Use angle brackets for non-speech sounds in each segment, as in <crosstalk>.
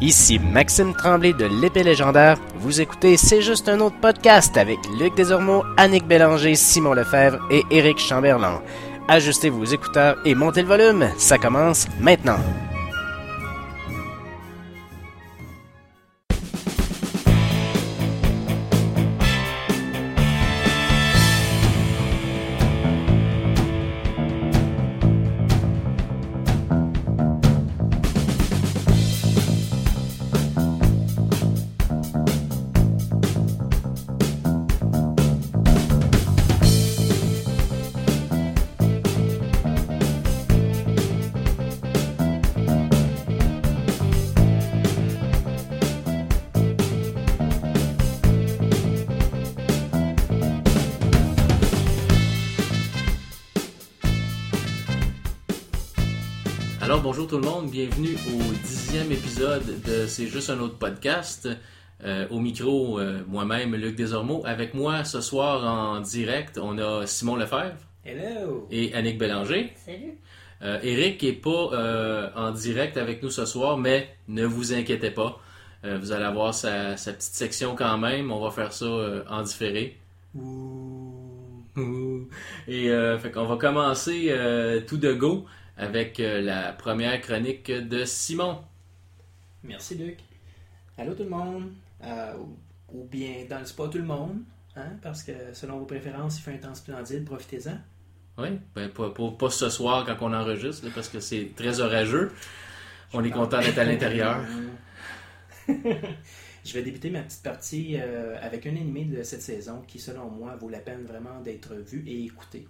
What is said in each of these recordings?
Ici Maxime Tremblay de l'épée légendaire. Vous écoutez C'est juste un autre podcast avec Luc Desormeaux, Annick Bélanger, Simon Lefebvre et Éric Chamberlain. Ajustez vos écouteurs et montez le volume. Ça commence maintenant. C'est juste un autre podcast. Euh, au micro, euh, moi-même, Luc Desormeaux. Avec moi ce soir en direct, on a Simon Lefebvre Hello! et Annick Bélanger. Salut. Euh, Eric n'est pas euh, en direct avec nous ce soir, mais ne vous inquiétez pas. Euh, vous allez avoir sa, sa petite section quand même. On va faire ça euh, en différé. Et euh, fait qu'on va commencer euh, tout de go avec euh, la première chronique de Simon. Merci Luc. Allô tout le monde. Euh, ou, bien dans le spa tout le monde. Hein, parce que selon vos préférences, il fait un temps splendide, profitez-en. Oui, ben, pas, pas- pas ce soir quand on enregistre, là, parce que c'est très orageux. On est content d'être à l'intérieur. <laughs> Je vais débuter ma petite partie euh, avec un animé de cette saison qui, selon moi, vaut la peine vraiment d'être vu et écouté.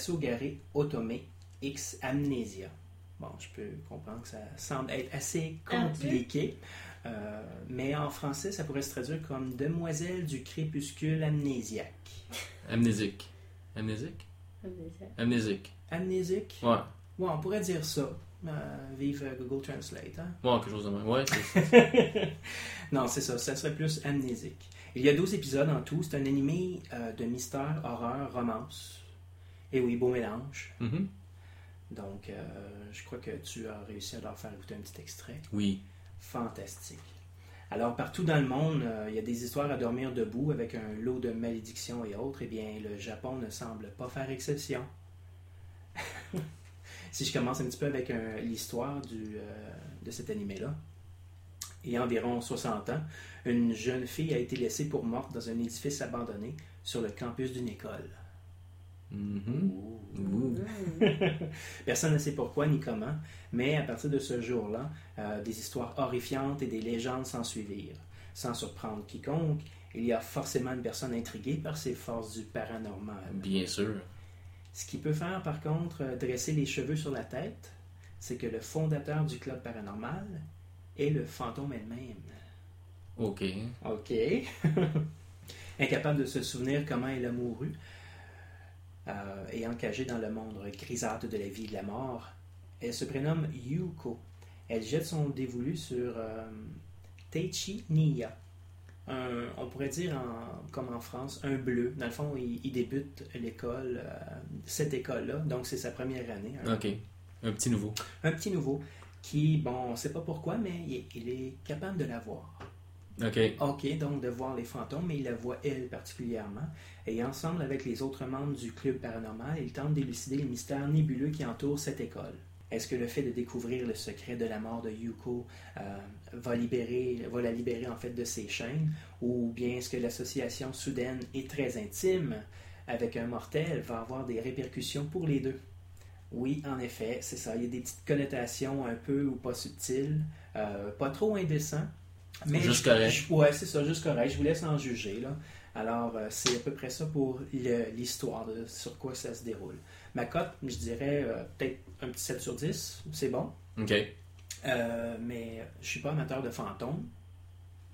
Tasogare Otome X Amnesia. Bon, je peux comprendre que ça semble être assez compliqué, euh, mais en français, ça pourrait se traduire comme Demoiselle du crépuscule amnésiaque. Amnésique. Amnésique? Amnésique. Amnésique? Ouais. Ouais, on pourrait dire ça. Euh, vive Google Translate. Hein? Ouais, quelque chose de même. Ouais, c'est <laughs> non, c'est ça, ça serait plus amnésique. Il y a 12 épisodes en tout. C'est un animé euh, de mystère, horreur, romance. Et oui, beau mélange. Mhm. Donc, euh, je crois que tu as réussi à leur faire écouter un petit extrait. Oui. Fantastique. Alors, partout dans le monde, euh, il y a des histoires à dormir debout avec un lot de malédictions et autres. Eh bien, le Japon ne semble pas faire exception. <laughs> si je commence un petit peu avec un- l'histoire euh, de cet animé-là, il y a environ 60 ans, une jeune fille a été laissée pour morte dans un édifice abandonné sur le campus d'une école. Mhm. Ouh. <laughs> Personne ne sait pourquoi ni comment, mais à partir de ce jour-là, euh, des histoires horrifiantes et des légendes s'en suivirent. Sans surprendre quiconque, il y a forcément une personne intriguée par ces forces du paranormal. Bien sûr. Ce qui peut faire, par contre, dresser les cheveux sur la tête, c'est que le fondateur du club paranormal est le fantôme elle-même. OK. OK. <laughs> Incapable de se souvenir comment elle a mouru, euh, et encagée dans le monde grisâtre de la vie et de la mort, elle se prénomme Yuko. Elle jette son dévolu sur euh, Teichi Niya. Un- on pourrait dire, en- comme en France, un bleu. Dans le fond, il, il débute l'école, euh, cette école-là, donc c'est sa première année. OK. Un petit nouveau. un petit nouveau qui, bon, on ne sait pas pourquoi, mais il, il est capable de la voir. OK. Donc de voir les fantômes, mais il la voit elle particulièrement. Et ensemble avec les autres membres du club paranormal, ils tentent d'élucider les mystères nébuleux qui entourent cette école. Est-ce que le fait de découvrir le secret de la mort de Yuko euh, va, libérer, va la libérer en fait de ses chaînes, ou bien est-ce que l'association soudaine et très intime avec un mortel va avoir des répercussions pour les deux? Oui, en effet, c'est ça. Il y a des petites connotations un peu ou pas subtiles, euh, pas trop indécents. Mais Juste correct. je- ouais, c'est ça, juste correct. Je vous laisse en juger. Là. Alors, euh, c'est à peu près ça pour l'histoire, sur quoi ça se déroule. Ma cote, je dirais euh, peut-être un petit 7 sur 10, c'est bon. Ok. Euh, mais je suis pas amateur de fantômes.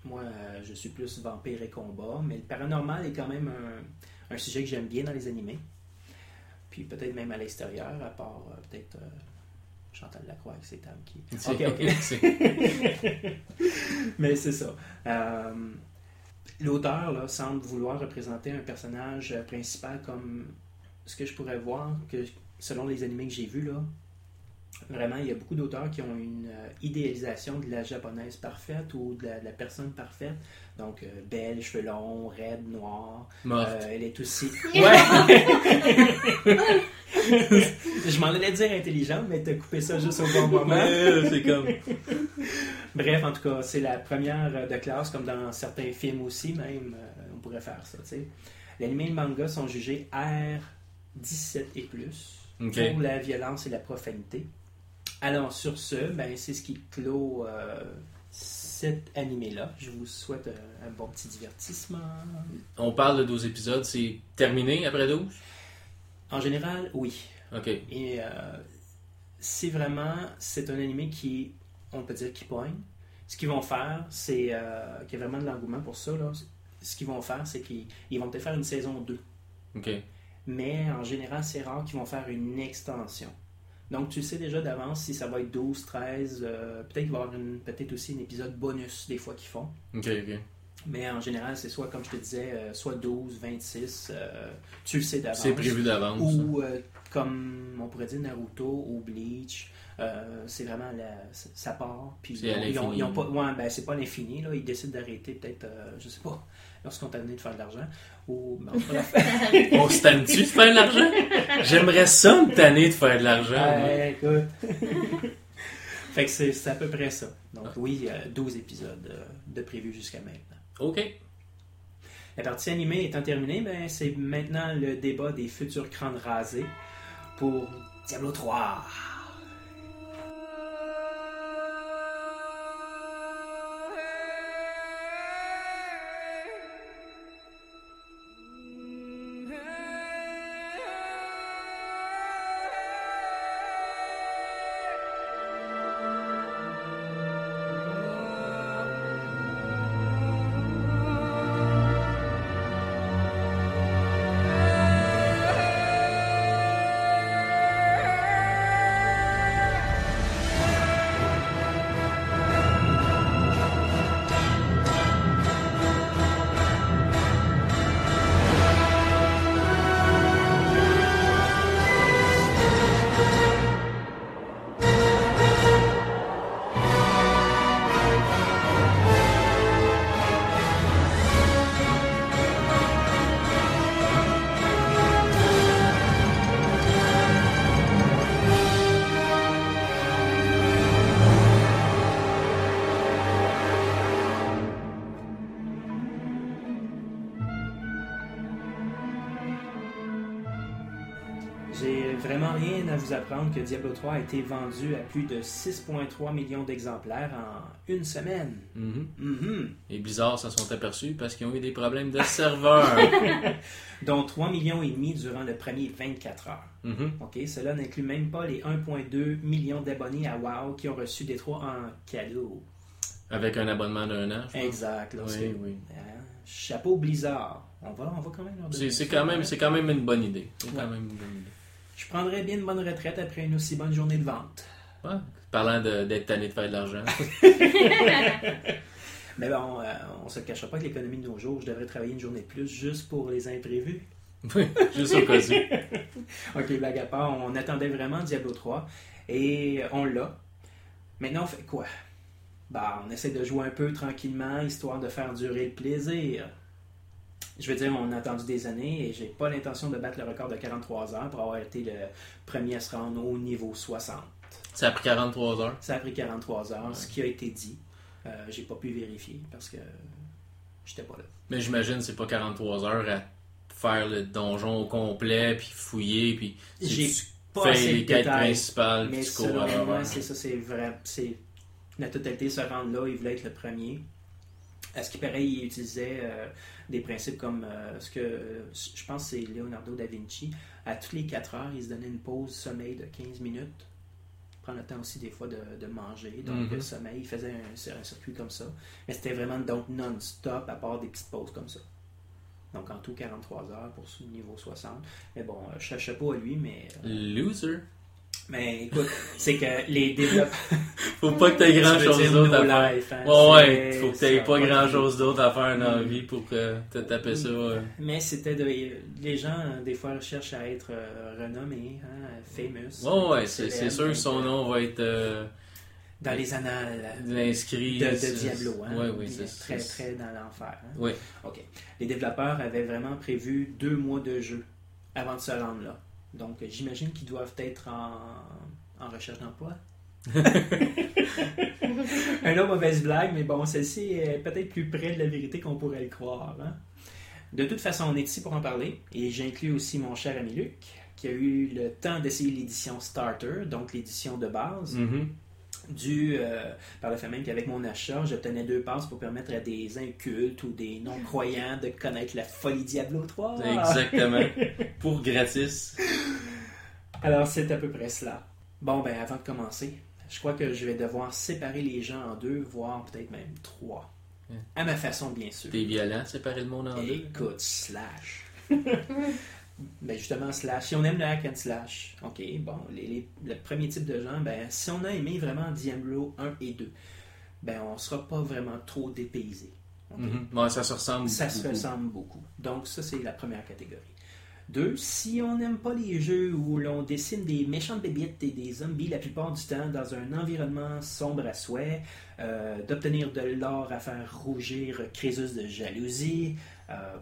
Moi, je suis plus vampire et combat. Mais le paranormal est quand même un, un sujet que j'aime bien dans les animés. Puis peut-être même à l'extérieur, à part peut-être Chantal Lacroix avec ses tables qui. Ok, ok. <laughs> Mais c'est ça. Euh, L'auteur semble vouloir représenter un personnage euh, principal comme ce que je pourrais voir, que selon les animés que j'ai vus, là, vraiment, il y a beaucoup d'auteurs qui ont une euh, idéalisation de la japonaise parfaite ou de la, de la personne parfaite. Donc, euh, belle, cheveux longs, raide, noire. Morte. Euh, elle est aussi. <laughs> Ouais! <laughs> je m'en allais dire intelligente, mais t'as coupé ça juste au bon moment. Ouais, c'est comme. <laughs> Bref, en tout cas, c'est la première de classe, comme dans certains films aussi, même. euh, on pourrait faire ça, tu sais. L'anime et le manga sont jugés R17 et plus pour la violence et la profanité. Alors, sur ce, ben, c'est ce qui clôt euh, cet animé-là. Je vous souhaite euh, un bon petit divertissement. On parle de 12 épisodes, c'est terminé après 12 En général, oui. Ok. Et euh, c'est vraiment, c'est un animé qui, on peut dire, qui poigne. Ce qu'ils vont faire, c'est euh, qu'il y a vraiment de l'engouement pour ça. Là. Ce qu'ils vont faire, c'est qu'ils ils vont peut-être faire une saison 2. Ok. Mais en général, c'est rare qu'ils vont faire une extension. Donc, tu sais déjà d'avance si ça va être 12, 13, euh, peut-être qu'il va y avoir une- peut-être aussi un épisode bonus des fois qu'ils font. Ok, ok. Mais en général, c'est soit, comme je te disais, euh, soit 12, 26, euh, tu le sais d'avance. C'est prévu d'avance. Ou euh, comme on pourrait dire Naruto ou Bleach, c'est vraiment la, ça part. Puis C'est ils ont- ils ont, l'infini. ils ont pas, ouais, ben c'est pas l'infini là. Ils décident d'arrêter peut-être, euh, je sais pas, lorsqu'on t'a donné de faire de l'argent. Ou ben, on <laughs> se tanne-tu de faire de l'argent? J'aimerais ça me tanner de faire de l'argent. moi. Ouais, écoute. <laughs> fait que c'est à peu près ça. Donc oui, euh, 12 épisodes euh, de prévus jusqu'à maintenant. Ok. La partie animée étant terminée, ben, c'est maintenant le débat des futurs crânes rasés pour Diablo 3. Vous apprendre que Diablo 3 a été vendu à plus de 6,3 millions d'exemplaires en une semaine. Mhm. Mhm. Et Blizzard s'en sont aperçus parce qu'ils ont eu des problèmes de serveur. <laughs> Dont 3 millions et demi durant le premier 24 heures. Mhm. OK, cela n'inclut même pas les 1,2 millions d'abonnés à WoW qui ont reçu des 3 en cadeau. Avec un abonnement d'un an. Exact. là, Oui, c'est- oui. Hein, Chapeau Blizzard. On va, on va quand même leur donner C'est quand, peu. même- c'est quand même une bonne idée. C'est Ouais. quand même une bonne idée. Je prendrais bien une bonne retraite après une aussi bonne journée de vente. Ouais. Parlant d'être tanné de faire de l'argent. <laughs> <laughs> Mais bon, euh, on se cachera pas que l'économie de nos jours, je devrais travailler une journée de plus juste pour les imprévus. Oui, Juste au cas où. <laughs> Ok, blague à part, on attendait vraiment Diablo 3 et on l'a. Maintenant, on fait quoi? Bah, on essaie de jouer un peu tranquillement, histoire de faire durer le plaisir. Je veux dire, on a attendu des années et j'ai pas l'intention de battre le record de 43 heures pour avoir été le premier à se rendre au niveau 60. Ça a pris 43 heures. Ça a pris 43 heures, ce qui a été dit. Euh, j'ai pas pu vérifier parce que j'étais pas là. Mais j'imagine que c'est pas 43 heures à faire le donjon au complet, puis fouiller, puis J'ai pas assez les quêtes principales, puis Mais c'est ça, c'est vrai. C'est la totalité se rendre là, il voulait être le premier. À ce qui paraît, il utilisait euh, des principes comme euh, ce que euh, je pense c'est Leonardo da Vinci. À toutes les 4 heures, il se donnait une pause sommeil de 15 minutes. Prendre le temps aussi des fois de, de manger. Donc, Mhm. le sommeil, il faisait un, un circuit comme ça. Mais c'était vraiment donc non-stop, à part des petites pauses comme ça. Donc, en tout, 43 heures pour ce niveau 60. Mais bon, euh, chapeau à lui, mais. euh, Loser. Mais écoute, c'est que les développeurs. <laughs> Faut pas que t'aies grand chose d'autre à faire. life, hein, Ouais, ouais, faut que t'aies pas grand chose d'autre à faire dans la Mm. vie pour que te taper ça. euh. Mais c'était de... les gens euh, des fois cherchent à être euh, renommés, hein, famous. Ouais, ouais, c'est sûr que son nom va être euh, dans les annales inscrit. de, de Diablo, hein, oui, bien, c'est très très dans l'enfer. hein. Ouais. Ok. Les développeurs avaient vraiment prévu deux mois de jeu avant de se rendre là. Donc euh, j'imagine qu'ils doivent être en, en recherche d'emploi. <laughs> Un autre mauvaise blague, mais bon, celle-ci est peut-être plus près de la vérité qu'on pourrait le croire. hein. De toute façon, on est ici pour en parler, et j'inclus aussi mon cher ami Luc, qui a eu le temps d'essayer l'édition Starter, donc l'édition de base, Mhm. Dû euh, par le fait même qu'avec mon achat, j'obtenais deux passes pour permettre à des incultes ou des non-croyants de connaître la folie Diablo 3. Exactement. <laughs> Pour gratis. Alors, c'est à peu près cela. Bon, ben, avant de commencer, je crois que je vais devoir séparer les gens en deux, voire peut-être même trois. Ouais. À ma façon, bien sûr. T'es violent, séparer le monde en deux? Écoute, slash. <laughs> ben justement, slash. Si on aime le hack and slash, ok, bon, les, les- le premier type de gens, ben, si on a aimé vraiment Diablo 1 et 2, ben, on sera pas vraiment trop dépaysé. Mhm. Ouais, ça se ressemble. Ça se beaucoup. ressemble beaucoup. Donc, ça, c'est la première catégorie. Deux, si on n'aime pas les jeux où l'on dessine des méchantes bébites et des zombies la plupart du temps dans un environnement sombre à souhait, euh, d'obtenir de l'or à faire rougir Crésus de jalousie,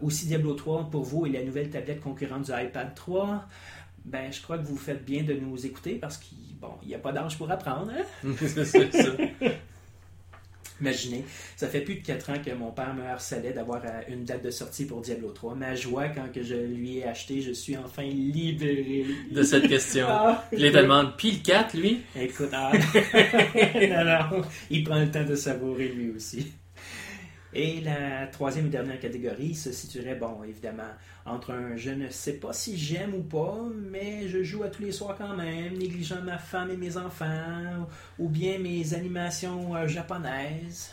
aussi Diablo 3 pour vous et la nouvelle tablette concurrente du iPad 3, ben, je crois que vous faites bien de nous écouter parce qu'il bon, n'y a pas d'âge pour apprendre. Hein? <laughs> c'est ça. Imaginez, ça fait plus de 4 ans que mon père me harcelait d'avoir euh, une date de sortie pour Diablo 3. Ma joie quand que je lui ai acheté, je suis enfin libéré. De cette question. Ah, il te demande, puis le 4, lui Écoute, ah. <laughs> non, non, il prend le temps de savourer lui aussi. Et la troisième et dernière catégorie se situerait, bon, évidemment, entre un je ne sais pas si j'aime ou pas, mais je joue à tous les soirs quand même, négligeant ma femme et mes enfants, ou bien mes animations euh, japonaises.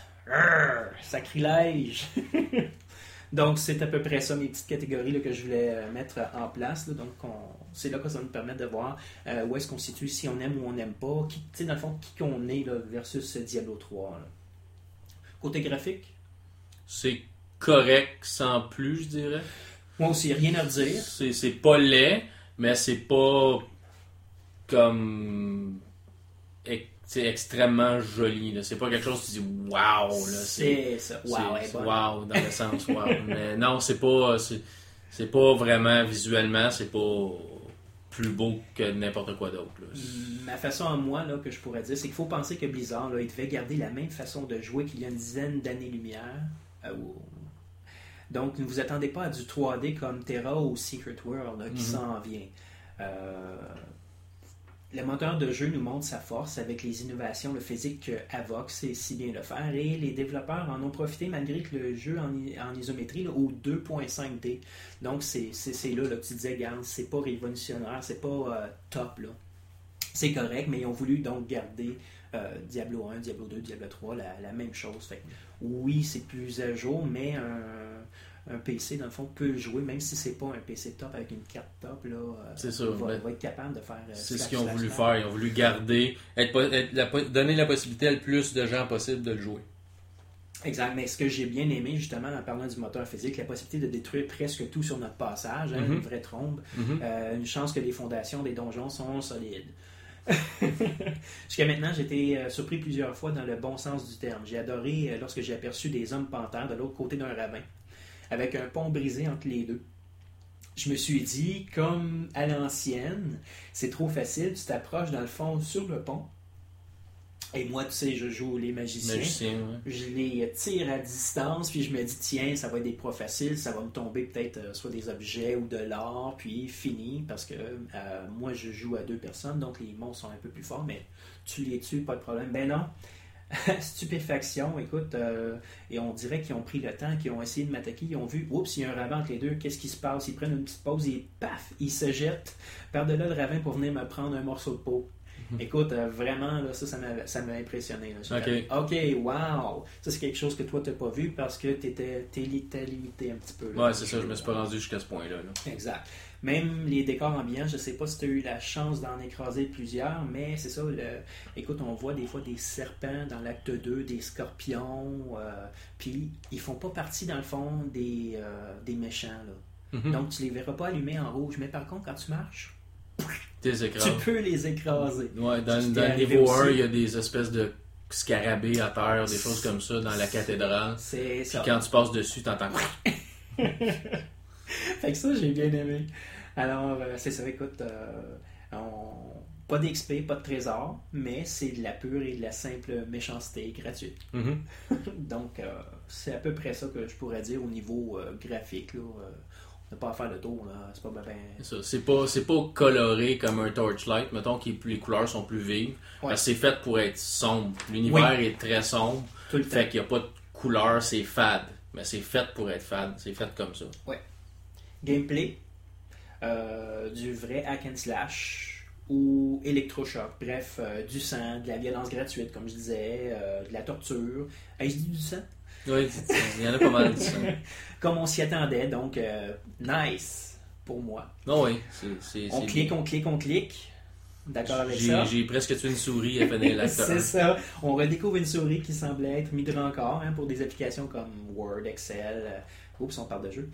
Sacrilège! <laughs> Donc, c'est à peu près ça, mes petites catégories là, que je voulais euh, mettre en place. là. Donc, on- c'est là que ça nous permettre de voir euh, où est-ce qu'on se situe, si on aime ou on n'aime pas, qui, dans le fond, qui qu'on est là, versus Diablo 3. là. Côté graphique, C'est correct sans plus, je dirais. moi aussi, rien à dire. C'est pas laid, mais c'est pas comme. C'est extrêmement joli. C'est pas quelque chose que tu dis waouh. là. C'est ça. Wow, wow dans le sens wow. <laughs> mais non, c'est pas. c'est- C'est pas vraiment visuellement, c'est pas plus beau que n'importe quoi d'autre. là. Ma façon à moi là, que je pourrais dire, c'est qu'il faut penser que Blizzard, là, il devait garder la même façon de jouer qu'il y a une dizaine d'années-lumière. Euh, Donc, ne vous attendez pas à du 3D comme Terra ou Secret World là, qui Mhm. s'en vient. Euh, le moteur de jeu nous montre sa force avec les innovations le physique que Avox sait si bien le faire et les développeurs en ont profité malgré que le jeu en, isométrie là, au 2.5D. Donc c'est là, là que tu disais, regarde, c'est pas révolutionnaire, c'est pas euh, top là. C'est correct, mais ils ont voulu donc garder euh, Diablo 1, Diablo 2, Diablo 3, la, la même chose. Fait oui, c'est plus à jour, mais un, un PC, dans le fond, peut jouer, même si c'est pas un PC top avec une carte top, là, euh, C'est ça, va, va être capable de faire. euh, C'est ce qu'ils ont voulu faire. Ils ont voulu garder, être, la donner la possibilité à le plus de gens possible de le jouer. Exact, mais ce que j'ai bien aimé, justement, en parlant du moteur physique, la possibilité de détruire presque tout sur notre passage, hein, Mhm. une vraie trombe, Euh, une chance que les fondations des donjons sont solides. <laughs> Jusqu'à maintenant, j'ai été euh, surpris plusieurs fois dans le bon sens du terme. J'ai adoré euh, lorsque j'ai aperçu des hommes panthères de l'autre côté d'un ravin, avec un pont brisé entre les deux. Je me suis dit, comme à l'ancienne, c'est trop facile, tu t'approches dans le fond sur le pont, Et moi, tu sais, je joue les magiciens. Magicien, ouais. Je les tire à distance, puis je me dis, tiens, ça va être des proies faciles, ça va me tomber peut-être euh, soit des objets ou de l'or, puis fini, parce que euh, moi, je joue à deux personnes, donc les monstres sont un peu plus forts, mais tu les tues, pas de problème. Ben non. <laughs> Stupéfaction, écoute, euh, et on dirait qu'ils ont pris le temps, qu'ils ont essayé de m'attaquer, ils ont vu, oups, il y a un ravin entre les deux, qu'est-ce qui se passe? Ils prennent une petite pause et paf, ils se jettent par-delà le ravin pour venir me prendre un morceau de peau. Écoute, euh, vraiment, là, ça, ça m'a, ça m'a impressionné. là. J'étais Ok. wow! Ça, c'est quelque chose que toi, t'as pas vu parce que t'étais, limité un petit peu. là. Ouais, c'est ça, je me suis pas rendu jusqu'à ce point-là. là. Exact. Même les décors ambiants, je sais pas si tu as eu la chance d'en écraser plusieurs, mais c'est ça. Le... Écoute, on voit des fois des serpents dans l'acte 2, des scorpions, euh, puis ils font pas partie, dans le fond, des, euh, des méchants. Là. Mhm. Donc, tu les verras pas allumés en rouge, mais par contre, quand tu marches, Tu peux les écraser. Ouais, dans, dans le niveau aussi. 1, il y a des espèces de scarabées à terre, des choses comme ça dans la cathédrale. C'est Puis quand tu passes dessus, t'entends. <laughs> <laughs> Fait que ça, j'ai bien aimé. Alors, euh, c'est ça, écoute, euh, on- pas d'XP, pas de trésor, mais c'est de la pure et de la simple méchanceté gratuite. Mhm. <laughs> Donc, euh, c'est à peu près ça que je pourrais dire au niveau graphique. Là. N'a pas à faire le tour, c'est pas ben, C'est pas, c'est pas coloré comme un torchlight. Mettons que les couleurs sont plus vives. C'est fait pour être sombre. L'univers est très sombre. tout le. Fait qu'il n'y a pas de couleur, c'est fade. Mais c'est fait pour être fade. C'est fait comme ça. Gameplay, euh, du vrai hack and slash ou électrochoc. Bref, euh, du sang, de la violence gratuite, comme je disais, euh, de la torture. Ai-je dit du sang? Oui, il y en a pas mal. ça. <laughs> Comme on s'y attendait, donc euh, nice pour moi. Non, oui. C'est, c'est, On clique, bien. on clique, on clique. D'accord avec ça? j'ai presque tué une souris à finir l'acte C'est ça. On redécouvre une souris qui semblait être mise de encore hein, pour des applications comme Word, Excel. euh, oups, on parle de jeux.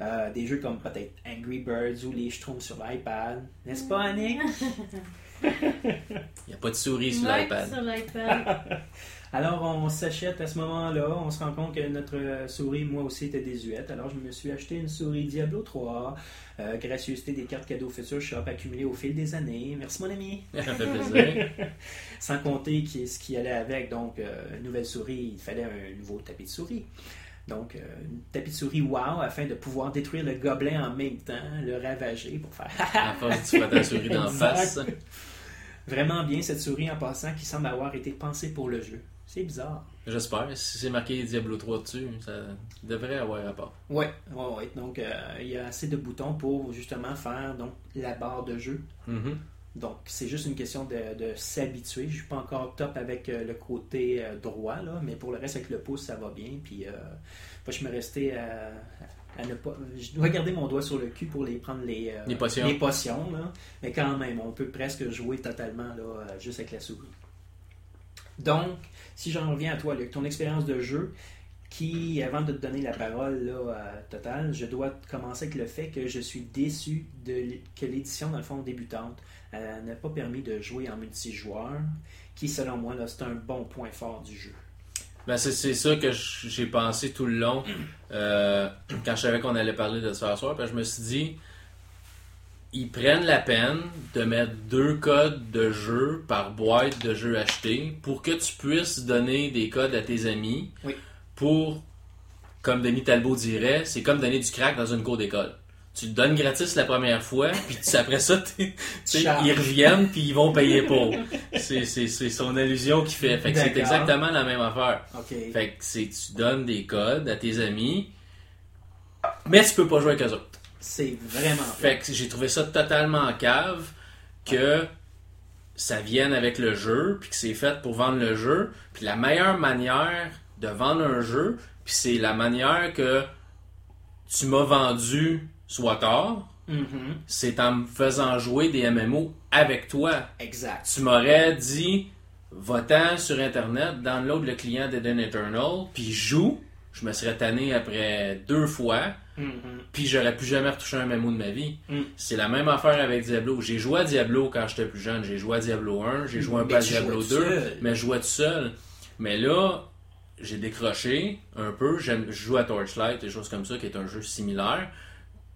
Euh, des jeux comme peut-être Angry Birds ou les Schtroumpfs sur l'iPad. N'est-ce pas, Annick? <laughs> Il n'y a pas de souris sur l'iPad. sur l'iPad. <laughs> Alors, on s'achète à ce moment-là. On se rend compte que notre euh, souris, moi aussi, était désuète. Alors, je me suis acheté une souris Diablo 3. Euh, gracieuseté des cartes cadeaux Future Shop accumulées au fil des années. Merci, mon ami. <laughs> Ça fait plaisir. Sans compter ce qui allait avec. Donc, euh, une nouvelle souris, il fallait un nouveau tapis de souris. Donc, euh, tapis de souris wow afin de pouvoir détruire le gobelin en même temps, le ravager pour faire <laughs> À force, tu la souris d'en face. vraiment bien cette souris en passant qui semble avoir été pensée pour le jeu. C'est bizarre. J'espère. Si c'est marqué Diablo 3 dessus, ça devrait avoir rapport. Ouais, ouais, ouais. Donc, euh, il y a assez de boutons pour justement faire donc, la barre de jeu. Mhm. Donc, c'est juste une question de, de s'habituer. Je suis pas encore top avec euh, le côté euh, droit, là, mais pour le reste, avec le pouce, ça va bien. Puis, euh, moi, je me restais à, à ne pas. Je dois garder mon doigt sur le cul pour les prendre les, Les potions. les potions, là. Mais quand même, on peut presque jouer totalement là, juste avec la souris. Donc, si j'en reviens à toi, Luc, ton expérience de jeu, qui, avant de te donner la parole là, euh, totale, je dois commencer avec le fait que je suis déçu de que l'édition, dans le fond, débutante, euh, n'a pas permis de jouer en multijoueur, qui, selon moi, c'est un bon point fort du jeu. Ben, c'est, c'est ça que j'ai pensé tout le long euh, <clears throat> quand je savais qu'on allait parler de ce soir. Puis je me suis dit, ils prennent la peine de mettre deux codes de jeu par boîte de jeu acheté pour que tu puisses donner des codes à tes amis Oui. pour, comme Denis Talbot dirait, c'est comme donner du crack dans une cour d'école. Tu le donnes gratis la première fois, <laughs> puis tu- après ça, t'es- ils reviennent, puis ils vont payer pour. C'est, c'est, c'est son allusion qui fait. Fait que c'est exactement la même affaire. Fait que c'est tu donnes des codes à tes amis, mais tu peux pas jouer avec eux autres. C'est vraiment Fait que j'ai trouvé ça totalement en cave que ça vienne avec le jeu, puis que c'est fait pour vendre le jeu. Puis la meilleure manière de vendre un jeu, puis c'est la manière que tu m'as vendu soit tard, Mhm. c'est en me faisant jouer des MMO avec toi. Exact. Tu m'aurais dit, va-t'en sur Internet, download le client d'Eden Eternal, puis joue. Je me serais tanné après deux fois, Mhm. puis j'aurais plus jamais retouché un MMO de ma vie. Mm. C'est la même affaire avec Diablo. J'ai joué à Diablo quand j'étais plus jeune. J'ai joué à Diablo 1, j'ai joué un peu à tu Diablo jouais 2, tout seul. mais je jouais tout seul. Mais là, j'ai décroché un peu. J'aime- Je joue à Torchlight, des choses comme ça, qui est un jeu similaire.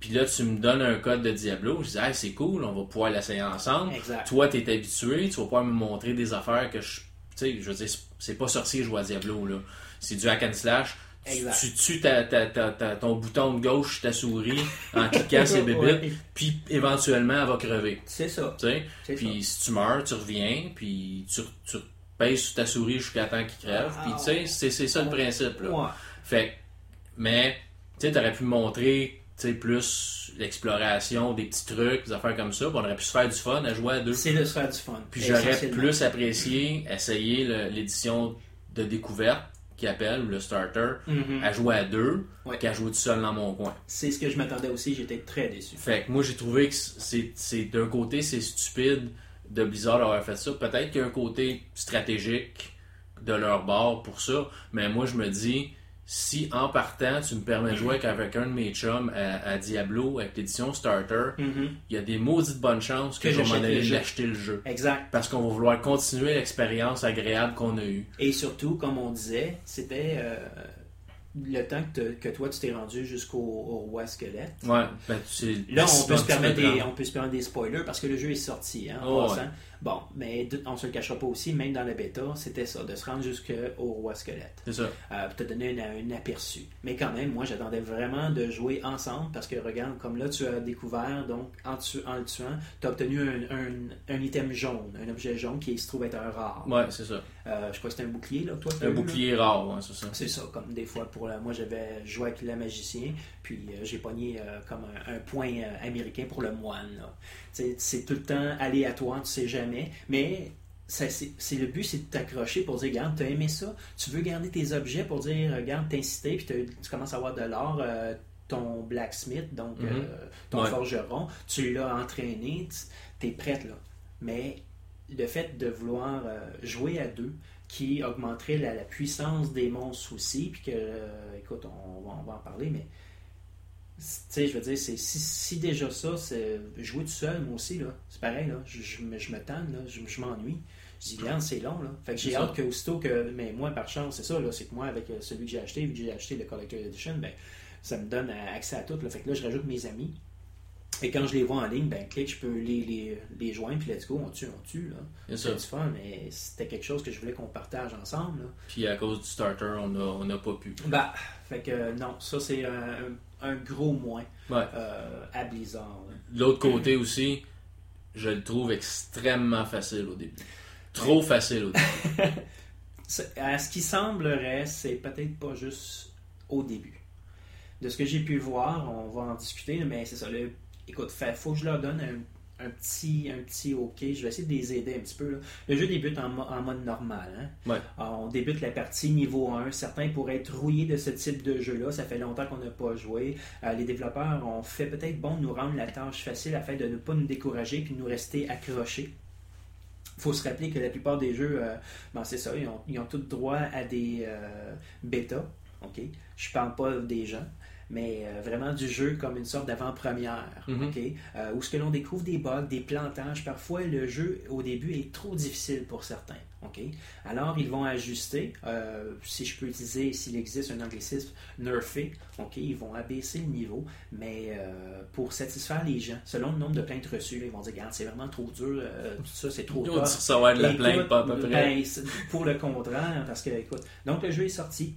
Puis là, tu me donnes un code de Diablo. Je dis, hey, c'est cool, on va pouvoir l'essayer ensemble. Exact. Toi, tu es habitué, tu vas pouvoir me montrer des affaires que je sais, je veux dire, c'est- c'est pas sorcier jouer à Diablo, là. C'est du hack and slash. Tu- Exact. Tu tues ta, ta- ta- ton bouton de gauche, ta souris, en cliquant ses <laughs> bébites, Ouais. puis éventuellement, elle va crever. C'est ça. Puis si tu meurs, tu reviens, puis tu, tu pèses sur ta souris jusqu'à temps qu'il crève. Puis tu sais, c'est ça le principe. Là. Ouais. Fait mais tu sais, t'aurais pu montrer sais, plus l'exploration, des petits trucs, des affaires comme ça. Puis on aurait pu se faire du fun à jouer à deux. C'est de se faire du fun. Puis j'aurais plus apprécié essayer l'édition de découverte qui appelle, ou le starter, Mhm. à jouer à deux Ouais. qu'à jouer tout seul dans mon coin. C'est ce que je m'attendais aussi, j'étais très déçu. Fait que moi, j'ai trouvé que c'est, c'est d'un côté, c'est stupide de Blizzard d'avoir fait ça. Peut-être qu'il y a un côté stratégique de leur bord pour ça, mais moi, je me dis, si en partant, tu me permets de jouer avec un de mes chums à, à Diablo, avec l'édition Starter, Mhm. il y a des maudites bonnes chances que, Que je vais m'en aller l'acheter le jeu. Exact. Parce qu'on va vouloir continuer l'expérience agréable qu'on a eue. Et surtout, comme on disait, c'était euh, le temps que, toi tu t'es rendu jusqu'au au roi squelette. Ouais, ben, c'est Là, on c'est peut, se permettre des, on peut se permettre des spoilers parce que le jeu est sorti. Hein, en Oh, ouais. Bon, mais on se le cachera pas aussi, même dans la bêta, c'était ça, de se rendre jusqu'au roi squelette. C'est ça. euh, pour te donner un, un aperçu. Mais quand même, moi, j'attendais vraiment de jouer ensemble parce que, regarde, comme là, tu as découvert, donc, en, tu- en le tuant, tu as obtenu un, un- un item jaune, un objet jaune qui se trouve être un rare. Ouais, c'est ça. Euh, je crois que c'était un bouclier, là, toi. Un eu, là? bouclier rare, ouais, c'est ça. C'est ça, comme des fois, pour la- moi, j'avais joué avec le magicien, puis euh, j'ai pogné euh, comme un, un point euh, américain pour le moine. C'est tout le temps aléatoire, tu sais jamais, mais c'est le but, c'est de t'accrocher pour dire, regarde, t'as aimé ça, tu veux garder tes objets pour dire, regarde, t'inciter, puis tu commences à avoir de l'or, ton blacksmith, donc Mhm. euh, ton Ouais. forgeron, tu l'as entraîné, tu es prête là. Mais le fait de vouloir jouer à deux, qui augmenterait la, la puissance des monstres aussi, puis que, écoute, on, va- on va en parler, mais sais, je veux dire, c'est, si, si déjà ça, c'est jouer tout seul, moi aussi, là, c'est pareil, là, je, je me, je me tanne, là, je, je m'ennuie. Je dis, regarde, c'est long, là. Fait que j'ai hâte que, aussitôt que, mais moi, par chance, c'est ça, là, c'est que moi, avec euh, celui que j'ai acheté, vu que j'ai acheté le Collector Edition, ben, ça me donne euh, accès à tout, là. Fait que là, je rajoute mes amis. Et quand je les vois en ligne, ben, clic, je peux les, les, les joindre, puis let's go, on tue, on tue, là. C'est du fun, mais c'était quelque chose que je voulais qu'on partage ensemble. Là. Puis à cause du starter, on n'a on a pas pu. Bah, fait que euh, non, ça c'est un, un gros moins Ouais. euh, à Blizzard. l'autre côté aussi, je le trouve extrêmement facile au début. Trop facile au début. <laughs> À ce qui semblerait, c'est peut-être pas juste au début. De ce que j'ai pu voir, on va en discuter, mais c'est ça. Le, écoute, il faut que je leur donne un, un petit, un petit OK. Je vais essayer de les aider un petit peu. là. Le jeu débute en, mo- en mode normal. hein. Ouais. Alors, on débute la partie niveau 1. Certains pourraient être rouillés de ce type de jeu-là. Ça fait longtemps qu'on n'a pas joué. Euh, les développeurs ont fait peut-être bon de nous rendre la tâche facile afin de ne pas nous décourager puis de nous rester accrochés. Il faut se rappeler que la plupart des jeux, euh, ben, c'est ça, ils ont, ils ont tout droit à des euh, bêtas. ok? Je parle pas des gens, mais euh, vraiment du jeu comme une sorte d'avant-première. Euh, où ce que l'on découvre des bugs, des plantages. Parfois, le jeu au début est trop difficile pour certains. ok? Alors, ils vont ajuster, euh, si je peux utiliser, s'il existe un anglicisme, nerfer. ok? Ils vont abaisser le niveau, mais pour satisfaire les gens, selon le nombre de plaintes reçues, là, ils vont dire, regarde, c'est vraiment trop dur, tout ça, c'est trop ça va être de la plainte, pas à peu près. ben, c'est pour le contraire, parce que, écoute, donc le jeu est sorti.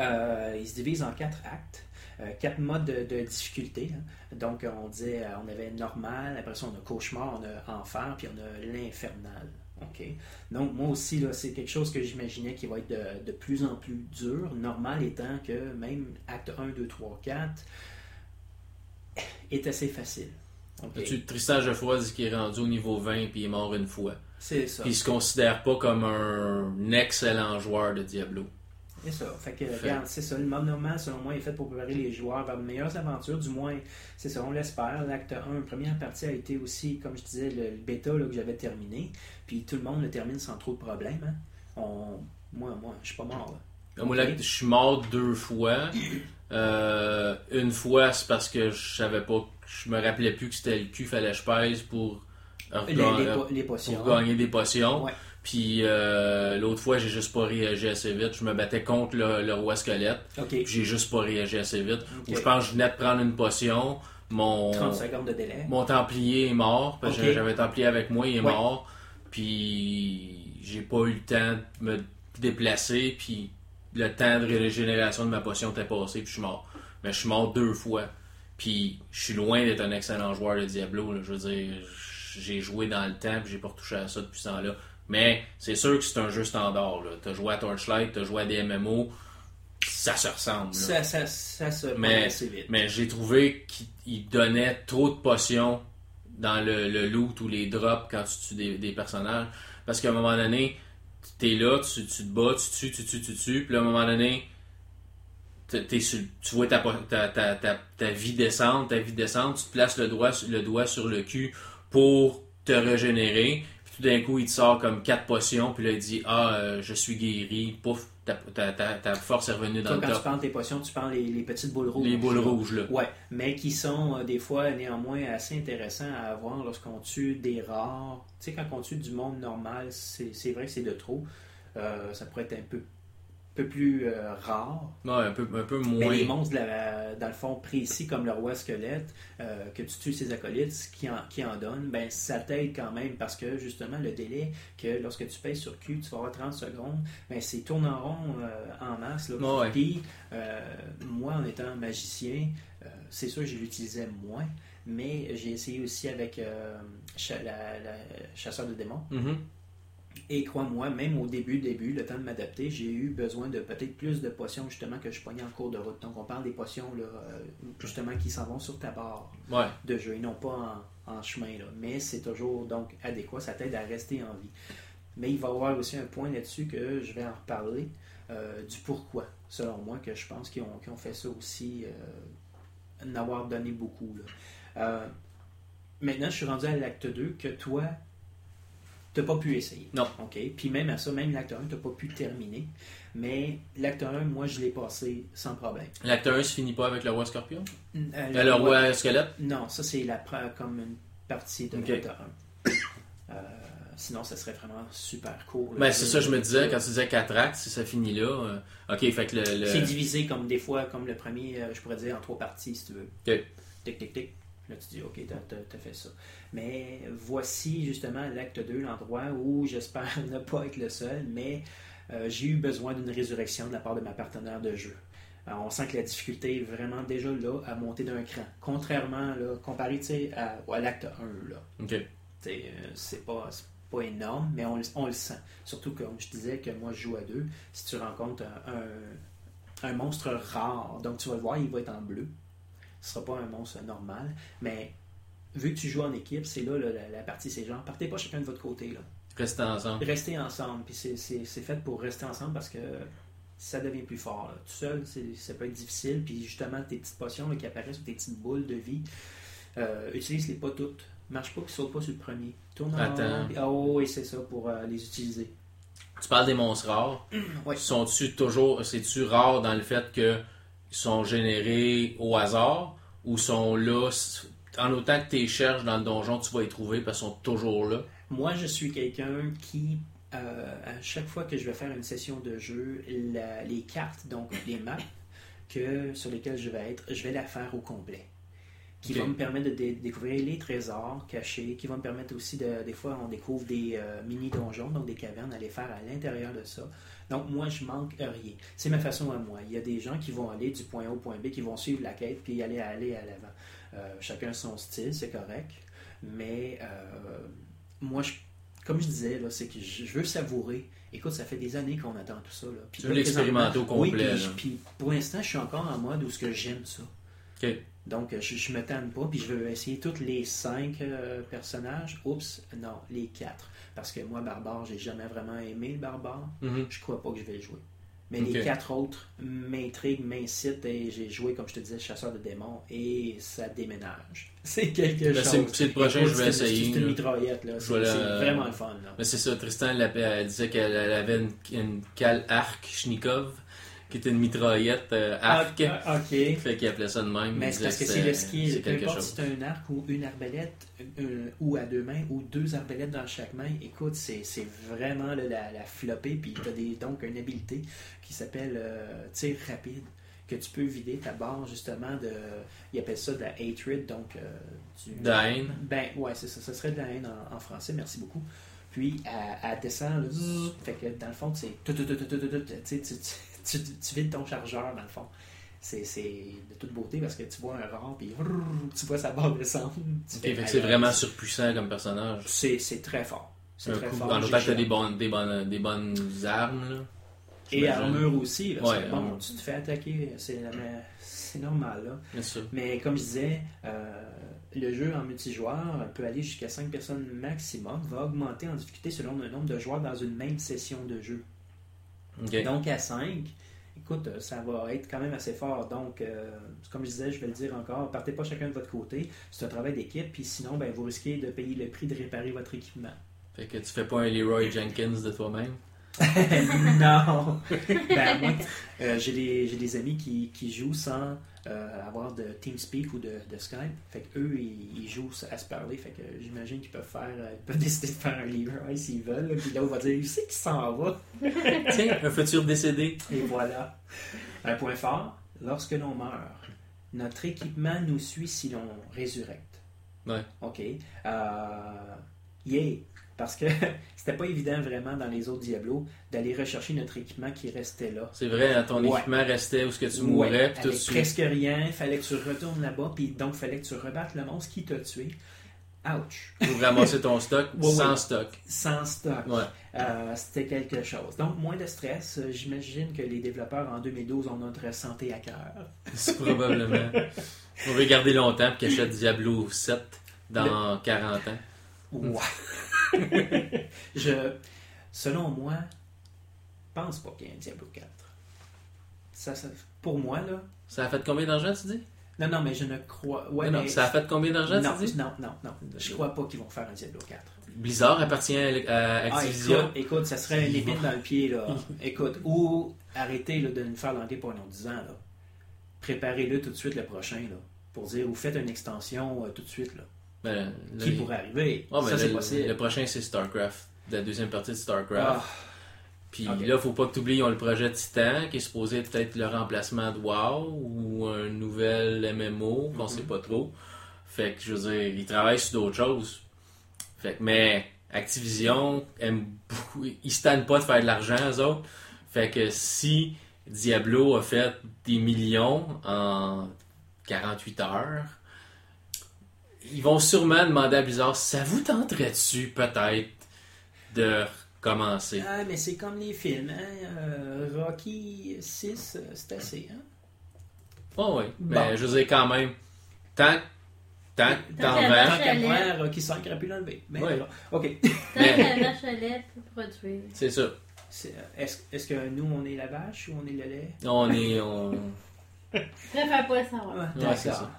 Euh, il se divise en quatre actes, euh, quatre modes de, de difficulté. hein. Donc, on disait, euh, on avait normal, après ça, on a cauchemar, on a enfer, puis on a l'infernal. OK? Donc, moi aussi, là, c'est quelque chose que j'imaginais qui va être de, de plus en plus dur. Normal étant que même acte 1, 2, 3, 4 est assez facile. OK? Tu Tristan Geoffroy dit qu'il est rendu au niveau 20 puis il est mort une fois. C'est ça. Puis il se considère pas comme un excellent joueur de Diablo. C'est ça. Fait que, Fait. regarde, c'est ça. Le normal, selon moi, est fait pour préparer les joueurs vers de meilleures aventures. Du moins, c'est ça, on l'espère. L'acte 1, première partie a été aussi, comme je disais, le, le bêta là, que j'avais terminé. Puis tout le monde le termine sans trop de problèmes. hein. On... Moi, moi, je suis pas mort. là. Moi, là, je suis mort deux fois. Euh, une fois, c'est parce que je savais pas, je me rappelais plus que c'était le cul, fallait que je pèse pour, Les, les, po- les potions. pour gagner des potions. Ouais. Puis euh, l'autre fois, j'ai juste pas réagi assez vite. Je me battais contre le, le roi squelette. OK. Puis j'ai juste pas réagi assez vite. Ou je pense que je venais de prendre une potion. Mon, 30 secondes de délai. mon templier est mort. Parce que j'avais un templier avec moi, il est Ouais. mort. Puis j'ai pas eu le temps de me déplacer, puis le temps de régénération de ma potion était passé, puis je suis mort. Mais je suis mort deux fois. Puis je suis loin d'être un excellent joueur de Diablo. là. Je veux dire, j'ai joué dans le temps, puis j'ai pas retouché à ça depuis ce temps-là. Mais c'est sûr que c'est un jeu standard. là. T'as joué à Torchlight, t'as joué à des MMO, ça se ressemble. Ça, ça, ça se Mais, assez vite. mais j'ai trouvé qu'il il donnait trop de potions dans le, le loot ou les drops quand tu tues des, des personnages. Parce qu'à un moment donné, t'es là, tu, tu te bats, tu tues, tu tues, tu tues, puis là, à un moment donné, t'es- t'es sur- tu vois ta, ta, ta, ta, vie descendre, ta vie descendre, tu te places le doigt, le doigt sur le cul pour te régénérer, tout d'un coup, il te sort comme quatre potions, puis là, il dit Ah, euh, je suis guéri, pouf, ta, ta, ta, ta force est revenue dans Toi, le quand tu parles des potions, tu parles les, les petites boules rouges. Les boules là. rouges, là. Ouais, mais qui sont euh, des fois néanmoins assez intéressants à avoir lorsqu'on tue des rares. Tu sais, quand on tue du monde normal, c'est c'est vrai que c'est de trop. Euh, ça pourrait être un peu, peu plus euh, rare. Ouais, un peu, un peu Mais moins. les monstres, de la- dans le fond, précis comme le roi squelette, euh, que tu tues ses acolytes, qui en, qui en donne, ben, ça t'aide quand même parce que justement, le délai que lorsque tu payes sur Q, tu vas avoir 30 secondes, ben, c'est tourne en rond euh, en masse. Là. Ouais. Puis, moi, en étant magicien, c'est sûr que je l'utilisais moins, mais j'ai essayé aussi avec cha- la, la chasseur de démons. Mhm. Et crois-moi, même au début, début, le temps de m'adapter, j'ai eu besoin de peut-être plus de potions justement que je pognais en cours de route. Donc on parle des potions là, euh, justement qui s'en vont sur ta barre Ouais. de jeu et non pas en, en chemin. Là. Mais c'est toujours donc adéquat, ça t'aide à rester en vie. Mais il va y avoir aussi un point là-dessus que je vais en reparler euh, du pourquoi, selon moi, que je pense qu'ils ont, fait ça aussi, euh, n'avoir donné beaucoup. là. Euh, maintenant, je suis rendu à l'acte 2 que toi, tu n'as pas pu essayer. Non. OK. Puis même à ça, même l'acte 1, tu n'as pas pu terminer. Mais l'acte 1, moi, je l'ai passé sans problème. L'acte 1 se finit pas avec le roi scorpion? Euh, Euh, Le roi squelette? Non, ça, c'est la comme une partie de Ok. l'acte 1. Euh, sinon, ça serait vraiment super cool. Ben, c'est ça, je me disais, quand tu disais 4 actes, si ça finit là. euh, ok, fait que le. le- C'est divisé comme des fois, comme le premier, je pourrais dire, en trois parties, si tu veux. Ok. Tic, tic, tic. Là, tu dis, OK, t'as, t'as- t'as fait ça. Mais voici justement l'acte 2, l'endroit où j'espère <laughs> ne pas être le seul, mais euh, j'ai eu besoin d'une résurrection de la part de ma partenaire de jeu. Alors, on sent que la difficulté est vraiment déjà là à monter d'un cran. Contrairement, là, comparé tu à, à l'acte 1, là. Tu euh, c'est pas, pas énorme, mais on, le- on le sent. Surtout comme je disais que moi je joue à deux, si tu rencontres un, un- un monstre rare, donc tu vas le voir, il va être en bleu. Ce sera pas un monstre normal, mais vu que tu joues en équipe, c'est là, là, la, la partie, c'est genre, partez pas chacun de votre côté. Là. Restez ensemble. Restez ensemble, puis c'est, c'est- c'est fait pour rester ensemble parce que ça devient plus fort. là. Tout seul, c'est- ça peut être difficile, puis justement, tes petites potions là, qui apparaissent ou tes petites boules de vie, euh, utilise-les pas toutes. Marche pas, puis saute pas sur le premier. Tourne en Attends. Ah oui, c'est ça, pour euh, les utiliser. Tu parles des monstres rares. <clears throat> Ouais. Sont-tu toujours. C'est-tu rare dans le fait qu'ils sont générés au hasard? Ou sont là. En autant que tu les cherches dans le donjon, tu vas les trouver parce qu'ils sont toujours là. Moi, je suis quelqu'un qui, euh, à chaque fois que je vais faire une session de jeu, la- les cartes, donc les maps que, sur lesquelles je vais être, je vais la faire au complet. Qui va me permettre de dé- découvrir les trésors cachés, qui va me permettre aussi de. Des fois, on découvre des euh, mini-donjons, donc des cavernes à les faire à l'intérieur de ça. Donc, moi, je manque rien. C'est ma façon à moi. Il y a des gens qui vont aller du point A au point B, qui vont suivre la quête, puis aller, aller à l'avant. Euh, chacun son style, c'est correct. Mais euh, moi, je- comme je disais, c'est que je veux savourer. Écoute, ça fait des années qu'on attend tout ça. Là. Puis Tu veux l'expérimenter au présentement- oui, complet, puis- pour l'instant, je suis encore en mode où ce que j'aime ça. Ok. Donc, je, je me tanne pas, puis je veux essayer tous les cinq euh, personnages. Oups, non, les quatre. Parce que moi, Barbare, j'ai jamais vraiment aimé le Barbare. Mhm. Je crois pas que je vais le jouer. Mais les quatre autres m'intriguent, m'incitent, et j'ai joué, comme je te disais, Chasseur de démons, et ça déménage. <laughs> C'est quelque Ben, chose. c'est- le prochain que je vais essayer, C'est une mitraillette, là. Je C'est la- vraiment le fun, là. Mais c'est ça, Tristan elle, elle disait qu'elle elle avait une, une cale arc Schnikov, qui était une mitraillette euh, arc. Ah, ah, ok. Fait qu'il appelait ça de même. Mais c'est parce que c'est le. C'est Peu importe si c'est un arc ou une arbalète, euh, ou à deux mains, ou deux arbalètes dans chaque main, écoute, c'est vraiment là, la, la flopée. Puis tu as donc une habilité qui s'appelle euh, tir rapide, que tu peux vider ta barre justement de. Ils appellent ça de la hatred, donc. euh, du- De la haine? Ben, ouais, c'est ça. Ce serait de la haine en, en français. Merci beaucoup. Puis elle, descend, là, zzz, fait que dans le fond, c'est tu, tu, tu, tu, tu vides ton chargeur dans le fond. C'est de toute beauté parce que tu vois un rang, puis tu vois sa barre descendre. Tu Ok, fais, fait que c'est vraiment surpuissant comme personnage. C'est très fort. C'est très coup, fort. en autant que t'as des bonnes, des, bonnes, des bonnes armes, là. Et armure aussi. Ouais, c'est bon, tu te fais attaquer, c'est normal. Là. Bien sûr. Mais comme je disais, euh, le jeu en multijoueur peut aller jusqu'à 5 personnes maximum, va augmenter en difficulté selon le nombre de joueurs dans une même session de jeu. Donc à 5, écoute, euh, ça va être quand même assez fort. Donc, euh, comme je disais, je vais le dire encore, partez pas chacun de votre côté. C'est un travail d'équipe, puis sinon, ben, vous risquez de payer le prix de réparer votre équipement. Fait que tu fais pas un Leroy Jenkins de toi-même? <laughs> non! <laughs> ben, moi, euh, j'ai des, j'ai des amis qui, qui jouent sans euh, avoir de TeamSpeak ou de, de Skype. Fait qu'eux, ils, ils jouent à se parler. Fait que j'imagine qu'ils peuvent faire, euh, ils peuvent <laughs> décider de faire un Leroy s'ils veulent. là. Puis là, on va dire, c'est qu'il s'en va? <laughs> Tiens, un futur décédé. Et voilà. Un point fort, lorsque l'on meurt, notre équipement nous suit si l'on résurrecte. Ouais. OK. Euh, yay! Parce que <laughs> c'était pas évident vraiment dans les autres Diablos d'aller rechercher notre équipement qui restait là. C'est vrai, hein, ton Ouais. équipement restait où ce que tu Ouais, mourais, puis tout avec suite. presque rien, il fallait que tu retournes là-bas, puis donc il fallait que tu rebattes le monstre qui t'a tué. Ouch! Pour ramasser ton stock <laughs> Ouais, sans ouais. stock. Sans stock. Ouais. Euh, C'était quelque chose. Donc, moins de stress. Euh, J'imagine que les développeurs en 2012 ont notre santé à cœur. <laughs> C'est probablement. On va garder longtemps pour qu'ils achètent Diablo 7 dans 40 ans. Ouais. <laughs> je, selon moi, pense pas qu'il y ait un Diablo 4. Ça, ça- pour moi, là. Ça a fait combien d'argent, tu dis? Non, non, mais je ne crois. Ouais, non, mais- ça a fait combien d'argent, tu dis? non, non, non. Je crois pas qu'ils vont faire un Diablo 4. Blizzard appartient à Ah, Activision. écoute, écoute, ça serait une épine dans le pied, là. <laughs> écoute, ou arrêtez là, de nous faire un autre 10 ans, là. Préparez-le tout de suite le prochain, là. Pour dire, vous faites une extension euh, tout de suite, là. Ben, là, Qui il- pourrait arriver? Ben, ça, c'est le- possible. Le prochain, c'est StarCraft. La deuxième partie de StarCraft. Ah, Puis Ok. là, faut pas que tu oublies, ils ont le projet Titan, qui est supposé être peut-être le remplacement de WoW ou un nouvel MMO, qu'on Mhm. sait pas trop. Fait que, je veux dire, ils travaillent sur d'autres choses. Fait que, mais Activision aime beaucoup, ils se tannent pas de faire de l'argent, eux autres. Fait que si Diablo a fait des millions en 48 heures, ils vont sûrement demander à Blizzard, ça vous tenterait-tu peut-être de recommencer? Ah, mais c'est comme les films, hein? euh, Rocky 6, euh, c'est assez, hein? Oh oui, Bon. mais je veux dire quand même, tant, tant que t'en vends, Tant qu'à Chalet. moi, Rocky 5 aurait pu l'enlever. Mais Ouais. voilà. OK. <laughs> Tant que la vache à lait peut produire. c'est ça. Euh, Est-ce est-ce que nous, on est la vache ou on est le lait? On est, on... Je préfère pas le savoir. Ah, Ouais, c'est d'accord.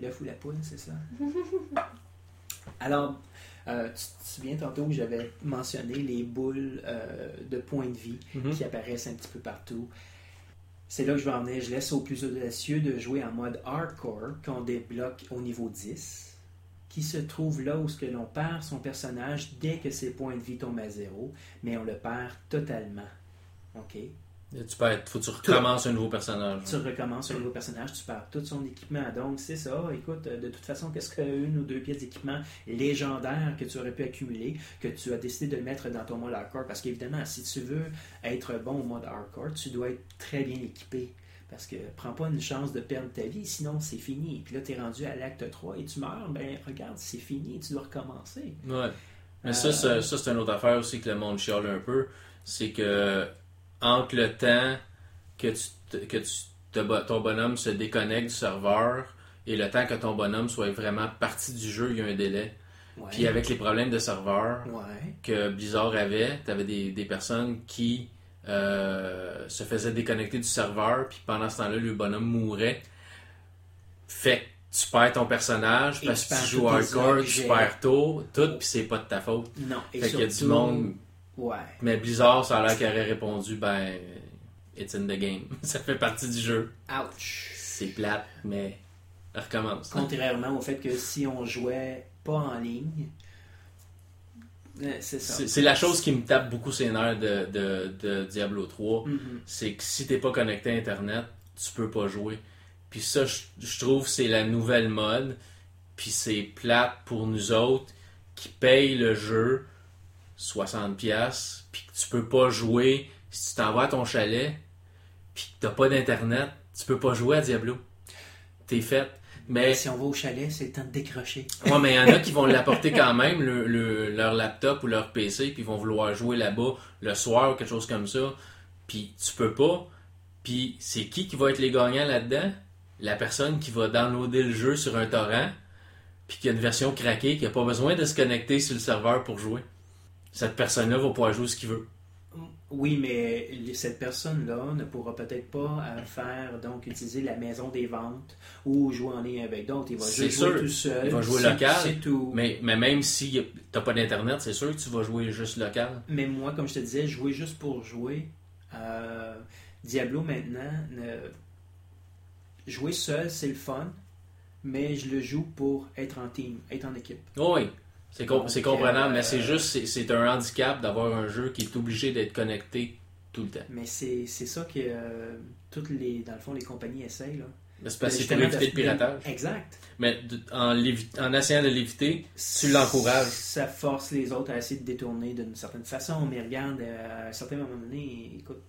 L'œuf ou la poule, c'est ça? <laughs> Alors, euh, tu te souviens tantôt que j'avais mentionné les boules euh, de points de vie Mhm. qui apparaissent un petit peu partout. C'est là que je vais en venir. Je laisse aux plus audacieux de jouer en mode hardcore qu'on débloque au niveau 10, qui se trouve là où ce que l'on perd son personnage dès que ses points de vie tombent à zéro, mais on le perd totalement. OK? Tu peux être, faut que tu recommences un nouveau personnage. Tu recommences un nouveau personnage, tu perds tout son équipement. Donc, c'est ça. Écoute, euh, de toute façon, qu'est-ce qu'une ou deux pièces d'équipement légendaires que tu aurais pu accumuler, que tu as décidé de mettre dans ton mode hardcore? Parce qu'évidemment, si tu veux être bon au mode hardcore, tu dois être très bien équipé. Parce que prends pas une chance de perdre ta vie, sinon c'est fini. Puis là, tu es rendu à l'acte 3 et tu meurs, ben regarde, c'est fini, tu dois recommencer. Ouais. Mais Euh, ça, ça, ça, c'est une autre affaire aussi que le monde chiale un peu. C'est que entre le temps que, tu, que tu, ton bonhomme se déconnecte du serveur et le temps que ton bonhomme soit vraiment parti du jeu, il y a un délai. Ouais. Puis avec les problèmes de serveur Ouais. que Blizzard avait, tu avais des, des personnes qui euh, se faisaient déconnecter du serveur, puis pendant ce temps-là, le bonhomme mourait. Fait que tu perds ton personnage Et parce que tu joues hardcore, tu perds tôt, tout, puis c'est pas de ta faute. Non. Et Fait qu'il y a du monde. Ouais. Mais Blizzard, ça a l'air qu'il aurait répondu, ben, it's in the game. <laughs> ça fait partie du jeu. Ouch. C'est plate, mais recommence. Contrairement au fait que si on jouait pas en ligne, euh, c'est ça. C'est c'est la chose qui me tape beaucoup ses nerfs de, de, de Diablo 3. Mhm. c'est que si t'es pas connecté à Internet, tu peux pas jouer. Puis ça, je, je trouve c'est la nouvelle mode. Puis c'est plate pour nous autres qui payent le jeu 60$, piastres, puis que tu peux pas jouer, si tu t'envoies à ton chalet, puis que t'as pas d'internet, tu peux pas jouer à Diablo. T'es fait. Mais Si on va au chalet, c'est le temps de décrocher. Ouais, mais il y en a qui vont <laughs> l'apporter quand même, le- le- leur laptop ou leur PC, puis ils vont vouloir jouer là-bas le soir ou quelque chose comme ça. Puis tu peux pas. Puis c'est qui qui va être les gagnants là-dedans? La personne qui va downloader le jeu sur un torrent, puis qui a une version craquée, qui a pas besoin de se connecter sur le serveur pour jouer. Cette personne-là va pouvoir jouer ce qu'il veut. Oui, mais cette personne-là ne pourra peut-être pas euh, faire, donc, utiliser la maison des ventes ou jouer en ligne avec d'autres. Il va jouer sûr. tout seul. Il va jouer local, C'est tout. Mais, mais même si t'as pas d'internet, c'est sûr que tu vas jouer juste local. Mais moi, comme je te disais, jouer juste pour jouer. euh, Diablo maintenant, jouer seul, c'est le fun, mais je le joue pour être en team, être en équipe. Oh oui, c'est com- comprenable, euh, mais c'est juste, c'est- un handicap d'avoir un jeu qui est obligé d'être connecté tout le temps. Mais c'est ça que euh, toutes les, dans le fond, les compagnies essayent. Là. C'est parce que c'est pour éviter le piratage. Exact. Mais de- en, en essayant de l'éviter, Tu l'encourages. Ça force les autres à essayer de détourner d'une certaine façon, mais regarde, euh, à un certain moment donné, écoute.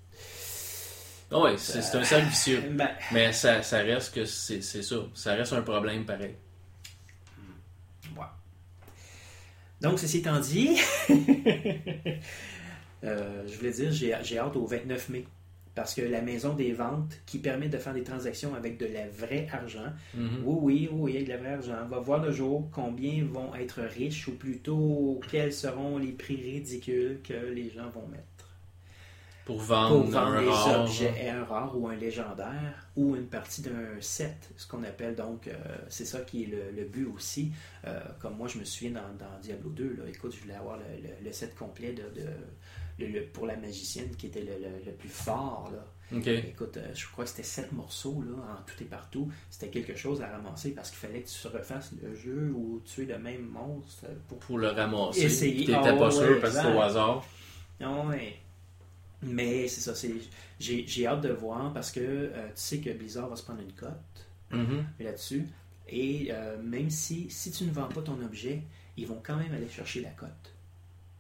oui, c'est un cercle vicieux. Ben, Mais ça, ça reste que c'est ça. Ça reste un problème pareil. Ouais. Donc, ceci étant dit, <laughs> euh, je voulais dire, j'ai j'ai hâte au 29 mai. Parce que la maison des ventes, qui permet de faire des transactions avec de la vraie argent, Mhm. oui, oui, oui, avec de la vraie argent, va voir le jour combien vont être riches, ou plutôt quels seront les prix ridicules que les gens vont mettre Pour vendre, pour vendre un des rare, objets, un rare ou un légendaire ou une partie d'un set, ce qu'on appelle donc, euh, c'est ça qui est le, le but aussi. Euh, comme moi, je me souviens dans, dans Diablo 2, là, écoute, je voulais avoir le, le- le set complet de, pour la magicienne qui était le, plus fort. Là. Écoute, euh, je crois que c'était sept morceaux là, en tout et partout. C'était quelque chose à ramasser parce qu'il fallait que tu refasses le jeu ou tuer le même monstre pour Pour le ramasser. Essayer. T'étais Ah pas ouais, sûr parce que c'était au hasard. Ah Ouais. Mais c'est ça, c'est j'ai j'ai hâte de voir parce que euh, tu sais que Blizzard va se prendre une cote Mhm. là-dessus. Et euh, même si, si tu ne vends pas ton objet, ils vont quand même aller chercher la cote.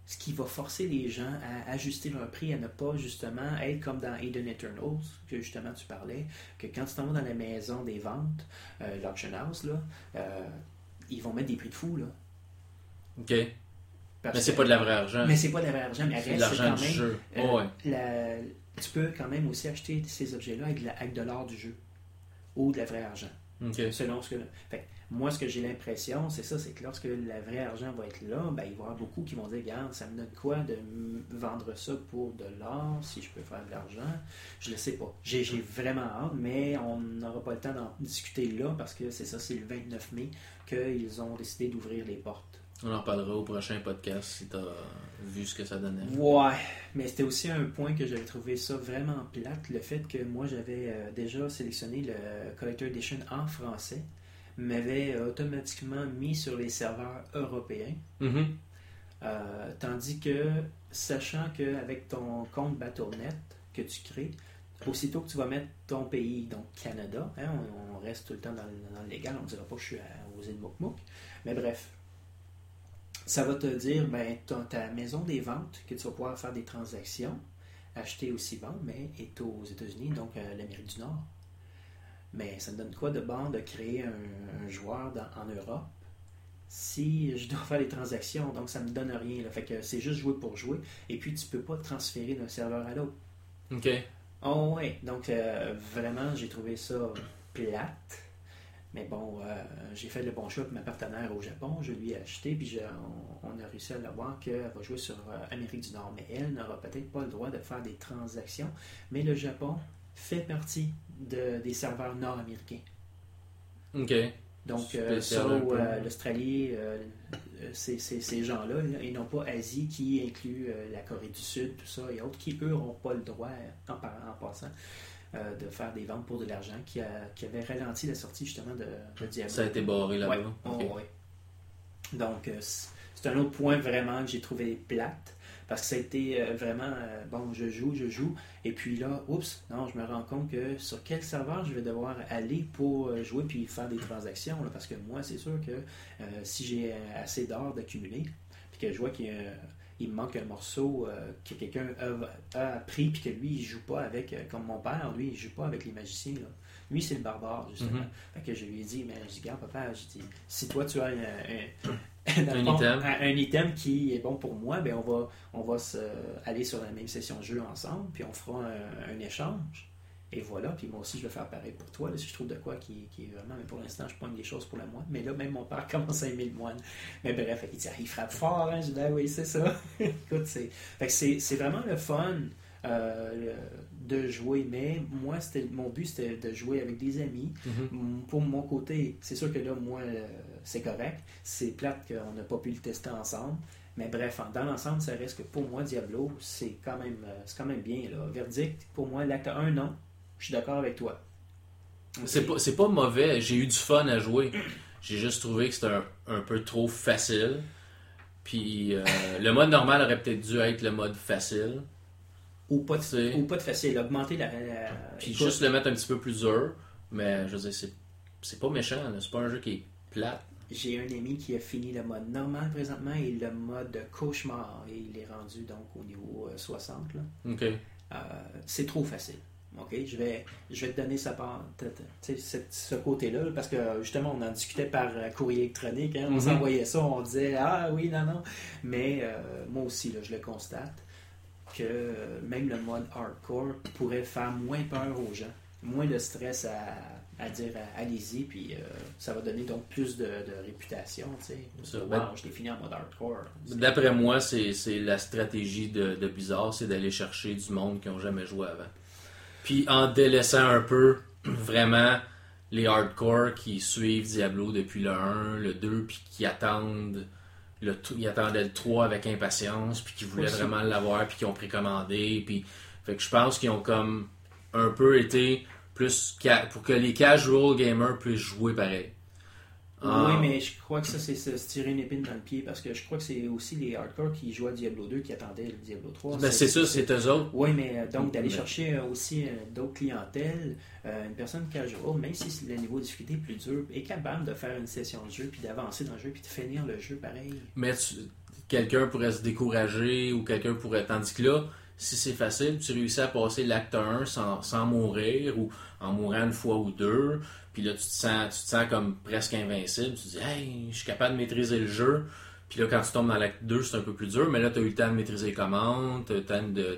Ce qui va forcer les gens à ajuster leur prix, à ne pas justement être comme dans Eden Eternals, que justement tu parlais, que quand tu t'en vas dans la maison des ventes, euh, l'auction house, là, ils vont mettre des prix de fou. Là, Ok. Parce Mais c'est pas de la vraie argent. Mais c'est pas de la vraie argent, mais C'est l'argent quand du même jeu. euh, Oh, ouais. la- tu peux quand même aussi acheter ces objets-là avec, de la- avec de l'or du jeu ou de la vraie argent, selon ce que. Fait moi, ce que j'ai l'impression, c'est ça, c'est que lorsque la vraie argent va être là, ben, il va y avoir beaucoup qui vont dire Regarde, ça me donne quoi de vendre ça pour de l'or si je peux faire de l'argent? Je le sais pas. J'ai j'ai vraiment hâte, mais on n'aura pas le temps d'en discuter là parce que c'est ça, c'est le 29 mai qu'ils ont décidé d'ouvrir les portes. On en reparlera au prochain podcast si t'as vu ce que ça donnait. Ouais, mais c'était aussi un point que j'avais trouvé ça vraiment plate, le fait que moi j'avais euh, déjà sélectionné le Collector Edition en français, m'avait automatiquement mis sur les serveurs européens, Mhm. euh, tandis que, sachant qu'avec ton compte Battle.net que tu crées, aussitôt que tu vas mettre ton pays, donc Canada, hein, on, on reste tout le temps dans, le- dans le légal, on ne dira pas que je suis à- aux îles Moukmouk, mais bref, ça va te dire, ben, ta, maison des ventes, que tu vas pouvoir faire des transactions, acheter aussi vendre, mais est aux États-Unis, donc euh, l'Amérique du Nord. Mais ça me donne quoi de bon de créer un, un joueur dans- en Europe si je dois faire des transactions, donc ça me donne rien. Là. Fait que c'est juste jouer pour jouer. Et puis tu peux pas transférer d'un serveur à l'autre. Ok. Oh ouais, donc euh, vraiment j'ai trouvé ça plate. Mais bon, euh, j'ai fait le bon choix avec ma partenaire au Japon. Je lui ai acheté, puis on, on a réussi à l'avoir qu'elle va jouer sur euh, Amérique du Nord. Mais elle n'aura peut-être pas le droit de faire des transactions. Mais le Japon fait partie de- des serveurs nord-américains. Ok. Donc, euh, l'Australie, ces gens-là, là, et non pas Asie, qui inclut la Corée du Sud, tout ça, et autres, qui, eux, n'ont pas le droit, en passant, euh, de faire des ventes pour de l'argent, qui, a- qui avait ralenti la sortie, justement, de, de Diablo. Ça a été barré là-bas. Ouais. Oh, ouais. Donc, euh, c'est un autre point vraiment que j'ai trouvé plate. Parce que ça a été euh, vraiment, euh, bon, je joue, je joue, et puis là, oups, non, je me rends compte que sur quel serveur je vais devoir aller pour jouer puis faire des transactions. là, parce que moi, c'est sûr que euh, si j'ai assez d'or d'accumuler, puis que je vois qu'il y a, il me manque un morceau euh, que quelqu'un a, a appris puis que lui il joue pas avec euh, comme mon père lui il joue pas avec les magiciens là. lui c'est le barbare justement Mhm. fait que je lui ai dit mais je dis regarde papa je dis si toi tu as un, un, fond, item. un- un item qui est bon pour moi ben on va on va se, aller sur la même session de jeu ensemble puis on fera un échange et voilà, puis moi aussi je vais faire pareil pour toi, là, si je trouve de quoi qui, qui est vraiment, mais pour l'instant je pogne des choses pour le moine, mais là même mon père <laughs> commence à aimer le moine. Mais bref, il dit, Ah, il frappe fort, hein, je dis, Ah oui, c'est ça. <laughs> Écoute, c'est, fait que c'est, c'est vraiment le fun euh, de jouer, mais moi, c'était, mon but c'était de jouer avec des amis. Mhm. Pour mon côté, c'est sûr que là, moi, euh, c'est correct. C'est plate qu'on n'a pas pu le tester ensemble. Mais bref, dans l'ensemble, ça reste que pour moi, Diablo, c'est quand même, euh, c'est quand même bien. Là. Verdict, pour moi, l'acte 1, non. Je suis d'accord avec toi. C'est pas, c'est pas mauvais, j'ai eu du fun à jouer. <clears throat> J'ai juste trouvé que c'était un, un peu trop facile. Puis euh, <laughs> le mode normal aurait peut-être dû être le mode facile. Ou pas de, ou pas de facile. Augmenter la. la- Puis écoute, juste le mettre un petit peu plus dur. Mais je veux dire, c'est, c'est pas méchant. là. C'est pas un jeu qui est plate. J'ai un ami qui a fini le mode normal présentement et le mode cauchemar. Et il est rendu donc au niveau euh, 60. Là. Ok. Euh, c'est trop facile. OK? Je vais, je vais te donner sa part, ce côté-là, là, parce que justement, on en discutait par euh, courrier électronique. hein, on Mhm. s'envoyait ça, on disait Ah oui, non, non. Mais euh, moi aussi, là, je le constate que euh, même le mode hardcore pourrait faire moins peur aux gens, moins de stress à, à dire allez-y, puis euh, ça va donner donc plus de, de réputation. Wow, ben- je l'ai fini en mode hardcore. D'après moi, c'est, la stratégie de, de Blizzard, c'est d'aller chercher du monde qui n'ont jamais joué avant. Puis en délaissant un peu vraiment les hardcore qui suivent Diablo depuis le 1, le 2, puis qui attendent le ils attendaient le 3 avec impatience, puis qui voulaient Aussi. vraiment l'avoir, puis qui ont précommandé, puis fait que je pense qu'ils ont comme un peu été plus ca- pour que les casual gamers puissent jouer pareil. Ah. Oui, mais je crois que ça, c'est se tirer une épine dans le pied parce que je crois que c'est aussi les hardcore qui jouaient à Diablo 2 qui attendaient le Diablo 3. Ben, c'est ça, c'est eux autres. Oui, mais euh, donc d'aller Mais- chercher euh, aussi euh, d'autres clientèles, une personne casual, même si le niveau de difficulté est plus dur, est capable de faire une session de jeu, puis d'avancer dans le jeu, puis de finir le jeu pareil. Mais quelqu'un pourrait se décourager ou quelqu'un pourrait. Tandis que là, si c'est facile, tu réussis à passer l'acte 1 sans, sans mourir ou en mourant une fois ou deux, puis là tu te sens, tu te sens comme presque invincible. Tu te dis, hey, je suis capable de maîtriser le jeu. Puis là, quand tu tombes dans l'acte 2, c'est un peu plus dur, mais là, tu as eu le temps de maîtriser les commandes, tu as.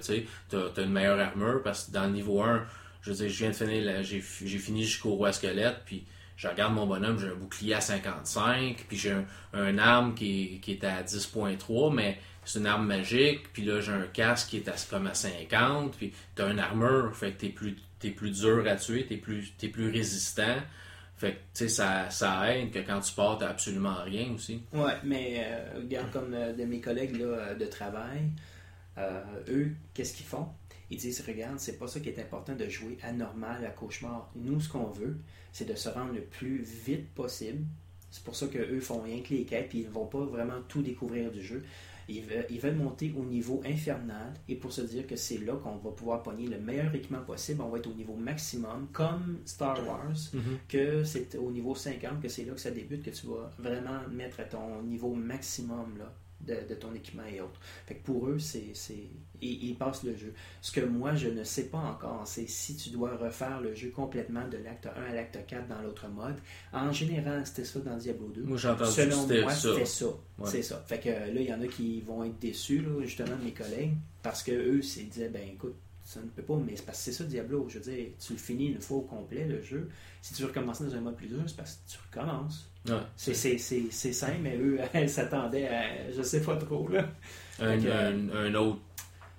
Tu t'as- as une meilleure armure parce que dans le niveau 1, je veux dire, je viens de finir, j'ai fini jusqu'au roi squelette, puis je regarde mon bonhomme, j'ai un bouclier à 55, puis j'ai un, arme qui, est- qui est à 10.3, mais c'est une arme magique, puis là j'ai un casque qui est à, comme à 50, puis t'as une armure, fait que t'es plus, t'es plus dur à tuer, t'es plus, t'es plus résistant. Fait que, tu sais, ça, ça aide que quand tu pars, t'as absolument rien aussi. Ouais, mais euh, regarde comme euh, de mes collègues là, de travail, euh, eux, qu'est-ce qu'ils font? Ils disent, regarde, c'est pas ça qui est important de jouer à normal, à cauchemar. Nous, ce qu'on veut, c'est de se rendre le plus vite possible. C'est pour ça qu'eux font rien que les quêtes, puis ils vont pas vraiment tout découvrir du jeu. Ils veulent, ils veulent monter au niveau infernal, et pour se dire que c'est là qu'on va pouvoir pogner le meilleur équipement possible, on va être au niveau maximum, comme Star Wars, que c'est au niveau 50 que c'est là que ça débute, que tu vas vraiment mettre à ton niveau maximum là, de, de ton équipement et autres. Fait que pour eux, c'est, c'est, ils, ils passent le jeu. Ce que moi, je ne sais pas encore, c'est si tu dois refaire le jeu complètement de l'acte 1 à l'acte 4 dans l'autre mode. En général, c'était ça dans Diablo 2. Moi, j'ai entendu Selon moi, ça. c'était ça. Ouais. C'est ça. Fait que euh, là, il y en a qui vont être déçus, là, justement, de mes collègues, parce que eux, c'est disaient, ben écoute, ça ne peut pas, mais c'est parce que c'est ça Diablo. Je veux dire, tu le finis une fois au complet, le jeu. Si tu veux recommencer dans un mode plus dur, c'est parce que tu recommences. Ouais. C'est, simple, mais eux, <laughs> elles s'attendaient à, je sais pas trop, là. un autre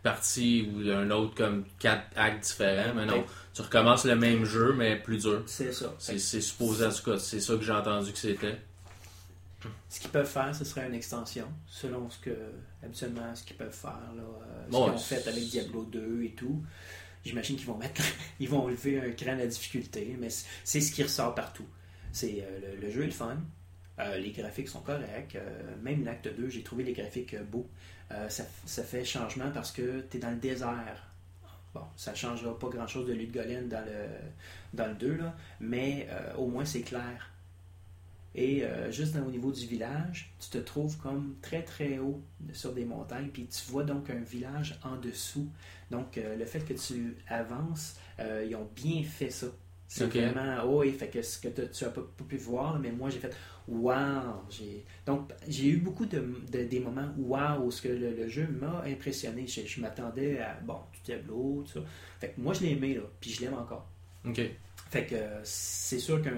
partie ou un autre comme quatre actes différents. Mais non, tu recommences le même jeu, mais plus dur. C'est ça. C'est supposé, en tout cas, c'est ça que j'ai entendu que c'était. Ce qu'ils peuvent faire, ce serait une extension, selon ce que, habituellement, ce qu'ils peuvent faire, là, euh, ce Bon, qu'ils ont fait avec Diablo 2 et tout. J'imagine qu'ils vont mettre, <laughs> ils vont lever un cran de la difficulté, mais c'est- ce qui ressort partout. C'est euh, le, le jeu est le fun, euh, les graphiques sont corrects, euh, même l'acte 2, j'ai trouvé les graphiques beaux. Euh, ça, fait changement parce que tu es dans le désert. Bon, ça ne changera pas grand-chose de Ludgolem dans le, dans le 2, là, mais euh, au moins c'est clair. Et euh, juste au niveau du village, tu te trouves comme très très haut sur des montagnes, puis tu vois donc un village en dessous. Donc le fait que tu avances, ils ont bien fait ça. C'est vraiment, oh, oui, fait que ce que tu n'as pas, pas pu voir, mais moi j'ai fait, wow! Donc j'ai eu beaucoup de, de- des moments wow, où ce que le, le jeu m'a impressionné. Je, je m'attendais à, bon, du tableau, tout ça. Fait que moi je l'ai aimé, là, puis je l'aime encore. Ok. Fait que c'est sûr que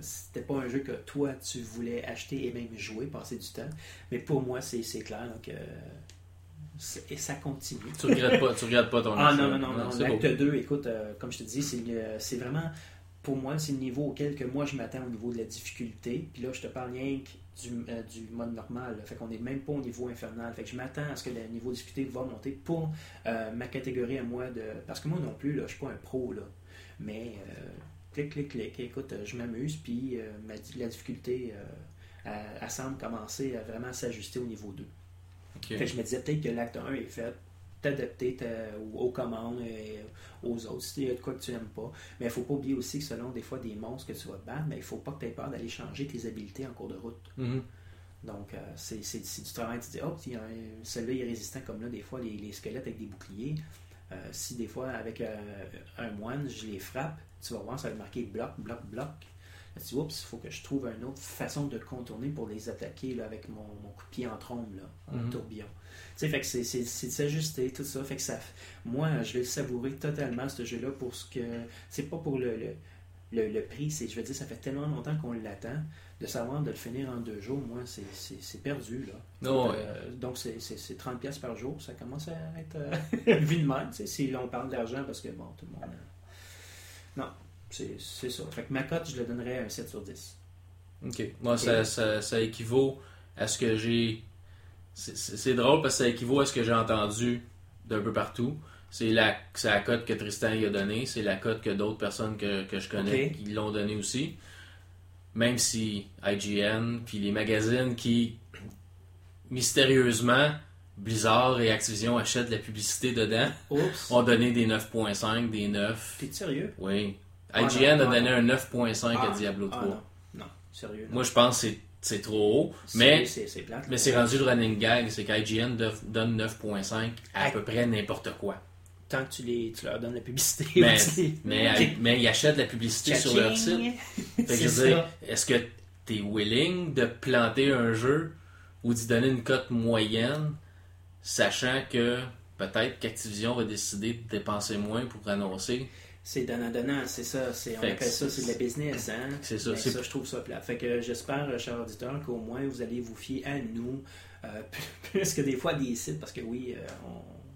c'était pas un jeu que toi tu voulais acheter et même jouer, passer du temps. Mais pour moi, c'est clair là, que et ça continue. Tu regrettes pas, tu regrettes pas ton Ah non, non, non, non. L'acte 2, écoute, euh, comme je te dis, c'est le- c'est vraiment, pour moi, c'est le niveau auquel que moi je m'attends au niveau de la difficulté. Puis là, je te parle rien que du, euh, du mode normal. là. Fait qu'on est même pas au niveau infernal. Fait que je m'attends à ce que le niveau de difficulté va monter pour euh, ma catégorie à moi de. Parce que moi non plus, là, je suis pas un pro, là. Mais euh, clic, clic, clic. Écoute, euh, je m'amuse, puis euh, ma- la difficulté, euh, elle, elle semble commencer à vraiment s'ajuster au niveau 2. Ok. Fait que je me disais peut-être que l'acte 1 est fait t'adapter ta- aux, commandes et aux autres. Si il y a de quoi que tu n'aimes pas. Mais il faut pas oublier aussi que selon des fois des monstres que tu vas battre, mais il faut pas que tu aies peur d'aller changer tes habiletés en cours de route. Mhm. Donc, euh, c'est du travail. Tu dis, oh, celui-là il est résistant comme là, des fois, les, les squelettes avec des boucliers. Euh, si des fois, avec euh, un moine, je les frappe, tu vas voir, ça va marquer bloc, bloc, bloc. Tu dis, oups, il faut que je trouve une autre façon de contourner pour les attaquer là, avec mon, mon coup de pied en trombe, là, en Mhm. tourbillon. Tu sais, fait que c'est- de s'ajuster, tout ça. Fait que ça. Moi, je vais le savourer totalement, ce jeu-là, pour ce que. C'est pas pour le, le, le- le prix, c'est, je veux dire, ça fait tellement longtemps qu'on l'attend. De savoir de le finir en deux jours, moi, c'est, perdu, là. Non, Euh, donc, c'est, c'est, c'est 30$ piastres par jour. Ça commence à être euh, <laughs> vu de même, tu sais, si on parle d'argent, parce que, bon, tout le monde... euh, Non, c'est, ça. Fait que ma cote, je le donnerais un 7 sur 10. Ok. Moi, Ça, ça, ça équivaut à ce que j'ai. C'est- drôle parce que ça équivaut à ce que j'ai entendu d'un peu partout. C'est la, la cote que Tristan y a donnée. C'est la cote que d'autres personnes que, que je connais qui l'ont donnée aussi. Même si IGN, puis les magazines qui, mystérieusement, Blizzard et Activision achètent la publicité dedans, Oups! ont donné des 9.5, des 9. T'es sérieux? Oui. Ah, IGN non, a non, donné non. un 9.5 Ah, à Diablo 3. ah, non, non, sérieux. non. Moi, je pense que c'est- c'est trop haut. Mais, c'est, c'est plate. mais là. c'est rendu le running gag, c'est qu'IGN donne 9.5 à, Ah. peu près n'importe quoi. Tant que tu, les, tu leur donnes la publicité Mais, <laughs> aussi. mais, mais ils achètent de la publicité sur leur site. <laughs> Fait que je C'est veux dire, ça. est-ce que tu es willing de planter un jeu ou d'y donner une cote moyenne, sachant que peut-être qu'Activision va décider de dépenser moins pour annoncer C'est donnant-donnant, c'est ça. C'est, on Fait appelle ça, c'est- de la business. Hein? C'est ça, c'est- ça, je trouve ça plat. Fait que j'espère, euh, chers auditeurs, qu'au moins vous allez vous fier à nous, euh, <laughs> plus que des fois des sites, parce que oui, euh,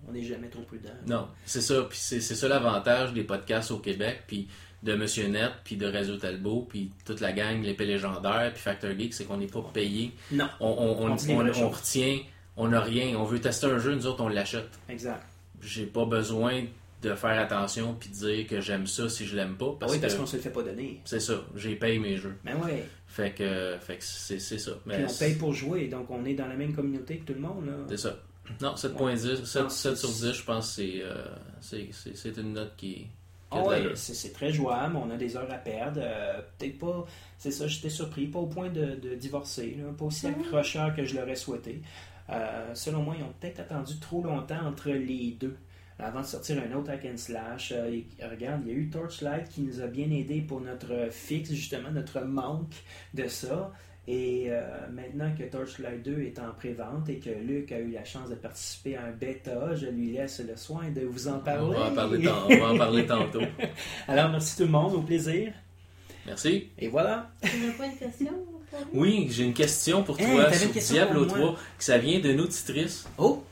on- n'est jamais trop prudent. Non, c'est ça. Puis c'est c'est ça l'avantage des podcasts au Québec, puis de Monsieur Net, puis de Réseau Talbot, puis toute la gang, l'épée légendaire, puis Factor Geek, c'est qu'on n'est pas payé. Non, On, on, on, On retient, on n'a rien. On veut tester un jeu, nous autres, on l'achète. exact. J'ai pas besoin de faire attention puis de dire que j'aime ça si je l'aime pas, Ah parce oui, parce qu'on se le fait pas donner. c'est ça, j'ai payé mes jeux. Ben ouais. Fait que, fait que c'est c'est ça. Mais Puis on paye pour jouer, donc on est dans la même communauté que tout le monde. Là. C'est ça. Non, 7.10, 7, Non, 7 sur c'est- 10, je pense que c'est, euh, c'est, c'est, c'est une note qui, a Ah l'allure. c'est c'est très jouable, on a des heures à perdre. euh, Peut-être pas, c'est ça, j'étais surpris, pas au point de, de divorcer, là, pas aussi accrocheur que je l'aurais souhaité. Euh, selon moi, ils ont peut-être attendu trop longtemps entre les deux avant de sortir un autre hack and slash. Euh, et- regarde, il y a eu Torchlight qui nous a bien aidé pour notre fixe, justement, notre manque de ça. Et euh, maintenant que Torchlight 2 est en pré-vente et que Luc a eu la chance de participer à un bêta, je lui laisse le soin de vous en parler. On va en parler, tant- on va en parler tantôt. <laughs> Alors, merci tout le monde, au plaisir. Merci. Et voilà. Tu n'as pas une question? <laughs> Oui, j'ai une question pour Hey, toi t'avais sur une question Diablo pour moi. 3, que ça vient de Notitrice. Oh,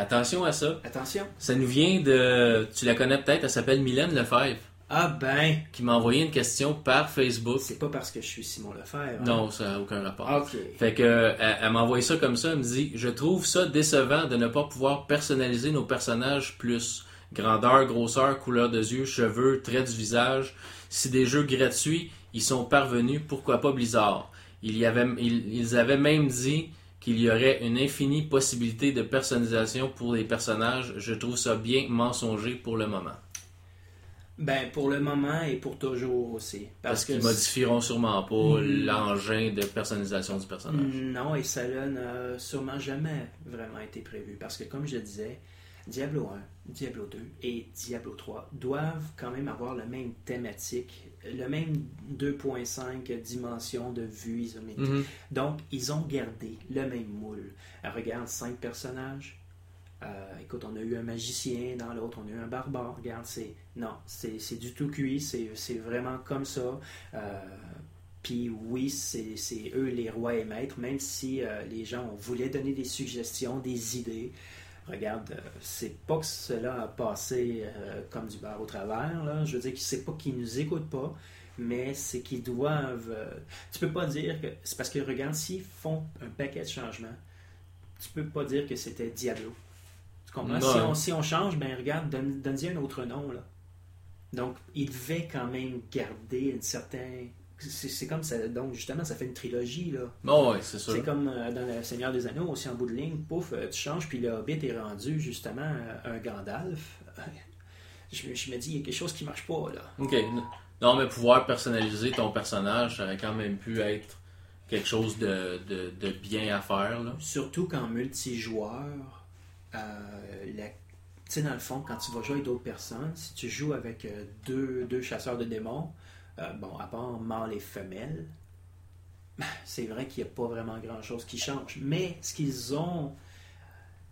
Attention à ça. attention. Ça nous vient de. Tu la connais peut-être, elle s'appelle Mylène Lefebvre, Ah ben, qui m'a envoyé une question par Facebook. c'est pas parce que je suis Simon Lefebvre. hein. Non, ça n'a aucun rapport. Ok. Fait que euh, elle, elle m'a envoyé ça comme ça, elle me dit Je trouve ça décevant de ne pas pouvoir personnaliser nos personnages plus. Grandeur, grosseur, couleur de yeux, cheveux, traits du visage. Si des jeux gratuits y sont parvenus, pourquoi pas Blizzard Il y avait, ils, ils avaient même dit qu'il y aurait une infinie possibilité de personnalisation pour les personnages. Je trouve ça bien mensonger pour le moment. Ben, pour le moment et pour toujours aussi. Parce, Parce, qu'ils modifieront sûrement pas Mm. l'engin de personnalisation du personnage. Non, et là, n'a sûrement jamais vraiment été prévu. Parce que, comme je disais, Diablo 1, Diablo 2 et Diablo 3 doivent quand même avoir le même thématique, le même 2.5 dimensions de vue isométrique. Mhm. Donc, ils ont gardé le même moule. Euh, regarde, cinq personnages. Euh, écoute, on a eu un magicien dans l'autre, on a eu un barbare. Regarde, c'est. Non, c'est du tout cuit, c'est vraiment comme ça. Euh, Puis oui, c'est c'est eux les rois et maîtres, même si euh, les gens on voulait donner des suggestions, des idées. Regarde, euh, c'est pas que cela a passé euh, comme du beurre au travers. Là. Je veux dire que c'est pas qu'ils nous écoutent pas, mais c'est qu'ils doivent. euh, tu peux pas dire que. C'est parce que regarde, s'ils font un paquet de changements, tu peux pas dire que c'était Diablo. Tu comprends? Si, on, si on change, ben regarde, donne- donne-y un autre nom. Là. Donc, ils devaient quand même garder une certaine. C'est comme ça. Donc, justement, ça fait une trilogie. là. Bon, ouais, c'est sûr. C'est comme euh, dans Le Seigneur des Anneaux, aussi en bout de ligne, pouf, euh, tu changes, puis le Hobbit est rendu justement euh, un Gandalf. <laughs> Je, je me dis, il y a quelque chose qui marche pas, là. Ok. Non, mais pouvoir personnaliser ton personnage, ça aurait quand même pu être quelque chose de, de, de bien à faire. Là. Surtout qu'en multijoueur, la- tu sais, dans le fond, quand tu vas jouer avec d'autres personnes, si tu joues avec deux, deux chasseurs de démons, euh, bon, à part mâle et femelle, <laughs> c'est vrai qu'il n'y a pas vraiment grand-chose qui change. Mais ce qu'ils ont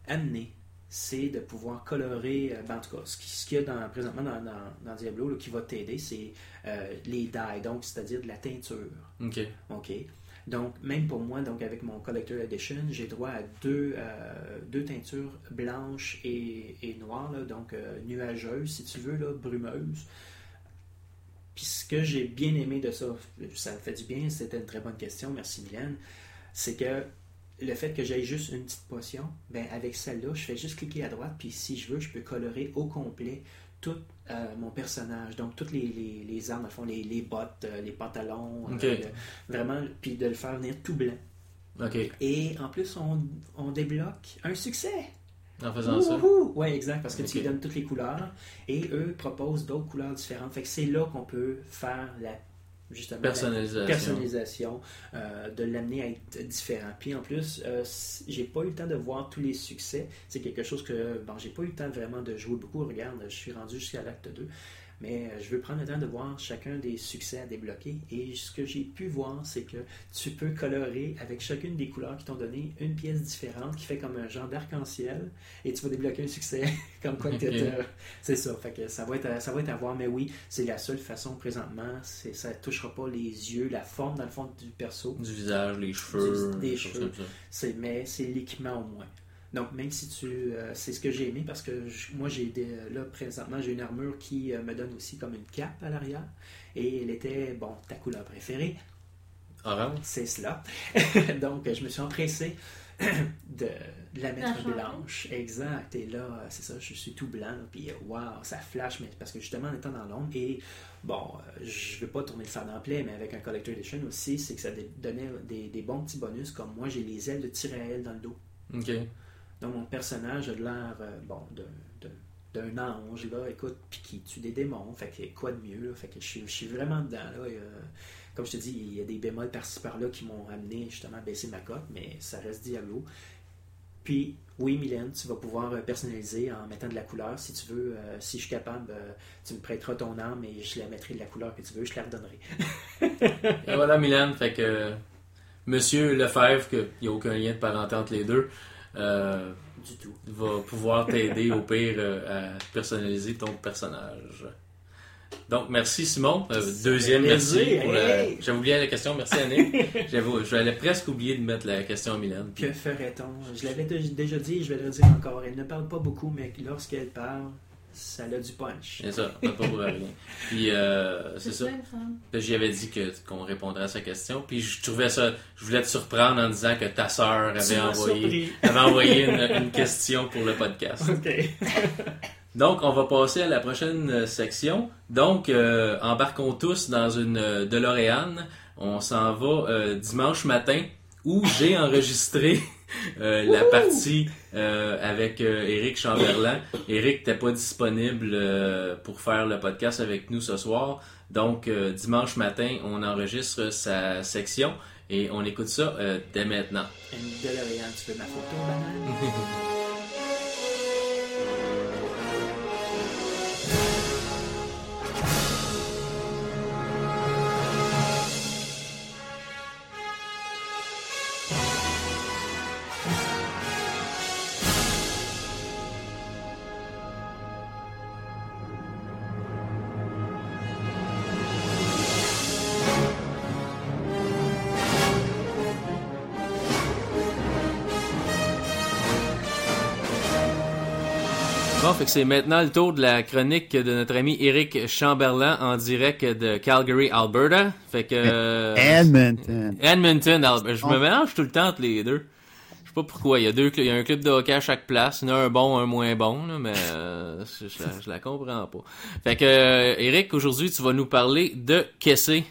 amené, c'est de pouvoir colorer, euh, ben, en tout cas, ce qui- ce qu'il y a dans, présentement dans, dans- dans Diablo là, qui va t'aider, c'est euh, les dye, donc c'est-à-dire de la teinture. Ok. OK? Donc, même pour moi, donc avec mon Collector Edition, j'ai droit à deux, euh, deux teintures blanches et, et noires, là, donc euh, nuageuses, si tu veux, là, brumeuses. Puis ce que j'ai bien aimé de ça, ça me fait du bien, c'était une très bonne question, merci Mylène, c'est que le fait que j'aie juste une petite potion, ben avec celle-là, je fais juste cliquer à droite, puis si je veux, je peux colorer au complet tout euh, mon personnage. Donc, toutes les, les, les armes, le fond, les, les bottes, euh, les pantalons, euh, le- vraiment, puis de le faire venir tout blanc. Ok. Et en plus, on, on débloque un succès. En faisant ça. Oui, exact, parce que tu lui donnes toutes les couleurs et eux proposent d'autres couleurs différentes. Fait que c'est là qu'on peut faire la justement la Personnalisation. euh, de l'amener à être différent. Puis en plus, euh, j'ai pas eu le temps de voir tous les succès. C'est quelque chose que, bon, j'ai pas eu le temps vraiment de jouer beaucoup. Regarde, je suis rendu jusqu'à l'acte 2. Mais euh, je veux prendre le temps de voir chacun des succès à débloquer. Et ce que j'ai pu voir, c'est que tu peux colorer avec chacune des couleurs qui t'ont donné une pièce différente qui fait comme un genre d'arc-en-ciel. Et tu vas débloquer un succès <laughs> comme quoi que Ok. t'étais- c'est ça. Fait que ça va être à, ça va être à voir. Mais oui, c'est la seule façon présentement. Ça touchera pas les yeux, la forme dans le fond du perso. Du visage, les cheveux, Du- des cheveux. mais c'est l'équipement au moins. Donc, même si tu. euh, c'est ce que j'ai aimé parce que je- moi, j'ai des, là, présentement, j'ai une armure qui euh, me donne aussi comme une cape à l'arrière. Et elle était, bon, ta couleur préférée, Orange. c'est cela. <laughs> Donc, je me suis empressé de, de la mettre La blanche. Exact. Et là, euh, c'est ça, je suis tout blanc. là, Puis, waouh, ça flash. Mais parce que justement, en étant dans l'ombre, et bon, je ne veux pas tourner le dans le plaie, mais avec un Collector Edition aussi, c'est que ça donnait des, des bons petits bonus. Comme moi, j'ai les ailes de tir à aile dans le dos. Ok. Donc, mon personnage a de l'air, euh, bon, d'un ange, là, écoute, puis qui tue des démons. Fait que quoi de mieux, là? Fait que je suis, je suis vraiment dedans, là. et, euh, comme je te dis, il y a des bémols par-ci par-là qui m'ont amené justement à baisser ma cote, mais ça reste Diablo. Puis, oui, Mylène, tu vas pouvoir euh, personnaliser en mettant de la couleur. Si tu veux, euh, si je suis capable, euh, tu me prêteras ton arme et je la mettrai de la couleur que tu veux, je te la redonnerai. <laughs> Et voilà, Milan. Fait que Monsieur Lefebvre, qu'il n'y a aucun lien de parenté entre les deux, euh, Du tout. va pouvoir t'aider au pire euh, à personnaliser ton personnage. Donc, merci Simon. Euh, deuxième merci. pour la- Hey! J'avais oublié la question. Merci Annick. <laughs> J'avais- J'allais presque oublier de mettre la question à Mylène. Que ferait-on? Je l'avais dé- déjà dit, je vais le dire encore. Elle ne parle pas beaucoup, mais lorsqu'elle parle, ça a du punch. C'est ça, pas pour <laughs> rien. Puis, euh, c'est ça. J'y avais dit que- qu'on répondrait à sa question. Puis je trouvais ça, je voulais te surprendre en disant que ta sœur avait envoyé, surpris. avait envoyé une, <laughs> une question pour le podcast. Ok. <laughs> Donc, on va passer à la prochaine euh, section. Donc, euh, embarquons tous dans une DeLorean. On s'en va euh, dimanche matin où j'ai enregistré <laughs> euh, la partie euh, avec euh, Eric Chamberlain. Eric n'était pas disponible euh, pour faire le podcast avec nous ce soir. Donc, euh, dimanche matin, on enregistre sa section et on écoute ça euh, dès maintenant. Une DeLorean, tu veux ma photo, banane? <laughs> fait que c'est maintenant le tour de la chronique de notre ami Eric Chamberlain en direct de Calgary, Alberta. Fait que... euh, Edmonton. Edmonton, Alberta. Je me mélange tout le temps entre les deux. Je sais pas pourquoi. Il y a deux, il y a un club de hockey à chaque place. Il y en a un bon, un moins bon, là, mais euh, je, je la, je la comprends pas. Fait que, euh, Eric, aujourd'hui, tu vas nous parler de Kessé.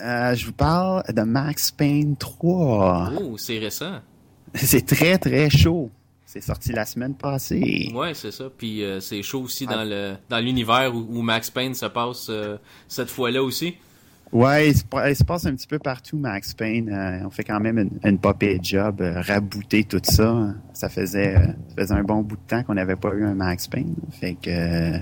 Euh, je vous parle de Max Payne 3. Oh, c'est récent. <laughs> C'est très, très chaud. C'est sorti la semaine passée. Ouais, c'est ça. Puis euh, c'est chaud aussi dans le dans l'univers où, où Max Payne se passe euh, cette fois-là aussi. Ouais, il se, pa- il se passe un petit peu partout, Max Payne. Euh, on fait quand même une, une job, rabouter tout ça. Ça faisait, ça faisait un bon bout de temps qu'on n'avait pas eu un Max Payne. Fait que...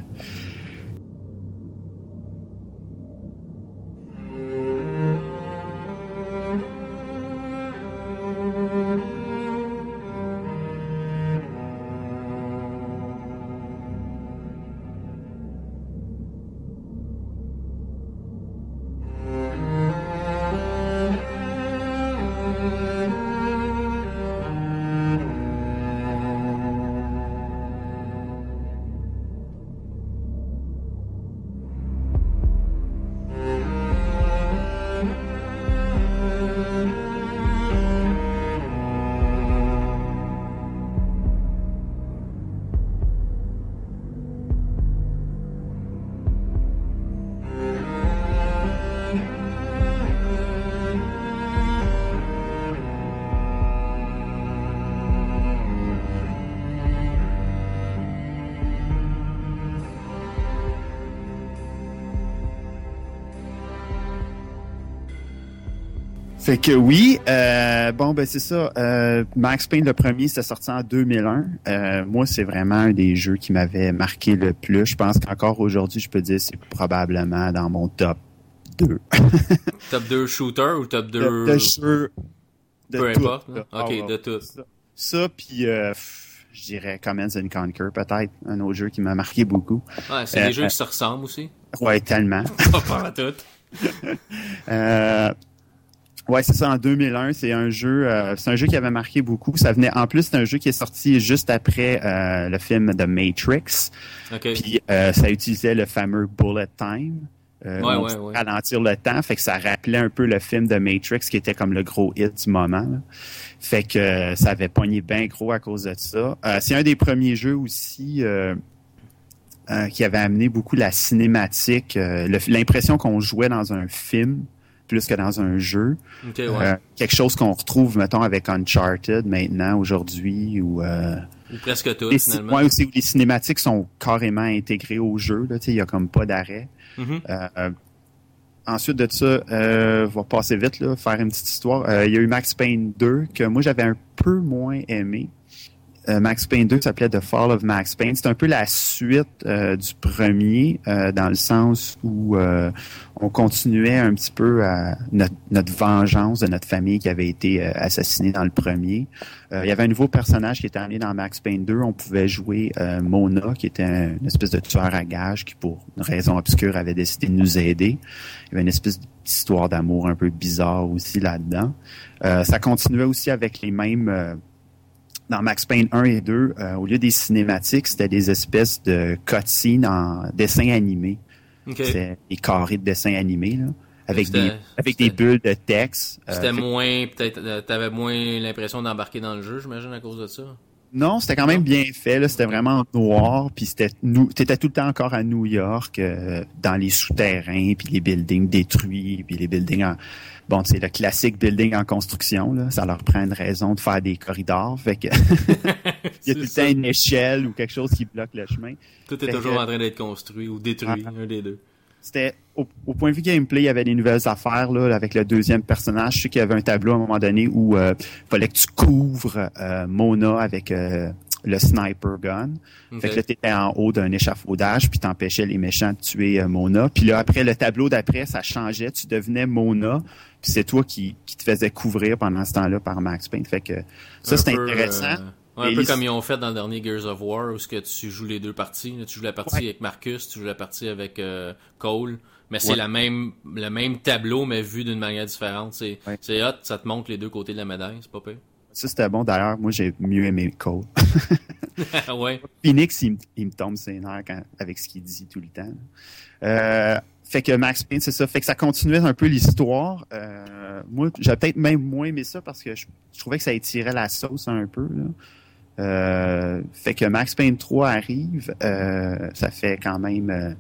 que oui, euh, bon ben c'est ça. Euh, Max Payne le premier, c'est sorti en 2001. Euh, moi, c'est vraiment un des jeux qui m'avait marqué le plus. Je pense qu'encore aujourd'hui, je peux dire c'est probablement dans mon top 2. <laughs> Top 2 shooter ou top 2 de, de jeux de peu tout, importe. Ah Ok, de tout. Ça, ça puis euh, je dirais Command and Conquer peut-être, un autre jeu qui m'a marqué beaucoup. Ouais, c'est Euh, des jeux euh, qui se ressemblent aussi. Ouais, tellement. <laughs> Pas tout. <laughs> Euh, ouais, c'est ça. En 2001, c'est un jeu. euh, c'est un jeu qui avait marqué beaucoup. Ça venait. En plus, c'est un jeu qui est sorti juste après euh, le film The Matrix. Ok. Puis euh, ça utilisait le fameux bullet time. Euh, Ouais, ouais, ouais. ralentir le temps, fait que ça rappelait un peu le film de Matrix qui était comme le gros hit du moment. là. Fait que euh, ça avait pogné bien gros à cause de ça. Euh, c'est un des premiers jeux aussi euh, euh, qui avait amené beaucoup la cinématique, euh, l'impression qu'on jouait dans un film plus que dans un jeu. Ouais. Euh, quelque chose qu'on retrouve, mettons, avec Uncharted maintenant, aujourd'hui, ou euh, Ou presque tout, les, finalement. ouais, aussi, où les cinématiques sont carrément intégrées au jeu. Il y a comme pas d'arrêt. Mhm. Euh, euh, ensuite de ça, on va passer vite, là, faire une petite histoire. Il y a eu Max Payne 2 que moi j'avais un peu moins aimé. Euh, Max Payne 2 s'appelait The Fall of Max Payne. C'est un peu la suite euh, du premier, euh, dans le sens où on continuait un petit peu à notre, vengeance de notre famille qui avait été assassinée dans le premier. Il y avait un nouveau personnage qui était amené dans Max Payne 2. On pouvait jouer Mona, qui était un- une espèce de tueur à gages qui, pour une raison obscure, avait décidé de nous aider. Il y avait une espèce d'histoire d'amour un peu bizarre aussi là-dedans. Ça continuait aussi avec les mêmes... dans Max Payne 1 et 2, euh, au lieu des cinématiques, c'était des espèces de cutscenes en dessin animé. C'était des carrés de dessin animé, là, avec des, avec des c'était- bulles de texte. Euh, C'était moins, peut-être, euh, t'avais moins l'impression d'embarquer dans le jeu, j'imagine, à cause de ça? Non, c'était quand même bien fait. Là, c'était vraiment noir, puis c'était nous. T'étais tout le temps encore à New York, euh, dans les souterrains, puis les buildings détruits, puis les buildings en. Bon, c'est le classique building en construction. Là, ça leur prend une raison de faire des corridors. Fait que <laughs> il y a tout le temps une échelle ou quelque chose qui bloque le chemin. Tout est Fait toujours que- en train d'être construit ou détruit, Ah. un des deux. C'était au, au point de vue gameplay, il y avait des nouvelles affaires là, avec le deuxième personnage. Je sais qu'il y avait un tableau à un moment donné où euh, fallait que tu couvres euh, Mona avec euh, le sniper gun. Fait que là, t'étais en haut d'un échafaudage, puis t'empêchais les méchants de tuer euh, Mona. Puis là, après, le tableau d'après, ça changeait. Tu devenais Mona, puis c'est toi qui, qui te faisais couvrir pendant ce temps-là par Max Payne. Fait que ça, c'est intéressant. euh, ouais, un peu comme ils ont fait dans le dernier Gears of War, où ce que tu joues les deux parties. Tu joues la partie Ouais. avec Marcus, tu joues la partie avec euh, Cole. Mais c'est Ouais. la même, le même tableau, mais vu d'une manière différente. C'est hot, ça te montre les deux côtés de la médaille, c'est pas pire. Ça, c'était bon. D'ailleurs, moi, j'ai mieux aimé Cole. <laughs> ouais. Phoenix, il, me- il me tombe ses nerfs quand- avec ce qu'il dit tout le temps. Euh, fait que Max Payne, c'est ça. Fait que ça continuait un peu l'histoire. Euh, moi, j'ai peut-être même moins aimé ça parce que je, je trouvais que ça étirait la sauce un peu. Là. Euh, fait que Max Payne 3 arrive. euh, ça fait quand même euh,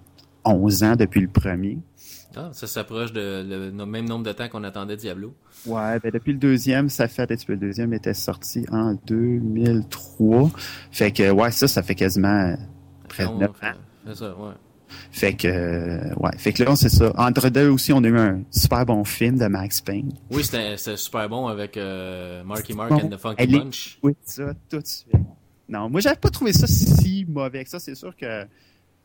11 ans depuis le premier. Ah, ça s'approche de le, même nombre de temps qu'on attendait Diablo. Ouais, ben depuis le deuxième, ça fait, un petit peu, le deuxième était sorti en 2003. Fait que, ouais, ça, ça fait quasiment près de On- 9 ans. C'est ça, ouais. Fait que, euh, ouais. Fait que là, c'est ça. Entre deux aussi, on a eu un super bon film de Max Payne. Oui, c'était super bon avec euh, Marky Mark Bon, and the Funky elle est- Bunch. Oui, ça, tout de suite. Non, moi, j'avais pas trouvé ça si mauvais que ça. C'est sûr que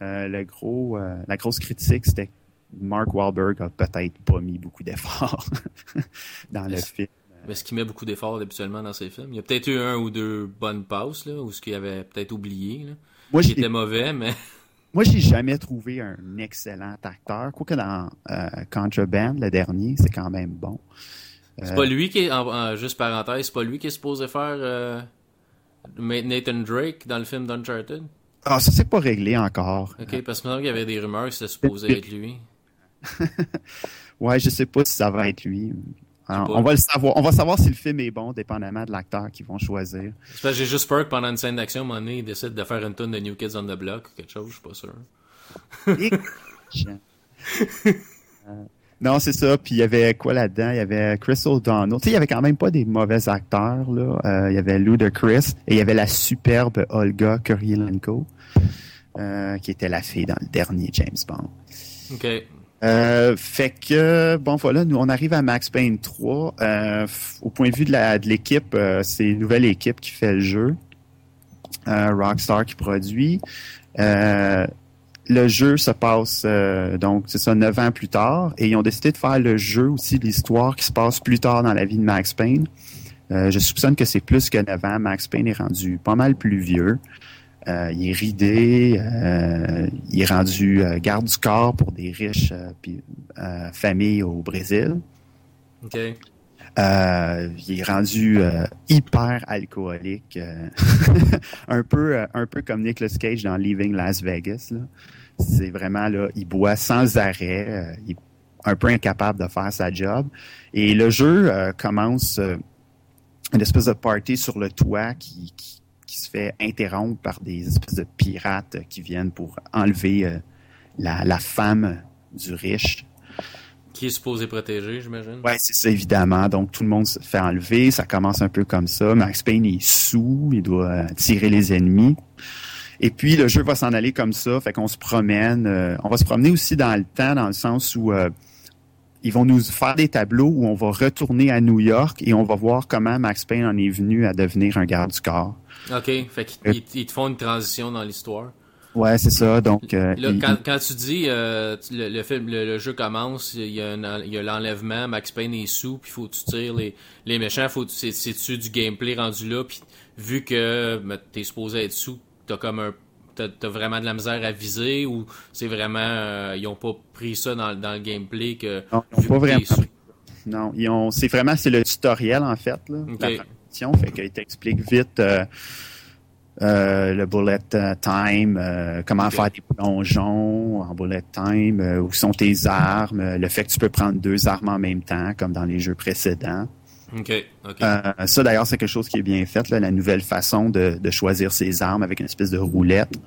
euh, le gros, la grosse critique, c'était que Mark Wahlberg a peut-être pas mis beaucoup d'efforts <laughs> dans le film. Mais ce qui met beaucoup d'efforts habituellement dans ses films. Il y a peut-être eu un ou deux bonnes passes, là, ou ce qu'il avait peut-être oublié, là, Moi, qui était mauvais, mais Moi, j'ai jamais trouvé un excellent acteur. Quoique dans euh, Contraband, le dernier, c'est quand même bon. c'est Euh, pas lui qui est, en, en- juste parenthèse, c'est pas lui qui est supposé faire euh, Nathan Drake dans le film d'Uncharted? Ah, ça, c'est pas réglé encore. Ok, parce que maintenant qu'il y avait des rumeurs que c'était supposé être lui. <laughs> Ouais, je sais pas si ça va être lui. Pas. on va le savoir. On va savoir si le film est bon, dépendamment de l'acteur qu'ils vont choisir. J'ai juste peur que pendant une scène d'action, il décide de faire une tonne de New Kids on the Block ou quelque chose, je suis pas sûr. <laughs> Euh, non, c'est ça. Puis il y avait quoi là-dedans? Il y avait Chris O'Donnell. Tu sais, il y avait quand même pas des mauvais acteurs, là. Euh, il y avait Ludacris et il y avait la superbe Olga Kurylenko, euh, qui était la fille dans le dernier James Bond. Ok. Euh, fait que, bon, voilà, nous, on arrive à Max Payne 3. Euh, au point de vue de de l'équipe, euh, c'est une nouvelle équipe qui fait le jeu. Rockstar qui produit. Le jeu se passe, donc, c'est ça, neuf ans plus tard. Et ils ont décidé de faire le jeu aussi, l'histoire qui se passe plus tard dans la vie de Max Payne. Je soupçonne que c'est plus que 9 ans. Max Payne est rendu pas mal plus vieux. Euh, il est ridé, euh, il est rendu euh, garde du corps pour des riches familles au Brésil. Ok. Il est rendu hyper alcoolique, <laughs> un peu un peu comme Nicolas Cage dans Leaving Las Vegas. C'est vraiment là, il boit sans arrêt, il est un peu incapable de faire sa job. Et le jeu commence une espèce de party sur le toit qui, fait interrompre par des espèces de pirates qui viennent pour enlever euh, la, la femme du riche. Qui est supposé protéger, j'imagine. Ouais, c'est ça, évidemment. Donc, tout le monde se fait enlever. Ça commence un peu comme ça. Max Payne est sous. Il doit euh, tirer les ennemis. Et puis, le jeu va s'en aller comme ça. Fait qu'on se promène. euh, on va se promener aussi dans le temps, dans le sens où euh, ils vont nous faire des tableaux où on va retourner à New York et on va voir comment Max Payne en est venu à devenir un garde du corps. Ok, fait qu'ils ils- te font une transition dans l'histoire. Ouais, c'est ça. Donc, euh, Là, il- quand, quand tu dis euh, tu- le, le film, le, le jeu commence, il y a, l'enlèvement, Max Payne est sous, puis faut que tu tires les, les méchants, faut tu- c'est c'est-tu du gameplay rendu là, puis vu que ben, t'es supposé être sous, t'as comme un t'as vraiment de la misère à viser ou c'est vraiment euh, ils ont pas pris ça dans, dans le gameplay que Non, ils ont pas que vraiment. sous? Non, ils ont. C'est vraiment c'est le tutoriel en fait là. Ok. Fait qu'il t'explique vite euh, euh, le bullet euh, time, euh, comment faire des plongeons en bullet time, où sont tes armes, le fait que tu peux prendre deux armes en même temps comme dans les jeux précédents. OK, OK. Euh, ça, d'ailleurs, c'est quelque chose qui est bien fait, là, la nouvelle façon de, de choisir ses armes avec une espèce de roulette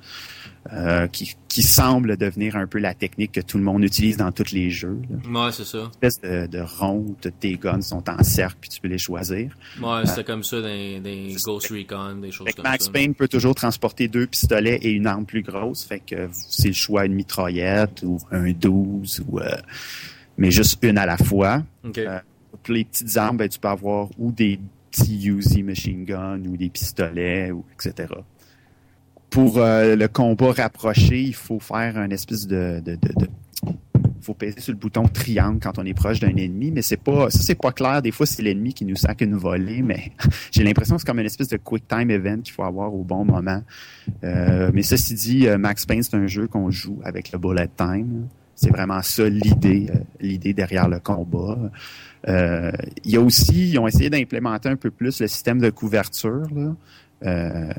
euh, qui, qui semble devenir un peu la technique que tout le monde utilise dans tous les jeux. Là. Ouais, c'est ça. Une espèce de, de rond où toutes tes guns sont en cercle puis tu peux les choisir. Ouais, c'était comme ça dans des Ghost Recon, des choses comme Max ça. Payne peut toujours transporter deux pistolets et une arme plus grosse. Fait que c'est le choix une mitraillette ou un 12 ou euh, mais juste une à la fois. OK. Pour les petites armes, ben, tu peux avoir ou des petits Uzi machine gun ou des pistolets, etc. Pour euh, le combat rapproché, il faut faire un espèce de, de, faut peser sur le bouton triangle quand on est proche d'un ennemi, mais c'est pas ça c'est pas clair. Des fois c'est l'ennemi qui nous sac une volée, mais <laughs> j'ai l'impression que c'est comme une espèce de quick time event qu'il faut avoir au bon moment. Euh, mais ceci dit, euh, Max Payne c'est un jeu qu'on joue avec le bullet time. C'est vraiment ça l'idée, l'idée derrière le combat. Euh, il y a aussi, ils ont essayé d'implémenter un peu plus le système de couverture, là, euh,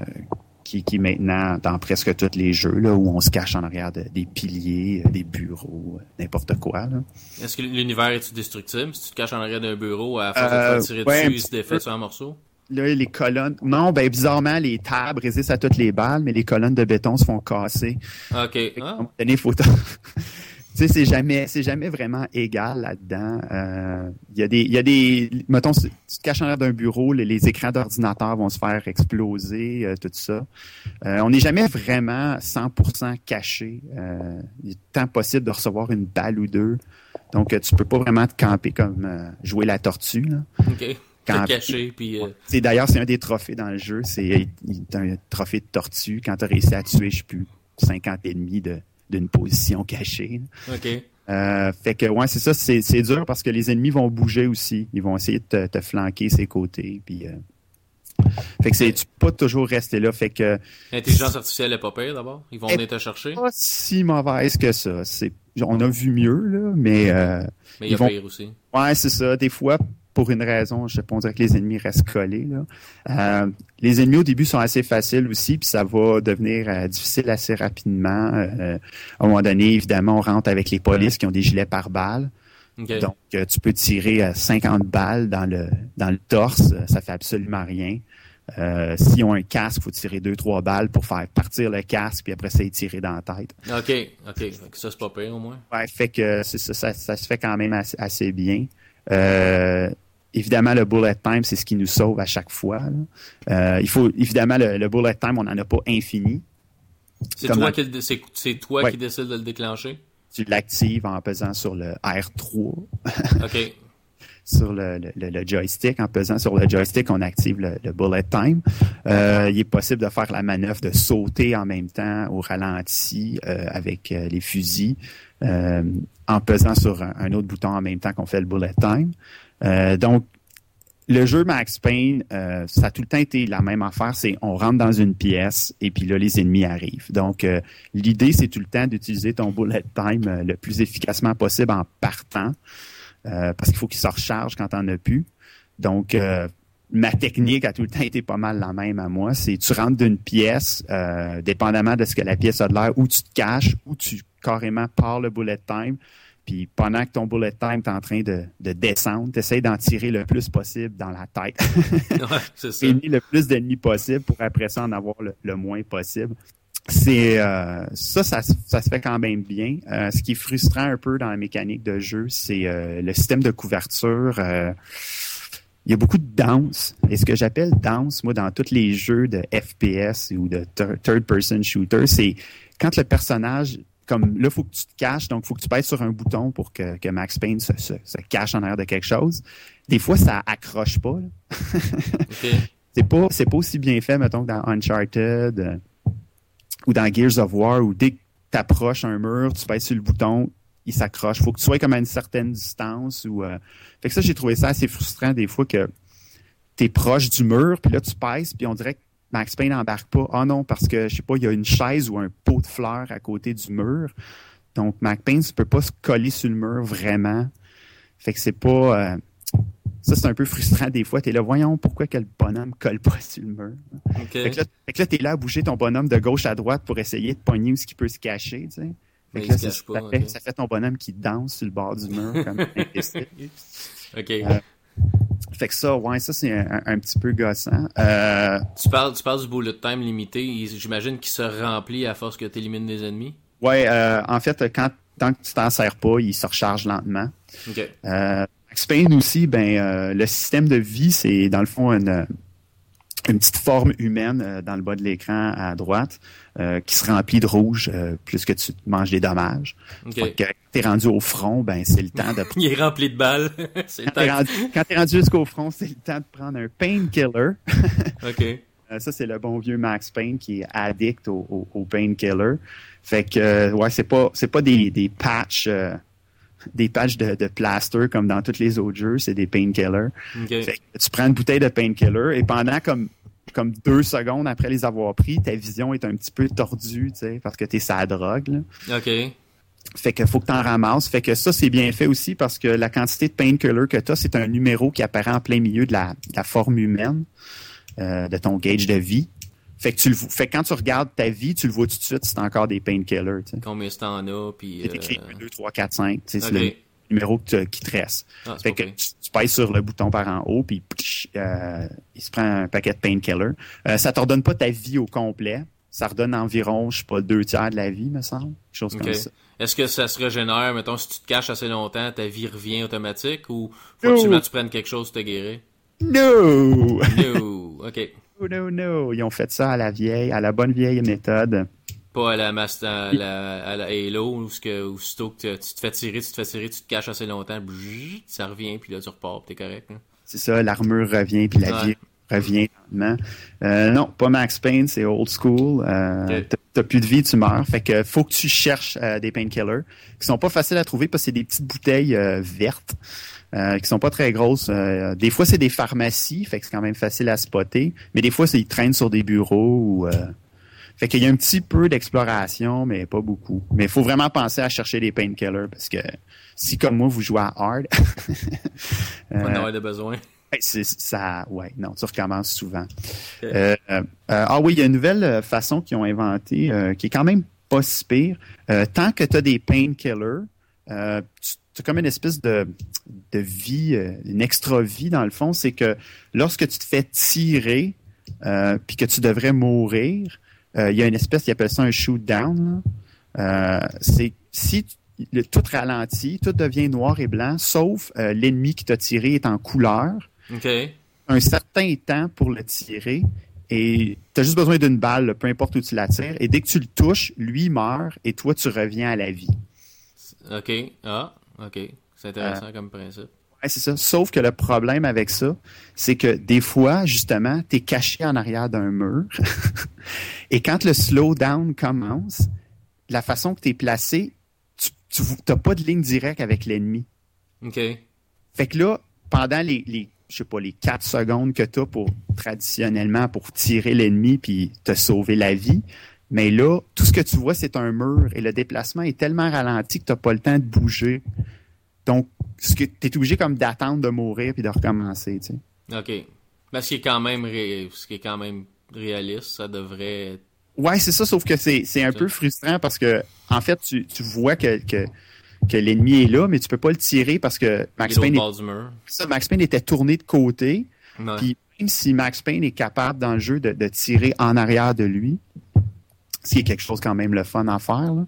qui, qui est maintenant dans presque tous les jeux, là, où on se cache en arrière de- des piliers, euh, des bureaux, n'importe quoi. Est-ce que l'univers est destructible? Si tu te caches en arrière d'un bureau, à force Euh, de tirer ouais, dessus, il se défait sur un morceau? Là, les colonnes. Non, ben bizarrement, les tables résistent à toutes les balles, mais les colonnes de béton se font casser. OK. À un Ah, moment donné, faut tu sais, c'est jamais, c'est jamais vraiment égal là-dedans. Euh, Il y a des, il y a des, mettons, si tu te caches en arrière d'un bureau, les, les écrans d'ordinateur vont se faire exploser, euh, tout ça. Euh, on n'est jamais vraiment 100% caché. Euh, il est tant possible de recevoir une balle ou deux. Donc, tu peux pas vraiment te camper comme euh, jouer la tortue. Là. OK. Quand- T'es caché, puis... euh, C'est d'ailleurs c'est un des trophées dans le jeu, c'est un trophée de tortue quand tu as réussi à tuer je sais plus 50 ennemis de d'une position cachée. OK. Euh, fait que ouais, c'est ça, c'est c'est dur parce que les ennemis vont bouger aussi, ils vont essayer de te, te flanquer ses côtés puis euh, fait que c'est pas toujours rester là, fait que L'intelligence artificielle est pas pire, d'abord? Ils vont venir te chercher? pas si mauvaise que ça, c'est on a vu mieux là, mais euh, Mais il y a vont- pire aussi. Ouais, c'est ça. Des fois, pour une raison, je sais pas, on dirait que les ennemis restent collés. Là. Euh, les ennemis au début sont assez faciles aussi, puis ça va devenir euh, difficile assez rapidement. Euh, à un moment donné, évidemment, on rentre avec les polices qui ont des gilets par balle. OK. Donc, tu peux tirer euh, 50 balles dans le dans le torse, ça fait absolument rien. Euh, S'ils ont un casque, faut tirer deux trois balles pour faire partir le casque, puis après ça, y tirer dans la tête. OK. OK. Ça, c'est pas pire, au moins. Ouais, fait que ça, ça, ça se fait quand même assez, assez bien. Euh, évidemment, le bullet time, c'est ce qui nous sauve à chaque fois. Euh, il faut évidemment le, le bullet time, on n'en a pas infini. C'est toi, qui, toi Ouais. décides de le déclencher? Tu l'actives en pesant sur le R3, <laughs> OK. sur le, le- le- le joystick. En pesant sur le joystick, on active le, le bullet time. Euh, il est possible de faire la manœuvre de sauter en même temps au ralenti euh, avec euh, les fusils, en pesant sur un, un autre bouton en même temps qu'on fait le bullet time. Euh, donc, le jeu Max Payne, euh, ça a tout le temps été la même affaire. C'est on rentre dans une pièce et puis là, les ennemis arrivent. Donc, euh, l'idée, c'est tout le temps d'utiliser ton bullet time le plus efficacement possible en partant. parce qu'il faut qu'il se recharge quand t'en as plus. Donc, ma technique a tout le temps été pas mal la même à moi. C'est tu rentres d'une pièce, dépendamment de ce que la pièce a de l'air, ou tu te caches, ou tu carrément pars le bullet time. Puis pendant que ton bullet time est en train de, de descendre, tu essaies d'en tirer le plus possible dans la tête. <laughs> Ouais, c'est ça. Éliminer le plus d'ennemis possible pour après ça en avoir le, le moins possible. C'est euh, ça, ça, se- ça se fait quand même bien. Euh, ce qui est frustrant un peu dans la mécanique de jeu, c'est euh, le système de couverture. il y a beaucoup de danse. Et ce que j'appelle danse, moi, dans tous les jeux de FPS ou de thir- third-person shooter, c'est quand le personnage, comme là, faut que tu te caches, donc faut que tu pèses sur un bouton pour que, que Max Payne se, se, se cache en arrière de quelque chose. Des fois, ça accroche pas. <laughs> C'est pas, c'est pas aussi bien fait, mettons, que dans Uncharted euh, ou dans Gears of War, où dès que tu approches un mur, tu pèses sur le bouton, il s'accroche. faut que tu sois comme à une certaine distance. Ou, euh, Fait que ça, j'ai trouvé ça assez frustrant des fois que tu es proche du mur, puis là, tu pèses, puis on dirait que Max Payne n'embarque pas. Ah non, parce que, je sais pas, il y a une chaise ou un pot de fleurs à côté du mur. Donc, Max Payne ne peut pas se coller sur le mur vraiment. Fait que c'est pas... euh, ça, c'est un peu frustrant des fois. T'es là, voyons pourquoi que le bonhomme colle pas <laughs> sur le mur? OK. Fait que là, t'es là à bouger ton bonhomme de gauche à droite pour essayer de pogner où ce qui peut se cacher, tu sais. Fait que là, ça, cache pas, ça fait, ok. ça fait ton bonhomme qui danse sur le bord du mur comme <laughs> un imbécile. OK. Euh, Fait que ça, ouais, ça c'est un, petit peu gossant. Euh, Tu parles, tu parles du bullet time limité. J'imagine qu'il se remplit à force que tu élimines des ennemis. ouais, euh, en fait, quand tant que tu t'en sers pas, il se recharge lentement. Ok. Euh, Max Payne aussi, ben euh, le système de vie, c'est dans le fond une, une petite forme humaine dans le bas de l'écran à droite euh, qui se remplit de rouge euh, plus que tu manges des dommages. Ok. Fait que quand t'es rendu au front, ben c'est le temps de <laughs> Il est rempli de balles. <laughs> C'est quand t'es rendu, rendu jusqu'au front, c'est le temps de prendre un painkiller. <laughs> Ok. Euh, ça, c'est le bon vieux Max Payne qui est addict au, au, au painkiller. Fait que, ouais, c'est pas, c'est pas des, des patchs, des patchs de, de plaster comme dans tous les autres jeux, c'est des painkillers. Fait que tu prends une bouteille de painkiller et pendant comme, comme deux secondes après les avoir pris, ta vision est un petit peu tordue, tu sais, parce que t'es sa drogue, là. Ok. Fait que faut que t'en ramasses. Fait que ça, c'est bien fait aussi parce que la quantité de painkiller que t'as, c'est un numéro qui apparaît en plein milieu de la, de la forme humaine, euh, de ton gauge de vie. Fait que tu le, vo- fait que quand tu regardes ta vie, tu le vois tout de suite si t'as encore des painkillers. Combien de temps on a, puis... C'est écrit euh, 1, 2, 3, 4, 5. tu sais, C'est Ok. Numéro que tu- qui te reste. Ah, Fait que tu, tu pèses sur le bouton par en haut, puis euh, il se prend un paquet de painkiller. Euh, ça te redonne pas ta vie au complet. Ça redonne environ, je sais pas, deux tiers de la vie, me semble. Quelque chose Ok. comme ça. Est-ce que ça se régénère, mettons, si tu te caches assez longtemps, ta vie revient automatique ou faut No. absolument que tu prennes quelque chose pour te guérir? No! No. <laughs> OK. Oh no, no. Ils ont fait ça à la vieille, à la bonne vieille méthode. Pas à la, Master, à la, à la Halo, où, ce que, où sitôt que tu, te fais tirer, tu te fais tirer, tu te caches assez longtemps, ça revient, puis là, tu repars, puis t'es correct. hein. C'est ça, l'armure revient, puis la Ouais. vie revient lentement. Euh, non, pas Max Payne, c'est old school. Euh, t'as- plus de vie, tu meurs. Fait que faut que tu cherches euh, des painkillers qui sont pas faciles à trouver parce que c'est des petites bouteilles vertes euh, qui sont pas très grosses. Euh, des fois, c'est des pharmacies, fait que c'est quand même facile à spotter. Mais des fois, ils traînent sur des bureaux ou... euh, Fait qu'il y a un petit peu d'exploration, mais pas beaucoup. Mais il faut vraiment penser à chercher des painkillers parce que si, comme moi, vous jouez à hard, <laughs> euh, en de besoin. C'est ça, ouais, non, tu recommences souvent. Euh, euh, ah oui, il y a une nouvelle euh, façon qu'ils ont inventée qui est quand même pas si pire. Tant que tu as des painkillers, tu as comme une espèce de, de vie, une extra vie dans le fond, c'est que lorsque tu te fais tirer euh, puis que tu devrais mourir, il y a une espèce, ils appellent ça un shoot down. là. Euh, c'est si tu- le, tout ralentit, tout devient noir et blanc, sauf euh, l'ennemi qui t'a tiré est en couleur un certain temps pour le tirer et tu as juste besoin d'une balle, là, peu importe où tu la tires. Et dès que tu le touches, lui meurt et toi, tu reviens à la vie. OK. Ah, OK. C'est intéressant comme principe. Ouais, c'est ça. Sauf que le problème avec ça, c'est que des fois, justement, tu es caché en arrière d'un mur. <laughs> et quand le slowdown commence, la façon que tu es placé, tu n'as pas de ligne directe avec l'ennemi. OK. Fait que là, pendant les, les je sais pas, les quatre secondes que tu as pour, traditionnellement, pour tirer l'ennemi puis te sauver la vie, mais là, tout ce que tu vois, c'est un mur et le déplacement est tellement ralenti que tu n'as pas le temps de bouger. Donc, ce que tu es obligé comme d'attendre de mourir puis de recommencer, tu sais. OK. Mais ce qui est quand même, ré- ce qui est quand même réaliste, ça devrait. Ouais, c'est ça, sauf que c'est c'est un peu frustrant parce que, en fait, tu, tu vois que, que, que l'ennemi est là, mais tu peux pas le tirer parce que Max Payne, est- ça, Max Payne était tourné de côté. Puis même si Max Payne est capable dans le jeu de, de tirer en arrière de lui, ce qui est quelque chose quand même le fun à faire, là,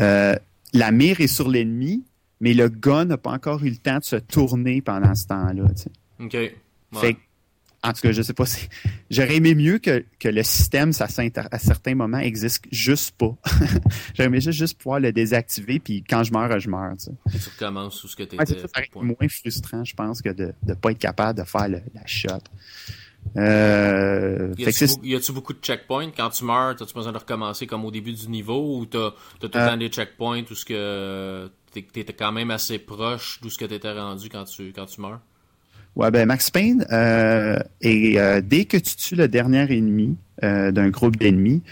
euh, la mire est sur l'ennemi, mais le gun n'a pas encore eu le temps de se tourner pendant ce temps-là. tu sais. OK. Ouais. Fait que, en tout cas, je sais pas si. J'aurais aimé mieux que, que le système, ça, s'inter- à certains moments, existe juste pas. <laughs> J'aurais aimé juste, juste pouvoir le désactiver, puis quand je meurs, je meurs. tu sais. Et tu recommences où ce que tu Ouais, étais. ça, moins frustrant, je pense, que de ne pas être capable de faire le- la shot. Euh, Y a-tu beaucoup de checkpoints? Quand tu meurs, as-tu besoin de recommencer comme au début du niveau ou t'as as tout le Euh. temps des checkpoints où ce que t'étais quand même assez proche d'où ce que t'étais rendu quand tu, quand tu meurs? Ouais, ben Max Payne, euh, et euh, dès que tu tues le dernier ennemi euh, d'un groupe d'ennemis,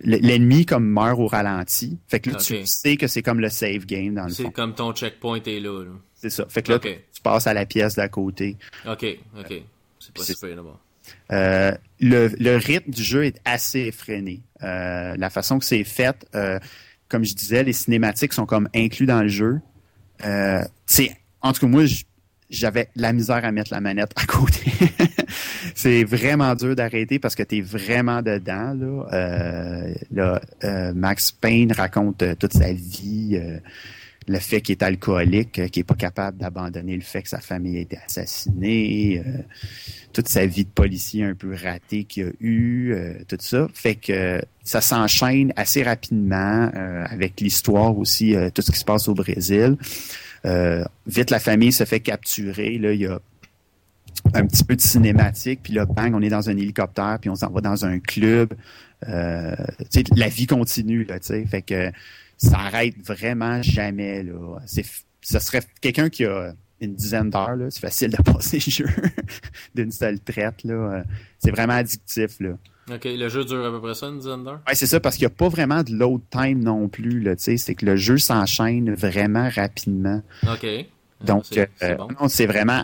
l'ennemi comme meurt au ralenti. Fait que là, tu sais que c'est comme le save game dans le C'est fond. comme ton checkpoint est là. là. C'est ça. Fait que là, tu passes à la pièce d'à côté. OK, OK. C'est pas C'est- super là-bas. Euh, le, le rythme du jeu est assez effréné. Euh, la façon que c'est fait, euh, comme je disais, les cinématiques sont comme inclus dans le jeu. Euh, en tout cas moi, j'avais la misère à mettre la manette à côté. <laughs> c'est vraiment dur d'arrêter parce que tu es vraiment dedans. Là, euh, là, euh, Max Payne raconte euh, toute sa vie, euh, le fait qu'il est alcoolique, euh, qu'il est pas capable d'abandonner le fait que sa famille a été assassinée, euh, toute sa vie de policier un peu ratée qu'il a eu, euh, tout ça. Fait que ça s'enchaîne assez rapidement euh, avec l'histoire aussi, tout ce qui se passe au Brésil. Vite, la famille se fait capturer. Là, il y a un petit peu de cinématique, puis là, bang, on est dans un hélicoptère, puis on s'en va dans un club. La vie continue, là, tu sais. Fait que ça arrête vraiment jamais, là. C'est, ce serait quelqu'un qui a une dizaine d'heures, là. C'est facile de <laughs> passer le jeu d'une seule traite, là. C'est vraiment addictif, là. Ok, le jeu dure à peu près ça, une dizaine d'heures? Ouais, c'est ça, parce qu'il n'y a pas vraiment de load time non plus, là, tu sais. C'est que le jeu s'enchaîne vraiment rapidement. Ok. Donc, c'est euh, bon. non, vraiment,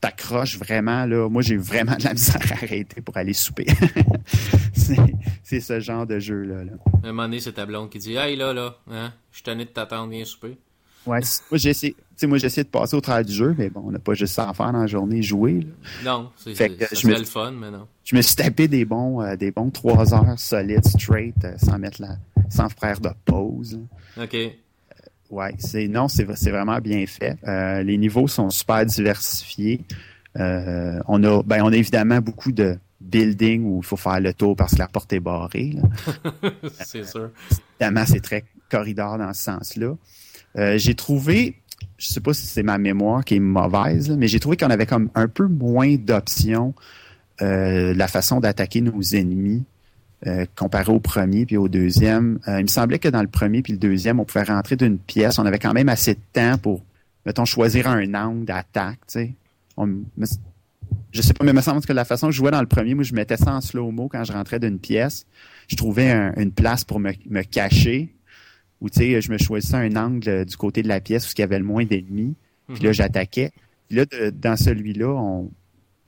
t'accroches vraiment, là, moi, j'ai vraiment de la misère à arrêter pour aller souper. <laughs> c'est, ce genre de jeu-là. Là. Un moment donné, c'est ta blonde qui dit Hey là, là, hein, je suis tanné de t'attendre, viens souper. Ouais, moi, sais, moi, j'ai essayé de passer au travers du jeu, mais bon, on n'a pas juste ça à faire dans la journée, jouer. là. Non, c'est le fun, mais non. Je me suis tapé des bons, euh, des bons trois heures solides, straight, euh, sans mettre la, sans faire de pause. Ok. Ouais, c'est non, c'est vraiment bien fait. Euh, les niveaux sont super diversifiés. Euh, on a, ben, on a évidemment beaucoup de building où il faut faire le tour parce que la porte est barrée. <laughs> c'est sûr. Évidemment, c'est très corridor dans ce sens-là. Euh, j'ai trouvé, je sais pas si c'est ma mémoire qui est mauvaise, là, mais j'ai trouvé qu'on avait comme un peu moins d'options euh, de la façon d'attaquer nos ennemis euh, comparé au premier puis au deuxième. Euh, il me semblait que dans le premier puis le deuxième, on pouvait rentrer d'une pièce. On avait quand même assez de temps pour, mettons, choisir un angle d'attaque. Tu sais. On, me- je sais pas, mais il me semble que la façon que je jouais dans le premier, moi, je mettais ça en slow-mo quand je rentrais d'une pièce. Je trouvais un- une place pour me, me cacher où, tu sais, je me choisissais un angle euh, du côté de la pièce où il y avait le moins d'ennemis. Puis là, j'attaquais. Puis là, de- dans celui-là, on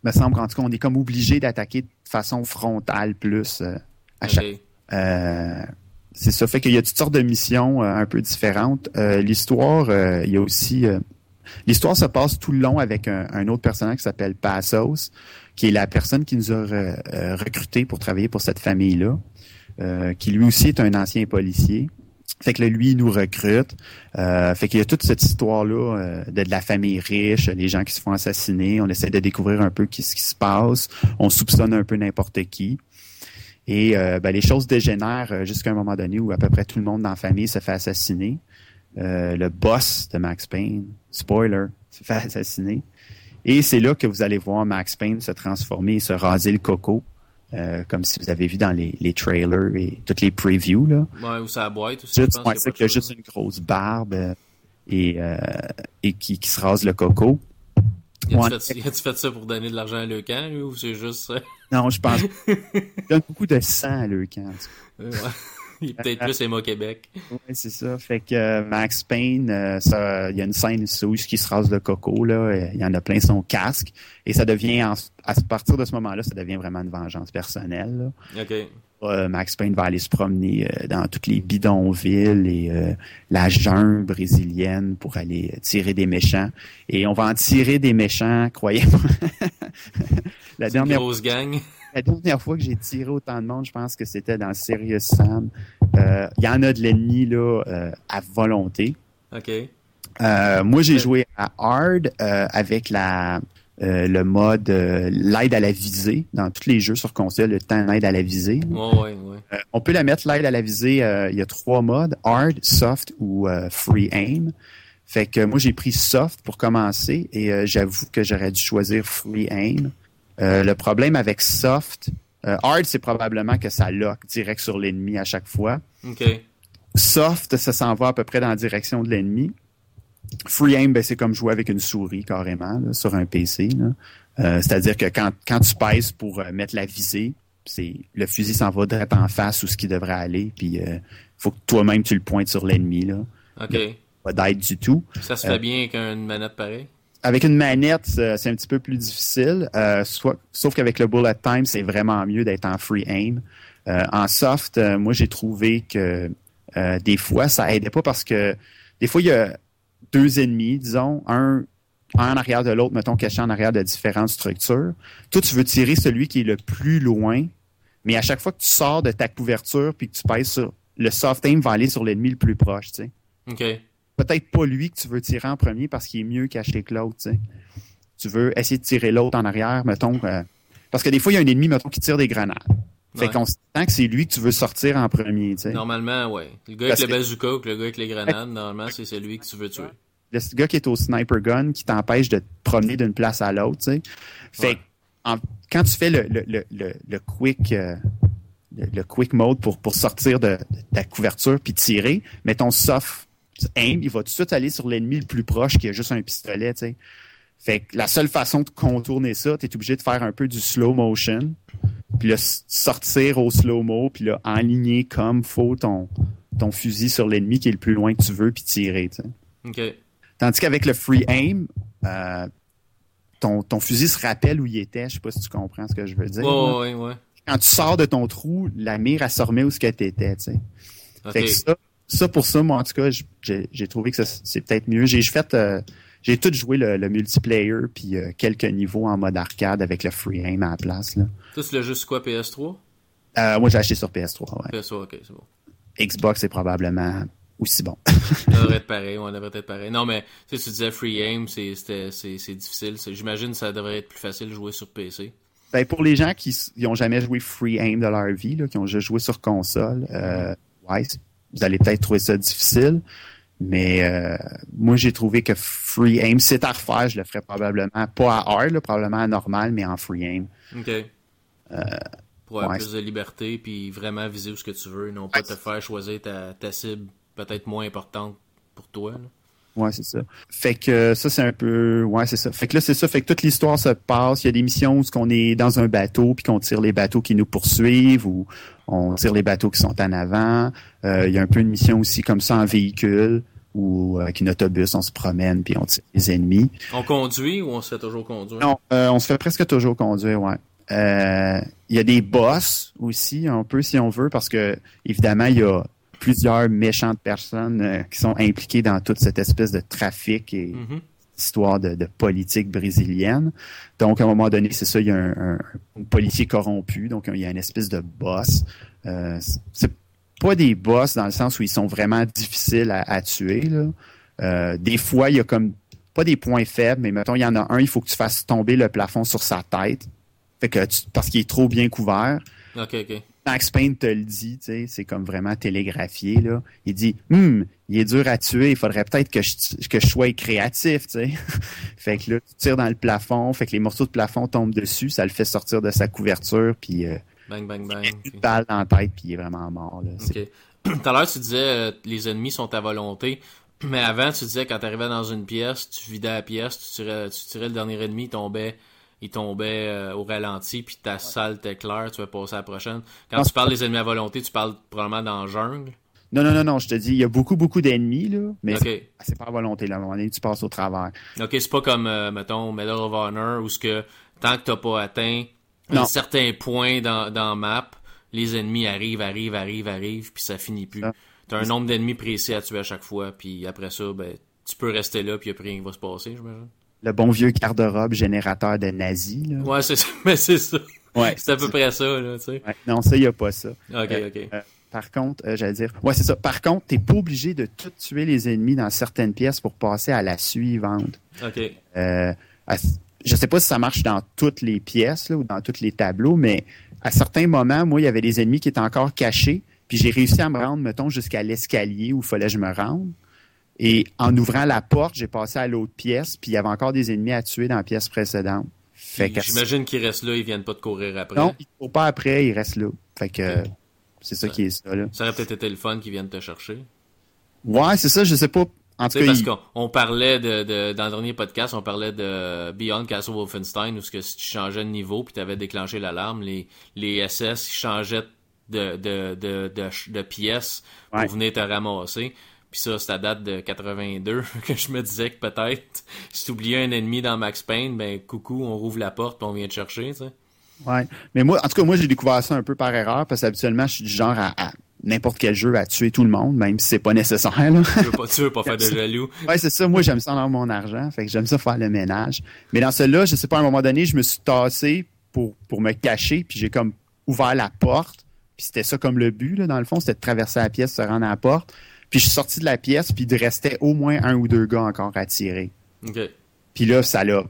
me semble en tout cas, on est comme obligé d'attaquer de façon frontale plus euh, à chaque euh, c'est ça. Fait qu'il y a toutes sortes de missions euh, un peu différentes. Euh, l'histoire, euh, il y a aussi... euh, l'histoire se passe tout le long avec un, un autre personnage qui s'appelle Passos, qui est la personne qui nous a re- euh, recrutés pour travailler pour cette famille-là, euh, qui lui aussi est un ancien policier. Fait que là, lui, il nous recrute. Euh, fait qu'il y a toute cette histoire-là euh, de, de la famille riche, les gens qui se font assassiner. On essaie de découvrir un peu ce qui se passe. On soupçonne un peu n'importe qui. Et euh, ben, les choses dégénèrent euh, jusqu'à un moment donné où à peu près tout le monde dans la famille se fait assassiner. Euh, le boss de Max Payne, spoiler, se fait <laughs> assassiner. Et c'est là que vous allez voir Max Payne se transformer et se raser le coco, euh, comme si vous avez vu dans les, les trailers et toutes les previews. Là. Ouais, ou sa boîte aussi. je Juste, pense ouais, qu'il y a juste une grosse barbe euh, et, euh, et qui, qui se rase le coco. Y a-tu Ouais. fait, ça? Pour donner de l'argent à Leucan, lui, ou c'est juste. euh, <laughs> Non, je pense <laughs> il donne beaucoup de sang à Leucan. ouais. <laughs> Il est peut-être plus Emma Québec. Oui, c'est ça. Fait que euh, Max Payne, euh, ça, il y a une scène où il se rase le coco, là. euh, Il y en a plein son casque. Et ça devient, en- à partir de ce moment-là, ça devient vraiment une vengeance personnelle. là. Ok. Euh, Max Payne va aller se promener euh, dans toutes les bidonvilles et euh, la jungle brésilienne pour aller tirer des méchants. Et on va en tirer des méchants, croyez-moi. <laughs> la, dernière, grosse gang. <laughs> la dernière fois que j'ai tiré autant de monde, je pense que c'était dans Serious Sam. Il y en a de l'ennemi là à volonté. Ok. Moi, j'ai joué à hard avec la euh, le mode euh, l'aide à la visée dans tous les jeux sur console, le temps d'aide à la visée. Ouais, ouais, ouais. Euh, on peut la mettre l'aide à la visée. il y a trois modes hard, soft ou free aim. Fait que moi j'ai pris soft pour commencer et j'avoue que j'aurais dû choisir free aim. Le problème avec soft, hard c'est probablement que ça lock direct sur l'ennemi à chaque fois. Soft, ça s'en va à peu près dans la direction de l'ennemi. Free aim, ben, c'est comme jouer avec une souris carrément là, sur un PC. Euh, C'est-à-dire que quand, quand tu pèses pour euh, mettre la visée, c'est le fusil s'en va direct en face où ce qui devrait aller, puis il faut que toi-même tu le pointes sur l'ennemi. là. Ok. Pas d'aide du tout. Ça se Euh, fait bien avec une manette pareille? Avec une manette, c'est c'est un petit peu plus difficile. euh, soit- sauf qu'avec le bullet time, c'est vraiment mieux d'être en free aim. Euh, en soft, euh, moi j'ai trouvé que euh, des fois ça aidait pas parce que des fois il y a deux ennemis, disons, un en arrière de l'autre, mettons, caché en arrière de différentes structures. Toi, tu veux tirer celui qui est le plus loin, mais à chaque fois que tu sors de ta couverture puis que tu pèses sur le soft aim va aller sur l'ennemi le plus proche, tu sais. OK. Peut-être pas lui que tu veux tirer en premier parce qu'il est mieux caché que l'autre, tu sais. Tu veux essayer de tirer l'autre en arrière, mettons. euh, parce que des fois, il y a un ennemi, mettons, qui tire des grenades. Fait Ouais. qu'on sent que c'est lui que tu veux sortir en premier, tu sais. Normalement, ouais. Le gars Parce avec le que- bazooka ou le gars avec les grenades, normalement, c'est celui que tu veux tuer. le gars qui est au sniper gun qui t'empêche de te promener d'une place à l'autre, tu sais. Fait Ouais. en- quand tu fais le, le, le, le, le quick euh, le, le quick mode pour, pour sortir de, de ta couverture puis tirer, mais ton soft aim, il va tout de suite aller sur l'ennemi le plus proche qui a juste un pistolet, tu sais. Fait que la seule façon de contourner ça, tu es obligé de faire un peu du slow motion, puis s- sortir au slow-mo, puis là, enligner comme faut ton, ton fusil sur l'ennemi qui est le plus loin que tu veux, puis tirer. OK. Tandis qu'avec le free aim, euh, ton, ton fusil se rappelle où il était. Je sais pas si tu comprends ce que je veux dire. là. Ouais, ouais. Quand tu sors de ton trou, la mire, se remet où ce que tu sais. OK. Fait que ça, ça, pour ça, moi, en tout cas, j'ai trouvé que c'est peut-être mieux. J'ai fait, euh, j'ai tout joué le, le multiplayer puis euh, quelques niveaux en mode arcade avec le free aim à la place, là. Tu l'as juste quoi, PS3? Euh, moi, j'ai acheté sur PS3, ouais. PS3, OK, c'est bon. Xbox est probablement aussi bon. Ça <laughs> devrait être pareil, on devrait être pareil. Non, mais tu sais, tu disais free aim, c'est difficile. J'imagine que ça devrait être plus facile de jouer sur PC. Ben, pour les gens qui n'ont jamais joué Free Aim de leur vie, là, qui ont juste joué sur console, euh, ouais, vous allez peut-être trouver ça difficile. Mais euh, moi, j'ai trouvé que Free Aim, c'est à refaire, je le ferais probablement pas à hard, là, probablement à normal, mais en Free Aim. OK. Pour avoir ouais. plus de liberté, puis vraiment viser où ce que tu veux, non pas te faire choisir ta, ta cible peut-être moins importante pour toi. là. Ouais, c'est ça. Fait que euh, ça, c'est un peu... Ouais, c'est ça. Fait que là, c'est ça. Fait que toute l'histoire se passe. Il y a des missions où on est dans un bateau, puis qu'on tire les bateaux qui nous poursuivent, ou on tire les bateaux qui sont en avant. Euh, il y a un peu une mission aussi comme ça en véhicule, ou avec un autobus, on se promène, puis on tire les ennemis. On conduit ou on se fait toujours conduire? Non, euh, on se fait presque toujours conduire, ouais. Euh, Il y a des boss aussi, un peu si on veut, parce que évidemment, il y a plusieurs méchantes personnes euh, qui sont impliquées dans toute cette espèce de trafic et Mhm. histoire de, de politique brésilienne. Donc, à un moment donné, c'est ça, il y a un, un- un policier corrompu, donc il y a une espèce de boss. Euh, c'est pas des boss dans le sens où ils sont vraiment difficiles à, à tuer. Là. Euh, des fois, il y a comme pas des points faibles, mais mettons, il y en a un, il faut que tu fasses tomber le plafond sur sa tête. Fait que tu- parce qu'il est trop bien couvert. OK, OK. Max Payne te le dit, c'est comme vraiment télégraphié, là. Il dit, hum, il est dur à tuer, il faudrait peut-être que je, que je sois créatif, <laughs> fait que là, tu tires dans le plafond, fait que les morceaux de plafond tombent dessus, ça le fait sortir de sa couverture, puis euh, Bang, bang, bang. balle dans la tête, puis il est vraiment mort, là. <clears throat> Tout à l'heure, tu disais euh, les ennemis sont à volonté. <clears throat> Mais avant, tu disais quand tu arrivais dans une pièce, tu vidais la pièce, tu tirais, tu tirais le dernier ennemi, il tombait, il tombait euh, au ralenti, puis ta salle était claire, tu vas passer à la prochaine. Quand Non, tu parles des ennemis à volonté, tu parles probablement dans la jungle? Non, non, non, non, je te dis, il y a beaucoup, beaucoup d'ennemis, là, mais c'est- pas à volonté, là. À un moment donné, tu passes au travers. OK, c'est pas comme, euh, mettons, Medal of Honor, où ce que tant que t'as pas atteint Non. un certain point dans, dans la map, les ennemis arrivent, arrivent, arrivent, arrivent, puis ça finit plus. T'as un nombre d'ennemis précis à tuer à chaque fois, puis après ça, ben, tu peux rester là, puis y a plus rien qui va se passer, j'imagine. Le bon vieux garde-robe générateur de nazis, là. Ouais, c'est ça. <laughs> Mais c'est ça. Ouais. C'est à peu près ça, là, tu sais. Ouais. Non, ça, il n'y a pas ça. OK, Euh, OK. euh, par contre, euh, j'allais dire, ouais, c'est ça. Par contre, t'es pas obligé de tout tuer les ennemis dans certaines pièces pour passer à la suivante. OK. Euh, à- je sais pas si ça marche dans toutes les pièces là, ou dans tous les tableaux, mais à certains moments, moi, il y avait des ennemis qui étaient encore cachés, puis j'ai réussi à me rendre, mettons, jusqu'à l'escalier où il fallait que je me rende. Et en ouvrant la porte, j'ai passé à l'autre pièce, puis il y avait encore des ennemis à tuer dans la pièce précédente. Fait que J'imagine qu'ils restent là, ils viennent pas te courir après. non, il faut pas après, il reste là. Fait que c'est ça qui est ça là. Ça aurait peut-être été le fun qu'ils viennent te chercher. Ouais, c'est ça, je sais pas. En tout cas, parce il- qu'on on parlait de, de- dans le dernier podcast, on parlait de Beyond Castle Wolfenstein, où ce que si tu changeais de niveau puis tu avais déclenché l'alarme, les, les SS ils changeaient de, de, de, de, de pièces pour Ouais. venir te ramasser. Puis ça, c'est à date de 82 <laughs> que je me disais que peut-être si tu oubliais un ennemi dans Max Payne, ben coucou, on rouvre la porte puis on vient te chercher, tu sais. Ouais. Mais moi, en tout cas, moi, j'ai découvert ça un peu par erreur parce qu'habituellement, je suis du genre à, à n'importe quel jeu à tuer tout le monde, même si c'est pas nécessaire. Là. Tu veux pas, tu veux pas faire de <laughs> jaloux. Ouais, c'est ça. Moi, j'aime ça avoir mon argent. Fait que j'aime ça faire le ménage. Mais dans celui-là, je sais pas, à un moment donné, je me suis tassé pour, pour me cacher, puis j'ai comme ouvert la porte. Puis c'était ça comme le but, là, dans le fond, c'était de traverser la pièce, se rendre à la porte. Puis je suis sorti de la pièce, puis il restait au moins un ou deux gars encore à tirer. Ok. Puis là, ça l'a.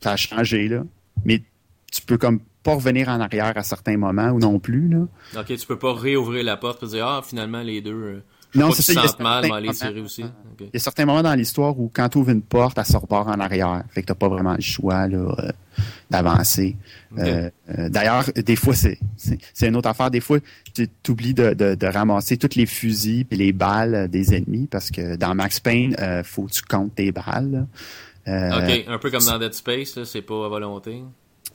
Ça a changé, là. Mais tu peux comme pas revenir en arrière à certains moments ou non plus, là. Ok, tu peux pas réouvrir la porte et dire, ah, finalement, les deux. Non, c'est ça, il y mal, moments- tirer aussi. Il y a certains moments dans l'histoire où quand tu ouvres une porte, elle se repart en arrière. Fait que t'as pas vraiment le choix là, euh, d'avancer. Euh, euh, D'ailleurs, des fois, c'est c'est c'est une autre affaire. Des fois, tu oublies de, de, de ramasser tous les fusils et les balles des ennemis parce que dans Max Payne, faut que tu comptes tes balles. Ok, un peu comme dans Dead Space, là, c'est pas à volonté.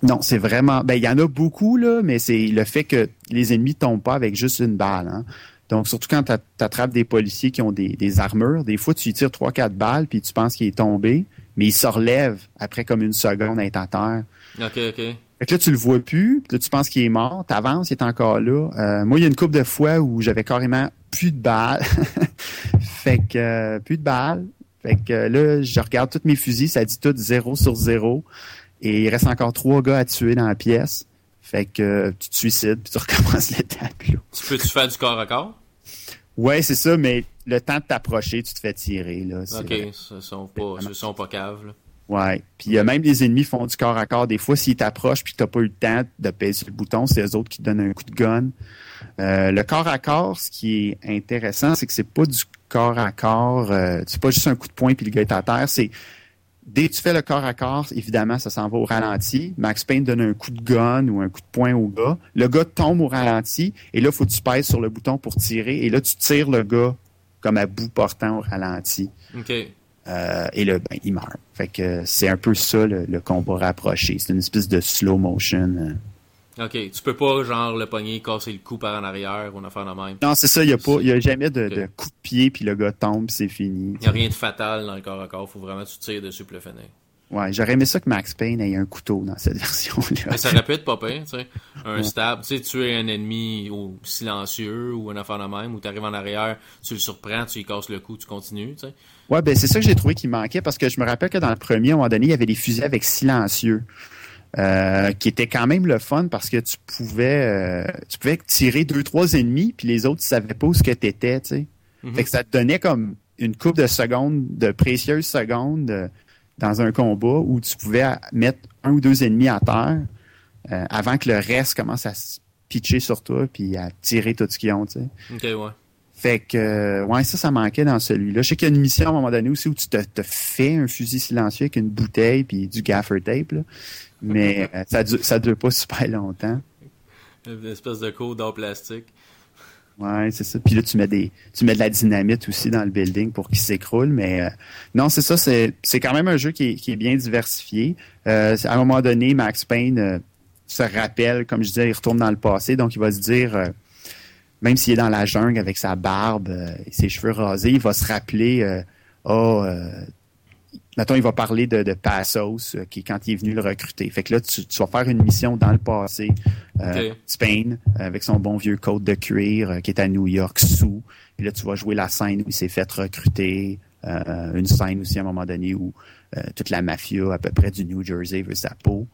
Non, c'est vraiment. Ben, il y en a beaucoup, là, mais c'est le fait que les ennemis tombent pas avec juste une balle. Hein. Donc, surtout quand tu attrapes des policiers qui ont des, des armures, des fois, tu lui tires trois, quatre balles, puis tu penses qu'il est tombé, mais il se relève après comme une seconde à être à terre. Ok, ok. Fait que là, tu le vois plus, puis là, tu penses qu'il est mort, t'avances, il est encore là. Euh, moi, il y a une couple de fois où j'avais carrément plus de balles. <laughs> fait que euh, plus de balles. Fait que euh, là, je regarde tous mes fusils, ça dit tout 0 sur 0. Et il reste encore trois gars à tuer dans la pièce. Fait que tu te suicides, puis tu <laughs> recommences tableau. Tu peux-tu faire du corps à corps? Ouais, c'est ça, mais le temps de t'approcher, tu te fais tirer. Là, Ok, ce sont pas, ce sont pas caves, là. Ouais. Puis euh, même les ennemis font du corps à corps. Des fois, s'ils t'approchent puis que t'as pas eu le temps de sur le bouton, c'est eux autres qui te donnent un coup de gun. Euh, le corps à corps, ce qui est intéressant, c'est que c'est pas du corps à corps. euh, c'est pas juste un coup de poing puis le gars est à terre. C'est dès que tu fais le corps à corps, évidemment, ça s'en va au ralenti. Max Payne donne un coup de gun ou un coup de poing au gars. Le gars tombe au ralenti et là, faut que tu pèses sur le bouton pour tirer. Et là, tu tires le gars comme à bout portant au ralenti. Ok. Euh, et là, ben, il meurt. Fait que euh, c'est un peu ça le, le combat rapproché. C'est une espèce de slow motion. Ok, tu peux pas, genre, le pogner, casser le cou par en arrière ou une affaire de même. Non, c'est ça. Il y a pas, il y a jamais de, de coup de pied puis le gars tombe, c'est fini. Il y a rien de fatal dans le corps à corps, faut vraiment que tu tires dessus pour le finir. Ouais, j'aurais aimé ça que Max Payne ait un couteau dans cette <laughs> version-là. Mais ça aurait pu être pas pire, tu sais. Un stab, tu sais, tuer un ennemi au silencieux ou une affaire de même, où t'arrives en arrière, tu le surprends, tu lui casses le cou, tu continues, tu sais. Ouais, ben c'est ça que j'ai trouvé qui manquait parce que je me rappelle que dans le premier, à un moment donné, il y avait des fusils avec silencieux. Euh, qui était quand même le fun parce que tu pouvais euh, tu pouvais tirer deux trois ennemis puis les autres ils savaient pas où ce que t'étais tu sais Mhm. fait que ça te donnait comme une coupe de secondes de précieuses secondes euh, dans un combat où tu pouvais mettre un ou deux ennemis à terre euh, avant que le reste commence à se pitcher sur toi puis à tirer tout ce qu'ils ont tu sais ouais. fait que, ouais, ça, ça manquait dans celui-là. Je sais qu'il y a une mission à un moment donné aussi où tu te, te fais un fusil silencieux avec une bouteille puis du gaffer tape, là. Mais euh, ça dure, ça dure pas super longtemps. Une espèce de code en plastique. Ouais, c'est ça. Puis là, tu mets des, tu mets de la dynamite aussi dans le building pour qu'il s'écroule. Mais euh, non, c'est ça. C'est, c'est quand même un jeu qui est, qui est bien diversifié. Euh, à un moment donné, Max Payne euh, se rappelle, comme je disais, il retourne dans le passé, donc il va se dire, même s'il est dans la jungle avec sa barbe et ses cheveux rasés, il va se rappeler, oh, mettons, il va parler de, de Passos, euh, qui est quand il est venu le recruter. Fait que là, tu, tu vas faire une mission dans le passé, euh. Spain, euh, avec son bon vieux coat de cuir, euh, qui est à New York sous. Et là, tu vas jouer la scène où il s'est fait recruter. une scène aussi à un moment donné où toute la mafia à peu près du New Jersey veut sa peau.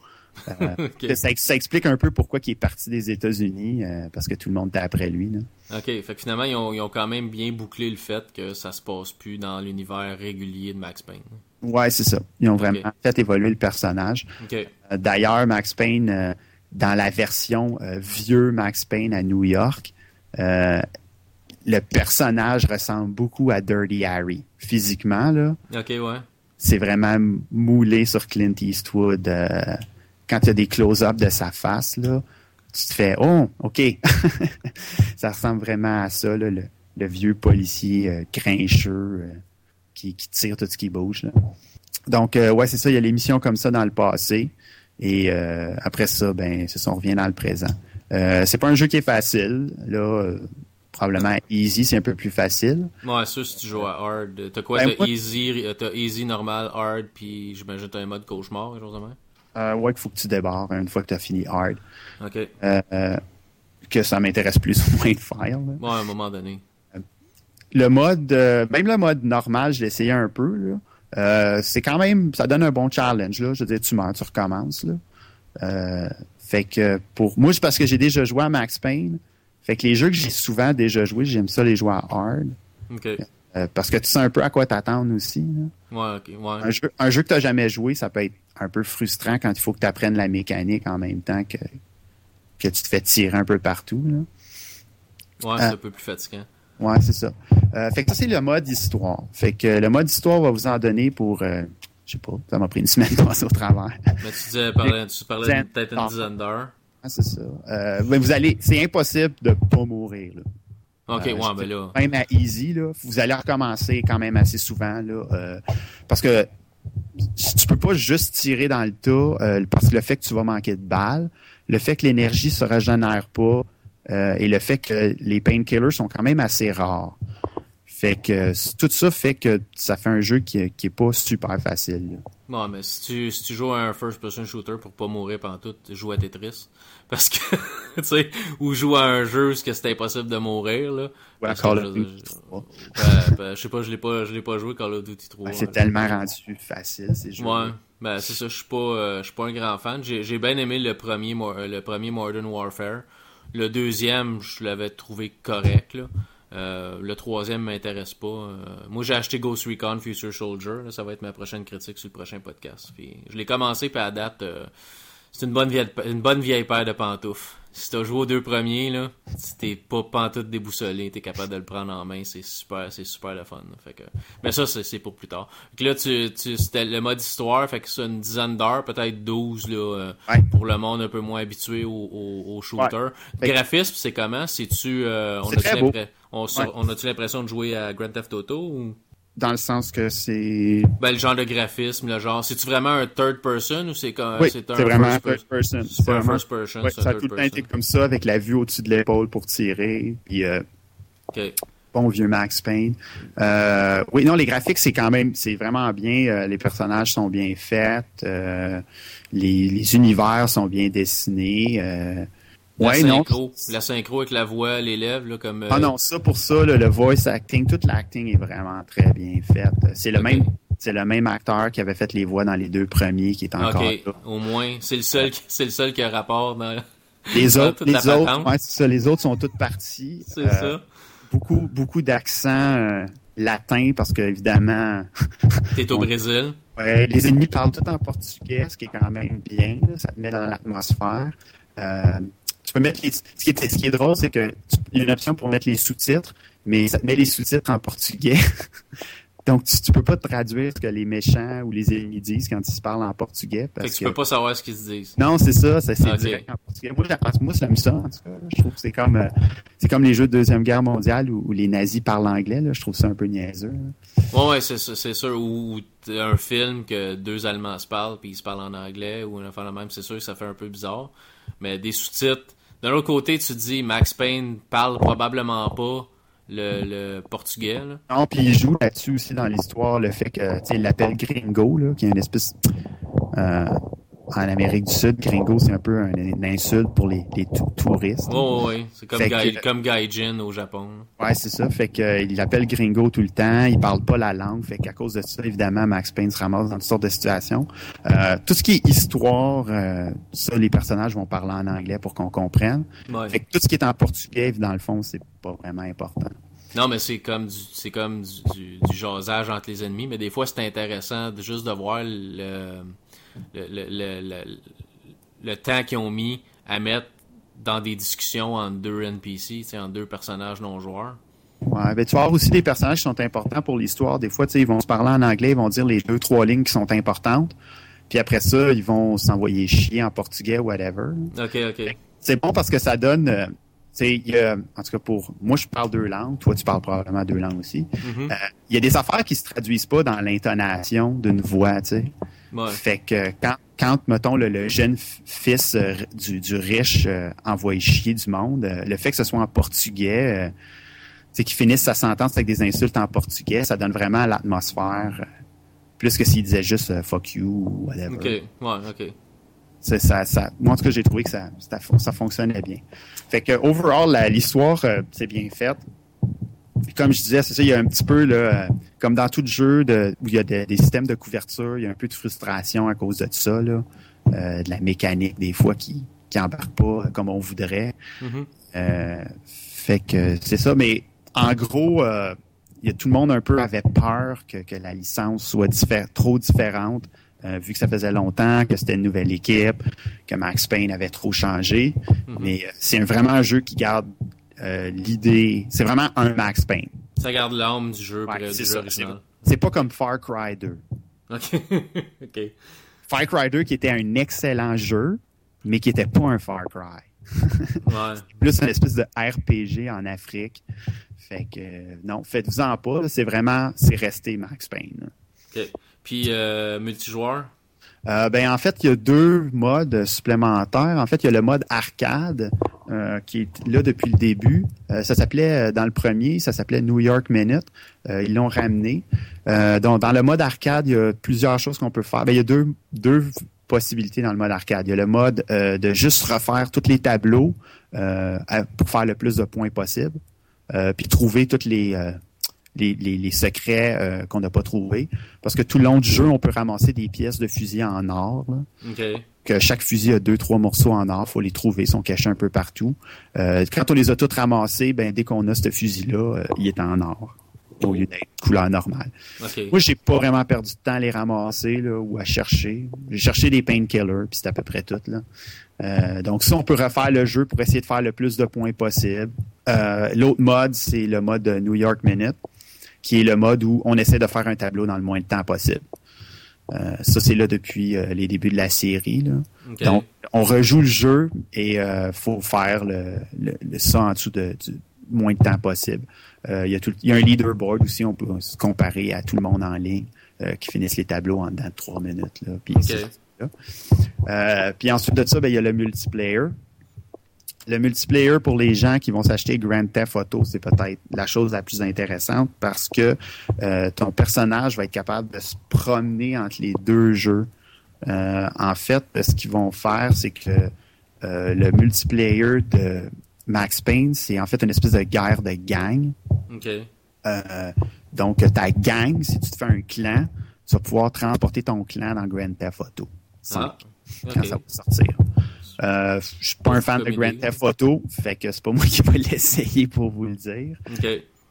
<laughs> Ça, ça explique un peu pourquoi il est parti des États-Unis, parce que tout le monde était après lui. Là. Ok, fait que finalement, ils ont, ils ont quand même bien bouclé le fait que ça se passe plus dans l'univers régulier de Max Payne. Ouais, c'est ça. Ils ont vraiment fait évoluer le personnage. Euh, D'ailleurs, Max Payne, euh, dans la version euh, vieux Max Payne à New York, le personnage ressemble beaucoup à Dirty Harry. Physiquement, là, Ok, ouais. c'est vraiment moulé sur Clint Eastwood. quand il y a des close-ups de sa face, là, tu te fais Oh, OK. <laughs> ça ressemble vraiment à ça, là, le, le vieux policier grincheux qui, qui tire tout ce qui bouge. Là. Donc, euh, ouais, c'est ça, il y a les missions comme ça dans le passé. Et euh, après ça, ben, c'est ça, on revient dans le présent. Euh, c'est pas un jeu qui est facile. Là, euh, probablement easy, c'est un peu plus facile. Ouais, sûr, si tu joues à hard. T'as quoi? Ben, t'as moi- easy, t'as easy, normal, hard, puis j'imagine t'as un mode cauchemar, quelque chose de même? Euh, ouais, qu'il faut que tu débarres une fois que tu as fini hard. Ok. Que ça m'intéresse plus <laughs> ou moins de faire. là. Ouais, à un moment donné. Le mode, euh, même le mode normal, je l'ai essayé un peu. Là. Euh, c'est quand même, ça donne un bon challenge. Là. Je veux dire, tu meurs, tu recommences. Là. Euh, fait que pour moi, c'est parce que j'ai déjà joué à Max Payne. Fait que les jeux que j'ai souvent déjà joués, j'aime ça les jouer à hard. Euh, parce que tu sais un peu à quoi t'attendre aussi. là. Ouais. Un jeu, un jeu que tu n'as jamais joué, ça peut être un peu frustrant quand il faut que tu apprennes la mécanique en même temps que, que tu te fais tirer un peu partout. Là. Ouais, c'est un peu plus fatigant. Ouais, c'est ça. Euh, fait que ça, c'est le mode histoire. Fait que le mode histoire va vous en donner pour, euh, je sais pas, ça m'a pris une semaine <laughs> de passer au travers. Mais tu disais, parlais, tu parlais peut-être une Ah. dizaine d'heures. Ah, c'est ça. Euh, mais vous allez, c'est impossible de pas mourir, là. Ok, Euh, ouais, ben là. Même à easy, là, vous allez recommencer quand même assez souvent, là, euh, parce que tu peux pas juste tirer dans le tas, euh, parce que le fait que tu vas manquer de balles, le fait que l'énergie se régénère pas, euh, et le fait que les painkillers sont quand même assez rares. Fait que euh, tout ça fait que ça fait un jeu qui, qui est pas super facile. là. Bon, mais si tu, si tu joues à un first-person shooter pour pas mourir pendant tout, joue à Tetris. <laughs> Parce que, tu sais, ou joue à un jeu où c'est impossible de mourir, là. Ouais, Call of je- Duty je- 3. ben, ben, je sais pas, je l'ai pas, je l'ai pas joué Call of Duty 3. Ben, c'est tellement rendu facile ces jeux. Ouais, ben c'est ça, je suis pas, euh, je suis pas un grand fan. J'ai bien aimé le premier, euh, le premier Modern Warfare. Le deuxième, je l'avais trouvé correct, là. Euh, le troisième m'intéresse pas. Euh, moi, j'ai acheté Ghost Recon Future Soldier. là. ça va être ma prochaine critique sur le prochain podcast. Je l'ai commencé, puis à date, euh, c'est une bonne vieille, une bonne vieille paire de pantoufles. Si t'as joué aux deux premiers, là, si t'es pas pantoute déboussolé, t'es capable de le prendre en main, c'est super, c'est super le fun. là. Fait que, mais ça, c'est pour plus tard. Là, tu, tu, c'était le mode histoire, fait que c'est une dizaine d'heures, peut-être 12, là, euh, Ouais. pour le monde un peu moins habitué au, au, au shooter. Graphisme, c'est comment? C'est-tu, euh, on a-tu l'impression de jouer à Grand Theft Auto ou? Dans le sens que c'est Ben, le genre de graphisme, le genre, c'est-tu vraiment un third person ou c'est comme, Oui, c'est vraiment un first first person? C'est pas un first person, Ouais, ça a third tout le temps été comme ça, avec la vue au-dessus de l'épaule pour tirer. Puis, euh, Ok. bon vieux Max Payne. Euh, oui, non, les graphiques, c'est quand même, c'est vraiment bien. euh, les personnages sont bien faits. euh, les, les univers sont bien dessinés. Euh, La ouais, non. synchro, la synchro avec la voix, les lèvres, là, comme. Ah euh, non, ça pour ça, là, le voice acting, tout l'acting est vraiment très bien fait. C'est le même, c'est le même acteur qui avait fait les voix dans les deux premiers qui est encore Ok, là. au moins, c'est le seul, qui- c'est le seul qui a rapport dans. Les <laughs> autres, toute les autres, ouais, ça, les autres sont toutes parties. C'est Euh, ça. Beaucoup, beaucoup d'accents euh, latins parce que évidemment, <laughs> T'es au on- Brésil. ouais, les ennemis parlent tout en portugais, ce qui est quand même bien. là, ça te met dans l'atmosphère. Euh, tu peux mettre les, ce qui est, ce qui est drôle, c'est que tu- il y a une option pour mettre les sous-titres, mais ça te met les sous-titres en portugais. <laughs> Donc, tu, tu peux pas traduire ce que les méchants ou les ennemis disent quand ils se parlent en portugais. Fait Parce que tu que, peux pas savoir ce qu'ils se disent. Non, c'est ça, ça, c'est Ok. direct en portugais. Moi, moi, j'aime ça, en tout cas. Je trouve que c'est comme, euh, c'est comme les jeux de Deuxième Guerre mondiale où, où les nazis parlent anglais. Là. Je trouve ça un peu niaiseux. là. Ouais, c'est ça, c'est sûr. Ou, un film que deux Allemands se parlent puis ils se parlent en anglais ou affaire de même, c'est sûr que ça fait un peu bizarre. Mais des sous-titres. D'un autre côté, tu dis Max Payne parle probablement pas le, le portugais. Non, puis il joue là-dessus aussi dans l'histoire le fait que, tu sais, il l'appelle Gringo, là, qui est une espèce, euh, en Amérique du Sud, Gringo, c'est un peu un- une insulte pour les, les tou- touristes. Ouais, ouais. C'est comme, Fait Gai, que- comme Gaijin au Japon. Ouais, c'est ça. Fait que euh, il l'appelle Gringo tout le temps. Il parle pas la langue. Fait qu'à cause de ça, évidemment, Max Payne se ramasse dans toutes sortes de situations. Euh, tout ce qui est histoire, euh, ça, les personnages vont parler en anglais pour qu'on comprenne. Ouais. Fait que tout ce qui est en portugais, dans le fond, c'est pas vraiment important. Non, mais c'est comme du, c'est comme du, du, du jasage entre les ennemis, mais des fois c'est intéressant de juste de voir le, le, le, le, le- le temps qu'ils ont mis à mettre dans des discussions entre deux NPC, entre deux personnages non joueurs. Ouais, ben tu vas avoir aussi des personnages qui sont importants pour l'histoire. Des fois, tu sais, ils vont se parler en anglais, ils vont dire les deux, trois lignes qui sont importantes. Puis après ça, ils vont s'envoyer chier en portugais, whatever. Ok, ok. C'est bon parce que ça donne. Tu sais, il y a- en tout cas pour moi, je parle deux langues. Toi, tu parles probablement deux langues aussi. Mhm. Euh, Il y a des affaires qui se traduisent pas dans l'intonation d'une voix, tu sais. Ouais. Fait que quand, quand mettons, le, le jeune fils euh, du, du riche euh, envoie chier du monde, le fait que ce soit en portugais, c'est qu'il finisse sa sentence avec des insultes en portugais, ça donne vraiment l'atmosphère. plus que s'il disait juste fuck you ou whatever. Ok, ouais, ok. C'est ça, ça, moi, en tout cas, j'ai trouvé que ça, ça, ça fonctionnait bien. Fait que, overall, l'histoire, euh, c'est bien faite. Puis Comme je disais, c'est ça, il y a un petit peu, là, euh, comme dans tout jeu de, où il y a des, des systèmes de couverture, il y a un peu de frustration à cause de ça, là. Euh, de la mécanique, des fois, qui, qui embarque pas comme on voudrait. Mhm. Euh, fait que c'est ça, mais en gros, euh, il y a tout le monde un peu avait peur que, que la licence soit trop différente, euh, vu que ça faisait longtemps, que c'était une nouvelle équipe, que Max Payne avait trop changé. Mhm. Mais euh, c'est vraiment un jeu qui garde euh, l'idée. C'est vraiment un Max Payne. Ça garde l'âme du jeu, Ouais, c'est original. C'est pas comme Far Cry 2. Ok. <laughs> ok. Far Cry 2 qui était un excellent jeu, mais qui était pas un Far Cry. <laughs> Ouais. plus une espèce de RPG en Afrique. Fait que euh, non, faites-vous-en pas. là. C'est vraiment, c'est resté Max Payne. là. Ok. Puis euh, multijoueur? Euh, ben en fait, il y a deux modes supplémentaires. En fait, il y a le mode arcade euh, qui est là depuis le début. Ça s'appelait dans le premier, ça s'appelait New York Minute. Ils l'ont ramené. Donc dans le mode arcade, il y a plusieurs choses qu'on peut faire. Ben, il y a deux deux possibilités dans le mode arcade. Il y a le mode de juste refaire tous les tableaux pour faire le plus de points possible, puis trouver toutes les les, les, les secrets euh, qu'on n'a pas trouvés. Parce que tout le long du jeu, on peut ramasser des pièces de fusil en or. là. Ok. Que chaque fusil a deux, trois morceaux en or. faut les trouver. Ils sont cachés un peu partout. Euh, quand on les a tous ramassés, ben, dès qu'on a ce fusil-là, euh, il est en or. Au lieu d'être couleur normale. Ok. Moi, j'ai pas vraiment perdu de temps à les ramasser là, ou à chercher. J'ai cherché des painkillers, puis c'est à peu près tout. Là. Euh, donc, ça, on peut refaire le jeu pour essayer de faire le plus de points possible. Euh, L'autre mode, c'est le mode de New York Minute, qui est le mode où on essaie de faire un tableau dans le moins de temps possible. Euh, ça, c'est là depuis euh, les débuts de la série. Là. Donc, on rejoue le jeu et euh, faut faire le, le, le- ça en dessous de, du moins de temps possible. Euh, il, y il y a un leaderboard aussi, on peut se comparer à tout le monde en ligne euh, qui finissent les tableaux en dedans de trois minutes. Là. Euh, puis ensuite de ça, ben, il y a le multiplayer. Le multiplayer pour les gens qui vont s'acheter Grand Theft Auto, c'est peut-être la chose la plus intéressante parce que euh, ton personnage va être capable de se promener entre les deux jeux. Euh, en fait, ce qu'ils vont faire, c'est que euh, le multiplayer de Max Payne, c'est en fait une espèce de guerre de gang. Euh, donc, ta gang, si tu te fais un clan, tu vas pouvoir transporter ton clan dans Grand Theft Auto. Ah. Quand ça va sortir. Euh, je suis pas un fan de Grand. Theft Auto, fait que c'est pas <laughs> moi qui vais l'essayer pour vous le dire.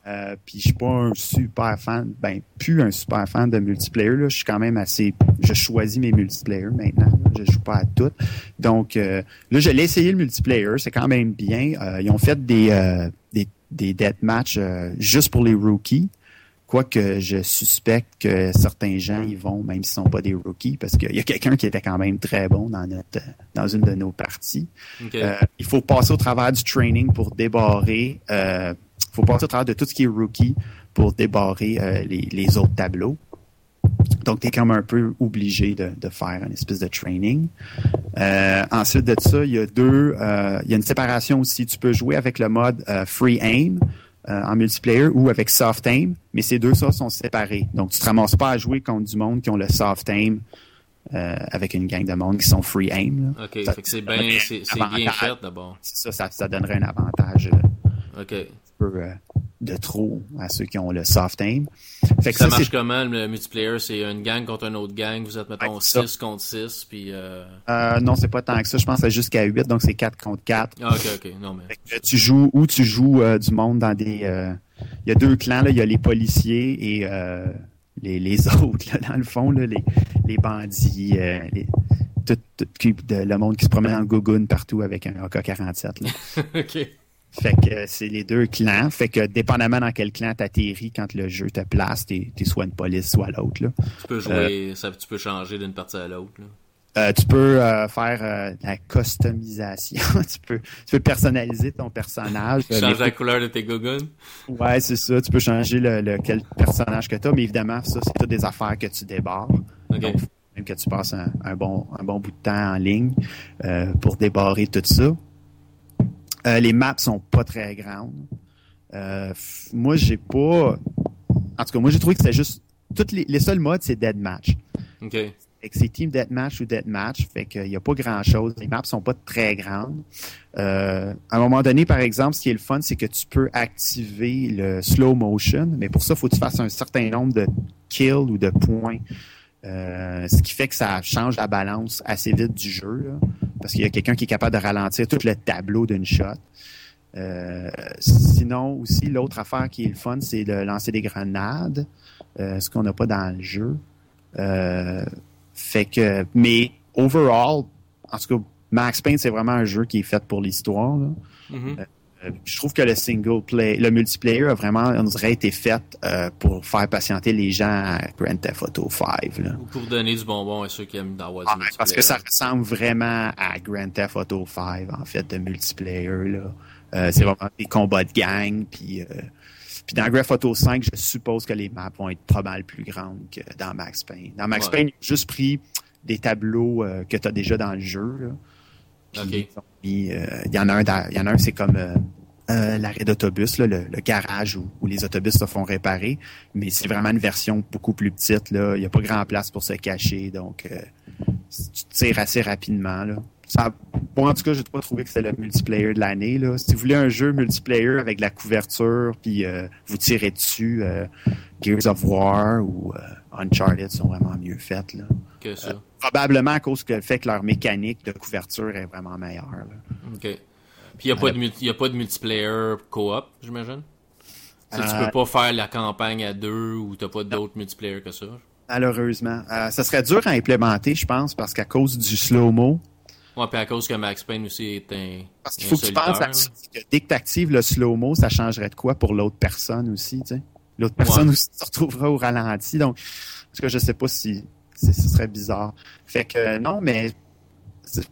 Euh, puis je suis pas un super fan, ben plus un super fan de multiplayer. Là. Je suis quand même assez, je choisis mes multiplayers maintenant. là. Je joue pas à toutes. Donc euh, là, je l'ai essayé le multiplayer, c'est quand même bien. Euh, ils ont fait des des, des deathmatch euh, juste pour les rookies. Quoique je suspecte que certains gens y vont, même s'ils sont pas des rookies, parce qu'il y a quelqu'un qui était quand même très bon dans notre dans une de nos parties. Euh, il faut passer au travers du training pour débarrer. Euh, il faut passer au travers de tout ce qui est rookie pour débarrer euh, les, les autres tableaux. Donc, tu es comme un peu obligé de, de faire une espèce de training. Euh, ensuite de ça, il y a deux. euh, il y a une séparation aussi. Tu peux jouer avec le mode euh, free aim euh, en multiplayer ou avec soft aim, mais ces deux ça sont séparés. Donc, tu te ramasses pas à jouer contre du monde qui ont le soft aim euh, avec une gang de monde qui sont free aim. là. Ok. Ça- Fait que c'est bien, c'est bien fait d'abord. Ça, ça, ça donnerait un avantage euh, Ok. Peu euh, de trop à ceux qui ont le soft aim. Fait que Ça ça, marche comment le multiplayer? C'est une gang contre une autre gang. Vous êtes mettons Ouais, ça. 6 contre 6 puis. Euh... euh, non, c'est pas tant que ça. Je pense que c'est jusqu'à 8, donc c'est 4 contre 4. Ah, ok, ok. Non mais. Que tu joues ou tu joues euh, du monde dans des. euh, Il y a deux clans, là. Il y a les policiers et les, les <laughs> autres, là, dans le fond, là, les, les bandits, les, tout, tout- qui- de- le monde qui se promène en gogoon partout avec un AK-47. là. <laughs> ok. Fait que euh, c'est les deux clans. Fait que dépendamment dans quel clan t'atterris quand le jeu te place, t'es t'es soit une police, soit l'autre. Tu peux jouer, ça, tu peux changer d'une partie à l'autre. Euh, tu peux euh, faire euh, la customisation. <laughs> tu peux tu peux personnaliser ton personnage. Euh, Changer mais- la couleur de tes gogoons? Ouais, c'est ça. Tu peux changer le, le- quel personnage que tu as, mais évidemment, ça, c'est toutes des affaires que tu débarres. Ok. Donc, faut même que tu passes un, un bon, un bon bout de temps en ligne euh, pour débarrer tout ça. Euh, les maps sont pas très grandes. Euh, moi, j'ai pas. En tout cas, moi, j'ai trouvé que c'était juste. Toutes les, les seuls modes, c'est Dead Match. Ok. Fait que c'est Team Deathmatch ou Deathmatch, fait qu'il n'y a pas grand-chose. Les maps sont pas très grandes. Euh, à un moment donné, par exemple, ce qui est le fun, c'est que tu peux activer le slow motion, mais pour ça, il faut que tu fasses un certain nombre de kills ou de points. Euh, ce qui fait que ça change la balance assez vite du jeu, là, parce qu'il y a quelqu'un qui est capable de ralentir tout le tableau d'une shot. Euh, sinon, aussi, l'autre affaire qui est le fun, c'est de lancer des grenades, euh, ce qu'on n'a pas dans le jeu. Euh, fait que, mais overall, en tout cas, Max Payne, c'est vraiment un jeu qui est fait pour l'histoire. là. Mhm. Euh, je trouve que le single play, le multiplayer a vraiment, on dirait, été fait euh, pour faire patienter les gens à Grand Theft Auto 5. Là. Ou pour donner du bonbon à ceux qui aiment avoir du Ah, multiplayer. parce que ça ressemble vraiment à Grand Theft Auto 5, en fait, de multiplayer. Là. Euh, c'est vraiment des combats de gang. Puis, euh, puis dans Grand Theft Auto 5, je suppose que les maps vont être pas mal plus grandes que dans Max Payne. Dans Max Ouais. Payne, ils ont juste pris des tableaux que tu as déjà dans le jeu. Là. Puis, Ok. ils ont mis, euh, Il y en a un, dans- il y en a un c'est comme euh, euh, l'arrêt d'autobus, le, le garage où, où les autobus se font réparer. Mais c'est vraiment une version beaucoup plus petite. Là. Il n'y a pas grand place pour se cacher. Donc, euh, tu tires assez rapidement. Là. Ça, bon, en tout cas, j'ai pas trouvé que c'était le multiplayer de l'année. Si vous voulez un jeu multiplayer avec de la couverture, puis euh, vous tirez dessus, euh, Gears of War ou euh, Uncharted sont vraiment mieux faites. Là. Que ça. Probablement à cause que le fait que leur mécanique de couverture est vraiment meilleure. là. OK. Puis il n'y a, pas de a pas de multiplayer co-op, j'imagine? Tu sais, tu Euh, peux pas faire la campagne à deux ou t'as pas d'autres multiplayer que ça? Malheureusement. Euh, ça serait dur à implémenter, je pense, parce qu'à cause du slow-mo, Ouais, puis à cause que Max Payne aussi est un. Parce qu'il faut que tu penses à que dès que tu actives le slow-mo, ça changerait de quoi pour l'autre personne aussi, tu sais? L'autre personne aussi se retrouvera au ralenti. Donc, parce que je sais pas si ce serait bizarre. Fait que euh, non, mais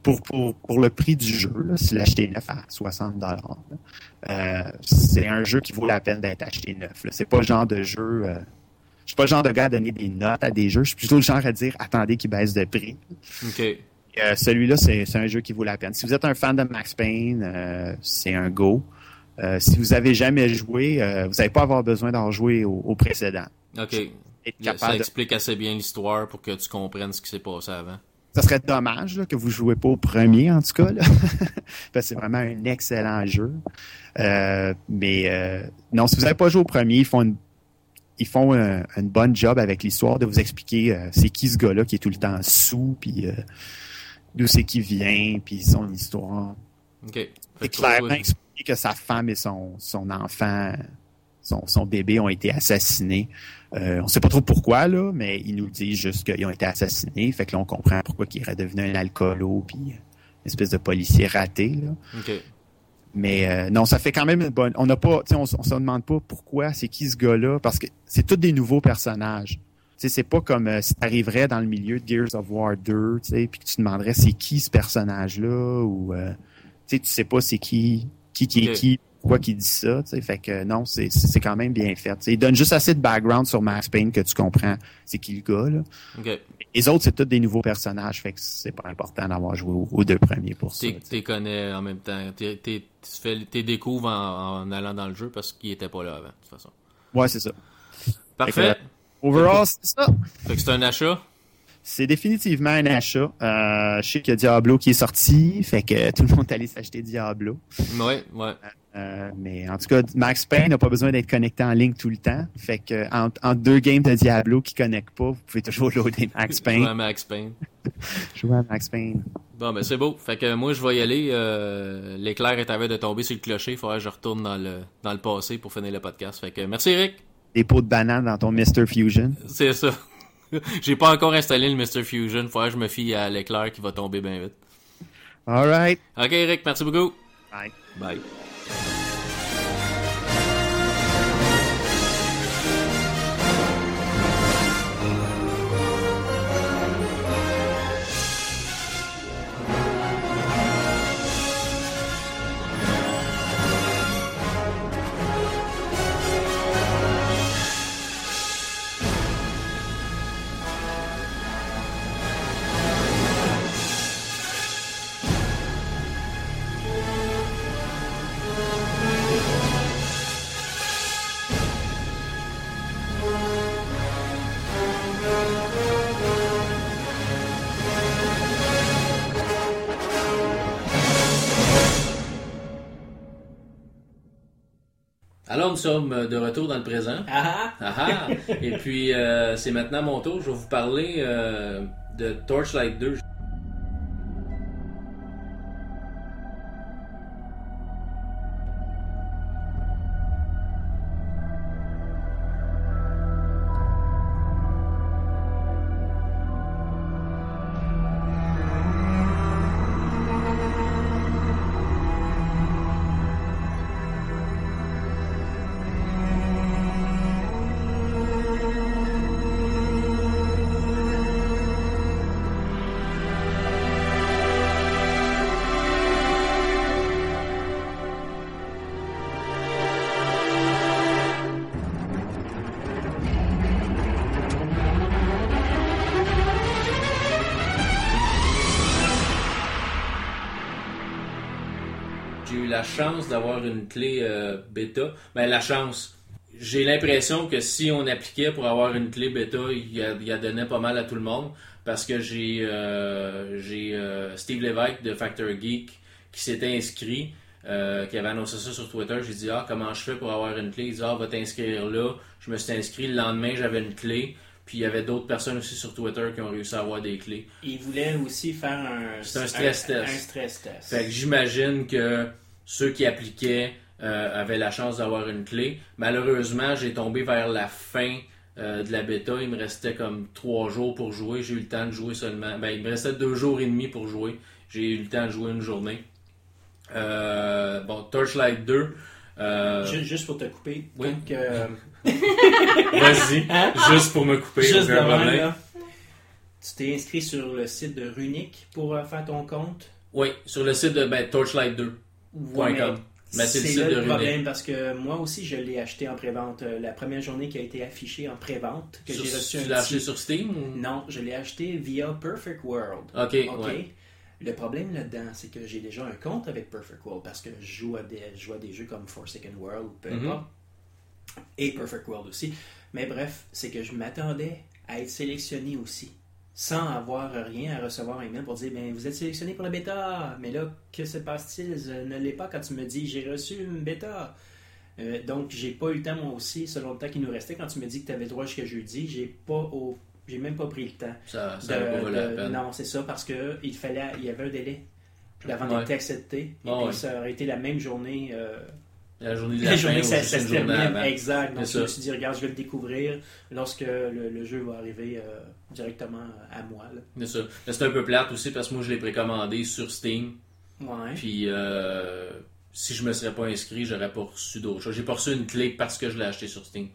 pour, pour, pour le prix du jeu, là, si l'acheter neuf à 60 dollars, c'est un jeu qui vaut la peine d'être acheté neuf. C'est pas le genre de jeu. euh, je suis pas le genre de gars à donner des notes à des jeux. Je suis plutôt le genre à dire attendez qu'il baisse de prix. OK. Euh, Celui-là, c'est c'est un jeu qui vaut la peine. Si vous êtes un fan de Max Payne, euh, c'est un go. Euh, si vous avez jamais joué, euh, vous n'allez pas avoir besoin d'en jouer au, au précédent. OK. Être Ça capable de- explique assez bien l'histoire pour que tu comprennes ce qui s'est passé avant. Ça serait dommage là, que vous jouez pas au premier, en tout cas. Là. <laughs> Parce que c'est vraiment un excellent jeu. Euh, mais euh, non, si vous n'avez pas joué au premier, ils font une, ils font un, une bonne job avec l'histoire de vous expliquer euh, c'est qui ce gars-là qui est tout le temps sous, puis euh, d'où c'est qui vient, puis son histoire. OK. Fait C'est clairement toi, expliqué que sa femme et son, son enfant, son, son bébé ont été assassinés. Euh, on sait pas trop pourquoi, là, mais ils nous disent juste qu'ils ont été assassinés. Fait que là, on comprend pourquoi il est devenu un alcoolo, puis une espèce de policier raté, là. Mais euh, non, ça fait quand même une bonne. On n'a pas, tu sais, on, on se demande pas pourquoi, c'est qui ce gars-là, parce que c'est tous des nouveaux personnages. Tu sais, c'est pas comme euh, si t'arriverais dans le milieu de Gears of War 2, tu sais, puis que tu demanderais c'est qui ce personnage-là, ou euh, tu sais, tu sais pas c'est qui, qui qui est qui, pourquoi qui dit ça, tu sais. Fait que non, c'est c'est quand même bien fait. Il donne juste assez de background sur Max Payne que tu comprends c'est qui le gars, là. Les autres, c'est tous des nouveaux personnages, fait que c'est pas important d'avoir joué aux, aux deux premiers pour ça. T'es tu connais en même temps. T'es t'es- tu t'es découvres en, en allant dans le jeu parce qu'il était pas là avant, de toute façon. Ouais, c'est ça. Parfait. Overall, c'est ça. Fait que c'est un achat? C'est définitivement un achat. Euh, je sais qu'il y a Diablo qui est sorti, fait que tout le monde est allé s'acheter Diablo. Ouais, ouais. Euh, mais en tout cas, Max Payne n'a pas besoin d'être connecté en ligne tout le temps. Fait que entre, entre deux games de Diablo qui connectent pas, vous pouvez toujours loader Max <laughs> Payne. Max Payne. <laughs> Jouer à Max Payne. Bon, ben c'est beau. Fait que moi, je vais y aller. Euh, L'éclair est à veille de tomber sur le clocher. Il faudrait que je retourne dans le, dans le passé pour finir le podcast. Fait que merci, Eric. Des pots de banane dans ton Mr. Fusion. C'est ça. <laughs> J'ai pas encore installé le Mr. Fusion. Faudrait que je me fie à l'éclair qui va tomber bien vite. Alright. Ok, Eric, merci beaucoup. Bye. Bye. Sommes de retour dans le présent. Ah Ah ah! Et puis, euh, c'est maintenant mon tour. Je vais vous parler euh, de Torchlight 2. La chance d'avoir une clé euh, bêta. Ben, la chance. J'ai l'impression que si on appliquait pour avoir une clé bêta, il y, a, donné pas mal à tout le monde. Parce que j'ai euh, euh, Steve Levesque de Factor Geek qui s'était inscrit, qui avait annoncé ça sur Twitter. J'ai dit Ah, comment je fais pour avoir une clé? Il dit Ah, va t'inscrire là. Je me suis inscrit. Le lendemain, j'avais une clé. Puis il y avait d'autres personnes aussi sur Twitter qui ont réussi à avoir des clés. Il voulait aussi faire un, un stress test. Un stress test. Fait que j'imagine que ceux qui appliquaient euh, avaient la chance d'avoir une clé. Malheureusement, j'ai tombé vers la fin euh, de la bêta. Il me restait comme trois jours pour jouer. J'ai eu le temps de jouer seulement. Ben, il me restait deux jours et demi pour jouer. J'ai eu le temps de jouer une journée. Euh, bon, Torchlight 2. euh, Ju- Juste pour te couper, Oui. <laughs> Vas-y, juste pour me couper, juste là, tu t'es inscrit sur le site de Runic pour faire ton compte? Oui, sur le site de ben, Torchlight 2. Ouais, mais c'est le c'est site là de le problème parce que moi aussi je l'ai acheté en pré-vente. Euh, La première journée qui a été affichée en pré-vente, que j'ai reçu tu l'as acheté sur Steam ou... Non, je l'ai acheté via Perfect World. Ok, OK? ouais. Le problème là-dedans, c'est que j'ai déjà un compte avec Perfect World parce que je joue à des, je joue à des jeux comme Forsaken World, peu Mhm. importe. Et Perfect World aussi. Mais bref, c'est que je m'attendais à être sélectionné aussi. Sans avoir rien à recevoir un email pour dire ben, vous êtes sélectionné pour la bêta. Mais là, que se passe-t-il? Je ne l'ai pas quand tu me dis j'ai reçu une bêta. Euh, donc, j'ai pas eu le temps, moi aussi, selon le temps qui nous restait. Quand tu me dis que tu avais droit jusqu'à jeudi, j'ai pas au- j'ai même pas pris le temps. Ça, ça De- la peine. non, c'est ça, parce que il fallait, il y avait un délai avant Ouais. d'être accepté. Et Ah puis ouais. ça aurait été la même journée. euh, La journée de la la, journée que ça, se termine. Exact. Donc je me suis dit, regarde, je vais le découvrir lorsque le, le jeu va arriver euh, directement à moi. C'est un peu plate aussi parce que moi je l'ai précommandé sur Steam. Ouais. Puis euh, si je me serais pas inscrit, j'aurais pas reçu d'autres choses. J'ai pas reçu une clé parce que je l'ai acheté sur Steam.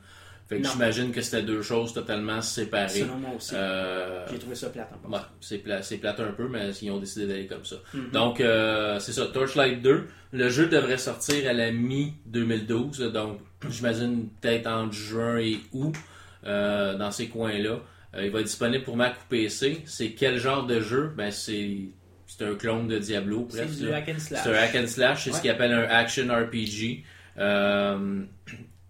Fait que Non. j'imagine que c'était deux choses totalement séparées. Selon moi aussi. Euh, J'ai trouvé ça plate en ouais, c'est pla- c'est plate un peu, mais ils ont décidé d'aller comme ça. Mhm. Donc, euh, c'est ça, Torchlight 2. Le jeu devrait sortir à la mi-2012, donc j'imagine peut-être entre juin et août, euh, dans ces coins-là. Il va être disponible pour Mac ou PC. C'est quel genre de jeu? Ben, c'est c'est un clone de Diablo, C'est presque. du là. hack and slash. C'est un hack and slash, c'est ce qu'ils appellent un action RPG. Euh,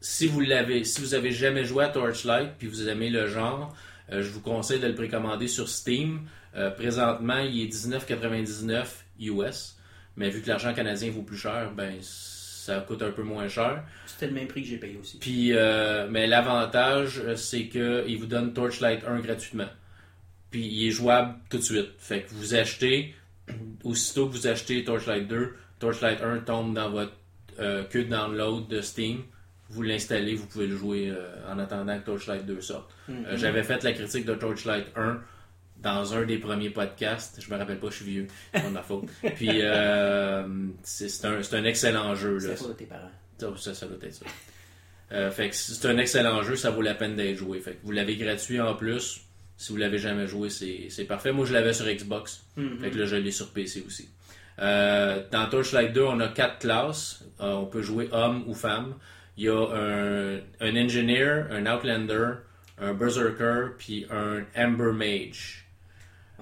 si vous l'avez, si vous avez jamais joué à Torchlight puis vous aimez le genre, euh, je vous conseille de le précommander sur Steam. Euh, présentement, il est 19,99 US, mais vu que l'argent canadien vaut plus cher, ben ça coûte un peu moins cher. C'était le même prix que j'ai payé aussi. Puis, euh, mais l'avantage, c'est qu'il vous donne Torchlight 1 gratuitement. Puis il est jouable tout de suite. Fait que vous achetez, <clears throat> aussitôt que vous achetez Torchlight 2, Torchlight 1 tombe dans votre queue de download de Steam. Vous l'installez, vous pouvez le jouer euh, en attendant que Torchlight 2 sorte. Euh, J'avais fait la critique de Torchlight 1 dans un des premiers podcasts. Je me rappelle pas, je suis vieux. C'est pas de ma faute. <laughs> Puis euh, c'est un, excellent jeu. C'est faute de tes parents. Ça, ça, ça doit être ça. Fait que c'est un excellent jeu, ça vaut la peine d'être joué. Fait que vous l'avez gratuit en plus. Si vous l'avez jamais joué, c'est parfait. Moi, je l'avais sur Xbox. Mhm. Fait que là, je l'ai sur PC aussi. Dans Torchlight 2, on a quatre classes. On peut jouer homme ou femme. Il y a un, un engineer, un outlander, un berserker, puis un amber mage.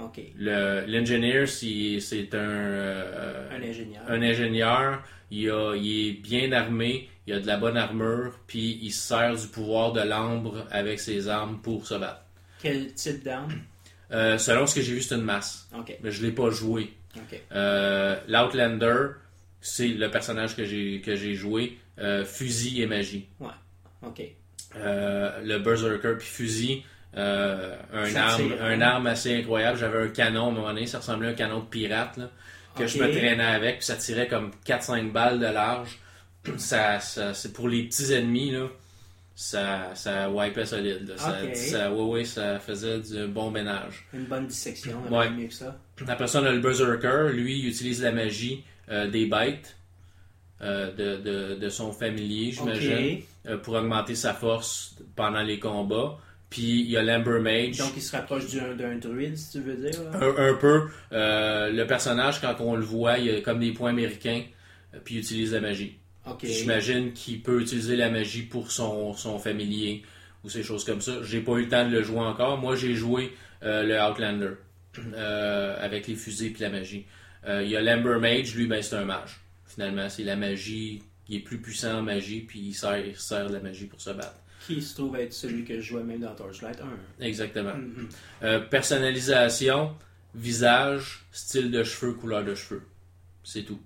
OK. Le- L'engineer, c'est c'est un, euh, Un ingénieur. un ingénieur, il, a- il est bien armé, il a de la bonne armure, puis il se sert du pouvoir de l'ambre avec ses armes pour se battre. Quel type d'arme? Euh, selon ce que j'ai vu, c'est une masse, mais je l'ai pas joué. Euh, L'Outlander, c'est le personnage que j'ai que j'ai joué. euh, fusil et magie. Ok. Euh, le Berserker puis fusil, euh, un, Ça arme, tire, un arme assez incroyable. J'avais un canon à un moment donné, ça ressemblait à un canon de pirate là, que je me traînais avec, puis ça tirait comme 4-5 balles de large. <clears throat> Ça, ça- c'est pour les petits ennemis là. Ça, ça wipait solide. là. Ça, ouais, ouais, ça faisait du bon ménage. Une bonne dissection, Ouais. mieux que ça. Après ça, on a le Berserker. Lui, il utilise la magie des bêtes euh, de, de, de son familier, j'imagine, euh, pour augmenter sa force pendant les combats. Puis il y a l'Amber Mage. Donc, il se rapproche d'un druide, si tu veux dire. un, un peu. euh, le personnage, quand on le voit, il a comme des points américains, euh, puis il utilise la magie. J'imagine qu'il peut utiliser la magie pour son, son familier ou ces choses comme ça. J'ai pas eu le temps de le jouer encore. Moi, j'ai joué euh, le Outlander euh, avec les fusées puis la magie. Euh, Il y a l'Amber Mage, lui, ben, c'est un mage. Finalement, c'est la magie. Il est plus puissant en magie, puis il sert, il sert de la magie pour se battre. Qui se trouve être celui que je jouais même dans Torchlight 1. Exactement. Mhm. Euh, personnalisation, visage, style de cheveux, couleur de cheveux. C'est tout.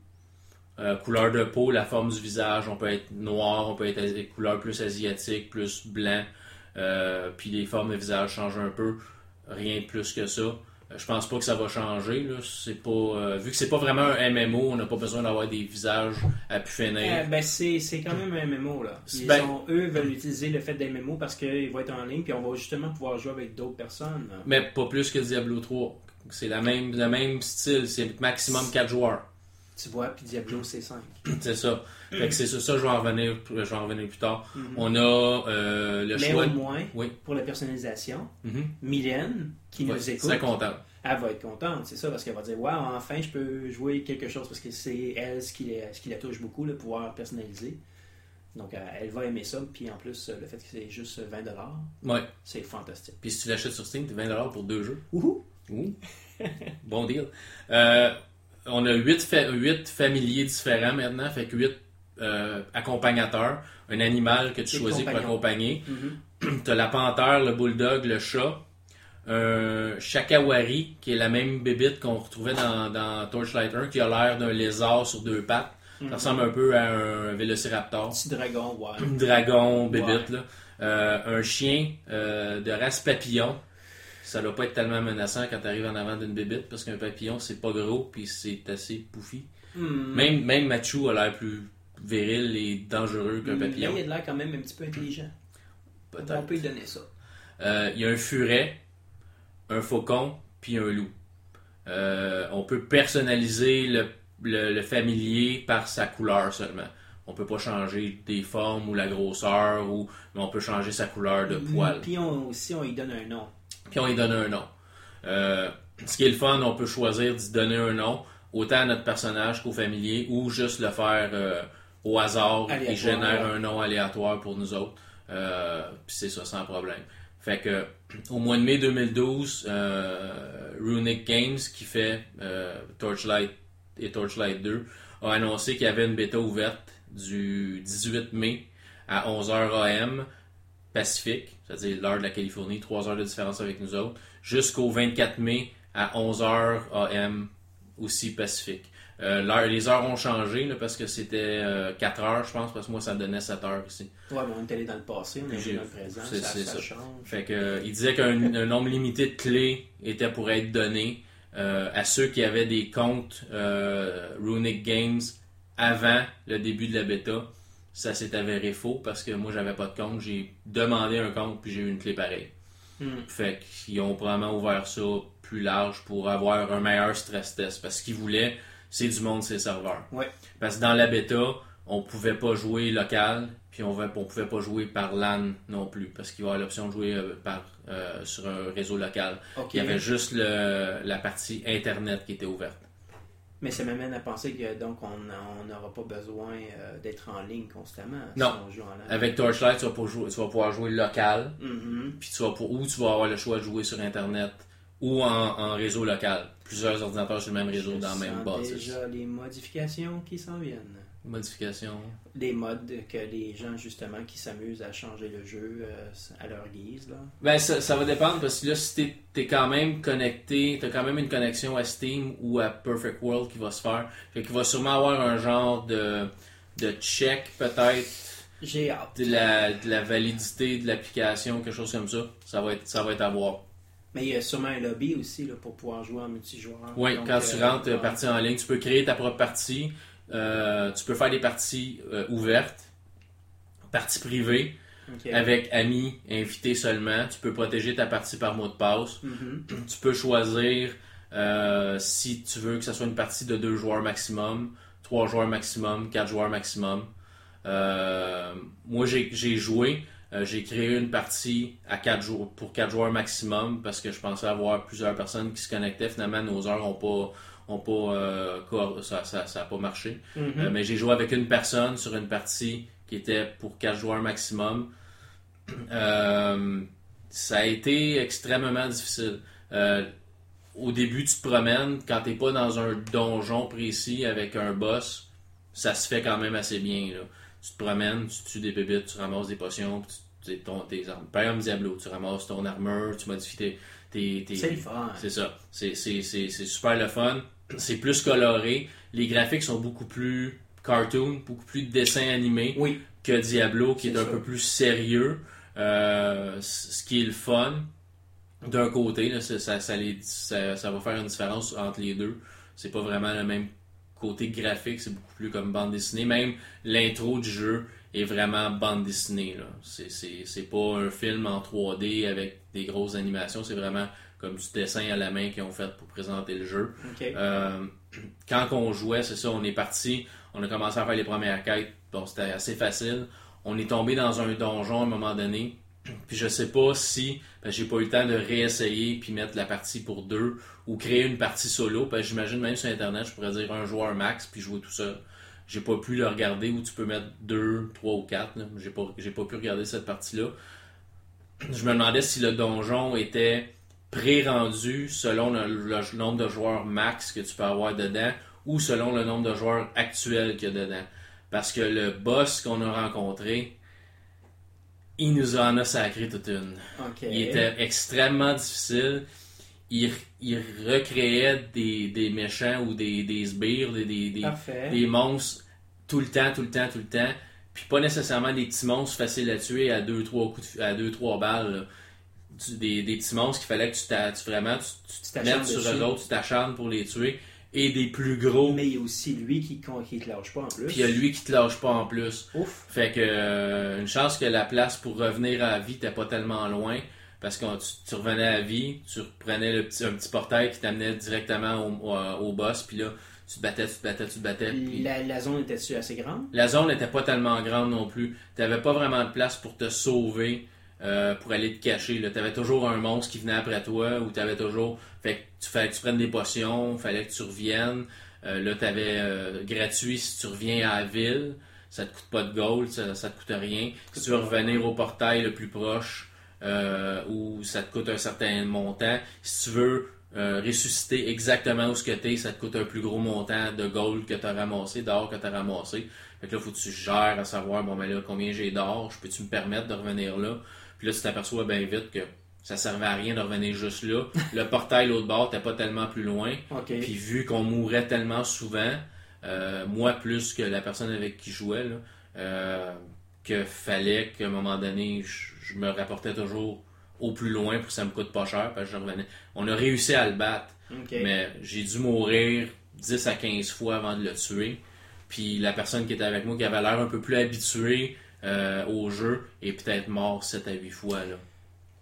Euh, couleur de peau, la forme du visage, on peut être noir, on peut être couleur plus asiatique, plus blanc. Euh, puis les formes de visage changent un peu. Rien de plus que ça. Euh, Je pense pas que ça va changer. Là. C'est pas, euh, vu que c'est pas vraiment un MMO, on n'a pas besoin d'avoir des visages à pu finir. Euh, ben, c'est c'est quand même un MMO, là. Ils Ben- ont- eux veulent utiliser le fait d'un MMO parce qu'ils vont être en ligne, puis on va justement pouvoir jouer avec d'autres personnes. là. Mais pas plus que Diablo 3. C'est la même, le même style, c'est maximum 4 joueurs. Tu vois, puis Diablo, c'est 5. C'est ça. Fait que c'est ça, ça, je vais en revenir, je vais en revenir plus tard. Mhm. On a euh, le Mais choix. au moins, Oui. pour la personnalisation, Mhm. Mylène, qui Ouais, nous écoute, Très content. elle va être contente, c'est ça, parce qu'elle va dire Waouh, enfin, je peux jouer quelque chose, parce que c'est elle ce qui, la- ce qui la touche beaucoup, le pouvoir personnaliser. Donc, elle va aimer ça, puis en plus, le fait que c'est juste 20$, Ouais. c'est fantastique. Puis si tu l'achètes sur Steam, t'es 20$ pour deux jeux. Wouhou! Ouh. bon deal. Euh, on a 8, familiers différents maintenant, fait que 8 accompagnateurs. Un animal que tu choisis pour accompagner. Mhm. <clears throat> T'as la panthère, le bulldog, le chat. Un shakawari, qui est la même bébite qu'on retrouvait dans, dans Torchlight 1, qui a l'air d'un lézard sur deux pattes. Ça ressemble un peu à un vélociraptor. Petit dragon, ouais. <clears throat> dragon, bébite, Ouais. là. Euh, un chien euh, de race papillon. Ça doit pas être tellement menaçant quand tu arrives en avant d'une bébite parce qu'un papillon, c'est pas gros puis c'est assez pouffi. Même, même Machu a l'air plus viril et dangereux qu'un Mais papillon. il a de l'air quand même un petit peu intelligent. On peut lui donner ça. Euh, Il y a un furet, un faucon puis un loup. Euh, on peut personnaliser le, le- le familier par sa couleur seulement. On peut pas changer des formes ou la grosseur, ou, mais on peut changer sa couleur de poil. Puis on, aussi, on lui donne un nom. puis on lui donne un nom. Euh, ce qui est le fun, on peut choisir d'y donner un nom, autant à notre personnage qu'au familier, ou juste le faire au hasard Aléatoire, génère ouais. un nom aléatoire pour nous autres. Euh, puis c'est ça, sans problème. Fait que au mois de mai 2012, euh, Runic Games, qui fait euh, Torchlight et Torchlight 2, a annoncé qu'il y avait une bêta ouverte du 18 mai à 11h AM Pacifique, c'est-à-dire l'heure de la Californie, 3 heures de différence avec nous autres, jusqu'au 24 mai à 11h AM aussi Pacifique. Euh, les heures ont changé là, parce que c'était 4 heures, je pense, parce que moi ça donnait 7 heures ici. Ouais, mais on est allé dans le passé, on est J'ai- allé dans le présent, ça, c'est ça ça. change. Fait que, euh, il disait qu'un un nombre limité de clés était pour être donné euh, à ceux qui avaient des comptes euh, Runic Games avant le début de la bêta. Ça s'est avéré faux parce que moi j'avais pas de compte. J'ai demandé un compte puis j'ai eu une clé pareille. Hmm. Fait qu'ils ont probablement ouvert ça plus large pour avoir un meilleur stress test. Parce qu'ils voulaient, c'est du monde, ces serveurs. Ouais. Parce que dans la bêta, on pouvait pas jouer local, puis on, on pouvait pas jouer par LAN non plus. Parce qu'il y avait l'option de jouer euh, par, euh, sur un réseau local. Il y avait juste le- la partie Internet qui était ouverte. Mais ça m'amène à penser que donc on n'aura pas besoin euh, d'être en ligne constamment Non. si on joue en. Avec Torchlight, tu vas, pas jouer- tu vas pouvoir jouer local, Mhm. puis tu vas pour, ou tu vas avoir le choix de jouer sur Internet ou en, en réseau local. Plusieurs ordinateurs sur le même réseau Je dans la même base. déjà les modifications qui s'en viennent. Modification. Les modes que les gens justement qui s'amusent à changer le jeu euh, à leur guise là. Ben, ça, ça va dépendre parce que là, si t'es es quand même connecté, t'as quand même une connexion à Steam ou à Perfect World qui va se faire. Fait qu'il va sûrement avoir un genre de, de check peut-être J'ai hâte. de la, de la validité de l'application, quelque chose comme ça. Ça va être, ça va être à voir. Mais il y a sûrement un lobby aussi là, pour pouvoir jouer en multijoueur. Oui, Donc, quand tu euh, rentres euh, partie en ligne, tu peux créer ta propre partie. Euh, tu peux faire des parties euh, ouvertes, parties privées, avec amis, invités seulement. Tu peux protéger ta partie par mot de passe. Mhm. Tu peux choisir si tu veux que ce soit une partie de deux joueurs maximum, trois joueurs maximum, quatre joueurs maximum. Moi, j'ai joué. Euh, j'ai créé une partie à quatre jours pour quatre joueurs maximum parce que je pensais avoir plusieurs personnes qui se connectaient. Finalement, nos heures ont pas ont pas euh, ça, ça, pas marché. Mhm. Euh, mais j'ai joué avec une personne sur une partie qui était pour 4 joueurs maximum. <clears throat> Ça a été extrêmement difficile. Au début, tu te promènes, quand t'es pas dans un donjon précis avec un boss, ça se fait quand même assez bien. Là. Tu te promènes, tu tues des bébites, tu ramasses des potions, puis tu, tu- ton, tes armes. Par exemple, Diablo, tu ramasses ton armure, tu modifies tes... tes, tes- C'est le fun. c'est ça. C'est, super le fun. C'est plus coloré. Les graphiques sont beaucoup plus cartoon, beaucoup plus dessin animé Oui. que Diablo, qui est, un peu plus sérieux. Euh, ce qui est le fun, d'un côté, là, ça, ça, les- ça- ça va faire une différence entre les deux. C'est pas vraiment le même côté graphique, c'est beaucoup plus comme bande dessinée. Même l'intro du jeu est vraiment bande dessinée. C'est, pas un film en 3D avec des grosses animations, c'est vraiment comme du dessin à la main qu'ils ont fait pour présenter le jeu. Euh, quand on jouait, c'est ça, on est parti, on a commencé à faire les premières quêtes, donc c'était assez facile. On est tombé dans un donjon à un moment donné, puis je sais pas si, parce que j'ai pas eu le temps de réessayer puis mettre la partie pour deux ou créer une partie solo, parce que j'imagine même sur internet, je pourrais dire un joueur max puis jouer tout seul. J'ai pas pu le regarder où tu peux mettre deux, trois ou quatre. là. J'ai pas, j'ai pas pu regarder cette partie-là. Je me demandais si le donjon était pré-rendu selon le, le nombre de joueurs max que tu peux avoir dedans ou selon le nombre de joueurs actuels qu'il y a dedans. Parce que le boss qu'on a rencontré, il nous en a sacré toute une. Il était extrêmement difficile. Il, il recréait des, des méchants ou des, des sbires, des, des, des- Parfait. des monstres tout le temps, tout le temps, tout le temps. Puis pas nécessairement des petits monstres faciles à tuer à 2-3 coups de- à deux, trois balles. là. Des, des petits monstres qu'il fallait que tu, tu- vraiment tu, tu Tu te t'acharnes mettes sur eux autres, tu t'acharnes pour les tuer. Et des plus gros. Mais il y a aussi lui qui qui te lâche pas en plus. Puis il y a lui qui te lâche pas en plus. Ouf. Fait que euh, une chance que la place pour revenir à la vie t'es pas tellement loin. Parce que tu, tu revenais à vie, tu prenais le petit, un petit portail qui t'amenait directement au, au, au boss, puis là, tu te battais, tu te battais, tu te battais. puis- La, la zone était-tu assez grande? La zone n'était pas tellement grande non plus. Tu n'avais pas vraiment de place pour te sauver, euh, pour aller te cacher. Tu avais toujours un monstre qui venait après toi, ou tu avais toujours. Fait que tu fallait que tu prennes des potions, fallait que tu reviennes. Euh, là, tu avais gratuit si tu reviens à la ville. Ça te coûte pas de gold, ça, ça te coûte rien. Si tu veux revenir au portail le plus proche, euh, où ça te coûte un certain montant. Si tu veux euh, ressusciter exactement où ce que t'es, ça te coûte un plus gros montant de gold que tu as ramassé, d'or que tu as ramassé. Fait que là, faut que tu gères à savoir, bon, ben là, combien j'ai d'or, je peux-tu me permettre de revenir là? Puis là, tu t'aperçois bien vite que ça servait à rien de revenir juste là. <laughs> Le portail l'autre bord, t'es pas tellement plus loin. Puis vu qu'on mourait tellement souvent, euh, moi plus que la personne avec qui je jouais, là, euh, que fallait qu'à un moment donné, je, je me rapportais toujours au plus loin pour que ça me coûte pas cher, parce que je revenais. On a réussi à le battre, mais j'ai dû mourir 10 à 15 fois avant de le tuer. Puis la personne qui était avec moi, qui avait l'air un peu plus habituée euh, au jeu, est peut-être mort 7 à 8 fois. Là.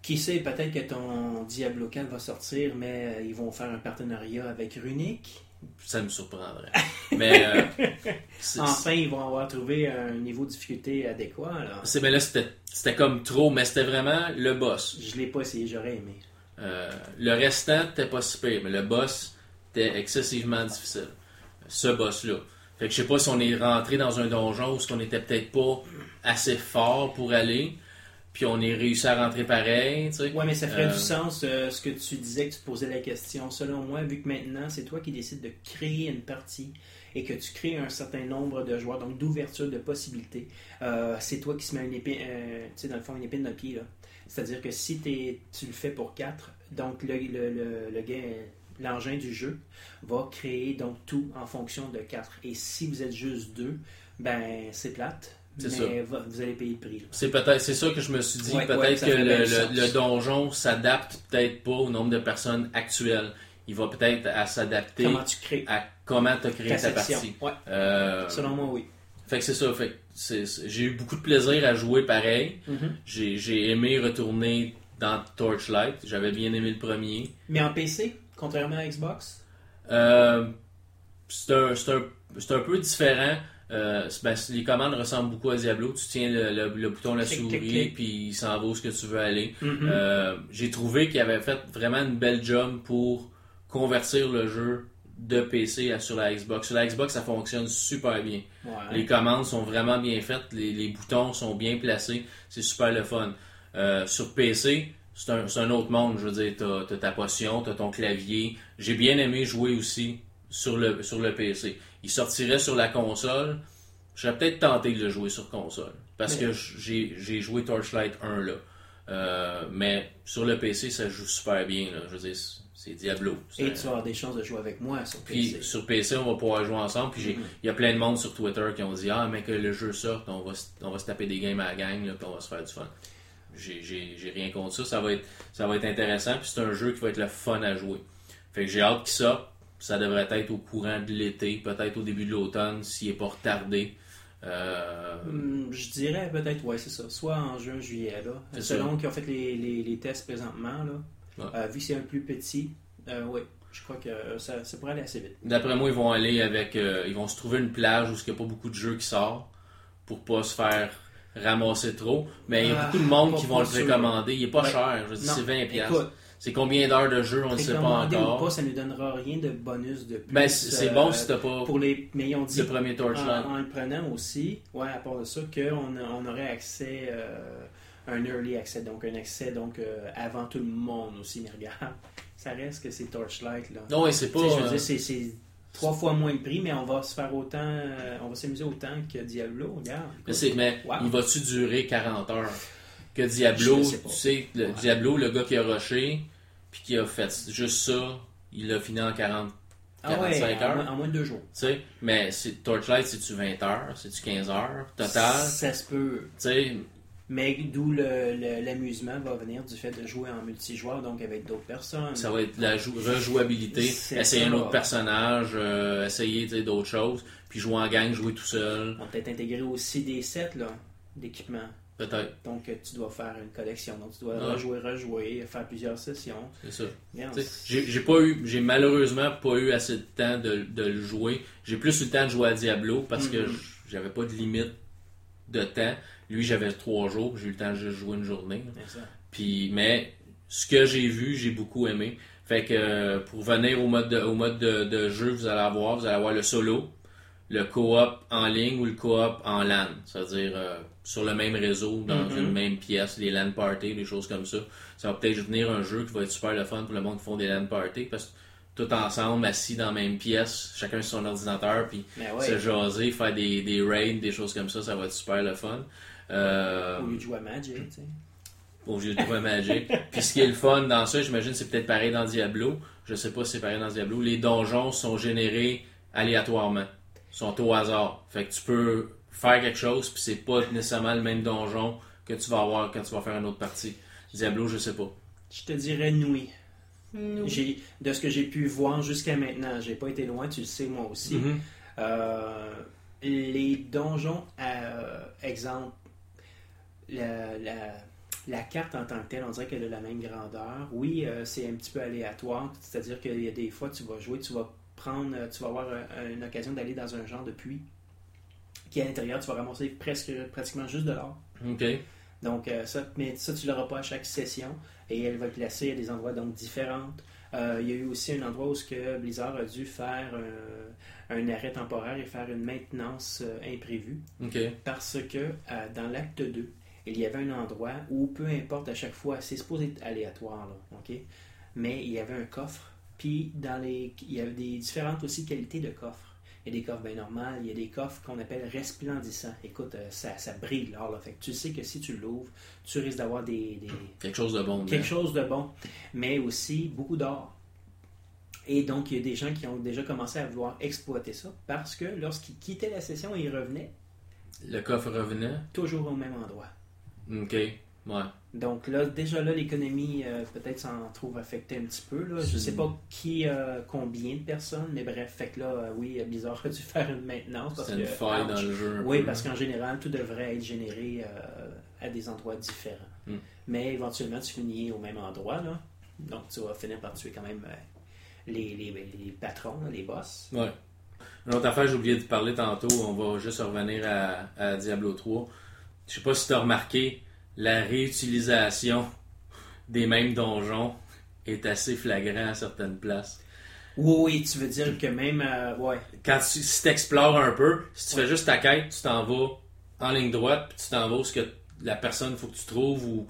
Qui sait, peut-être que ton Diablo 4 va sortir, mais euh, ils vont faire un partenariat avec Runic. Ça me surprendrait. Mais euh, <laughs> Enfin, ils vont avoir trouvé un niveau de difficulté adéquat. C'est ben là c'était c'était comme trop, mais c'était vraiment le boss. Je l'ai pas essayé, j'aurais aimé. Euh, le restant t'es pas si pire, mais le boss était excessivement difficile. Ce boss-là. Fait que je sais pas si on est rentré dans un donjon ou si on était peut-être pas assez fort pour aller, puis on est réussi à rentrer pareil, tu sais. Ouais, mais ça ferait Euh, du sens euh, ce que tu disais, que tu te posais la question. Selon moi, vu que maintenant, c'est toi qui décides de créer une partie et que tu crées un certain nombre de joueurs, donc d'ouverture de possibilités, euh, c'est toi qui se mets une épine, euh, tu sais, dans le fond, une épine dans le pied. là. C'est-à-dire que si t'es- tu le fais pour 4, donc le, le, le, l'engin du jeu va créer donc tout en fonction de 4. Et si vous êtes juste deux, ben c'est plate. C'est mais vous allez payer le prix. C'est peut-être c'est ça que je me suis dit. Ouais, peut-être ouais, que le, le- le donjon s'adapte peut-être pas au nombre de personnes actuelles. Il va peut-être à s'adapter Comment tu crées à comment tu as créé ta partie. Ouais, Euh, selon moi, oui. fait que c'est ça. Fait j'ai eu beaucoup de plaisir à jouer pareil. Mhm. J'ai aimé retourner dans Torchlight. J'avais bien aimé le premier. Mais en PC, contrairement à Xbox, Euh, c'est un, c'est un- c'est un peu différent. Euh, ben, les commandes ressemblent beaucoup à Diablo. Tu tiens le, le- le bouton, la souris, puis il s'en va où ce que tu veux aller. Mhm. Euh, J'ai trouvé qu'il avait fait vraiment une belle job pour convertir le jeu de PC à sur la Xbox. Sur la Xbox, ça fonctionne super bien. ouais. Les commandes sont vraiment bien faites, les, les boutons sont bien placés, c'est super le fun. Euh, sur PC, c'est un, c'est un autre monde, je veux dire, t'as as ta potion, t'as ton clavier. J'ai bien aimé jouer aussi sur le, sur le PC. Il sortirait sur la console, j'aurais peut-être tenté de le jouer sur console, parce Mais- que j'ai j'ai joué Torchlight 1 là. Euh, mais sur le PC, ça joue super bien, là. je veux dire, c'est- Diablo. Et tu vas avoir des chances de jouer avec moi sur puis PC. sur PC, on va pouvoir jouer ensemble. Puis Mhm. il y a plein de monde sur Twitter qui ont dit Ah, mais que le jeu sorte, on va, se- on va se taper des games à la gang, là, puis on va se faire du fun. J'ai- J'ai j'ai rien contre ça. Ça va, être, ça va être intéressant. Puis c'est un jeu qui va être le fun à jouer. Fait que j'ai hâte qu'il sorte. Ça devrait être au courant de l'été, peut-être au début de l'automne, s'il n'est pas retardé. Euh, Hum, Je dirais peut-être, ouais, c'est ça. Soit en juin, juillet, là. Selon qui ont fait les, les, les tests présentement, là. Ouais. Euh, vu que c'est un plus petit, euh, oui, je crois que ça, ça pourrait aller assez vite. D'après moi, ils vont aller avec. euh, ils vont se trouver une plage où il n'y a pas beaucoup de jeux qui sortent pour pas se faire ramasser trop. Mais il y a Ah, beaucoup de monde qui vont le sûr. précommander. Il est pas Ouais. cher. Je veux dire, Non, c'est 20$. piastres. Écoute, C'est combien d'heures de jeu, on ne sait pas précommander ou encore. pas, ça ne donnera rien de bonus de plus. Ben, c'est euh, bon si t'as pas Pour les... Mais ont dit le premier Torchlight. en, en le prenant aussi, ouais, à part de ça, qu'on on aurait accès, euh, un early accès, donc un accès donc euh, avant tout le monde aussi. Mais regarde, <laughs> ça reste que c'est Torchlight là. Non, c'est pas. Je veux euh, dire, c'est- trois fois moins le prix, mais on va se faire autant, euh, on va s'amuser autant que Diablo, regarde. mais mais Wow. il va-tu durer 40 heures? Que Diablo, sais tu sais, le Ouais. Diablo, le gars qui a rushé, puis qui a fait juste ça, il l'a fini en 40. Ah ouais, 45 en, heures. en moins de deux jours. Mais c'est- Torchlight, c'est-tu 20 heures? C'est-tu 15 heures? Total? Ça se peut. Mais d'où l'amusement va venir du fait de jouer en multijoueur, donc avec d'autres personnes. Ça va être la jou- rejouabilité, essayer ça. un autre personnage, euh, essayer d'autres choses, puis jouer en gang, jouer tout seul, On va peut-être intégrer aussi des sets là, d'équipement. Peut-être, Donc euh, tu dois faire une collection. Donc tu dois Ouais. rejouer, rejouer, faire plusieurs sessions. c'est ça. J'ai j'ai pas eu, j'ai malheureusement pas eu assez de temps de, de le jouer. J'ai plus eu le temps de jouer à Diablo parce que Mhm. j'avais pas de limite de temps. Lui, j'avais trois jours, j'ai eu le temps de juste jouer une journée. Puis, mais ce que j'ai vu, j'ai beaucoup aimé. Fait que euh, pour venir au mode de, au mode de, de jeu, vous allez avoir, vous allez avoir le solo, le co-op en ligne ou le co-op en LAN, c'est-à-dire euh, sur le même réseau, dans Mhm. une même pièce, les LAN parties, des choses comme ça. Ça va peut-être devenir un jeu qui va être super le fun pour le monde qui font des LAN parties parce que tout ensemble, assis dans la même pièce, chacun sur son ordinateur, puis ouais, se jaser, faire des, des raids, des choses comme ça, ça va être super le fun. Euh, au lieu de jouer à Magic, tu sais. au lieu de jouer à Magic. <laughs> Puis ce qui est le fun dans ça, j'imagine c'est peut-être pareil dans Diablo. Je sais pas si c'est pareil dans Diablo. Les donjons sont générés aléatoirement. Sont au hasard. Fait que tu peux faire quelque chose, puis c'est pas nécessairement le même donjon que tu vas avoir quand tu vas faire une autre partie. Diablo, je sais pas. Je te dirais nuit. J'ai, de ce que j'ai pu voir jusqu'à maintenant, j'ai pas été loin, tu le sais moi aussi. Mhm. Euh, les donjons, euh, exemple, la, la- la carte en tant que telle, on dirait qu'elle a la même grandeur. Oui, euh, c'est un petit peu aléatoire, c'est-à-dire qu'il y a des fois, tu vas jouer, tu vas prendre, euh, tu vas avoir euh, une occasion d'aller dans un genre de puits qui à l'intérieur, tu vas ramasser presque, pratiquement juste de l'or. OK. Donc, euh, ça, mais ça, tu l'auras pas à chaque session. Et elle va être placée à des endroits donc différents. Euh, il y a eu aussi un endroit où ce que Blizzard a dû faire euh, un arrêt temporaire et faire une maintenance euh, imprévue. Parce que euh, dans l'acte 2, il y avait un endroit où, peu importe à chaque fois, c'est supposé être aléatoire, là, OK? Mais il y avait un coffre. Puis, dans les, il y avait des différentes aussi qualités de coffres. Il y a des coffres bien normaux, il y a des coffres qu'on appelle resplendissants. Écoute, euh, ça, ça brille l'or, là. Fait que tu sais que si tu l'ouvres, tu risques d'avoir des, des- Quelque chose de bon. quelque chose de bon, mais aussi beaucoup d'or. Et donc, il y a des gens qui ont déjà commencé à vouloir exploiter ça parce que lorsqu'ils quittaient la session et ils revenaient, Le coffre revenait? toujours au même endroit. Ok. Ouais. Donc là, déjà là, l'économie euh, peut-être s'en trouve affectée un petit peu. Là. Je C'est- sais pas qui, euh, combien de personnes, mais bref, fait que là, euh, oui, Blizzard a dû <laughs> faire une maintenance. Parce C'est une faille dans le jeu. Oui, peu. parce qu'en général, tout devrait être généré à des endroits différents. Hmm. Mais éventuellement, tu finis au même endroit. Là. Donc, tu vas finir par tuer quand même les, les, les patrons, les boss. Ouais. Une autre affaire, j'ai oublié de parler tantôt, on va juste revenir à, à Diablo 3. Je sais pas si tu as remarqué, la réutilisation des mêmes donjons est assez flagrant à certaines places. Oui, oui, tu veux dire que même. euh, ouais. Quand tu, si tu explores un peu, si tu Ouais. fais juste ta quête, tu t'en vas en ligne droite, puis tu t'en vas où ce que la personne faut que tu trouves ou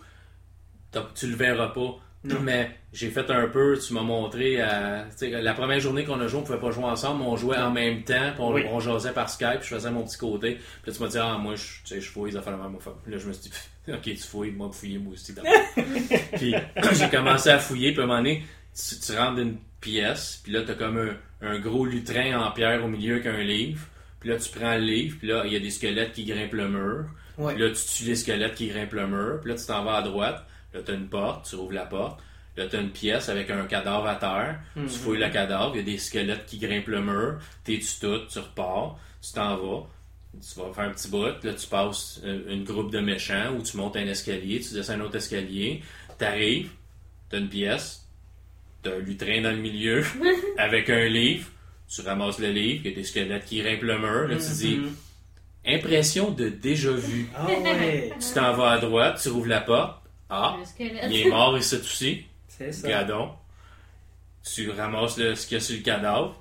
tu le verras pas. Non. Mais j'ai fait un peu, tu m'as montré, à, sais, la première journée qu'on a joué, on pouvait pas jouer ensemble, on jouait en même temps, puis on, Oui. on jasait par Skype, puis je faisais mon petit côté. Puis là, tu m'as dit, ah, moi, je, tu sais, je fouille, les affaires de même. Puis là, je me suis dit, <laughs> ok, tu fouilles, moi, fouiller, moi aussi. <laughs> puis <clears throat> j'ai commencé à fouiller, puis à un moment donné, tu, tu rentres dans une pièce, puis là, t'as comme un, un gros lutrin en pierre au milieu avec un livre. Puis là, tu prends le livre, puis là, il y a des squelettes qui grimpent le mur. Ouais. Puis là, tu tues les squelettes qui grimpent le mur. Puis là, tu t'en vas à droite. Là, t'as une porte, tu ouvres la porte. Là, t'as une pièce avec un cadavre à terre. Mhm. Tu fouilles le cadavre, il y a des squelettes qui grimpent le mur. T'es tu tout, tu repars, tu t'en vas. Tu vas faire un petit bout, là tu passes euh, une groupe de méchants où tu montes un escalier, tu descends un autre escalier, t'arrives, t'as une pièce, t'as un lutrin dans le milieu <laughs> avec un livre, tu ramasses le livre, il y a des squelettes qui grimpent le mur, là tu dis Mhm. impression de déjà vu. Ah ouais, Tu t'en vas à droite, tu rouvres la porte, ah, il est mort ici aussi. c'est ça. Gadon. Tu ramasses le, ce qu'il y a sur le cadavre.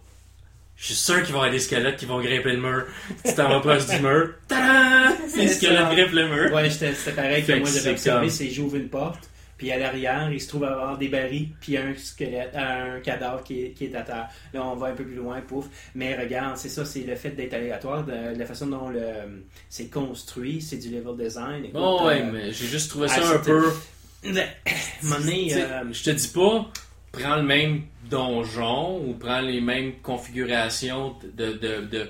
Je suis sûr qu'il va y avoir des squelettes qui vont grimper le mur. Tu t'en vas proche du mur. Tadam! Les squelettes grimpent le mur. Ouais, c'était pareil que Fait moi que j'avais c'est observé, c'est j'ouvre une porte, puis à l'arrière, il se trouve avoir des barils, puis un squelette, un cadavre qui est, qui est à terre. Là, on va un peu plus loin, pouf. Mais regarde, c'est ça, c'est le fait d'être aléatoire, de, la façon dont le c'est construit, c'est du level design. Écoute, Bon, ouais, euh, mais j'ai juste trouvé ah, ça un peu. à un <laughs> sais, euh, Je te dis pas, prends le même donjon ou prends les mêmes configurations de, de, de,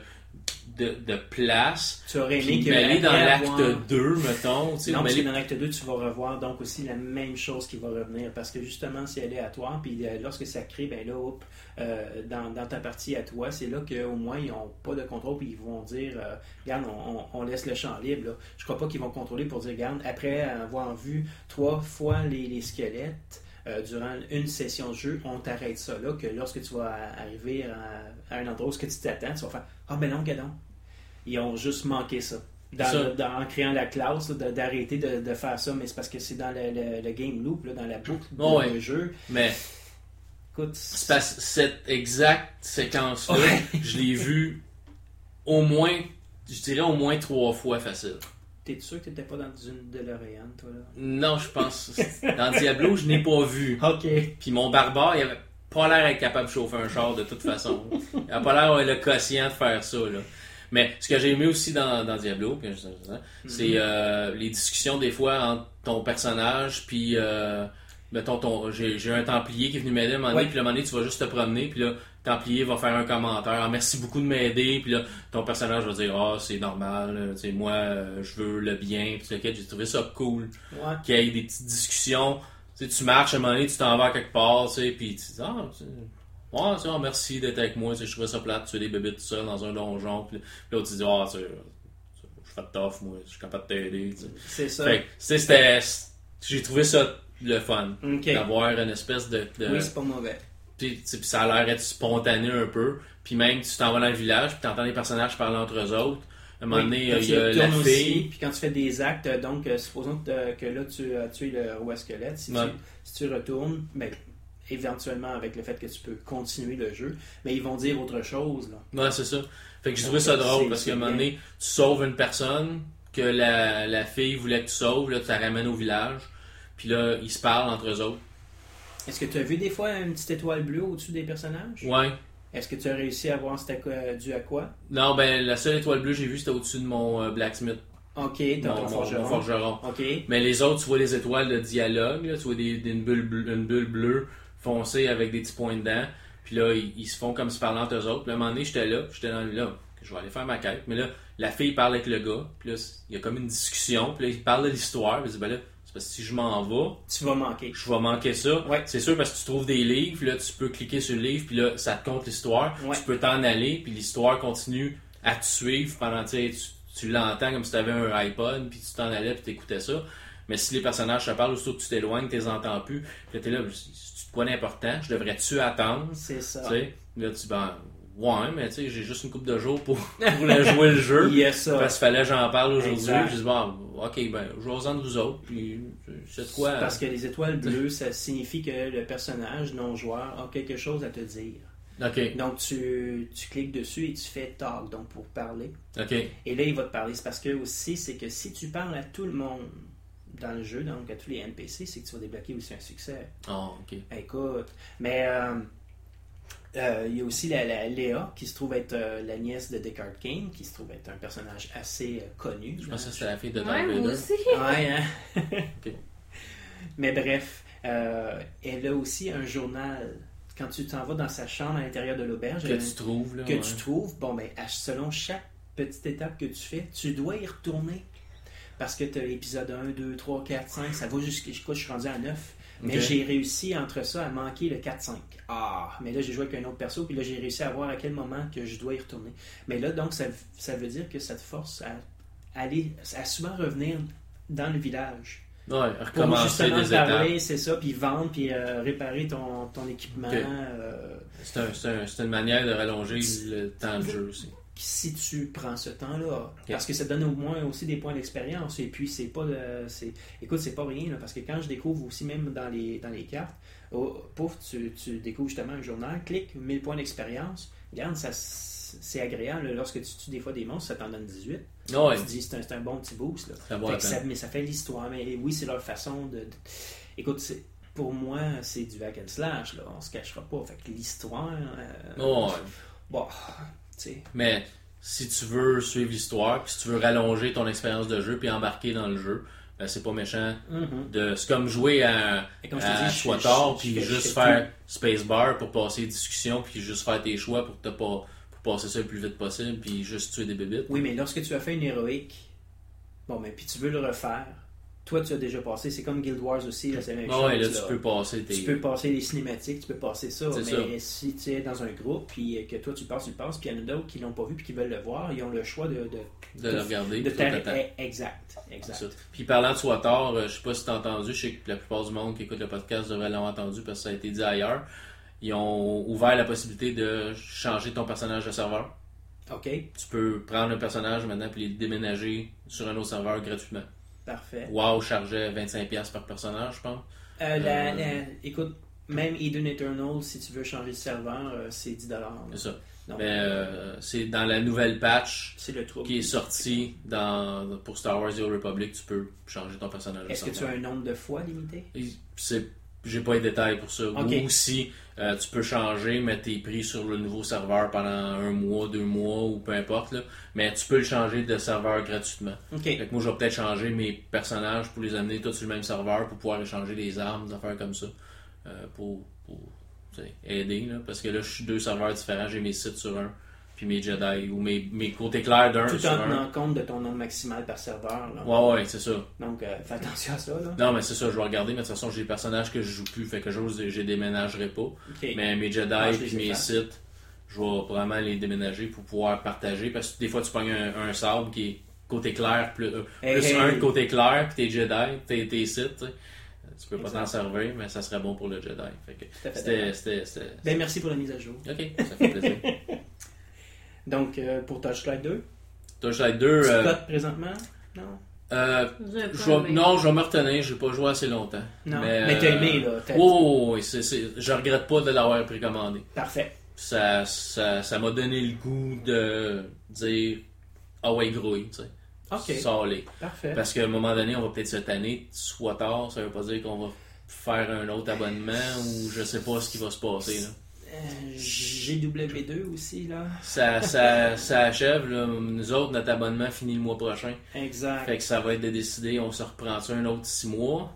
de, de place. tu aurais aimé que aller dans l'acte avoir- 2, mettons. tu sais, Non, parce que dans l'acte 2, tu vas revoir donc aussi la même chose qui va revenir. Parce que justement, c'est aléatoire. Puis euh, lorsque ça crée, ben là, hop, euh, dans, dans ta partie à toi, c'est là qu'au moins, ils n'ont pas de contrôle. Puis ils vont dire, euh, regarde, on, on- on laisse le champ libre. Là. Je crois pas qu'ils vont contrôler pour dire, regarde, après avoir vu trois fois les, les squelettes. Euh, durant une session de jeu, on t'arrête ça là, que lorsque tu vas arriver à, à un endroit où ce que tu t'attends, tu vas faire Ah ben non, gadon. Ils ont juste manqué ça. Dans, Ça. dans- en créant la classe, de- d'arrêter de, de faire ça, mais c'est parce que c'est dans le, le- le game loop, là, dans la boucle Oh, ouais. le jeu. Mais Écoute, C'est cette exacte séquence-là, Ouais. je l'ai vue au moins, je dirais au moins trois fois facile. T'es sûr que t'étais pas dans une DeLorean, toi là? Non, je pense. <laughs> Dans Diablo, je n'ai pas vu. Ok. Puis mon barbare, il avait pas l'air d'être capable de chauffer un char de toute façon. Il a pas l'air le quotient de faire ça. Là. Mais ce que j'ai aimé aussi dans, dans Diablo, c'est euh, les discussions des fois entre ton personnage puis euh, mettons ton j'ai un templier qui est venu m'aider à un moment donné, puis à un moment donné tu vas juste te promener puis là templier va faire un commentaire ah, merci beaucoup de m'aider puis là ton personnage va dire ah c'est normal euh, tu sais moi euh, je veux le bien puis ok j'ai trouvé ça cool Ouais. qu'il y ait des petites discussions. Tu, sais, tu marches à un moment donné, tu t'en vas à quelque part, tu puis tu dis, ah, ouais, ah, merci d'être avec moi, je trouvais ça plate, tu fais des bébés tout seul dans un donjon, puis l'autre, tu dis, ah, sais, je fais tough, moi, je suis capable de t'aider. C'est ça. C'était, j'ai trouvé ça le fun, d'avoir une espèce de, de- Oui, c'est pas mauvais. Ça a l'air d'être spontané un peu, puis même, tu t'en vas dans le village, puis t'entends les personnages parler entre eux autres, à un moment donné, il y a la aussi, fille, puis quand tu fais des actes, euh, donc euh, supposons que, t'as- que là tu as tué le roi squelette, si, Ouais. tu, si tu retournes, ben, éventuellement avec le fait que tu peux continuer le jeu, mais ils vont dire autre chose. Là. Ouais, c'est ça. Fait que j'ai trouvé ça drôle parce qu'à un moment donné, tu sauves une personne que la, la fille voulait que tu sauves, là, tu la ramènes au village, puis là, ils se parlent entre eux autres. Est-ce que tu as vu des fois une petite étoile bleue au-dessus des personnages? Ouais. Est-ce que tu as réussi à voir c'était dû à quoi? Non, ben, la seule étoile bleue que j'ai vue, c'était au-dessus de mon euh, blacksmith, Ok, mon, ton forgeron. mon forgeron. Ok. Mais les autres, tu vois les étoiles de dialogue, là, tu vois des, des- une, bulle, bleu- une bulle bleue foncée avec des petits points dedans, puis là, ils, ils se font comme se parlant entre eux autres. Puis à un moment donné, j'étais là, puis j'étais dans là. je vais aller faire ma quête. Mais là, la fille parle avec le gars, puis là, il y a comme une discussion, puis là, il parle de l'histoire, puis il dit, ben là, c'est parce que si je m'en vais, Tu vas manquer. je vais manquer ça. Ouais. C'est sûr parce que tu trouves des livres, là, tu peux cliquer sur le livre, puis là, ça te compte l'histoire. Ouais. Tu peux t'en aller, puis l'histoire continue à te suivre pendant, tu tu, tu l'entends comme si tu avais un iPod, puis tu t'en allais, puis tu écoutais ça. Mais si les personnages te parlent, aussitôt que tu t'éloignes, tu les entends plus, là, t'es là, c'est quoi d'important, je devrais-tu attendre? C'est ça. Tu sais, là, tu ben, ouais, mais tu sais, j'ai juste une couple de jours pour, <laughs> jouer le jeu. Il y a ça. Parce qu'il fallait que j'en parle aujourd'hui. Je dis, bon, ok, ben, jouez-en de vous autres. Puis, c'est quoi. Parce que les étoiles <laughs> bleues, ça signifie que le personnage non-joueur a quelque chose à te dire. Ok, Donc, tu, tu cliques dessus et tu fais talk, donc pour parler. ok. Et là, il va te parler. C'est parce que aussi, c'est que si tu parles à tout le monde dans le jeu, donc à tous les NPC, c'est que tu vas débloquer aussi un succès. Oh, ok. Écoute, mais euh, euh, il y a aussi la, la Léa qui se trouve être euh, la nièce de Descartes Kane, qui se trouve être un personnage assez euh, connu. Je pensais que c'était la fille de Ouais, Darth moi Vader. aussi. Ouais, hein? <laughs> Mais bref, euh, elle a aussi un journal. Quand tu t'en vas dans sa chambre à l'intérieur de l'auberge, Que elle tu trouves, là. que ouais. tu trouves, bon, ben, à- selon chaque petite étape que tu fais, tu dois y retourner. Parce que tu as épisode 1, 2, 3, 4, 5, ça va jusqu'à. Je suis rendu à 9. Mais j'ai réussi entre ça à manquer le 4-5. Ah, mais là j'ai joué avec un autre perso, puis là j'ai réussi à voir à quel moment que je dois y retourner. Mais là, donc, ça, ça veut dire que ça te force à aller, à souvent revenir dans le village. Ouais, Pour recommencer justement des étapes. parler, c'est ça, puis vendre, puis euh, réparer ton, ton équipement. Euh, C'est un- c'est un- c'est une manière de rallonger le temps de jeu aussi. Si tu prends ce temps-là, parce que ça donne au moins aussi des points d'expérience, et puis c'est pas c'est, écoute, c'est pas rien, là, parce que quand je découvre aussi même dans les, dans les cartes, oh, pouf, tu, tu découvres justement un journal, clique, 1000 points d'expérience, regarde, ça, c'est agréable, là, lorsque tu tues des fois des monstres, ça t'en donne 18, Ouais, tu te dis, c'est un, c'est un bon petit boost, là. ça Fait ça- mais ça fait l'histoire, mais oui, c'est leur façon de... de- Écoute, c'est- pour moi, c'est du hack and slash, là, on se cachera pas, fait que l'histoire... euh, Ouais. Bon, Mais si tu veux suivre l'histoire, puis si tu veux rallonger ton expérience de jeu, puis embarquer dans le jeu, ben, c'est pas méchant. mhm. De, c'est comme jouer à, comme je à dis, je- tard, je- puis juste faire spacebar pour passer discussion, puis juste faire tes choix pour, te pas, pour passer ça le plus vite possible, puis juste tuer des bébites. Oui, mais lorsque tu as fait une héroïque, bon, mais puis tu veux le refaire, toi, tu as déjà passé, c'est comme Guild Wars aussi, là, c'est la même chose. ouais, là, là. tu peux passer tes. Tu peux passer les cinématiques, tu peux passer ça, mais si tu es dans un groupe, puis que toi tu passes, tu passes, puis il y en a d'autres qui l'ont pas vu, puis qui veulent le voir, ils ont le choix de... de, de le regarder. de puis Exact, exact. Puis parlant de soit tard, euh, je sais pas si t'as entendu, je sais que la plupart du monde qui écoute le podcast devrait l'avoir entendu parce que ça a été dit ailleurs. Ils ont ouvert la possibilité de changer ton personnage de serveur. OK, Tu peux prendre un personnage maintenant et le déménager sur un autre serveur gratuitement. Parfait. WoW chargeait 25$ par personnage, je pense. Euh, la- Euh, la- écoute, même Eden Eternal, si tu veux changer de serveur, euh, c'est 10$. là. C'est ça. Donc, Mais euh, c'est dans la nouvelle patch le qui est sortie dans, pour Star Wars The Old Republic, tu peux changer ton personnage Est-ce que tu as un nombre de fois limité? C'est j'ai pas les détails pour ça. Ou si euh, tu peux changer, mais t'es pris sur le nouveau serveur pendant un mois, deux mois ou peu importe. Là. Mais tu peux le changer de serveur gratuitement. OK. Fait que moi, je vais peut-être changer mes personnages pour les amener tous sur le même serveur pour pouvoir échanger des armes, des affaires comme ça. euh, pour pour aider. Là, parce que là, je suis deux serveurs différents. J'ai mes sites sur un, puis mes Jedi ou mes, mes côtés clairs d'un Tout en tenant compte de ton nombre maximal par serveur. Là. Ouais, ouais, c'est ça. Donc, euh, fais attention à ça. Là. Non, mais c'est ça, je vais regarder, mais de toute façon, j'ai des personnages que je joue plus, fait que je les déménagerai pas. Mais mes Jedi Ah, puis mes sites, je vais vraiment les déménager pour pouvoir partager. Parce que des fois, tu pognes un, un sable qui est côté clair, plus, euh, Hey, plus hey. un côté clair, puis tes Jedi, tes, tes sites. tu peux pas t'en servir, mais ça serait bon pour le Jedi. Fait que c'était, c'était, c'était- Ben, merci pour la mise à jour. Ok, ça fait plaisir. <laughs> Donc, euh, pour Touchlight 2, Torchlight 2, tu euh, cotes présentement? Non? euh, je vais- non, je vais me retenir, j'ai pas joué assez longtemps. Non. Mais, Mais, t'as euh, aimé, là. T'as- Oh, c'est, c'est- je regrette pas de l'avoir précommandé. Parfait. ça ça ça m'a donné le goût de dire ah ouais grouille tu sais OK. Sors-les. Parfait. parce qu'à un moment donné on va peut-être se tanner soit tard ça veut pas dire qu'on va faire un autre abonnement ou je sais pas ce qui va se passer là. Euh, GW2 aussi, là. ça, ça, ça achève là. nous autres notre abonnement finit le mois prochain Exact. fait que ça va être de décider on se reprend ça un autre six mois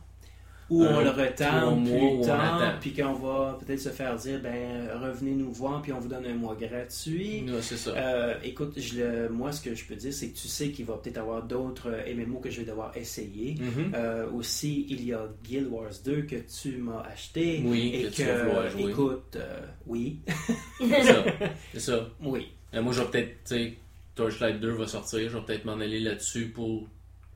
Ou on un le mois plus tard, puis qu'on va peut-être se faire dire, ben revenez nous voir, puis on vous donne un mois gratuit. Ouais, c'est ça. Euh, écoute, je le, moi, ce que je peux dire, c'est que tu sais qu'il va peut-être avoir d'autres euh, MMO que je vais devoir essayer. Mhm. Euh, aussi, il y a Guild Wars 2 que tu m'as acheté. Oui, et que tu vas vouloir jouer. écoute, euh, oui, C'est ça. C'est ça. <laughs> oui. Euh, moi, je vais peut-être, tu sais, Torchlight 2 va sortir, je vais peut-être m'en aller là-dessus pour.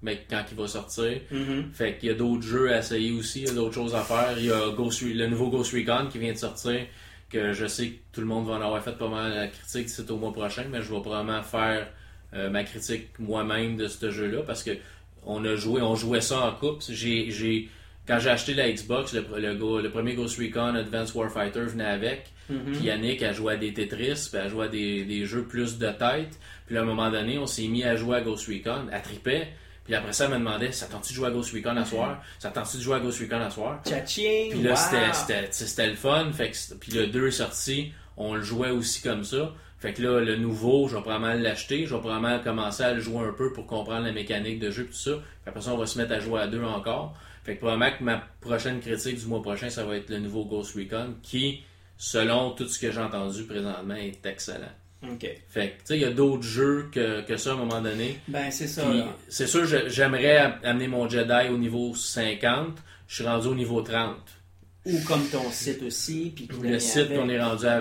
Mais quand il va sortir. Mhm. Fait qu'il y a d'autres jeux à essayer aussi, il y a d'autres choses à faire. Il y a Ghost le nouveau Ghost Recon qui vient de sortir, que je sais que tout le monde va en avoir fait pas mal la critique, c'est au mois prochain, mais je vais probablement faire euh, ma critique moi-même de ce jeu-là parce que on a joué, on jouait ça en couple. J'ai, quand j'ai acheté la Xbox, le, le, go- le premier Ghost Recon Advanced Warfighter venait avec. Mhm. Puis Yannick a joué à des Tetris, puis a joué à des, des jeux plus de tête. Puis à un moment donné, on s'est mis à jouer à Ghost Recon, à triper. Puis après ça, elle me demandait, ça tente-tu de jouer à Ghost Recon à soir? Ça tente-tu de jouer à Ghost Recon à soir? Tcha-ching! Puis là, wow! c'était- le fun. Fait que, c'était- puis le 2 est sorti, on le jouait aussi comme ça. Fait que là, le nouveau, je vais probablement l'acheter. Je vais probablement commencer à le jouer un peu pour comprendre la mécanique de jeu, tout ça. Puis après ça, on va se mettre à jouer à deux encore. Fait que probablement que ma prochaine critique du mois prochain, ça va être le nouveau Ghost Recon, qui, selon tout ce que j'ai entendu présentement, est excellent. Ok. Fait que, tu sais, il y a d'autres jeux que, que ça à un moment donné. Ben, c'est ça. C'est sûr, j'aimerais am- amener mon Jedi au niveau 50. Je suis rendu au niveau 30. Ou comme ton site aussi. Puis Le site, on est rendu à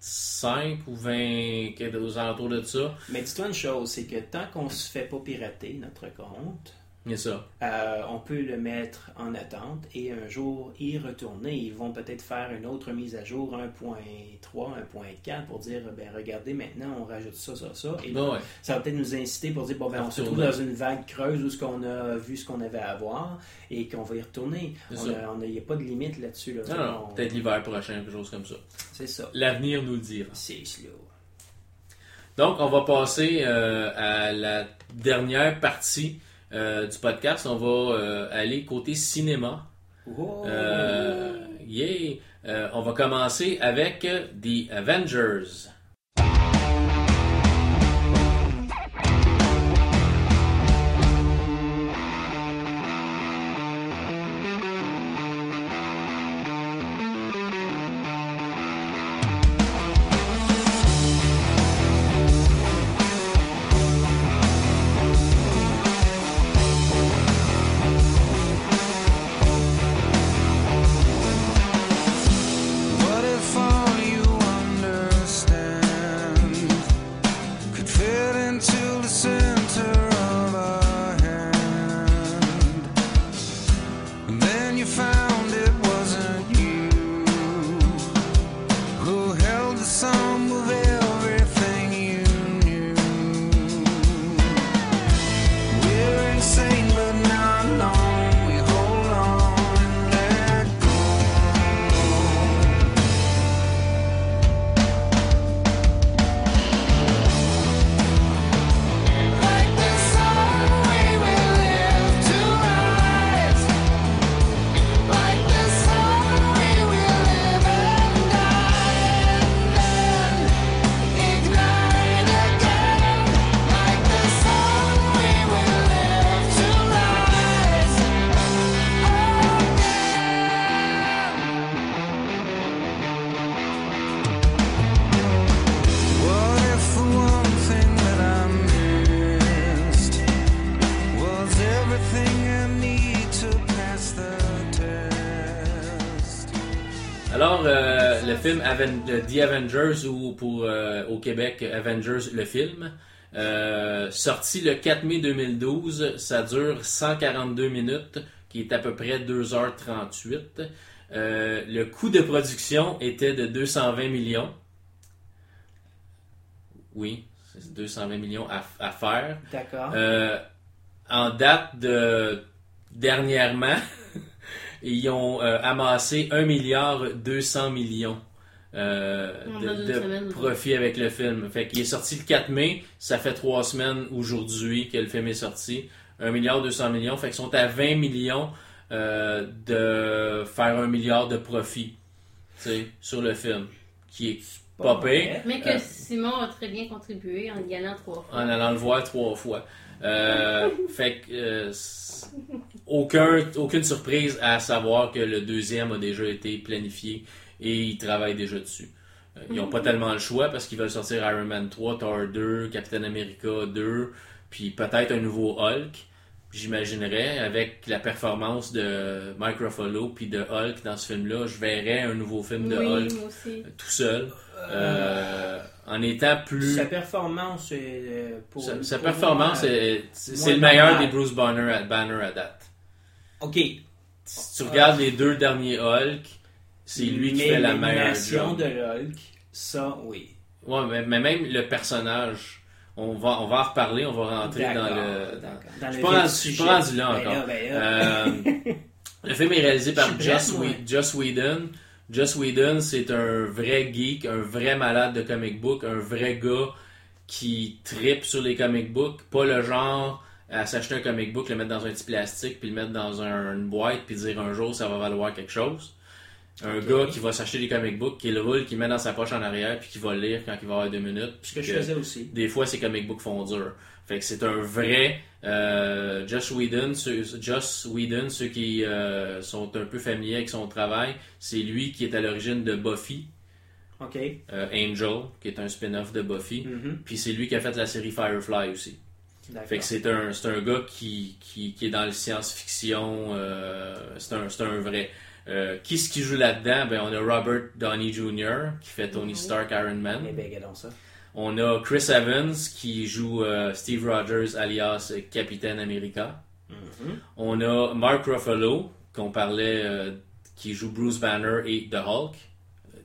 25 ou 20, quelque- aux alentours de ça. Mais dis-toi une chose, c'est que tant qu'on se fait pas pirater notre compte, Euh, on peut le mettre en attente et un jour y retourner. Ils vont peut-être faire une autre mise à jour 1.3, 1.4 pour dire ben regardez maintenant on rajoute ça, ça, ça. Et ouais. ça va peut-être nous inciter pour dire bon ben on se trouve dans une vague creuse où ce qu'on a vu ce qu'on avait à voir et qu'on va y retourner. A- a- Il n'y a pas de limite là-dessus. Là. Non, non, On- peut-être l'hiver prochain, quelque chose comme ça. C'est ça. L'avenir nous le dira. C'est slow. Donc, on va passer euh, à la dernière partie euh, du podcast. On va euh, aller côté cinéma. Oh. Yay! Euh, on va commencer avec The Avengers. The Avengers, ou pour euh, au Québec, Avengers, le film, euh, sorti le 4 mai 2012, ça dure 142 minutes, qui est à peu près 2h38. Euh, le coût de production était de 220 millions. Oui, c'est 220 millions à, à faire. D'accord. En date de dernièrement, <laughs> ils ont euh, amassé 1 milliard 200 millions euh, de, profit avec le film. Fait qu'il est sorti le 4 mai, ça fait trois semaines aujourd'hui que le film est sorti. 1 milliard 200 millions, fait qu'ils sont à 20 millions euh, de faire 1 milliard de profit sur le film, qui est pas pire. Mais que Euh, Simon a très bien contribué en y allant trois fois. en allant le voir trois fois. Euh, <laughs> fait que euh, aucun, aucune surprise à savoir que le deuxième a déjà été planifié et ils travaillent déjà dessus. Euh, Ils n'ont pas tellement le choix parce qu'ils veulent sortir Iron Man 3, Thor 2, Captain America 2, puis peut-être un nouveau Hulk, j'imaginerais, avec la performance de Mike Ruffalo puis de Hulk dans ce film-là, je verrais un nouveau film de Oui, Hulk moi aussi. tout seul, euh, en étant plus... Sa performance, est, euh, pour. Sa, sa pour performance, c'est le meilleur des Bruce Banner à, Banner à date. Ok. Si tu regardes les deux derniers Hulk, c'est lui qui fait la meilleure job. de Hulk, ça, oui. Ouais, mais, mais même le personnage, on va, on va en reparler, on va rentrer dans le... dans- Je du je pas rendu là Ben encore. là, ben là. Euh, <laughs> le film est réalisé par Joss, Joss Whedon. Joss Whedon, c'est un vrai geek, un vrai malade de comic book, un vrai gars qui tripe sur les comic books, pas le genre à s'acheter un comic book, le mettre dans un petit plastique, puis le mettre dans un- une boîte, puis dire un jour ça va valoir quelque chose. Un gars qui va s'acheter des comic books, qui le roule, qui le met dans sa poche en arrière, puis qui va le lire quand il va avoir deux minutes. Ce que je faisais aussi. des fois ces comic books font dur. Fait que c'est un vrai euh, Joss Whedon, ceux, Joss Whedon, ceux qui euh, sont un peu familiers avec son travail, c'est lui qui est à l'origine de Buffy, Ok. euh, Angel, qui est un spin-off de Buffy, Mhm. puis c'est lui qui a fait la série Firefly aussi. Fait que c'est un, c'est un gars qui, qui, qui est dans le science-fiction, euh, c'est un, c'est un vrai. Euh, qui est-ce qui joue là-dedans? Ben, on a Robert Downey Jr. qui fait Tony Mhm. Stark Iron Man. Eh ben, regardons ça. On a Chris Evans qui joue euh, Steve Rogers alias Capitaine America. Mhm. On a Mark Ruffalo qu'on parlait euh, qui joue Bruce Banner et The Hulk.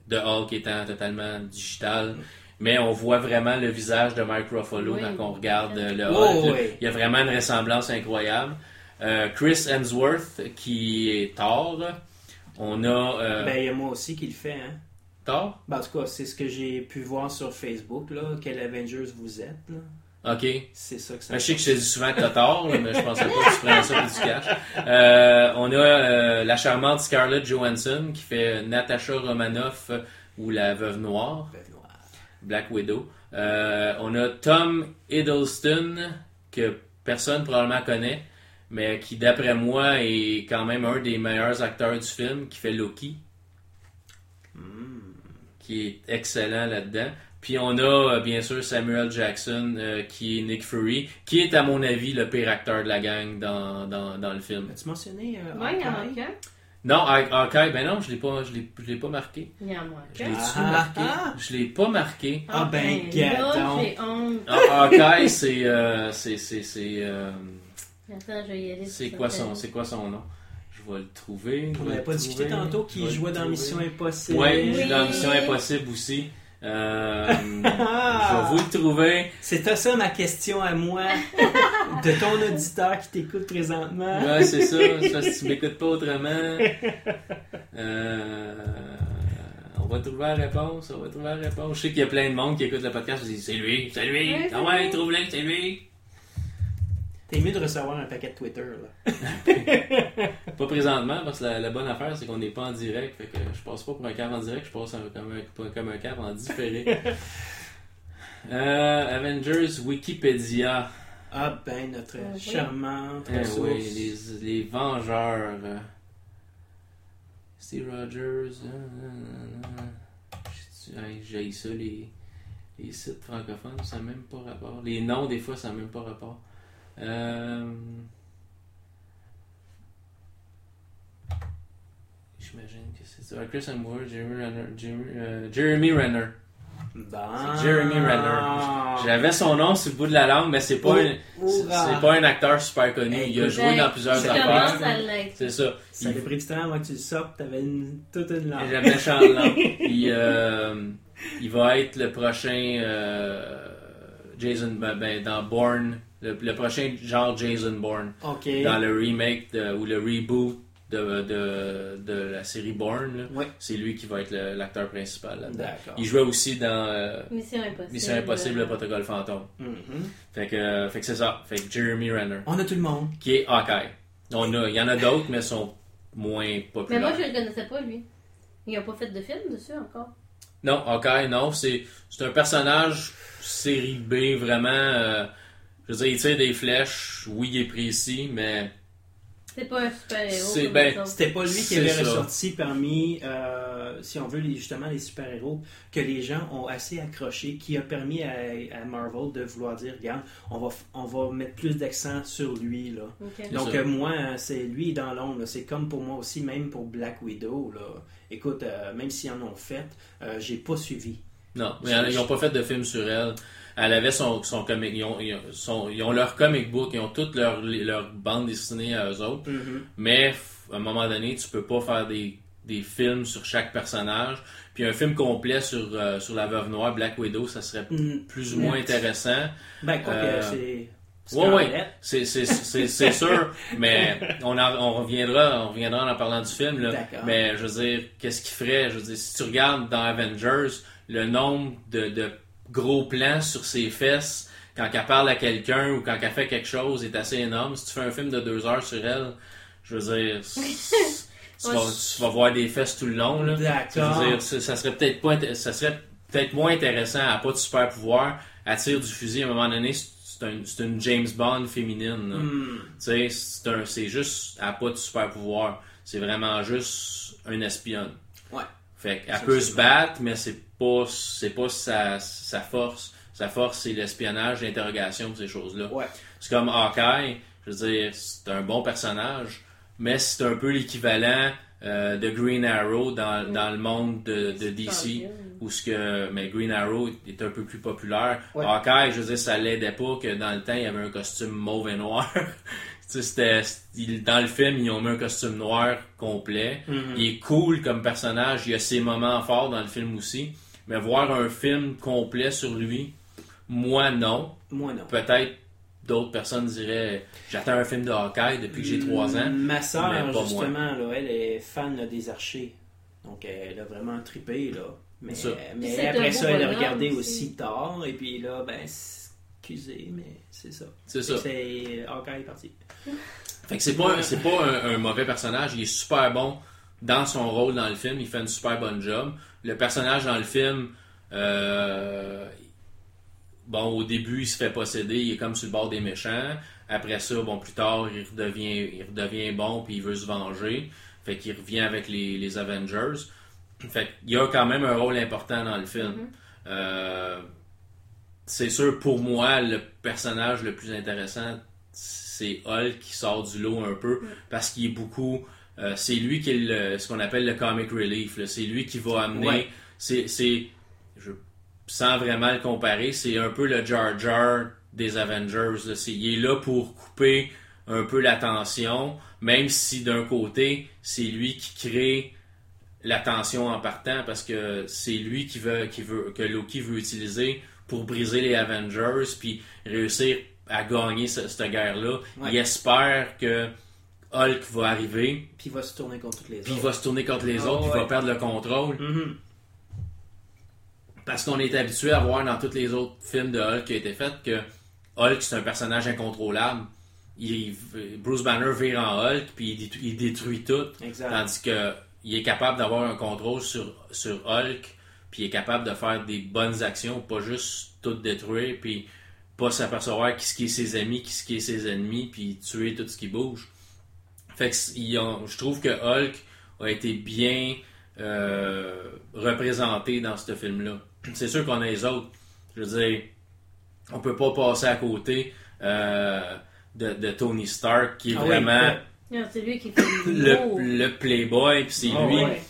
The Hulk étant totalement digital. Mais on voit vraiment le visage de Mark Ruffalo Oui. quand on regarde euh, le Oh, Hulk. là. oui. Il y a vraiment une ressemblance incroyable. Euh, Chris Hemsworth qui est Thor. On a euh, Ben, il y a moi aussi qui le fait, hein. Thor? Ben, en tout cas, c'est ce que j'ai pu voir sur Facebook, là. Quel Avengers vous êtes, là. Ok. C'est ça que ça Ben, je sais que je te dis souvent que t'as tort, là, mais je pensais pas que tu prenais ça pour du cash. Euh, on a euh, la charmante Scarlett Johansson qui fait Natasha Romanoff ou la Veuve Noire, Ben, noir. Black Widow. Euh, on a Tom Hiddleston que personne probablement connaît, mais qui d'après moi est quand même un des meilleurs acteurs du film, qui fait Loki, qui est excellent là-dedans. Puis on a euh, bien sûr Samuel Jackson euh, qui est Nick Fury, qui est à mon avis le pire acteur de la gang dans, dans, dans le film. As-tu mentionné euh, Ouais, il y en Hawkeye? manque un. Non, Haw- Hawkeye, ben non, je l'ai pas, je l'ai, je l'ai pas marqué. Il y en Je l'ai Ah, marqué? ah. Je l'ai pas marqué. Ah, ben, honte. Ah, Hawkeye, c'est, euh, c'est, c'est, c'est, euh, Attends, je vais y aller. c'est quoi son, c'est quoi son nom? Je vais le trouver. On n'avait pas discuté tantôt je qui vais le jouait dans. Mission Impossible. Ouais, il joue Oui. dans Mission Impossible aussi. Euh, <laughs> je vais vous le trouver. C'était ça ma question à moi, <laughs> de ton auditeur qui t'écoute présentement. Ouais, c'est ça. ça si tu m'écoutes pas autrement. Euh, on va trouver la réponse. On va trouver la réponse. Je sais qu'il y a plein de monde qui écoute le podcast. C'est lui, c'est lui. Ouais, c'est Ah ouais, lui. trouve-le, c'est lui. T'es mieux de recevoir un paquet de Twitter, là. <laughs> Pas présentement, parce que la, la bonne affaire, c'est qu'on n'est pas en direct. Fait que je passe pas pour un câble en direct, je passe un- comme, un, comme un câble en différé. <laughs> Euh, Avengers Wikipédia. Ah ben, notre Ah, oui. charmante Eh ressource. oui, les, les Vengeurs. Steve Rogers. euh, euh, hey, J'ai ça, les, les sites francophones, ça n'a même pas rapport. Les noms, des fois, ça n'a même pas rapport. Euh, J'imagine que c'est ça. Chris Hemsworth, Jeremy Renner. Jeremy, euh, Jeremy Renner. Jeremy Renner. J'avais son nom sur le bout de la langue, mais c'est pas, Oh, un, c'est pas un acteur super connu. Hey, Il a joué dans plusieurs affaires. C'est ça. Ça Il a pris du temps avant que tu le sortes, t'avais une, toute une langue. il avait méchant langue. Euh, il va être le prochain euh, Jason ben, ben, dans Bourne, le, le prochain genre Jason Bourne. Ok. Dans le remake de- ou le reboot de, de, de la série Bourne, Ouais. c'est lui qui va être l'acteur principal. Il jouait aussi dans euh, Mission Impossible. Mission Impossible, le protocole fantôme. Mhm. Fait que, euh, fait que c'est ça. Fait que Jeremy Renner, On a tout le monde. qui est Hawkeye. On a, il y en a d'autres, mais sont moins Mais populaires. moi, je le connaissais pas, lui. Il a pas fait de film dessus encore? Non, Hawkeye, non. C'est, c'est un personnage série B, vraiment. euh, je veux dire, il tire des flèches. Oui, il est précis, mais C'est pas un super-héros. Ben. C'était pas lui qui avait ça. ressorti parmi, euh, si on veut, les- justement les super-héros que les gens ont assez accroché, qui a permis à, à Marvel de vouloir dire, regarde, on va, f- on va mettre plus d'accent sur lui. Là. Donc euh, moi, hein, c'est lui dans l'ombre. C'est comme pour moi aussi, même pour Black Widow. Là. Écoute, euh, même s'ils en ont fait, euh, j'ai pas suivi. Non, mais ils n'ont pas fait de film sur elle. Elle avait son, son comic, ils ont, ils, ont, son- ils ont leur comic book, ils ont toute leur, leur bande dessinée à eux autres. Mais f- à un moment donné, tu peux pas faire des, des films sur chaque personnage. Puis un film complet sur, euh, sur la veuve noire, Black Widow, ça serait Mm. plus ou moins intéressant. Ben, quoi Euh, que c'est. Ouais, Scarlett. c'est, sûr, <laughs> mais on, en, on reviendra, on reviendra en parlant du film, là. Mais je veux dire, qu'est-ce qu'il ferait? Je veux dire, si tu regardes dans Avengers, le nombre de, de gros plans sur ses fesses quand elle parle à quelqu'un ou quand elle fait quelque chose est assez énorme. Si tu fais un film de deux heures sur elle, je veux dire, <laughs> tu, vas, je- tu vas voir des fesses tout le long, là. D'accord. Je veux dire, ça, ça serait peut-être pas, ça serait peut-être moins intéressant à pas de super pouvoir, à tire du fusil à un moment donné. c'est- C'est un- c'est une James Bond féminine. Hmm. Tu sais, c'est juste, elle a pas de super pouvoir. C'est vraiment juste un espionne. Ouais. Fait qu'elle Ça, peut se vrai. battre, mais c'est pas, c'est pas sa, sa force. Sa force, c'est l'espionnage, l'interrogation, ces choses-là. Ouais. C'est comme Hawkeye, je veux dire, c'est un bon personnage, mais c'est un peu l'équivalent euh, de Green Arrow dans, dans le monde de, de DC, où ce que, mais Green Arrow est un peu plus populaire. Ouais. Hawkeye, je veux dire, ça l'aidait pas que dans le temps, il y avait un costume mauve et noir. <laughs> Tu sais, c'était, dans le film, ils ont mis un costume noir complet. Mhm. Il est cool comme personnage, il y a ses moments forts dans le film aussi. Mais voir un film complet sur lui, moi non. Moi, non. Peut-être d'autres personnes diraient j'attends un film de Hawkeye depuis que j'ai 3 ans. Ma soeur, justement, là, elle est fan là, des archers. Donc, elle a vraiment trippé, là. Mais, Ça. mais C'est un après ça, elle a regardé aussi. aussi tard. Et puis là, ben, excusez, mais c'est ça. C'est ça. C'est Hawkeye est parti. <laughs> Fait que c'est pas, c'est pas un, un mauvais personnage, il est super bon dans son rôle dans le film, il fait une super bonne job. Le personnage dans le film, euh, bon, au début, il se fait posséder, il est comme sur le bord des méchants. Après ça, bon, plus tard, il redevient, il redevient bon, puis il veut se venger. Fait qu'il revient avec les, les Avengers. Fait qu'il a quand même un rôle important dans le film. Euh, c'est sûr, pour moi, le personnage le plus intéressant, c'est Hulk qui sort du lot un peu parce qu'il est beaucoup. Euh, c'est lui qui est le- ce qu'on appelle le comic relief. C'est lui qui va amener. Ouais. C'est, c'est, je, sans vraiment le comparer, c'est un peu le Jar Jar des Avengers. là. Il est là pour couper un peu la tension, même si d'un côté, c'est lui qui crée la tension en partant parce que c'est lui qui veut, qui veut, que Loki veut utiliser pour briser les Avengers puis réussir à gagner ce- cette guerre-là. Ouais. Il espère que Hulk va arriver, Puis il va se tourner contre toutes les puis il autres. va se tourner contre les Ah autres, puis il va perdre le contrôle. Mhm. Parce qu'on est habitué à voir dans tous les autres films de Hulk qui ont été faits que Hulk, c'est un personnage incontrôlable. Il- Bruce Banner vire en Hulk, puis il détruit, il détruit tout. Exact. Tandis que il est capable d'avoir un contrôle sur, sur Hulk, puis il est capable de faire des bonnes actions, pas juste tout détruire, puis pas s'apercevoir qui ce qui est ses amis, qui ce qui est ses ennemis, puis tuer tout ce qui bouge. Fait que c- ils ont- je trouve que Hulk a été bien euh, représenté dans ce film-là. C'est sûr qu'on a les autres. Je veux dire, on peut pas passer à côté euh, de, de Tony Stark, qui est Ah oui, vraiment ouais. Non, c'est lui qui fait le le, playboy, puis c'est Ah lui ouais.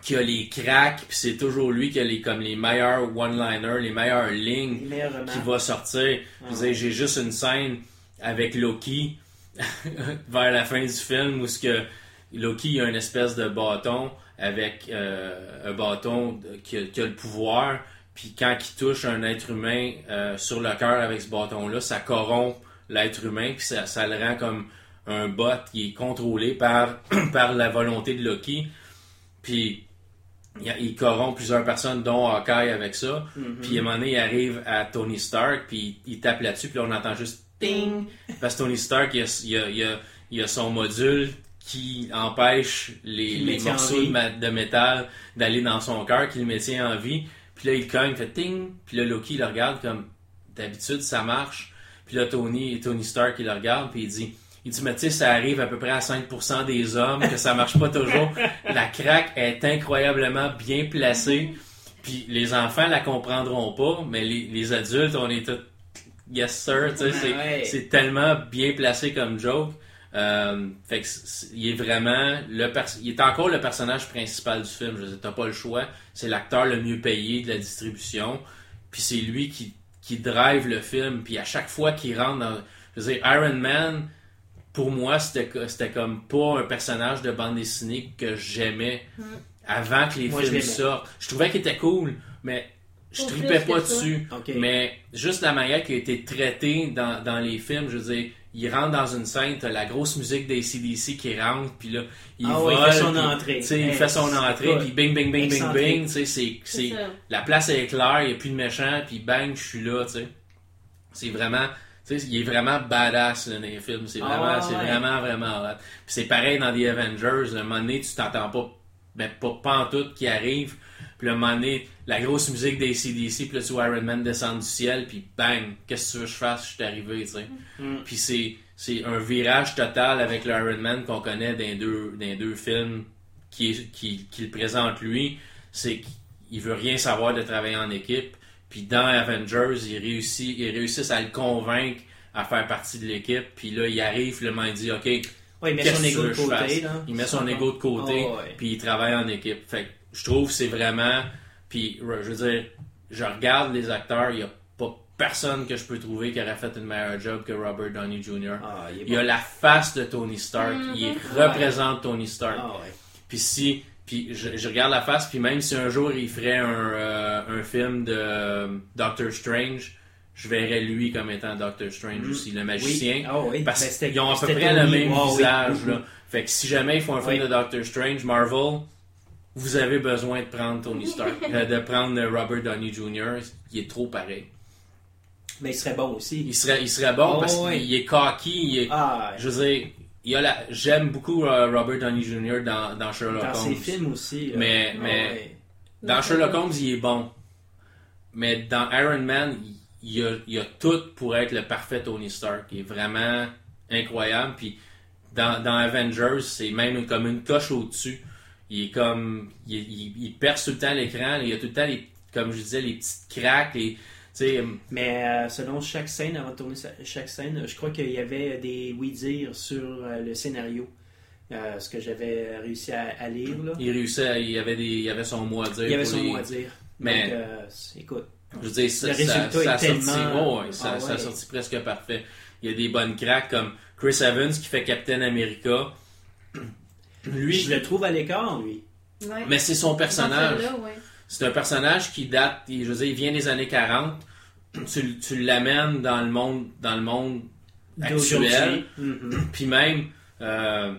qui a les cracks, puis c'est toujours lui qui a les, comme les meilleurs one-liners, les meilleures lignes Les qui va sortir. Je veux dire, j'ai juste une scène avec Loki <laughs> vers la fin du film où ce que Loki a une espèce de bâton avec euh, un bâton qui, a, qui a le pouvoir. Puis quand il touche un être humain euh, sur le cœur avec ce bâton-là, ça corrompt l'être humain, puis ça, ça le rend comme un bot qui est contrôlé par, <clears throat> par la volonté de Loki. Puis il, corrompt plusieurs personnes, dont Hawkeye avec ça. Puis à un moment donné, il arrive à Tony Stark, puis il tape là-dessus, puis là, on entend juste ting. <laughs> Parce que Tony Stark, il a, il a- il a- il a son module qui empêche les, morceaux de, métal d'aller dans son cœur, qui le maintient en vie. Puis là, il cogne, fait ting. Puis là, Loki, il le regarde comme d'habitude, ça marche. Puis là, Tony, Tony Stark, il le regarde, puis il dit Il dit, mais tu sais, ça arrive à peu près à 5% des hommes, que ça marche pas toujours. <laughs> La craque est incroyablement bien placée. Puis les enfants la comprendront pas, mais les, les adultes, on est tous yes sir, tu sais, c'est, Ouais. c'est tellement bien placé comme joke. Euh, fait que il est vraiment le il est encore le personnage principal du film. Je t'as pas le choix. C'est l'acteur le mieux payé de la distribution. Puis c'est lui qui qui drive le film. Puis à chaque fois qu'il rentre dans, je veux dire, Iron Man, pour moi, c'était co- c'était comme pas un personnage de bande dessinée que j'aimais avant que les Moi, films sortent. Je trouvais qu'il était cool, mais je tripais pas dessus. Mais juste la manière qui a été traitée dans, dans les films, je veux dire, il rentre dans une scène, t'as la grosse musique des CDC qui rentre, puis là, il Ah vole, ouais, il fait son entrée. tu sais, il fait son entrée, puis bing, bing, bing, bing, bing, tu sais, la place est claire, il n'y a plus de méchants, puis bang, je suis là, tu sais. C'est vraiment, tu sais, il est vraiment badass là, dans les films, c'est Ah, vraiment, ouais, c'est ouais. vraiment, vraiment hot. Puis c'est pareil dans The Avengers, un moment donné, tu t'entends pas, ben, pas, pas en tout qui arrive, puis le moment donné, la grosse musique des CDC, puis là, tu vois Iron Man descendre du ciel, puis bang, qu'est-ce que tu veux que je fasse, je suis arrivé, tu sais. Mm. Puis c'est, c'est un virage total avec le Iron Man qu'on connaît dans les deux, dans les deux films qui, qui, qui le présente lui, c'est qu'il veut rien savoir de travailler en équipe. Puis dans Avengers, il réussit, ils réussissent à le convaincre à faire partie de l'équipe. Puis là, il arrive, le moment, il dit, OK, Ouais, il met qu'est-ce son que tu ego de côté. Là. Il met son ego de côté, Ah puis il travaille en équipe. Fait que je trouve que c'est vraiment... Puis, je veux dire, je regarde les acteurs, il n'y a pas personne que je peux trouver qui aurait fait une meilleure job que Robert Downey Jr. Ah, il Il a la face de Tony Stark. Il représente Tony Stark. Ah, ouais. Puis si, puis je, je regarde la face, puis même si un jour il ferait un, euh, un film de euh, Doctor Strange, je verrais lui comme étant Doctor Strange aussi, le magicien. Oui. Ah, oui. Parce Ben, c'était- qu'ils ont à peu près le même Ah, oui. visage. Là. Fait que si jamais ils font un film Oui. de Doctor Strange, Marvel, vous avez besoin de prendre Tony Stark, <laughs> euh, de prendre euh, Robert Downey Jr. Il est trop pareil. Mais il serait bon aussi. Il serait, il serait bon Oh, parce oui. qu'il est cocky, il est, Ah, je veux dire, il y a la, j'aime beaucoup euh, Robert Downey Jr. dans, dans Sherlock dans Holmes. ses films aussi. là. Mais- mais- ouais. Dans Sherlock Holmes, il est bon. Mais dans Iron Man, il a, il a tout pour être le parfait Tony Stark. Il est vraiment incroyable. Puis dans, dans Avengers, c'est même comme une coche au-dessus. Il est comme. Il, il- il perce tout le temps l'écran. Il y a tout le temps, les, comme je disais, les petites craques. Les, tu sais, Mais euh, selon chaque scène, avant de tourner chaque scène, je crois qu'il y avait des oui-dire sur euh, le scénario. Euh, ce que j'avais réussi à, à lire. Là. il réussissait, il avait, des, il avait son mot à dire. Il y avait son les- mot à dire. Mais- Donc, euh, écoute, Je veux dire, ça, Le ça- résultat ça a est sorti, tellement- oh, ouais, ça, Ah ça a ouais. sorti presque parfait. Il y a des bonnes cracks comme Chris Evans qui fait Captain America. Lui, je le trouve à l'écart, lui. Ouais. mais c'est son personnage. Ouais. C'est un personnage qui date, je veux dire, il vient des années 40. <clears throat> Tu, tu l'amènes dans le monde, dans le monde actuel. Mhm. Puis même, euh,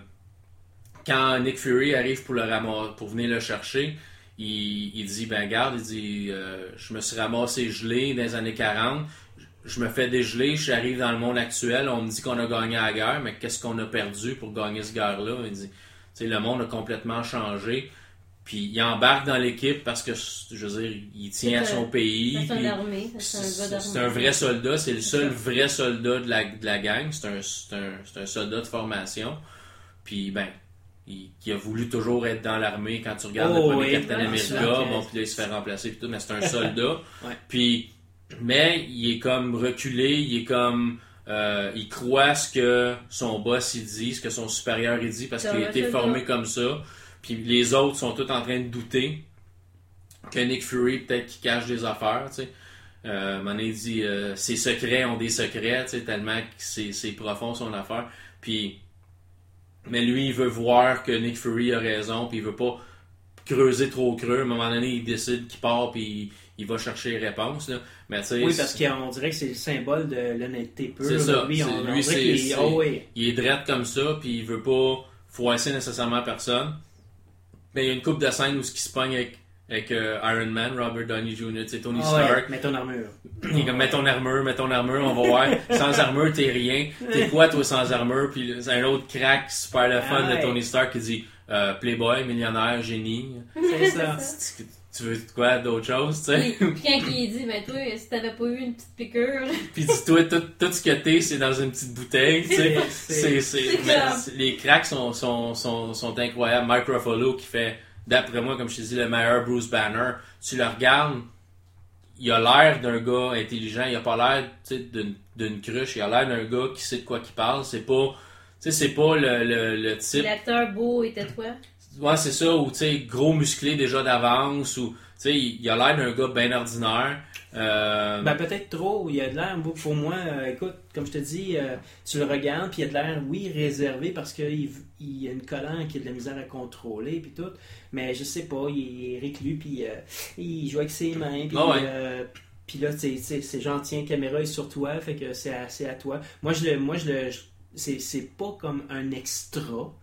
quand Nick Fury arrive pour le ramasser, pour venir le chercher, il, il dit, ben garde, il dit, euh, je me suis ramassé gelé dans les années 40, je me fais dégeler, j'arrive dans le monde actuel, on me dit qu'on a gagné la guerre, mais qu'est-ce qu'on a perdu pour gagner cette guerre-là? Il dit, tu sais, le monde a complètement changé. Puis il embarque dans l'équipe parce que, je veux dire, il tient à son pays. C'est un vrai soldat, c'est le seul vrai soldat de la, de la gang. C'est un, c'est un, c'est un soldat de formation. Puis, ben, il, qui a voulu toujours être dans l'armée quand tu regardes Oh, le premier oui. Captain Ouais, America. Bon, puis là, il se fait remplacer, puis tout, mais c'est un soldat. <laughs> Ouais. Puis, mais il est comme reculé, il est comme. Euh, il croit ce que son boss il dit, ce que son supérieur il dit, parce qu'il a été formé comme ça. Puis les autres sont tous en train de douter que Nick Fury, peut-être qu'il cache des affaires, tu sais. Euh, à un moment donné, il dit euh, ses secrets ont des secrets, tu sais, tellement que c'est c'est profond son affaire. Puis, mais lui, il veut voir que Nick Fury a raison, puis il veut pas creuser trop creux. À un moment donné, il décide qu'il part, puis il, il va chercher les réponses. Là. Mais Oui, parce qu'on dirait que c'est le symbole de l'honnêteté pure. C'est ça. Lui, C'est- on, lui, c'est- qu'il- c'est- Ah oui. il est drette comme ça, puis il veut pas froisser nécessairement personne. Mais il y a une coupe de scènes où ce qui se pogne avec, avec euh, Iron Man, Robert Downey Jr., sais, Tony Ah ouais, Stark. mets ton armure. Il est comme, mets ton armure, mets ton armure, on va voir. <laughs> Sans armure, t'es rien. T'es quoi, toi, sans armure? Puis c'est un autre crack super le fun Ah ouais. de Tony Stark qui dit euh, Playboy, millionnaire, génie. C'est ça. <laughs> Tu veux quoi d'autre chose, tu sais? Puis, puis quand <laughs> il dit, ben toi, si t'avais pas eu une petite piqûre, Puis dis-toi, tout, tout ce que t'es, c'est dans une petite bouteille, tu sais. <laughs> C'est, c'est, mais les cracks sont, sont, sont, sont incroyables. Mike Ruffalo qui fait, d'après moi, comme je te dis, le meilleur Bruce Banner. Tu le regardes, il a l'air d'un gars intelligent, il a pas l'air, tu sais, d'une, d'une cruche, il a l'air d'un gars qui sait de quoi qu'il parle. C'est pas, tu sais, c'est pas le, le, le type l'acteur beau était toi? Ouais, c'est ça, ou tu sais, gros musclé déjà d'avance, ou tu sais, il, a l'air d'un gars bien ordinaire. Euh, Ben, peut-être trop. Il a de l'air, pour moi, euh, écoute, comme je te dis, euh, tu le regardes, puis il y a de l'air, oui, réservé parce qu'il il y a une collant qui a de la misère à contrôler, puis tout. Mais je sais pas, il est réclus, puis euh, il joue avec ses mains, puis. Ah ouais. puis là, c'est gentil, caméra est sur toi, fait que c'est à, à toi. Moi, je le, moi, je le, c'est pas comme un extra.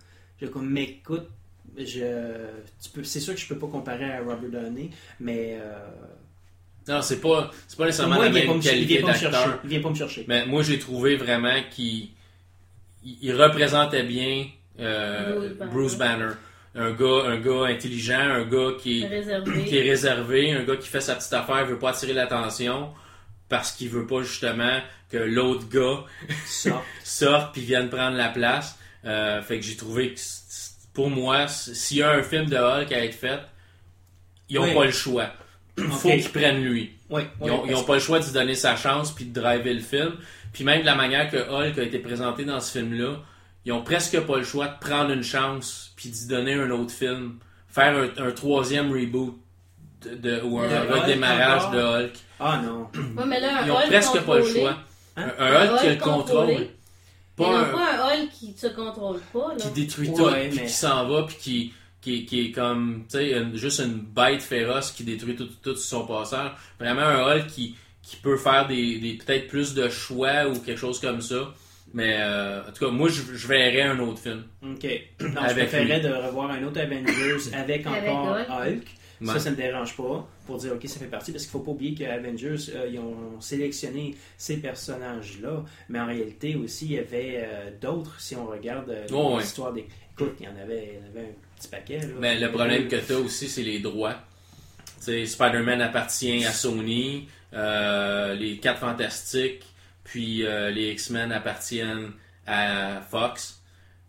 Je comme, mais écoute, je, tu peux, c'est sûr que je peux pas comparer à Robert Downey, mais euh, non, c'est pas, c'est pas nécessairement moi, la il vient, pas même me, il qualité vient pas me chercher. d'acteur. Il vient pas me chercher. Mais moi, j'ai trouvé vraiment qu'il il, représentait bien euh, Bruce Banner. Bruce Banner. Un gars, un gars intelligent, un gars qui est, Réservé. qui est réservé, un gars qui fait sa petite affaire, veut pas attirer l'attention parce qu'il veut pas justement que l'autre gars Ça. <laughs> sorte puis vienne prendre la place. Euh, fait que j'ai trouvé que pour moi, s'il y a un film de Hulk à être fait, ils ont Oui. pas le choix. Faut Ok. qu'ils prennent lui. Oui, Ils ont, ils ont pas le choix de donner sa chance puis de driver le film. Puis même de la manière que Hulk a été présenté dans ce film-là, ils ont presque pas le choix de prendre une chance puis d'y donner un autre film. Faire un, un troisième reboot de, de- ou un De Hulk redémarrage de Hulk. Ah non. Ouais, mais là, un Ils ont Hulk presque pas le choix. Hein? Un, un Hulk qui a le Hulk Pas un, pas un Hulk qui se contrôle pas, là. qui détruit Ouais, tout, mais- qui s'en va, puis qui, qui, qui est comme, tu sais, juste une bête féroce qui détruit tout, tout sur son passage. Vraiment un Hulk qui, qui peut faire des, des peut-être plus de choix ou quelque chose comme ça. Mais euh, en tout cas, moi, je, je verrais un autre film. Ok. <clears throat> Avec je préférerais de revoir un autre Avengers avec Avec encore Hulk. Hulk. Ça, Ouais. ça me dérange pas pour dire ok, ça fait partie parce qu'il faut pas oublier que Avengers euh, ils ont sélectionné ces personnages-là, mais en réalité aussi il y avait euh, d'autres si on regarde euh, Oh, ouais. l'histoire des. Écoute, il y en avait, il y en avait un petit paquet. Là. Mais le problème que tu as aussi, c'est les droits. Spider-Man appartient à Sony, euh, les 4 Fantastiques, puis les X-Men appartiennent à Fox.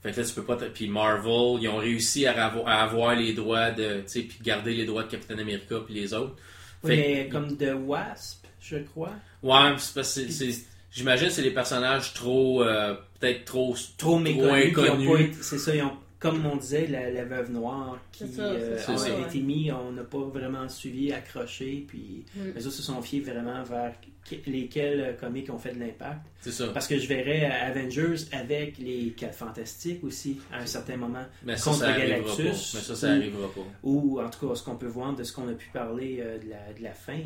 Fait que là, tu peux pas. Puis Marvel, ils ont réussi à, avoir les droits de. Tu sais, puis garder les droits de Captain America puis les autres. Oui, Fait mais que- comme The Wasp, je crois. Ouais, c'est parce que c'est- J'imagine que c'est des personnages trop. euh, Peut-être trop. Trop méconnus. C'est ça, ils ont, comme on disait, la, la veuve noire qui ça, euh, a été mis, on n'a pas vraiment suivi, accroché, puis Mm. les autres se sont fiés vraiment vers lesquels euh, comics ont fait de l'impact. C'est ça. Parce que je verrais euh, Avengers avec les 4 Fantastiques aussi, à un certain moment. Mais ça, contre ça pas. Galactus, Mais ça, ça ou- arrivera pas. Ou en tout cas, ce qu'on peut voir de ce qu'on a pu parler euh, de, la, de la fin,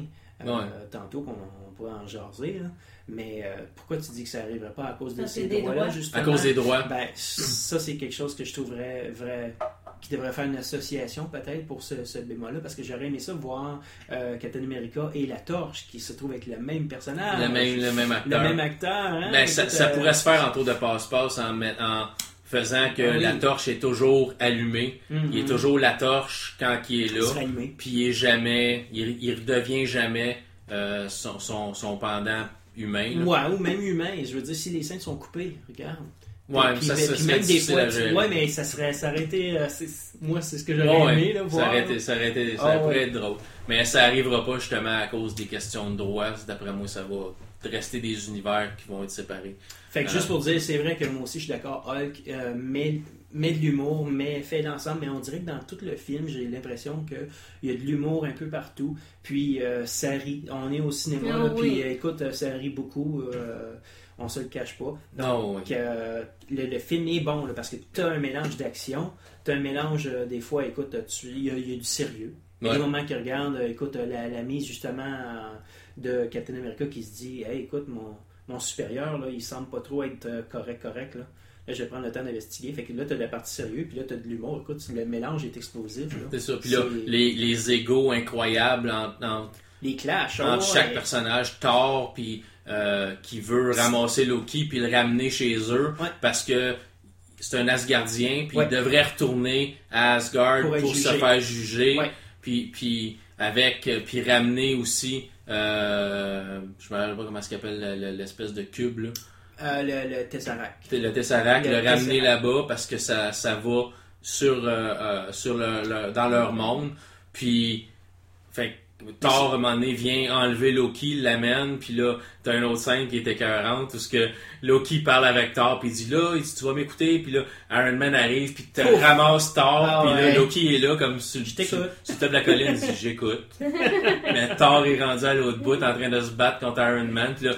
euh, Ouais. tantôt qu'on on pourrait en jaser. là. Mais euh, pourquoi tu dis que ça n'arriverait pas à cause de Ça, ces c'est des droits-là, droits. justement? À cause des droits. Ben, ça, c'est quelque chose que je trouverais vrai, qui devrait faire une association peut-être pour ce, ce bémol-là, parce que j'aurais aimé ça voir euh, Captain America et la torche qui se trouvent avec le même personnage. le, même, le même Le acteur. même acteur. Hein? Ben, ça, euh, pourrait se faire en tour de passe-passe en, en faisant que Ah oui. la torche est toujours allumée. mhm. Il est toujours la torche quand il est Il là. allumé. Puis il est jamais, il, il redevient jamais euh, son, son, son pendant humain. là. Ouais, ou même humain. Je veux dire, si les scènes sont coupées, regarde. Ouais, mais puis, ça, mais- ça puis serait même des fois, tu- ouais, mais ça serait, ça aurait été, euh, moi, c'est ce que j'aurais Ouais, aimé, là, ça voir. aurait été, ça aurait été- ça Ah, pourrait ouais. être drôle. Mais ça arrivera pas justement à cause des questions de droit. D'après moi, ça va rester des univers qui vont être séparés. Fait que Euh, juste pour dire, c'est vrai que moi aussi, je suis d'accord, Hulk euh, met, met de l'humour, mais fait l'ensemble, mais on dirait que dans tout le film, j'ai l'impression qu'il y a de l'humour un peu partout, puis euh, ça rit. On est au cinéma, Ah là, oui. puis euh, écoute, ça rit beaucoup, euh, on se le cache pas. Oui. que euh, le, le film est bon là, parce que tu as un mélange d'action, tu as un mélange euh, des fois, écoute, il y, a- il y a du sérieux. Il y a des moments qui regardent, euh, écoute, euh, la, la mise justement de Captain America qui se dit Hey, écoute, mon, mon supérieur, là, il semble pas trop être correct, correct. Là. Là, je vais prendre le temps d'investiguer. Fait que là, tu as de la partie sérieuse, puis là, tu as de l'humour. Écoute, le mélange est explosif. C'est ça. Puis là, les, les égaux incroyables Les clashs. entre oh, chaque ouais. personnage, Thor, puis euh, qui veut ramasser Loki puis le ramener chez eux Ouais. parce que c'est un Asgardien puis Ouais. il devrait retourner à Asgard Pour se faire juger. Puis, puis avec puis ramener aussi euh, je me rappelle pas comment ça s'appelle le- le- l'espèce de cube là. Euh, le, le Tesseract. le Tesseract, Le le, ramener là-bas parce que ça, ça va sur, euh, sur le, le- dans leur monde. Puis, fait Thor, à un moment donné, vient enlever Loki, l'amène, puis là, t'as une autre scène qui est écœurante, où ce que Loki parle avec Thor, puis il dit là, il dit, tu vas m'écouter, puis là, Iron Man arrive, puis te Ouf. ramasse Thor, Ah puis là. Loki est là, comme sur, le top de la colline, il dit, j'écoute. <laughs> Mais Thor est rendu à l'autre bout, en train de se battre contre Iron Man, puis là,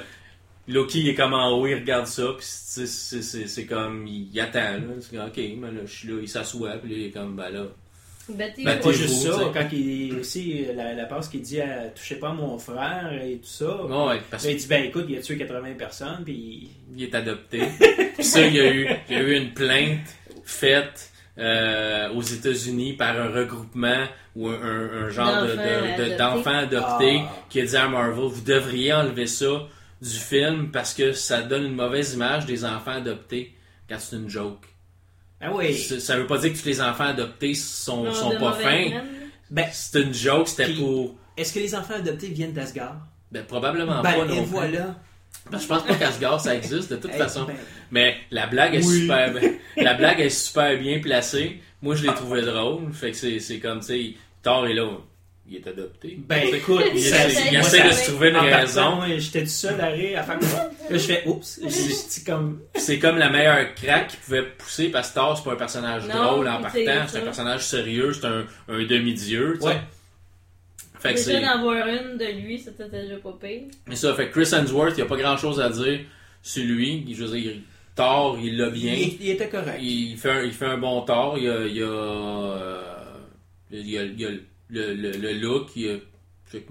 Loki est comme en haut, il regarde ça, puis c'est- comme, il attend, là. C'est comme, ok, mais là, je suis là, il s'assoit, puis là, il est comme, ben là. Battez Ben, Pas t'es juste ça, t'sais. quand il aussi la, la passe qui dit euh, touchez pas à mon frère et tout ça. Ouais, parce Là, il dit ben écoute, il a tué 80 personnes puis il est adopté. Puis ça, il y a eu, il y a eu une plainte faite euh, aux États-Unis par un regroupement ou un, un- un genre de- D'enfants de- de- adoptés Ah. qui a dit à Marvel, vous devriez enlever ça du film parce que ça donne une mauvaise image des enfants adoptés quand c'est une joke. Ah oui. Ça ça veut pas dire que tous les enfants adoptés sont, Non, sont pas fins. Ben C'est une joke, c'était pour... est-ce que les enfants adoptés viennent d'Asgard? Ben, probablement Ben pas non et plus. voilà. Que je pense pas qu'Asgard, ça existe de toute <laughs> Eh, façon. ben, Mais la blague est Oui. super <laughs> la blague est super bien placée. Moi je l'ai trouvé drôle. Fait que c'est, c'est comme tu sais, Thor est là. Il est adopté. Ben écoute, Il ça- essaie, il essaie de se trouver une en raison. j'étais tout seul à rire à faire là je fais oups, <laughs> dis comme C'est comme la meilleure craque qu'il pouvait pousser parce que Thor c'est pas un personnage Non, drôle en c'est partant, c'est un personnage sérieux, c'est un, un demi-dieu. tu sais. Ouais. Fait que c'est. une de lui, c'était déjà pas pire. Mais ça, fait que Chris Hemsworth, il n'y a pas grand chose à dire sur lui. Il- Je veux dire, Thor, il l'a bien. il, il était correct. Il fait un, il fait un bon tort. Il y a, il y a, euh, il y a, il y a le, le, le look. Il a-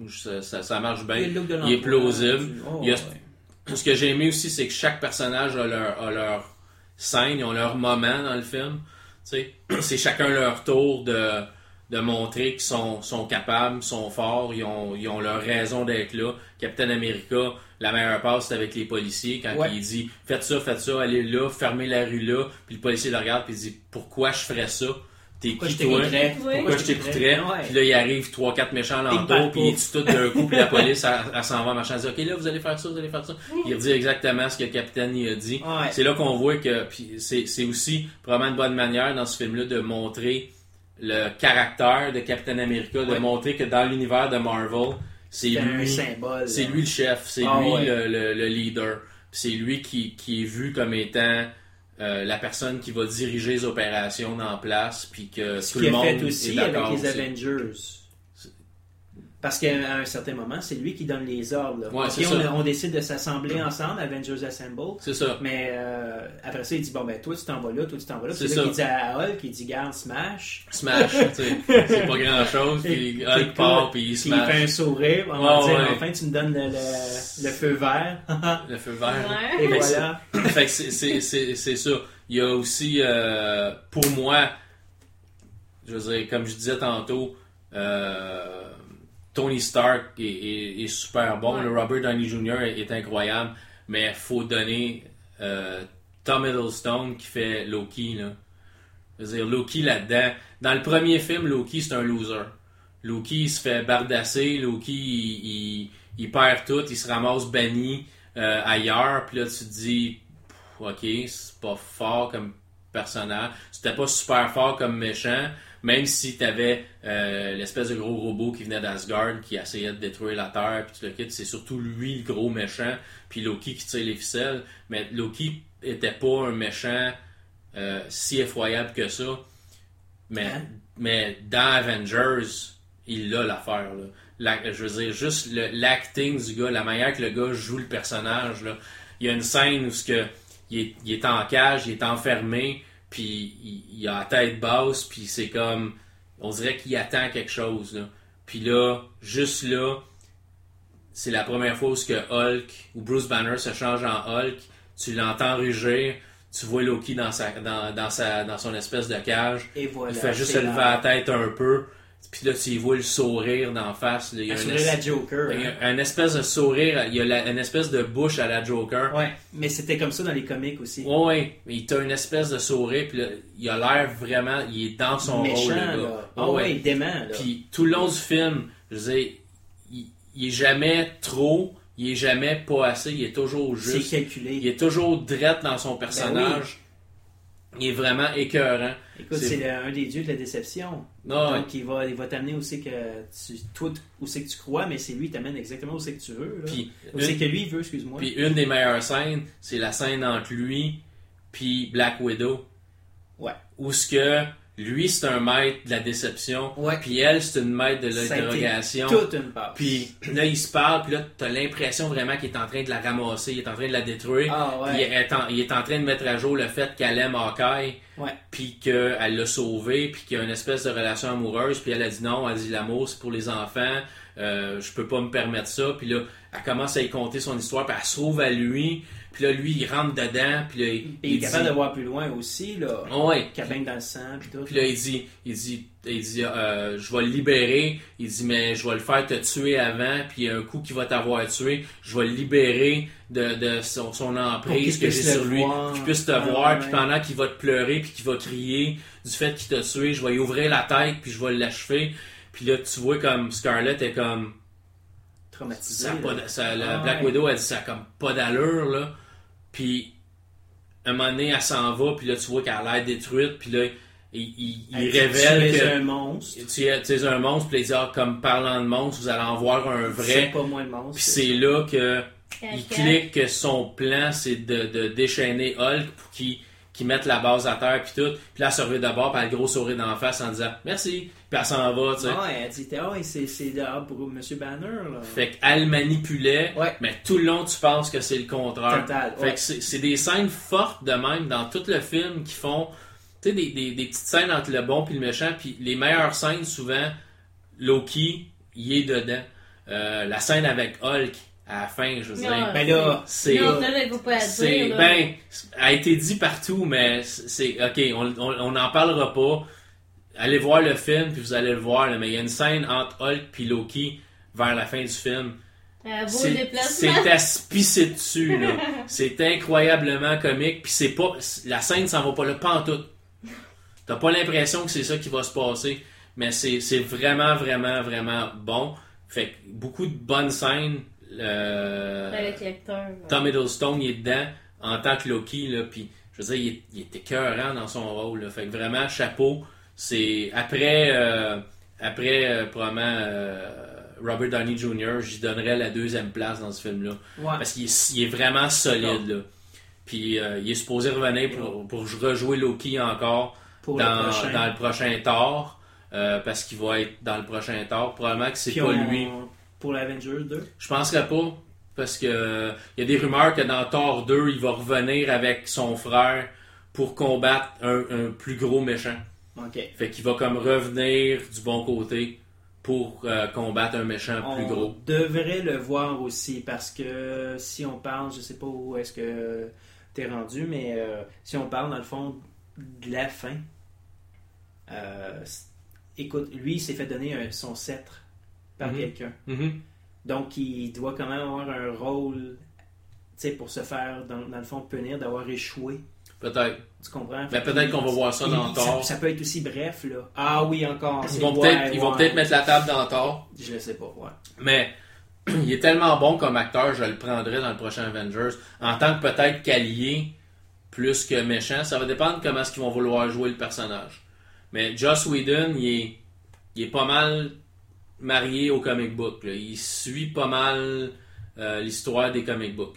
ça, ça, ça marche bien. il est l'emploi. plausible. Oh, Il y a- ouais. Ce que j'ai aimé aussi, c'est que chaque personnage a leur, a leur scène, ils ont leur moment dans le film. <clears throat> C'est chacun leur tour de, de montrer qu'ils sont, sont capables, sont forts, ils ont, ils ont leur raison d'être là. Captain America, la meilleure passe, c'est avec les policiers quand Ouais. il dit faites ça, faites ça, allez là, fermez la rue là. Puis le policier le regarde puis il dit pourquoi je ferais ça T'es qui je toi? pourquoi je t'écouterais? Puis là, il arrive 3-4 méchants bad puis tout d'un coup, puis la <laughs> police, elle, elle s'en va en marchant, elle dit, OK, là, vous allez faire ça, vous allez faire ça. Il dit exactement ce que le capitaine y a dit. Ouais. C'est là qu'on voit que, puis c'est c'est aussi probablement une bonne manière dans ce film-là de montrer le caractère de Captain America, de Ouais. montrer que dans l'univers de Marvel, c'est lui, c'est lui le chef, c'est Ah lui ouais. le, le- le leader. C'est lui qui, qui est vu comme étant euh, la personne qui va diriger les opérations en place, puis que Ce tout le monde fait aussi est avec les aussi. Avengers. Parce qu'à un certain moment, c'est lui qui donne les ordres. là. Ouais, on, ça. on décide de s'assembler ensemble, Avengers Assemble. C'est ça. Mais euh, après ça, il dit Bon, ben, toi, tu t'en vas là, toi, tu t'en vas là. C'est là ça. qu'il dit à Hulk Il dit Garde, smash. Smash, tu sais. <laughs> C'est pas grand chose, puis Hulk part, puis puis il il fait smash. un sourire. On va dire ouais. Enfin, tu me donnes le, le- le feu vert. <laughs> Le feu vert. Ouais. Et voilà. <laughs> fait que c'est- c'est c'est- c'est ça. Il y a aussi, euh, pour moi, je veux dire, comme je disais tantôt, euh, Tony Stark est, est- est super bon. Ouais. Le Robert Downey Jr. est, est incroyable, mais faut donner euh, Tom Hiddleston qui fait Loki. Là. Je veux dire, Loki là-dedans. Dans le premier film, Loki c'est un loser. Loki il se fait bardasser, Loki il, il- il perd tout, il se ramasse banni euh, ailleurs, puis là tu te dis, ok, c'est pas fort comme personnage, c'était pas super fort comme méchant, même si t'avais euh, l'espèce de gros robot qui venait d'Asgard qui essayait de détruire la Terre, puis tu le quittes, c'est surtout lui le gros méchant, puis Loki qui tire les ficelles, mais Loki était pas un méchant euh, si effroyable que ça, mais, Hein? mais dans Avengers, il a l'affaire. là. La- je veux dire, juste l'acting du gars, la manière que le gars joue le personnage. Là. Il y a une scène où ce que, il, est, il est en cage, il est enfermé, puis il, il a la tête basse, puis c'est comme. On dirait qu'il attend quelque chose. Là. Puis là, juste là, c'est la première fois où que Hulk ou Bruce Banner se change en Hulk. Tu l'entends rugir, tu vois Loki dans, sa, dans, dans, sa, dans son espèce de cage. Et voilà. Il fait juste se lever la tête un peu. Puis là, tu y vois le sourire d'en face. là. Il y a un, Assurer es- la Joker. il y hein? a un espèce de sourire. Il y a la- une espèce de bouche à la Joker. Ouais, mais c'était comme ça dans les comics aussi. Ouais, ouais. Mais il a une espèce de sourire. Puis là, il a l'air vraiment. Il est dans son Méchant, rôle, le gars. là. Ouais, Ah ouais, ouais. dément, là. Puis tout le long du film, je dire, il, il est jamais trop, il est jamais pas assez, il est toujours C'est juste. calculé. Il est toujours drette dans son personnage. Il est vraiment écœurant. Écoute, c'est- un des dieux de la déception. Non, Donc, il va, il va t'amener c'est que tu, toi, où c'est que tu crois, mais c'est lui qui t'amène exactement où c'est que tu veux. Puis Où c'est une, que lui il veut, excuse-moi. puis une des meilleures scènes, c'est la scène entre lui puis Black Widow. Ouais. Où ce que lui c'est un maître de la déception, Ouais. puis elle c'est une maître de a l'interrogation. Toute une passe. Puis là il se parle, puis là t'as l'impression vraiment qu'il est en train de la ramasser, il est en train de la détruire. Ah Puis il ouais. est, en, il est en train de mettre à jour le fait qu'elle aime Hawkeye, Ouais. puis qu'elle l'a sauvé, puis qu'il y a une espèce de relation amoureuse, puis elle a dit non, elle dit l'amour c'est pour les enfants, euh, je peux pas me permettre ça, puis là elle commence à y conter son histoire, puis elle se trouve à lui, puis là lui il rentre dedans, puis là il, Et il est il capable dit, de voir plus loin aussi, là. ouais, Cabane dans le sang, puis tout. puis là, il dit, il dit, il dit euh, je vais le libérer. Il dit, mais je vais le faire te tuer avant. Puis un coup qui va t'avoir tué, je vais le libérer de, de son, emprise que j'ai sur lui. Qu'il puisse te Ah, voir. ouais. Puis pendant qu'il va te pleurer, puis qu'il va crier du fait qu'il t'a tué, je vais lui ouvrir la tête, puis je vais l'achever. Puis là, tu vois comme Scarlett est comme. Traumatisé. Ça a pas ça- la Ah, Black ouais. Widow, elle dit ça a comme pas d'allure, là. Puis, un moment donné, elle s'en va, puis là, tu vois qu'elle a l'air détruite, puis là, il, révèle tu es que un monstre. tu es, tu es un monstre, puis il dit, ah, comme parlant de monstre, vous allez en voir un C'est vrai. pas moi le monstre. Puis c'est là que il clique que son plan, c'est de, de déchaîner Hulk pour qu'il mette la base à terre, puis tout. Puis là, elle se revient d'abord, puis elle a le gros sourire d'en face en disant merci, puis elle s'en va, tu sais. Ah, elle dit, ah, ouais, c'est c'est de- ah, pour Monsieur Banner, là. Fait qu'elle manipulait, Ouais. mais tout le long, tu penses que c'est le contraire. Total, Fait ouais. que c'est des scènes fortes de même dans tout le film qui font, tu sais, des, des, des petites scènes entre le bon et le méchant. Puis les meilleures scènes, souvent, Loki, il est dedans. Euh, la scène avec Hulk, à la fin, je veux Non, dire, Ben là, c'est... Non, ça, là, il faut pas C'est dire. là. ben a été dit partout, mais c'est ok, on on- on n'en parlera pas. Allez voir le film puis vous allez le voir. là, mais il y a une scène entre Hulk puis Loki vers la fin du film. Beau C'est à <laughs> se pisser dessus là. C'est incroyablement comique puis c'est pas la scène s'en va pas là pas en tout. T'as pas l'impression que c'est ça qui va se passer, mais c'est vraiment vraiment vraiment bon. Fait que beaucoup de bonnes scènes. euh, Avec l'acteur. Tom Hiddleston, il est dedans en tant que Loki, là, puis je veux dire, il, est- il écœurant dans son rôle, là. fait que vraiment, chapeau, c'est après, euh, après euh, probablement euh, Robert Downey Jr., j'y donnerais la deuxième place dans ce film-là, ouais. parce qu'il est, il est vraiment solide, là. Puis il est supposé revenir pour, pour rejouer Loki encore Pour dans, le prochain. dans le prochain Thor, parce qu'il va être dans le prochain Thor, probablement que c'est Puis pas on- lui. Pour l'Avengers 2. Je penserais pas. Parce que euh, il y a des rumeurs que dans Thor 2, il va revenir avec son frère pour combattre un, un plus gros méchant. Fait qu'il va comme revenir du bon côté pour euh, combattre un méchant plus On gros. devrait le voir aussi parce que si on parle, je sais pas où est-ce que t'es rendu, mais euh, si on parle dans le fond de la fin, euh, écoute, lui il s'est fait donner un- son sceptre par Mhm. quelqu'un. Mhm. Donc il doit quand même avoir un rôle, tu sais, pour se faire dans, dans le fond punir d'avoir échoué. Peut-être. Tu comprends? Mais peut-être qu'on va voir ça dans Thor. Ça, ça peut être aussi bref là. Ah oui encore. Ils vont peut-être ouais. peut-être mettre la table dans Thor. Je le sais pas. Ouais. Mais <clears throat> il est tellement bon comme acteur, je le prendrais dans le prochain Avengers. En tant que peut-être qu'allié plus que méchant, ça va dépendre comment est-ce qu'ils vont vouloir jouer le personnage. Mais Joss Whedon, il est, il est pas mal marié au comic book. là. Il suit pas mal euh, l'histoire des comic books.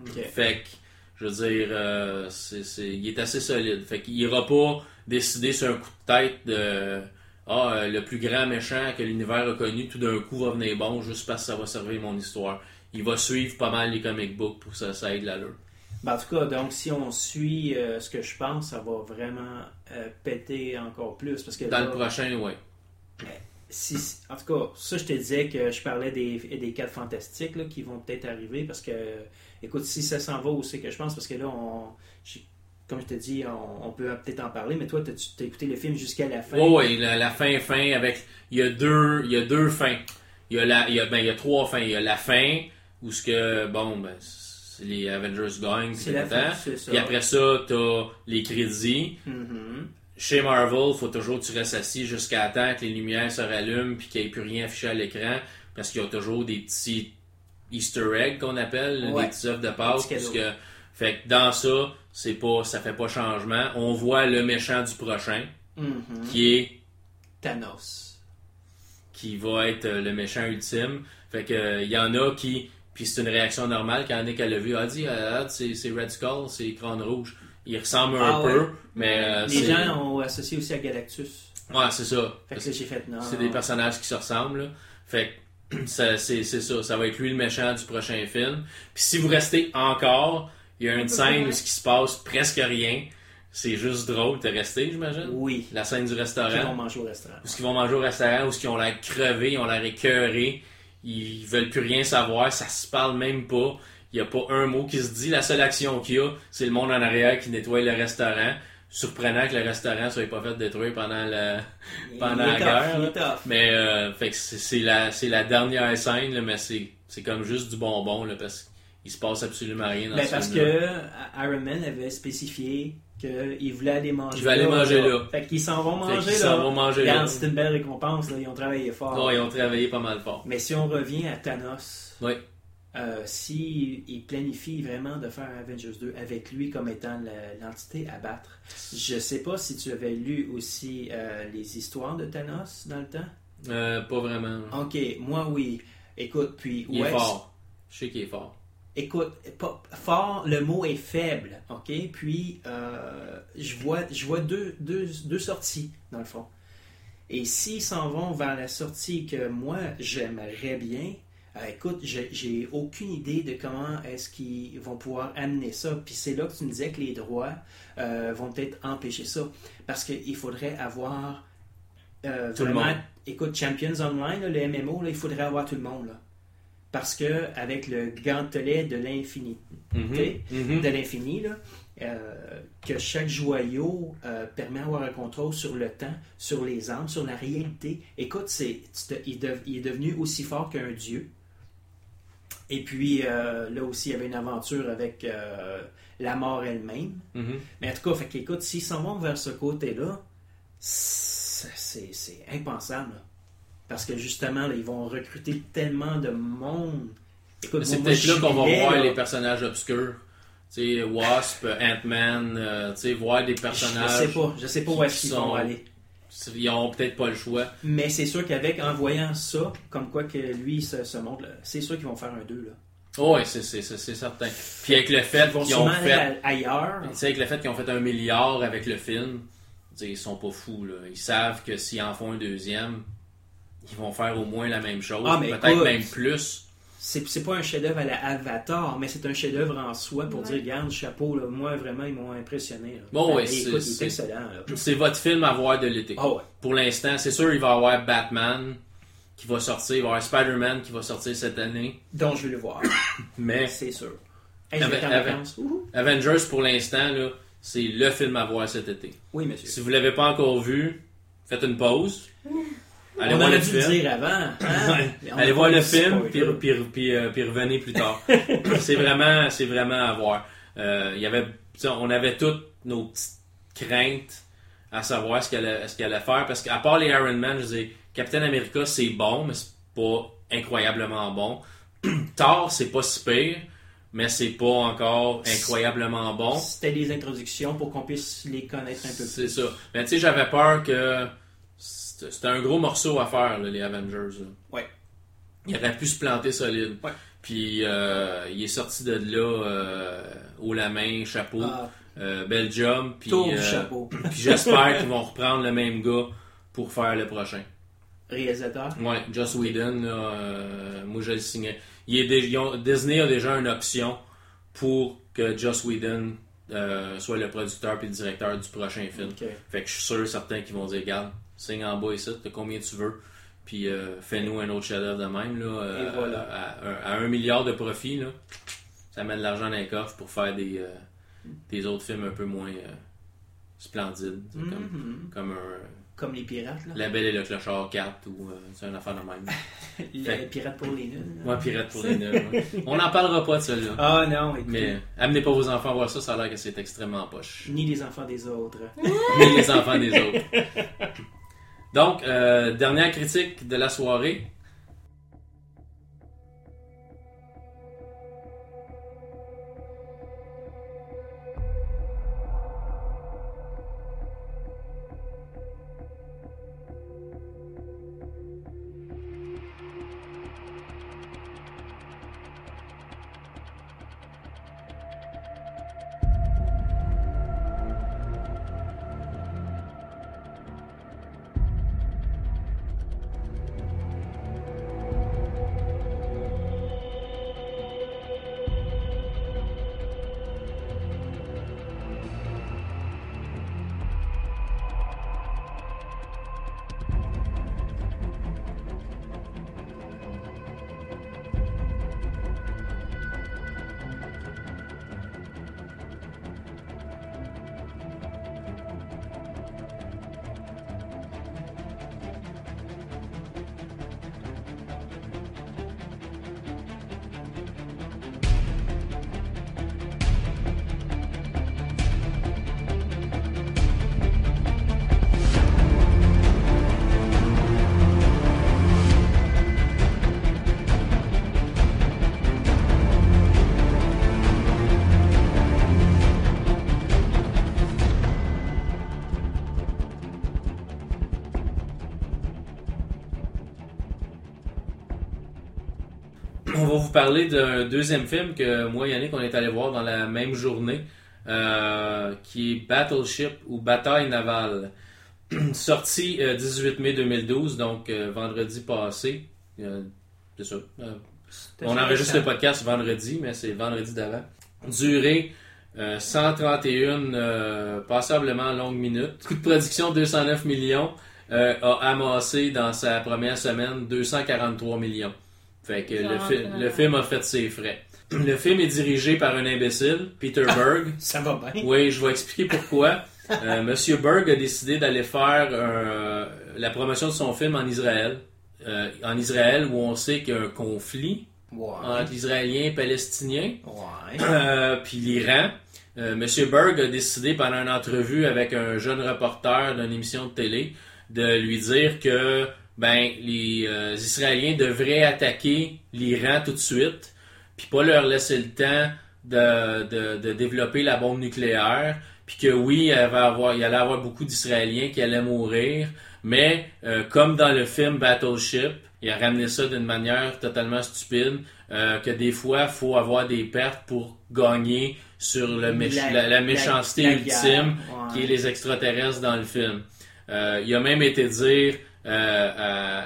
Ok. Fait que, je veux dire, euh, c'est, c'est- il est assez solide. Fait qu'il ira pas décider sur un coup de tête de Ah, euh, le plus grand méchant que l'univers a connu, tout d'un coup va venir bon juste parce que ça va servir mon histoire. Il va suivre pas mal les comic books pour que ça, ça aide l'allure. Ben, en tout cas, donc si on suit euh, ce que je pense, ça va vraiment euh, péter encore plus. Parce que Dans là, le prochain, ouais. si- si- en tout cas, ça, je te disais que je parlais des, des quatre fantastiques là, qui vont peut-être arriver. Parce que, écoute, si ça s'en va où c'est que je pense, parce que là, on, comme je te dis, on, on peut peut-être en parler, mais toi, t'as- tu as écouté le film jusqu'à la fin? Ouais, la, la fin, fin, avec. Il y a deux, il y a deux fins. Il y a, la, il y a, ben, il y a trois fins. Il y a la fin, où ce que, bon, ben, les Avengers gagnent, C'est la fin, ça. Puis après ça, t'as les crédits. Mhm. chez Marvel, faut toujours que tu restes assis jusqu'à temps que les lumières se rallument puis qu'il n'y ait plus rien affiché à l'écran parce qu'il y a toujours des petits Easter eggs qu'on appelle, Ouais. des petits œufs de Pâques. petits cadeaux. parce que- fait que dans ça, c'est pas, ça fait pas changement. On voit le méchant du prochain Mhm. qui est Thanos. qui va être euh, le méchant ultime. Fait que euh, il y en a qui puis c'est une réaction normale quand Nick a l'a vu, a dit ah, c'est c'est Red Skull, c'est Crâne Rouge. Il ressemble un Ah ouais. peu, mais euh, Les gens ont associé aussi à Galactus. ouais, c'est ça. Fait que là, j'ai fait non. C'est des personnages qui se ressemblent. là. Fait que <clears throat> c'est, c'est ça. Ça va être lui le méchant du prochain film. Puis si vous restez encore, il y a une scène où ce qui se passe presque rien. C'est juste drôle de rester, j'imagine. Oui. La scène du Qui vont restaurant. manger au restaurant. Où ce qu'ils vont manger au restaurant, où ce qu'ils ont l'air crevés, ils ont l'air écœurés. Ils veulent plus rien savoir. Ça se parle même pas. Il n'y a pas un mot qui se dit. La seule action qu'il y a, c'est le monde en arrière qui nettoie le restaurant. Surprenant que le restaurant soit pas fait détruire pendant la, pendant la guerre, là. Mais euh, fait que c'est la, c'est la dernière scène, là, mais c'est c'est comme juste du bonbon là, parce qu'il se passe absolument rien dans Ben, ce parce que Iron Man avait spécifié qu'il voulait aller manger Il veut aller manger là. Fait qu'ils s'en vont Fait manger qu'ils là. s'en vont manger là. C'est une belle récompense. Là. Ils ont travaillé fort. Non, ils ont travaillé pas mal fort. Mais si on revient à Thanos, Oui. Euh, si il planifie vraiment de faire Avengers 2 avec lui comme étant l'entité à battre, je sais pas si tu avais lu aussi euh, les histoires de Thanos dans le temps. Euh, pas vraiment. Ok, moi oui. Écoute, puis Il ouais, est fort. Je sais qu'il est fort. Écoute, pas- fort, le mot est faible, ok? Puis, je vois, je vois deux, deux, deux sorties, dans le fond. Et s'ils s'en vont vers la sortie que moi, j'aimerais bien, écoute, j'ai aucune idée de comment est-ce qu'ils vont pouvoir amener ça. Puis c'est là que tu me disais que les droits euh, vont peut-être empêcher ça. Parce qu'il faudrait avoir euh, Tout le vraiment... monde. Écoute, Champions Online, là, le MMO, là, il faudrait avoir tout le monde, là. Parce que avec le gantelet de l'infini, Mhm. Mhm. de l'infini, euh, que chaque joyau euh, permet d'avoir un contrôle sur le temps, sur les âmes, sur la réalité. Écoute, c'est, il est devenu aussi fort qu'un dieu. Et puis, euh, là aussi, il y avait une aventure avec euh, la mort elle-même. Mhm. Mais en tout cas, fait qu'écoute, s'ils s'en vont vers ce côté-là, c'est, impensable. là. Parce que justement, là, ils vont recruter tellement de monde. C'est peut-être là je qu'on va voir là. les personnages obscurs. Tu sais, Wasp, Ant-Man, euh, tu sais, voir des Je personnages. sais pas, je sais pas où est-ce qui qu'ils vont sont- aller. Ils ont peut-être pas le choix. Mais c'est sûr qu'avec, en voyant ça, comme quoi que lui se, se montre, c'est sûr qu'ils vont faire un 2. Là. Oui, c'est certain. Puis avec le fait qu'ils ont fait. ailleurs. Tu sais, avec le fait qu'ils ont fait un milliard avec le film, ils sont pas fous. Là. Ils savent que s'ils en font un deuxième, ils vont faire au moins la même chose. Ah, Peut-être même plus. C'est, c'est pas un chef-d'œuvre à la Avatar, mais c'est un chef-d'œuvre en soi pour Ouais. dire, regarde, chapeau, là, moi vraiment, ils m'ont impressionné. là. Bon, ouais, Et c'est- excellent. C'est votre film à voir de l'été. Ah ouais. Pour l'instant, c'est sûr, il va y avoir Batman qui va sortir, il va y avoir Spider-Man qui va sortir cette année. Donc, je vais le voir. <coughs> Mais c'est sûr. Hey. Avengers, pour l'instant, là, c'est le film à voir cet été. Oui, monsieur. Si vous l'avez pas encore vu, faites une pause. Allez on voir aurait le dû film. le dire avant. hein? Allez voir le film, spoiler. puis, puis, puis, euh, puis revenez plus tard. <laughs> c'est vraiment, c'est vraiment à voir. Euh, y avait, on avait toutes nos petites craintes à savoir ce qu'elle allait, qu'elle allait faire, parce qu'à part les Iron Man, je dire, Captain America, c'est bon, mais c'est pas incroyablement bon. <clears throat> Thor, c'est pas si pire, mais c'est pas encore incroyablement bon. C'était des introductions pour qu'on puisse les connaître un peu plus. C'est ça. Mais tu sais, j'avais peur que c'était un gros morceau à faire, là, les Avengers. là. Ouais. Il aurait pu se planter solide. Ouais. Puis euh, il est sorti de là euh, haut la main, chapeau, Ah, euh, bel job. Puis, Tour euh, chapeau. <laughs> puis j'espère qu'ils vont reprendre le même gars pour faire le prochain. Réalisateur. Ouais, Joss Whedon, là, moi je le signais. Il est dé- ils ont- Disney a déjà une option pour que Joss Whedon soit le producteur et le directeur du prochain film. Ok. Fait que je suis sûr certains qui vont dire Regarde, signe en bas ici, t'as combien tu veux, puis euh, fais-nous un autre chef-d'œuvre de même. Là, euh, Et voilà. à, à un milliard de profit, là, ça met de l'argent dans les coffres pour faire des, euh, des autres films un peu moins splendides. Comme, Mhm. comme un Comme les pirates, là. La Belle et le Clochard 4 ou euh, c'est un affaire de même. <laughs> Fait- pirates pour les nuls. Ouais, Pirate pour les nuls. ouais. On n'en parlera pas de celui-là. Ah non, écoutez, Mais amenez pas vos enfants voir ça, ça a l'air que c'est extrêmement poche. ni les enfants des autres. <laughs> Ni les enfants des autres. <laughs> Donc, euh, dernière critique de la soirée. Parler d'un deuxième film que moi et Yannick on est allé voir dans la même journée, euh, qui est Battleship ou Bataille navale. <clears throat> Sorti euh, 18 mai 2012, donc euh, vendredi passé. Euh, c'est ça. Euh, on enregistre le podcast vendredi, mais c'est vendredi d'avant. Durée euh, 131 euh, passablement longues minutes. Coût de production 209 millions. euh, a amassé dans sa première semaine 243 millions. Fait que le, fi- le film a fait ses frais. Le film est dirigé par un imbécile, Peter <laughs> Berg. Ça va bien. Oui, je vais expliquer pourquoi. Euh, Monsieur Berg a décidé d'aller faire euh, la promotion de son film en Israël. Euh, en Israël, où on sait qu'il y a un conflit Ouais. entre Israéliens et Palestiniens, Ouais. euh, puis l'Iran. Euh, Monsieur Berg a décidé pendant une entrevue avec un jeune reporter d'une émission de télé de lui dire que ben les euh, Israéliens devraient attaquer l'Iran tout de suite, puis pas leur laisser le temps de, de, de développer la bombe nucléaire, puis que oui, il, va avoir, il allait avoir beaucoup d'Israéliens qui allaient mourir, mais euh, comme dans le film Battleship, il a ramené ça d'une manière totalement stupide, euh, que des fois, il faut avoir des pertes pour gagner sur le méch- la, la méchanceté la ultime ouais. qui est les extraterrestres dans le film. Il a même été dire à,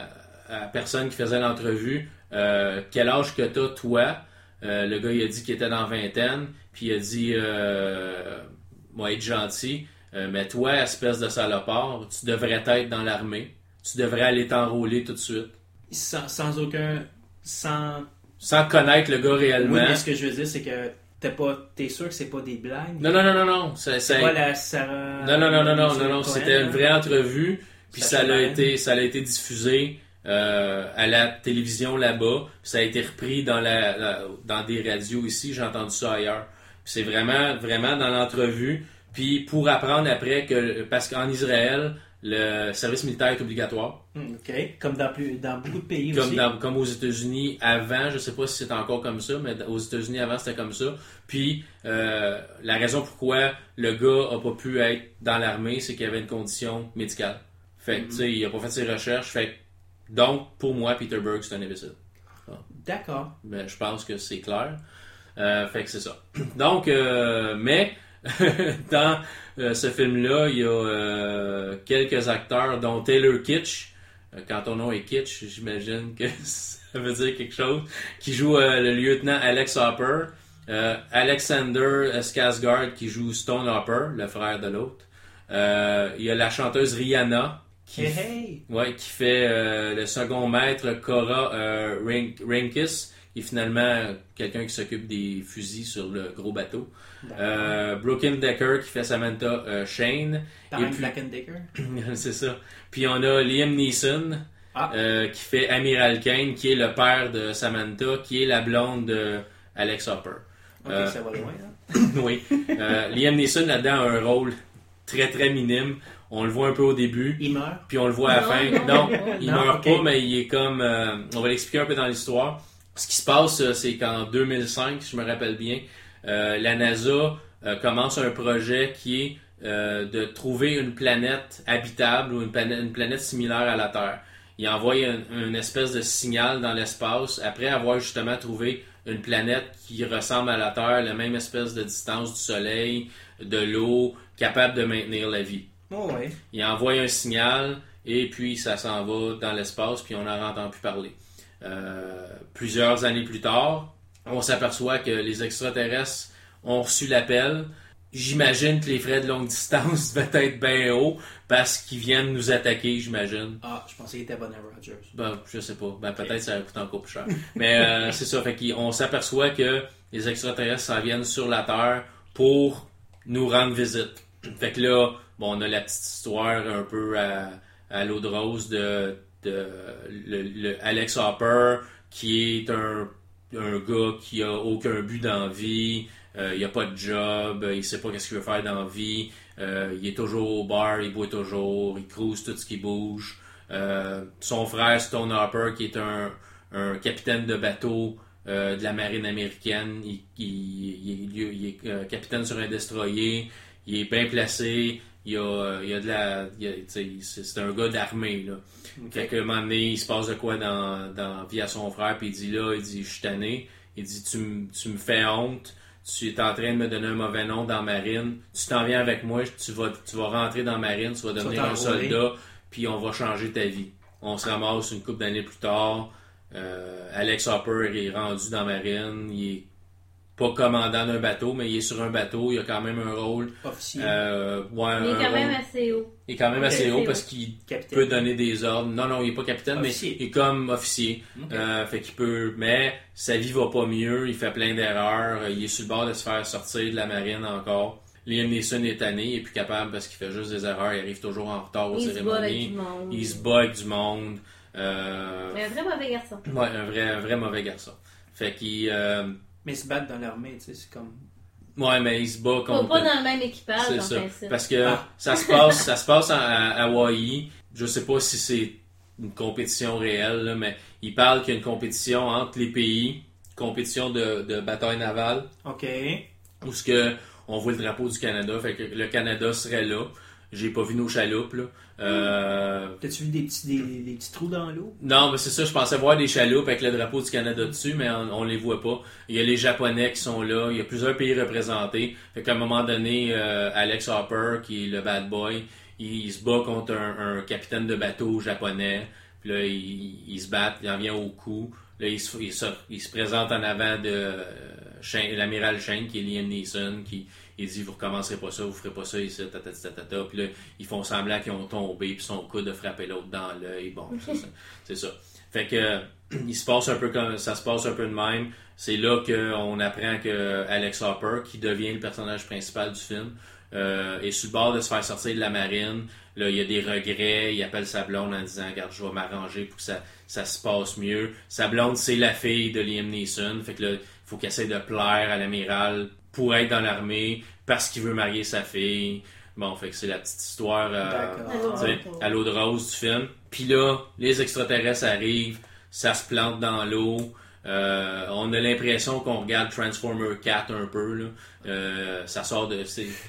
à la personne qui faisait l'entrevue euh, quel âge que t'as toi Euh, le gars il a dit qu'il était dans la vingtaine puis il a dit euh, moi être gentil euh, mais toi espèce de salopard tu devrais être dans l'armée tu devrais aller t'enrôler tout de suite Sans, sans aucun. Sans. sans connaître le gars réellement Oui, mais ce que je veux dire, c'est que t'es pas. T'es sûr que c'est pas des blagues? non non non non non C'est pas la Sarah. Non, non, non, non, non, non, non, c'était une vraie entrevue, puis ça l'a été, ça a été diffusé euh, à la télévision là-bas, ça a été repris dans la, la- dans des radios ici, j'ai entendu ça ailleurs. C'est vraiment, vraiment dans l'entrevue, puis pour apprendre après que, parce qu'en Israël, le service militaire est obligatoire, Hmm, OK. Comme dans, plus, dans beaucoup de pays comme, aussi. dans- comme aux États-Unis avant, je sais pas si c'est encore comme ça, mais aux États-Unis avant c'était comme ça. Puis euh, la raison pourquoi le gars a pas pu être dans l'armée, c'est qu'il y avait une condition médicale. Fait que tu sais, il a pas fait ses recherches. Fait que, donc pour moi, Peter Berg c'est un imbécile. D'accord. Ben, je pense que c'est clair. Euh, fait que c'est ça. <clears throat> Donc, euh, mais <laughs> dans euh, ce film-là, il y a quelques acteurs, dont Taylor Kitsch. Quand ton nom est Kitsch, j'imagine que <laughs> ça veut dire quelque chose. Qui joue le lieutenant Alex Hopper. Alexander Skarsgård qui joue Stone Hopper, le frère de l'autre. Il y a la chanteuse Rihanna qui, Hey, hey. Ouais, qui fait euh, le second maître Cora euh, Rink- Rinkis, qui est finalement quelqu'un qui s'occupe des fusils sur le gros bateau. Euh, Broken Decker qui fait Samantha euh, Shane. Et puis- Black and Decker? <laughs> c'est ça. Puis on a Liam Neeson Ah. euh, qui fait Amiral Kane, qui est le père de Samantha, qui est la blonde de Alex Hopper. Ok, ça va loin. Là. <laughs> oui. Liam Neeson là-dedans a un rôle très très minime. On le voit un peu au début, Il meurt? puis on le voit à la Non, fin. non, <laughs> il Non, meurt pas, mais il est comme. euh, on va l'expliquer un peu dans l'histoire. Ce qui se passe, euh, c'est qu'en 2005, si je me rappelle bien, euh, la NASA euh, commence un projet qui est euh, de trouver une planète habitable ou une planète, une planète similaire à la Terre. Il envoie un- une espèce de signal dans l'espace après avoir justement trouvé une planète qui ressemble à la Terre, la même espèce de distance du Soleil, de l'eau, capable de maintenir la vie. Oh, ouais. Il envoie un signal et puis ça s'en va dans l'espace puis on n'en entend plus parler. Euh, plusieurs années plus tard, on s'aperçoit que les extraterrestres ont reçu l'appel. J'imagine que les frais de longue <laughs> distance devaient être bien hauts parce qu'ils viennent nous attaquer, j'imagine. Ah, je pensais qu'il était Bonner Rogers. Ben, je sais pas. Ben, peut-être ça va coûter encore plus cher. Mais euh, <laughs> c'est ça. Fait qu'on s'aperçoit que les extraterrestres s'en viennent sur la Terre pour nous rendre visite. Fait que là, bon, on a la petite histoire un peu à, l'eau de rose de, de le, le Alex Hopper, qui est un, un gars qui a aucun but dans la vie. Euh, il a pas de job, il sait pas qu'est-ce qu'il veut faire dans la vie. Euh, il est toujours au bar, il boit toujours, il cruise tout ce qui bouge. Euh, son frère Stone Harper, qui est un, un capitaine de bateau euh, de la marine américaine, il, il- est euh, capitaine sur un destroyer, il est bien placé, il a, euh, il a de la, c'est un gars d'armée là. Fait que, un moment donné, il se passe de quoi dans, dans la vie à son frère, puis il dit là, il dit, je suis tanné. Il dit, tu, me- tu me fais honte, tu es en train de me donner un mauvais nom dans la marine, tu t'en viens avec moi, tu vas, tu vas rentrer dans la marine, tu vas devenir un soldat, puis on va changer ta vie. On se ramasse une couple d'années plus tard. euh, Alex Hopper est rendu dans la marine, il est pas commandant d'un bateau, mais il est sur un bateau, il a quand même un rôle. Officier. euh, ouais, Il est un quand même assez haut. il est quand même assez haut parce qu'il peut donner des ordres. Non, non, il est pas capitaine, Officier. mais il est comme officier. Euh, fait qu'il peut. Mais sa vie va pas mieux, il fait plein d'erreurs, il est sur le bord de se faire sortir de la marine encore. Liam Neeson est tanné, il est plus capable parce qu'il fait juste des erreurs, il arrive toujours en retard aux Il se bat avec cérémonies. du monde. Il se bat avec du monde. Euh, Mais un vrai mauvais garçon. ouais, un vrai, un vrai mauvais garçon. Fait qu'il. Mais se battre dans l'armée, tu sais, c'est comme. ouais, mais il se bat Pas, contre. pas dans le même équipage, C'est ça. principe. Parce que Ah. ça se passe, ça se passe à, à Hawaï. Je sais pas si c'est une compétition réelle, là, mais il parle qu'il y a une compétition entre les pays, compétition de, de bataille navale, Ok. où ce que on voit le drapeau du Canada, fait que le Canada serait là. J'ai pas vu nos chaloupes là. Euh, T'as-tu vu des petits, des, des petits trous dans l'eau? non, mais c'est ça, je pensais voir des chaloupes avec le drapeau du Canada dessus, mais on, on les voit pas. Il y a les Japonais qui sont là, il y a plusieurs pays représentés. Fait qu'à un moment donné, euh, Alex Hopper, qui est le bad boy, il, il se bat contre un, un capitaine de bateau japonais. Puis là, il, il se bat, il en vient au coup. Là, il se, il se, il se présente en avant de euh, l'amiral Shane, qui est Liam Neeson, qui il dit vous recommencerez pas ça, vous ferez pas ça ici, tatata, tatata. Puis là, ils font semblant qu'ils ont tombé, puis son coude a frappé l'autre dans l'œil. Bon, c'est ça. C'est ça. Fait que <clears throat> il se passe un peu comme ça se passe un peu de même. C'est là qu'on apprend que Alex Hopper, qui devient le personnage principal du film, euh, est sur le bord de se faire sortir de la marine. Là, il y a des regrets. Il appelle sa blonde en disant Regarde, je vais m'arranger pour que ça, ça se passe mieux. Sa blonde, c'est la fille de Liam Neeson. Fait que là, il faut qu'il essaie de plaire à l'amiral pour être dans l'armée parce qu'il veut marier sa fille. Bon, fait que c'est la petite histoire euh, à l'eau de rose du film. Puis là, les extraterrestres arrivent, ça se plante dans l'eau. Euh, on a l'impression qu'on regarde Transformer 4 un peu. Là. Euh, ça sort de.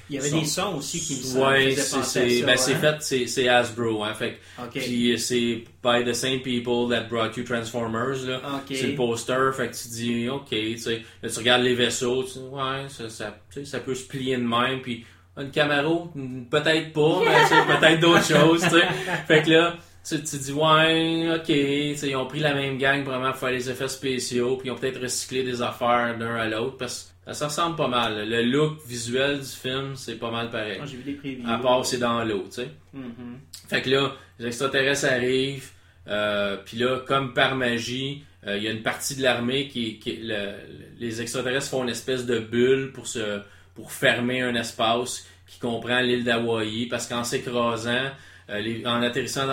Il y avait son- des sons aussi qui me semblent- Ouais, c'est ben, hein? fait, c'est Hasbro. Hein, fait que- Ok. Puis c'est by the same people that brought you Transformers. Là. C'est le poster, fait que tu dis, ok, tu sais. Là, tu regardes les vaisseaux, tu dis, ouais, ça, ça, peut se plier de même. Puis une Camaro, peut-être pas, mais peut-être d'autres choses. <laughs> Fait que là, tu, tu dis, ouais, ok, ils ont pris la même gang vraiment pour faire les effets spéciaux, puis ils ont peut-être recyclé des affaires d'un à l'autre, parce que ça ressemble pas mal. Le look visuel du film, c'est pas mal pareil. Ah, J'ai vu des previews. À part, c'est dans l'eau, tu sais. Mhm. Fait que là, les extraterrestres arrivent, euh, puis là, comme par magie, Euh, il y a une partie de l'armée qui, qui le- les extraterrestres font une espèce de bulle pour se pour fermer un espace qui comprend l'île d'Hawaï parce qu'en s'écrasant, les- en atterrissant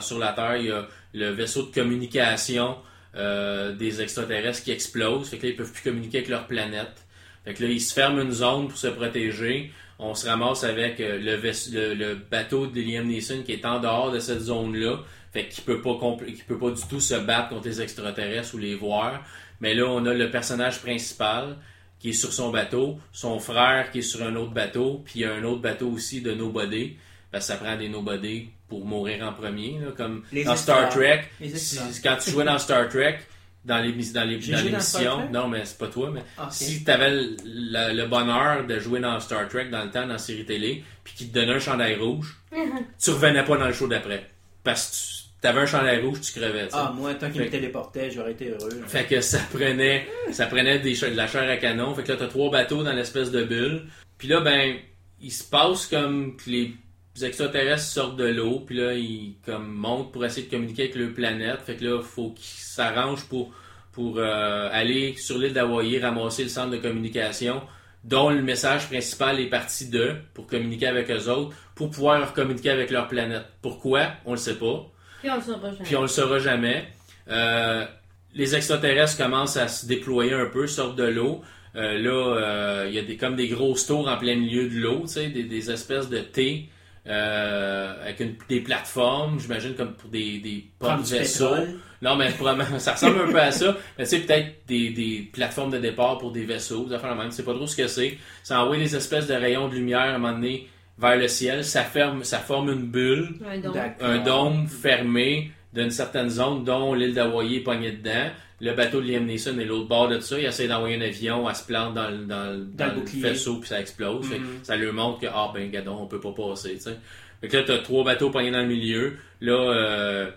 sur la Terre, il y a le vaisseau de communication euh, des extraterrestres qui explose. Fait que ils peuvent plus communiquer avec leur planète. Fait que là, ils se ferment une zone pour se protéger. On se ramasse avec euh, le, bateau de Liam Neeson qui est en dehors de cette zone-là. Fait qu'il peut peut pas du tout se battre contre les extraterrestres ou les voir. Mais là, on a le personnage principal qui est sur son bateau, son frère qui est sur un autre bateau, puis il y a un autre bateau aussi de Nobody. Parce que ça prend des Nobody pour mourir en premier. là, comme Les dans Star. Trek. Si- quand tu jouais dans Star Trek, dans l'émission, non mais c'est pas toi, mais Ah, si tu avais le, le- le bonheur de jouer dans Star Trek dans le temps, dans la série télé, puis qu'ils te donnaient un chandail rouge, <laughs> tu revenais pas dans le show d'après. Parce que tu avais un chandail rouge, tu crevais. Ah, moi, tant qu'il me téléportait, j'aurais été heureux. Fait que ça prenait, ça prenait des, de la chair à canon. Fait que là, t'as trois bateaux dans l'espèce de bulle. Puis là, ben, il se passe comme que les extraterrestres sortent de l'eau. Puis là, ils comme montent pour essayer de communiquer avec leur planète. Fait que là, faut qu'ils s'arrangent pour, pour euh, aller sur l'île d'Hawaï, ramasser le centre de communication dont le message principal est parti d'eux pour communiquer avec eux autres, pour pouvoir communiquer avec leur planète. Pourquoi? On le sait pas Puis on le saura jamais. puis on le saura jamais. Euh, les extraterrestres commencent à se déployer un peu, sortent de l'eau. Euh, là, il y a des, comme des grosses tours en plein milieu de l'eau, tu sais, des, des espèces de T euh, avec une- des plateformes, j'imagine comme pour des, des Prendre portes du vaisseaux. pétrole. Non, mais probablement, ça ressemble un peu à ça. <laughs> Mais tu sais, peut-être des, des plateformes de départ pour des vaisseaux, des affaires de même. Tu sais pas trop ce que c'est. Ça envoie des espèces de rayons de lumière à un moment donné vers le ciel. Ça, ferme, ça forme une bulle Un. D'accord. un dôme fermé d'une certaine zone, dont l'île d'Hawaï est pognée dedans. Le bateau de Liam Neeson est l'autre bord de ça. Il essaie d'envoyer un avion, elle se plante dans, le- dans, le- Dans dans le vaisseau, puis ça explose. Mhm. ça lui montre que, ah ben, gadon, on peut pas passer, tu sais. Fait que là, t'as trois bateaux pognés dans le milieu. Là, euh,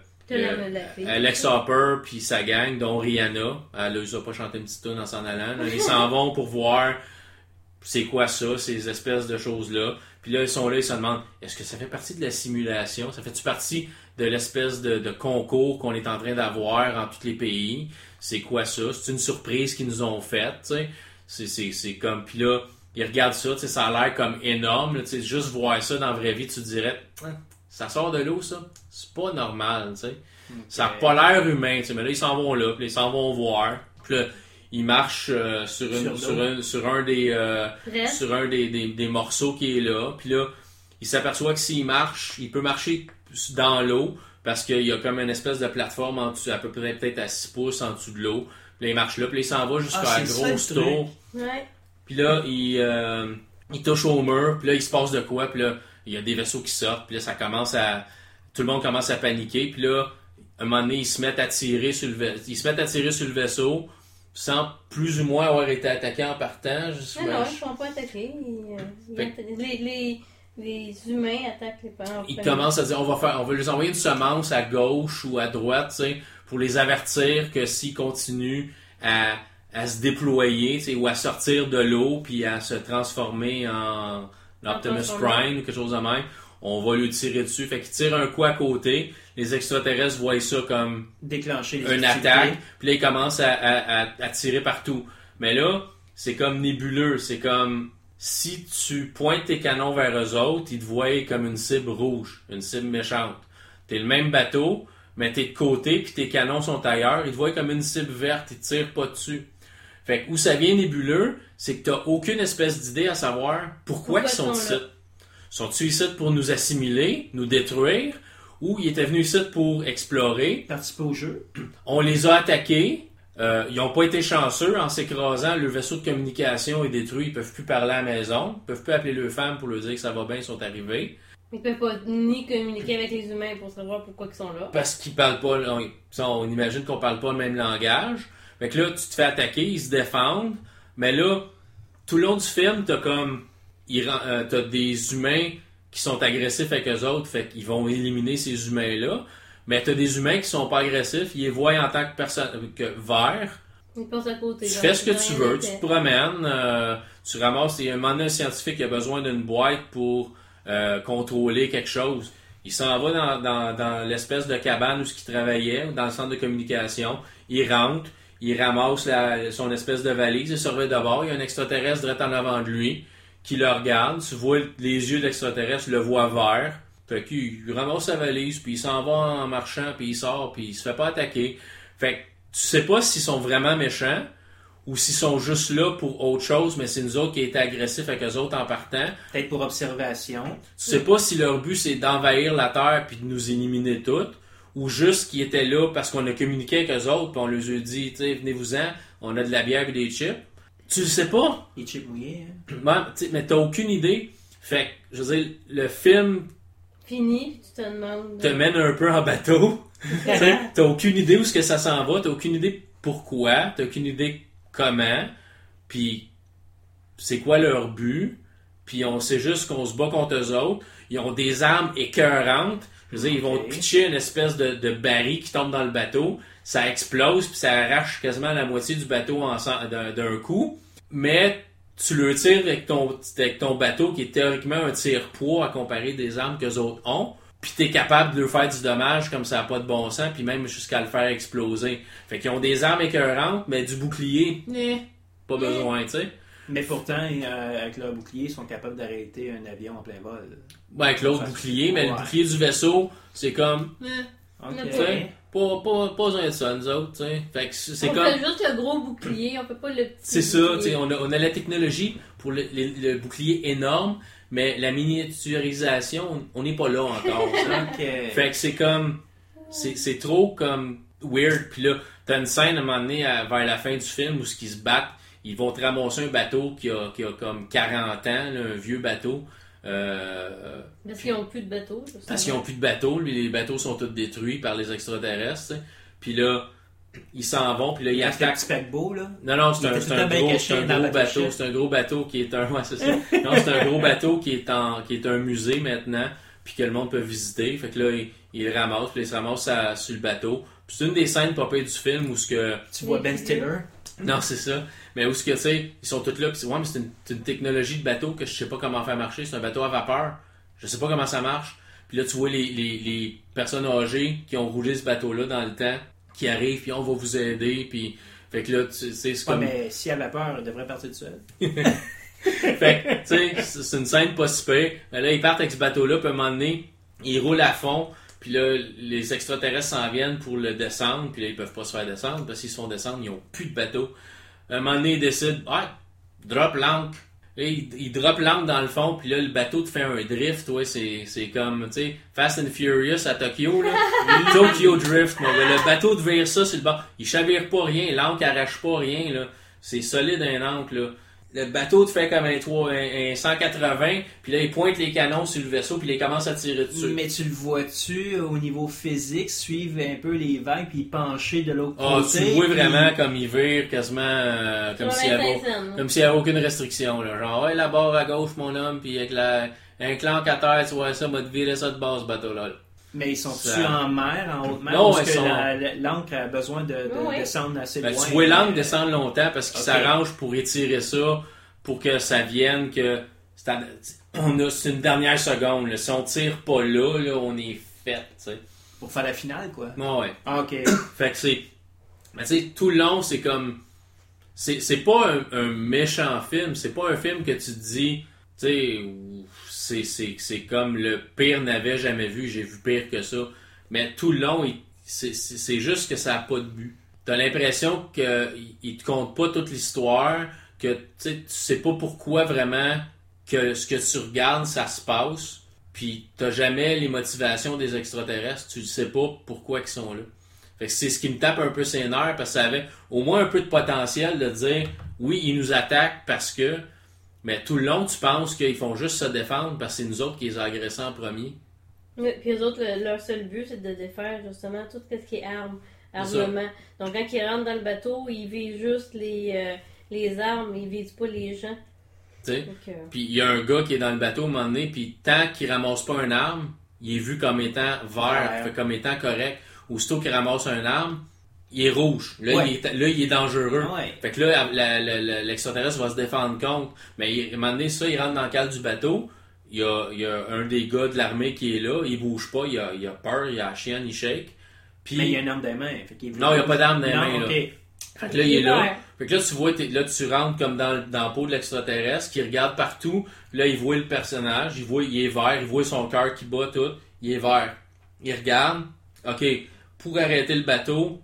euh. Alex Hopper puis sa gang, dont Rihanna, elle les a pas chanté une petite tune en s'en allant. là. Ils s'en vont pour voir c'est quoi ça, ces espèces de choses-là. Puis là, ils sont là, ils se demandent, est-ce que ça fait partie de la simulation? Ça fait-tu partie de l'espèce de, de concours qu'on est en train d'avoir en tous les pays? C'est quoi ça? C'est une surprise qu'ils nous ont faite, tu sais? C'est, c'est, c'est comme... Puis là, ils regardent ça, tu sais, ça a l'air comme énorme. tu sais, juste voir ça dans la vraie vie, tu te dirais, Hein, ça sort de l'eau, ça? C'est pas normal, tu sais. Ça n'a pas l'air humain, tu sais, mais là, ils s'en vont là, puis ils s'en vont voir. Puis là, ils marchent euh, sur, une, Sur sur, l'eau. un, sur un des... euh, Reste. sur un des, des, des morceaux qui est là. Puis là, il s'aperçoit que s'il marche, il peut marcher dans l'eau parce qu'il y a comme une espèce de plateforme en dessous, à peu près peut-être à 6 pouces en dessous de l'eau. Puis là, il marche là, puis là, il s'en va jusqu'à Ah, la grosse tour. Ouais. Puis là, il, euh, il touche au mur, puis là, il se passe de quoi, puis là, il y a des vaisseaux qui sortent, puis là, ça commence à... Tout le monde commence à paniquer, puis là, à un moment donné, ils se mettent à tirer sur le, vai- ils se mettent à tirer sur le vaisseau sans plus ou moins avoir été attaqués en partant. Je- Ah non, ils ne sont pas attaqués. Ils, euh, ils Fait- atta- les, les, les humains attaquent les parents. ils commencent à dire on va faire on va leur envoyer une semence à gauche ou à droite tu sais, pour les avertir que s'ils continuent à, à se déployer tu sais, ou à sortir de l'eau puis à se transformer en Optimus. Prime ou quelque chose de même on va lui tirer dessus fait qu'ils tirent un coup à côté les extraterrestres voient ça comme Déclencher les une attaque, puis là, ils commencent à, à- à- à tirer partout. Mais là, c'est comme nébuleux, c'est comme si tu pointes tes canons vers eux autres, ils te voient comme une cible rouge, une cible méchante. T'es le même bateau, mais t'es de côté, puis tes canons sont ailleurs, ils te voient comme une cible verte, ils te tirent pas dessus. Fait que où ça vient nébuleux, c'est que t'as aucune espèce d'idée à savoir pourquoi, Pourquoi ils sont sont ici. Sont-ils ici pour nous assimiler, nous détruire, ou ils étaient venus ici pour explorer, Participer au jeu? on les a attaqués. Euh, ils n'ont pas été chanceux en s'écrasant. Le vaisseau de communication est détruit. Ils peuvent plus parler à la maison. Ils peuvent plus appeler leurs femmes pour leur dire que ça va bien, ils sont arrivés. Ils peuvent pas ni communiquer avec les humains pour savoir pourquoi ils sont là. Parce qu'ils parlent pas. On, imagine qu'on parle pas le même langage. Fait que là, tu te fais attaquer, ils se défendent. Mais là, tout le long du film, t'as comme. euh, T'as des humains qui sont agressifs avec eux autres. Fait qu'ils vont éliminer ces humains-là. Mais t'as des humains qui sont pas agressifs. Ils les voient en tant que personne que vert. Ils passent à côté. Tu fais ce que tu veux, tu te promènes, euh, tu ramasses. Il y a un moment donné, un scientifique qui a besoin d'une boîte pour euh, contrôler quelque chose. Il s'en va dans, dans, dans l'espèce de cabane où il travaillait, dans le centre de communication. Il rentre, il ramasse la- son espèce de valise, il se revient d'abord. Il y a un extraterrestre direct en avant de lui qui le regarde. Tu vois les yeux de l'extraterrestre, le voit vert. Fait qu'il ramasse sa valise, puis il s'en va en marchant, puis il sort, puis il se fait pas attaquer. Fait que tu sais pas s'ils sont vraiment méchants ou s'ils sont juste là pour autre chose, mais c'est nous autres qui étaient agressifs avec eux autres en partant. Peut-être pour observation. Tu sais pas si leur but c'est d'envahir la Terre puis de nous éliminer toutes, ou juste qu'ils étaient là parce qu'on a communiqué avec eux autres puis on leur a dit, tu sais, venez-vous-en, on a de la bière et des chips. Tu le sais pas, Les chips mouillés. hein. Ouais, mais t'as aucune idée. Fait que, je veux dire, le film Fini, tu te demandes. te mène un peu en bateau. <laughs> T'as aucune idée où ce que ça s'en va, t'as aucune idée pourquoi, t'as aucune idée comment, puis c'est quoi leur but, puis on sait juste qu'on se bat contre eux autres. Ils ont des armes écœurantes. Je veux dire, ils vont pitcher une espèce de, de baril qui tombe dans le bateau. Ça explose, puis ça arrache quasiment la moitié du bateau en sang- d'un d'un coup. Mais tu le tires avec ton, avec ton bateau qui est théoriquement un tire-poids à comparer des armes que les autres ont. Puis t'es capable de leur faire du dommage comme ça n'a pas de bon sens, puis même jusqu'à le faire exploser. Fait qu'ils ont des armes écœurantes, mais du bouclier, eh, pas besoin, tu sais. Mais pourtant, euh, avec leur bouclier, ils sont capables d'arrêter un avion en plein vol. Ouais, avec l'autre bouclier, mais le bouclier du vaisseau, c'est comme, eh, pas, pas, pas besoin de ça, nous autres, tu sais. Fait que c'est c'est on comme. fait juste le gros bouclier, on fait pas le petit. C'est ça, tu sais, bouclier. on a, on a la technologie pour le, le- le bouclier énorme, mais la miniaturisation, on n'est pas là encore. <laughs> Fait que c'est comme. C'est c'est trop comme weird. Puis là, t'as une scène à un moment donné à- vers la fin du film où ce qu'ils se battent, ils vont te ramasser un bateau qui a, qui a comme 40 ans, là, un vieux bateau. Euh, Parce qu'ils ont plus de bateau. justement. parce qu'ils n'ont plus de bateaux, lui, les bateaux sont tous détruits par les extraterrestres. Puis là, ils s'en vont, puis là, ils attaquent. petit paquebot, là. Non, non, c'est un, c'est un gros, c'est un gros bateau. C'est un gros bateau qui est un. <laughs> Ouais, c'est ça. Non, c'est un gros bateau qui est en, qui est un musée maintenant, puis que le monde peut visiter. Fait que là, il, il le ramasse, puis il se ramasse à- sur le bateau. Puis c'est une des scènes pas pires du film où ce que. Tu vois Ben Stiller. Non, c'est ça. Mais où ce que, tu sais, ils sont tous là, puis c'est- ouais, mais c'est une, c'est une technologie de bateau que je sais pas comment faire marcher. C'est un bateau à vapeur. Je sais pas comment ça marche. Puis là, tu vois les, les, les personnes âgées qui ont roulé ce bateau-là dans le temps, qui arrivent, puis on va vous aider, puis. Fait que là, tu sais, c'est Ouais, comme. mais si elle a peur, elle devrait partir de seule. <laughs> <laughs> Fait que, tu sais, c'est c'est une scène pas si pire. Mais là, ils partent avec ce bateau-là, puis à un moment donné, ils roulent à fond, puis là, les extraterrestres s'en viennent pour le descendre, puis là, ils peuvent pas se faire descendre, parce qu'ils se font descendre, ils ont plus de bateau. À un moment donné, ils décident, ah, drop l'ancre. Ils, ils drop l'ancre dans le fond, puis là, le bateau te fait un drift, ouais, c'est comme, tu sais, Fast and Furious à Tokyo, là. <laughs> Tokyo Drift. Le bateau te vire ça sur le bord. Il chavire pas rien, l'ancre arrache pas rien, là. C'est solide un ancre, là. Le bateau te fait comme un, 3, un, un 180, puis là, il pointe les canons sur le vaisseau, puis il commence à tirer dessus. Mais tu le vois-tu au niveau physique suivre un peu les vagues puis pencher de l'autre Ah, côté? tu le vois puis- vraiment comme il vire quasiment euh, comme s'il y la avait aucune restriction là. Genre ouais la barre à gauche mon homme puis avec la un clanc à terre tu vois ça m'a te virer ça de base ce bateau là. Mais ils sont-tu Ça- en mer, en haute mer? Non, ils que sont- la- la- l'ancre a besoin de, de Oui, oui. descendre assez Ben, loin? tu vois l'angle euh, descendre longtemps parce qu'il ok. s'arrange pour étirer ça pour que ça vienne que c'est à- on a c'est une dernière seconde là. si on tire pas là là on est fait tu sais. Pour faire la finale, quoi? Ouais, ouais. Ah, ok. <coughs> Fait que c'est. Mais tu sais, tout le long, c'est comme. C'est c'est pas un, un méchant film, c'est pas un film que tu te dis. Tu sais, c'est- comme le pire n'avait jamais vu, j'ai vu pire que ça. Mais tout le long, c'est juste que ça a pas de but. T'as l'impression qu'il il te compte pas toute l'histoire, que tu sais, pas pourquoi vraiment que ce que tu regardes, ça se passe. Puis t'as jamais les motivations des extraterrestres, tu sais pas pourquoi ils sont là. C'est ce qui me tape un peu ses nerfs parce que ça avait au moins un peu de potentiel de dire oui, ils nous attaquent parce que mais tout le long tu penses qu'ils font juste se défendre parce que c'est nous autres qui les agressés en premier? Oui, Puis eux autres, le- leur seul but, c'est de défaire justement tout ce qui est armes, armement. Donc quand ils rentrent dans le bateau, ils visent juste les, euh, les armes, ils visent pas les gens. tu sais? Donc, euh, Puis il y a un gars qui est dans le bateau à un moment donné, puis tant qu'il ramasse pas une arme, il est vu comme étant vert, Ouais. fait comme étant correct. Aussitôt qu'il ramasse une arme, il est rouge. Là, Ouais. il, est, là il est dangereux. Ouais. Fait que là, l'extraterrestre va se défendre contre. Mais il, à un moment donné, ça, il rentre dans le cadre du bateau. il y a, il y a un des gars de l'armée qui est là, il bouge pas, il a, il a peur, il a la chienne, il shake. Puis, Mais il y a une arme dans les mains. Fait qu'il- Non, il y a pas d'arme Non, mains, là. Fait que là, il est là. Fait que là, tu vois, là, tu rentres comme dans, dans la peau de l'extraterrestre qui regarde partout. Là, il voit le personnage, il voit, il est vert, il voit son cœur qui bat, tout. Il est vert. Il regarde. OK, pour arrêter le bateau,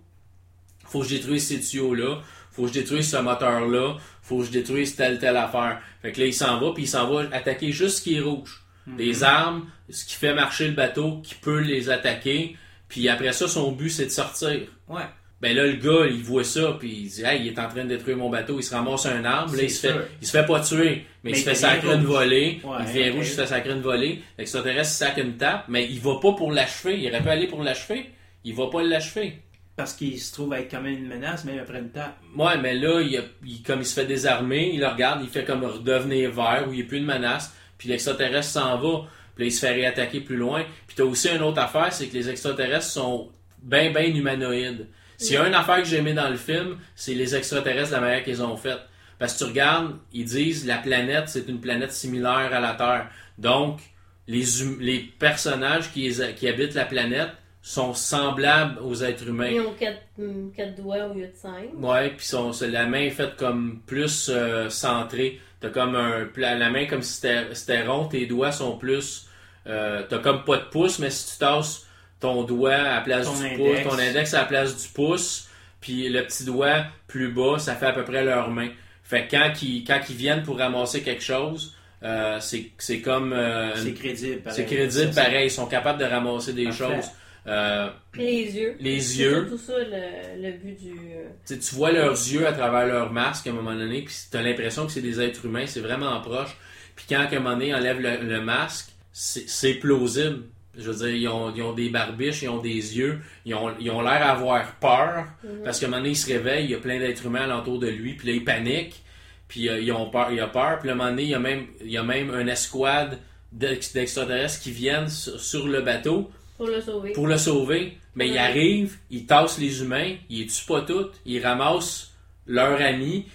faut que je détruise ces tuyaux-là. Faut que je détruise ce moteur-là. Faut que je détruise telle, telle affaire. Fait que là, il s'en va, puis il s'en va attaquer juste ce qui est rouge. Des armes, ce qui fait marcher le bateau, qui peut les attaquer. Puis après ça, son but, c'est de sortir. Ouais. Ben là, le gars, il voit ça, puis il dit, hey, il est en train de détruire mon bateau, il se ramasse un arme, là, il se, fait, il se fait pas tuer, mais, il se il fait sacrer une volée, Ouais, il devient rouge, il se fait sacrer une volée, l'extraterrestre sac une tape, mais il va pas pour l'achever, il aurait pu aller pour l'achever, il va pas l'achever. Parce qu'il se trouve être quand même une menace, même après une tape. Ouais, mais là, il, a- il- comme il se fait désarmer, il le regarde, il fait comme redevenir vert, où il n'y a plus de menace, puis l'extraterrestre s'en va, puis là, il se fait réattaquer plus loin. Puis t'as aussi une autre affaire, c'est que les extraterrestres sont bien, bien humanoïdes. S'il y a une affaire que j'ai aimé dans le film, c'est les extraterrestres, la manière qu'ils ont faite. Parce que tu regardes, ils disent la planète, c'est une planète similaire à la Terre. Donc, les, hum- les personnages qui, qui habitent la planète sont semblables aux êtres humains. Ils ont quatre, hum, quatre doigts au lieu de cinq. Ouais, puis son, c'est la main est faite comme plus euh, centrée. T'as comme un la main comme si c'était c'était rond, tes doigts sont plus euh, t'as comme pas de pouce, mais si tu tasses ton doigt à la place Ton du index. pouce, ton index à la place du pouce, puis le petit doigt plus bas, ça fait à peu près leur main. Fait que quand ils, quand ils viennent pour ramasser quelque chose, euh, c'est c'est comme euh, C'est crédible. pareil. c'est crédible pareil, ils sont capables de ramasser des Parfait. choses. Euh, les yeux. Les C'est yeux. tout ça le, le but du. euh, Tu vois leurs yeux à travers leur masque à un moment donné, puis tu as l'impression que c'est des êtres humains, c'est vraiment proche. Puis quand à un moment donné, ils enlèvent le, le masque, c'est c'est plausible. Je veux dire, ils ont, ils ont des barbiches, ils ont des yeux, ils ont ils ont l'air d'avoir peur, parce qu'à un moment donné, ils se réveillent, il y a plein d'êtres humains alentour de lui, puis là, ils paniquent, puis euh, ils ont peur, il a peur, puis à un moment donné, il y a même, il y a même une escouade d'ex- d'extraterrestres qui viennent sur, sur le bateau, Pour le sauver. pour le sauver. Mais il Ouais. arrive, il tasse les humains, il les tue pas toutes, il ramasse leur ami,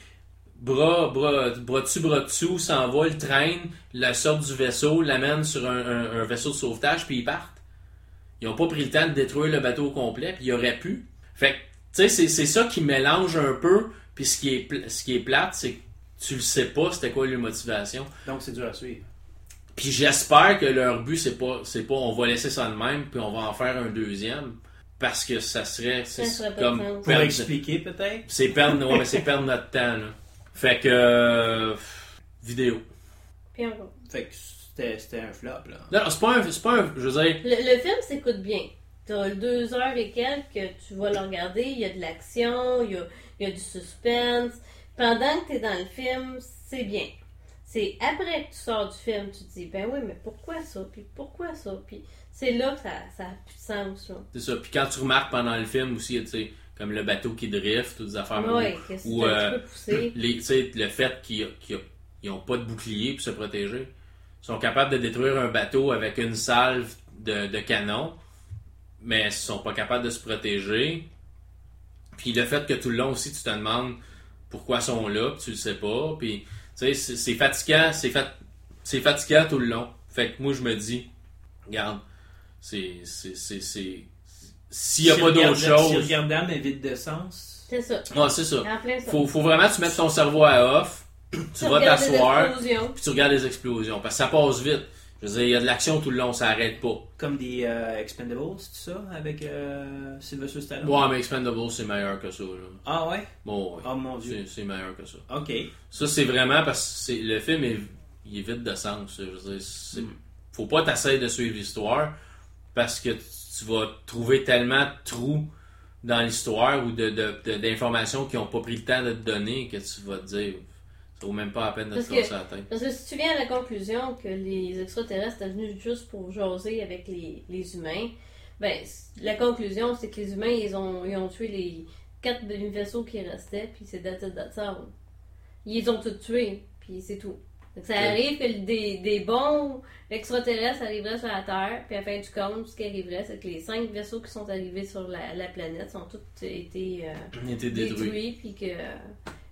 bras, bras, bras dessus, bras dessous, s'en va, le traîne, la sorte du vaisseau, l'amène sur un, un- un vaisseau de sauvetage, puis ils partent. Ils ont pas pris le temps de détruire le bateau au complet, puis ils auraient pu. Fait que, tu sais, c'est, c'est ça qui mélange un peu, puis ce qui est, ce qui est plate, c'est que tu le sais pas c'était quoi leur motivation. Donc c'est dur à suivre. Puis j'espère que leur but c'est pas c'est pas on va laisser ça de même puis on va en faire un deuxième parce que ça serait c'est Ça serait pas comme. Pour perdre expliquer peut-être? c'est perdre ouais, mais c'est perdre notre temps là. Fait que euh, vidéo. Puis encore. Fait que c'était c'était un flop là. Non, c'est pas un c'est pas un je veux dire Le, le film s'écoute bien. T'as deux heures et quelques que tu vas le regarder, il y a de l'action, il y a, il y a du suspense. Pendant que t'es dans le film, c'est bien. C'est après que tu sors du film, tu te dis, ben oui, mais pourquoi ça? Puis pourquoi ça? Puis c'est là que ça, ça a plus de sens. C'est ça. Puis quand tu remarques pendant le film aussi tu sais comme le bateau qui drift ou des affaires Ouais, que c'est ou, euh, <clears throat> le fait qu'ils n'ont pas de bouclier pour se protéger. Ils sont capables de détruire un bateau avec une salve de, de canon, mais ils sont pas capables de se protéger. Puis le fait que tout le long aussi, tu te demandes pourquoi ils sont là, puis tu le sais pas. Puis, sais, c'est fatigant, c'est fat- c'est fatigant tout le long. Fait que moi, je me dis, regarde, c'est... c'est- c'est- c'est- S'il n'y a Si pas d'autre Rotterdam- Si chose... Rotterdam est vide de sens. C'est ça. Ouais, c'est ça. Faut, faut vraiment que tu mettes ton cerveau à off, tu vas t'asseoir, puis tu regardes les explosions. Parce que ça passe vite. Je veux dire, il y a de l'action tout le long, ça arrête pas. Comme des euh, Expendables, c'est ça? Avec euh, Sylvester Stallone? Ouais, mais Expendables, c'est meilleur que ça. Là. Ah ouais? Bon, ouais. Oh mon dieu. C'est meilleur que ça. Ok. Ça, c'est vraiment parce que le film est, il est vide de sens. Je veux dire, c'est- Mm. faut pas t'essayer de suivre l'histoire parce que tu vas trouver tellement de trous dans l'histoire ou de, de- de- d'informations qui n'ont pas pris le temps de te donner que tu vas te dire ça vaut même pas la peine de Parce se casser que- la tête. Parce que si tu viens à la conclusion que les extraterrestres sont venus juste pour jaser avec les, les humains, ben la conclusion c'est que les humains ils ont, ils ont tué les quatre de- vaisseaux qui restaient, puis c'est that's all. Ils ont tous tués, puis c'est tout. Donc, ça Ouais. arrive que des, des bons extraterrestres arriveraient sur la Terre, puis à la fin du compte, ce qui arriverait, c'est que les cinq vaisseaux qui sont arrivés sur la, la planète sont tous été euh, été détruit. détruits, puis que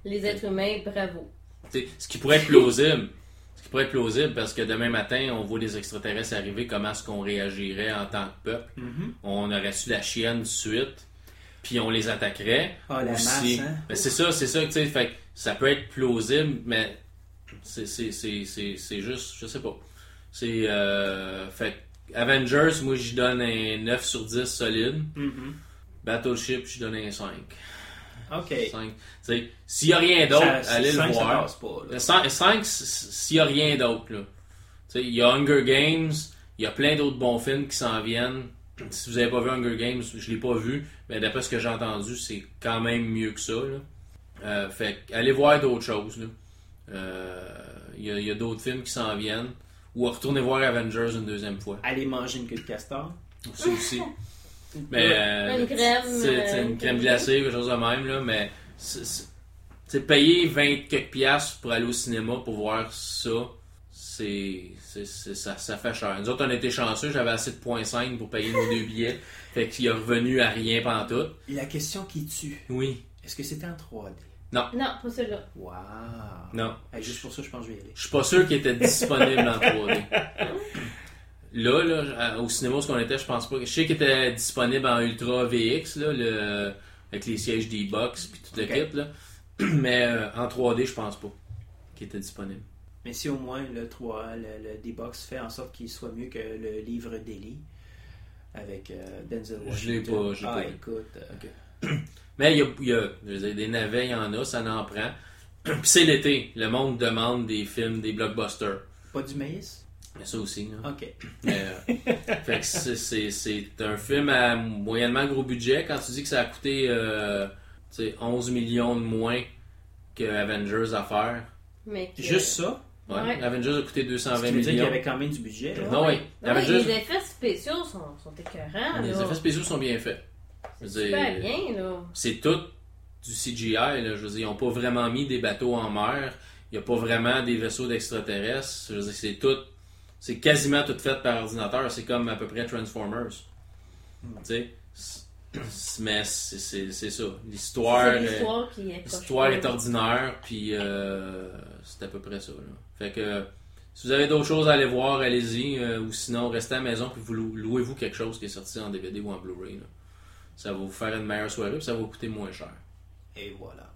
les êtres humains, bravo. T'sais, ce qui pourrait être plausible, ce qui pourrait être plausible parce que demain matin, on voit des extraterrestres arriver, comment est-ce qu'on réagirait en tant que peuple? Mhm. On aurait su la chienne de suite, puis on les attaquerait. Ah, la masse, hein? Ben, c'est ça, c'est ça, tu sais, fait ça peut être plausible, mais c'est, juste, je sais pas. C'est, euh, fait Avengers, moi, j'y donne un 9 sur 10 solide. Mhm. Battleship, j'y donne un 5. OK. 5. Tu sais, s'il y a rien d'autre, allez le voir. passe pas, là. 5, s'il y a rien d'autre, là. Tu sais, il y a Hunger Games, il y a plein d'autres bons films qui s'en viennent. <clears throat> Si vous avez pas vu Hunger Games, je l'ai pas vu, mais d'après ce que j'ai entendu, c'est quand même mieux que ça, là. Euh, fait que allez voir d'autres choses, là. Euh, Il y a, y a d'autres films qui s'en viennent. Ou retournez voir Avengers une deuxième fois. Aller manger une queue de castor. Ça aussi. <laughs> Mais, euh, Une crème, c'est- euh, c'est une une crème glacée, quelque chose de même, là, mais c'est- payer 20 quelques piastres pour aller au cinéma pour voir ça, c'est ça, ça fait cher. Nous autres, on était chanceux, j'avais assez de 0.5 pour payer nos deux billets, <laughs> fait qu'il est revenu à rien pantoute. La question qui tue, Oui. est-ce que c'était en 3D? Non, pas celui-là. Wow! Non. Hey, juste pour ça, je pense que je vais y aller. Je suis pas sûr qu'il était disponible en 3D. <laughs> Là, là, à- au cinéma où on était, je pense pas. Je sais qu'il était disponible en Ultra VX, là, le, avec les sièges D-Box puis tout le kit, là. <clears throat> Mais euh, en 3D, je pense pas qu'il était disponible. Mais si au moins le 3, le, le D-Box fait en sorte qu'il soit mieux que le livre d'Eli avec euh, Denzel Washington. Je l'ai pas, je l'ai ah, pas écoute. euh, <clears throat> Mais il y a, il y a- je veux dire, des navets, il y en a, ça en prend. <clears throat> Puis c'est l'été. Le monde demande des films, des blockbusters. pas du maïs? Mais ça aussi, là. Ok. Mais, euh, fait que c'est- c'est c'est un film à moyennement gros budget. Quand tu dis que ça a coûté euh, tu sais, 11 millions de moins que Avengers à faire. Mais que- Juste ça? Ouais, Ouais. Avengers a coûté Ce 220 qui veut dire qu'il y millions. avait quand même du budget. là? Non, oui. Ouais, Avengers, les effets spéciaux sont, sont écœurants. les là. effets spéciaux sont bien faits. Super bien, là. C'est tout du CGI. Là, je veux dire, ils n'ont pas vraiment mis des bateaux en mer. Il n'y a pas vraiment des vaisseaux d'extraterrestres. Je veux dire, c'est tout. C'est quasiment tout fait par ordinateur. C'est comme à peu près Transformers. Tu sais. C'est- Mais c'est c'est- c'est ça. L'histoire. Est ordinaire, puis euh, c'est à peu près ça. Là. Fait que si vous avez d'autres choses à aller voir, allez-y. euh, ou sinon, restez à la maison, puis vous lou- louez-vous quelque chose qui est sorti en DVD ou en Blu-ray. Ça va vous faire une meilleure soirée, puis ça va vous coûter moins cher. Et voilà.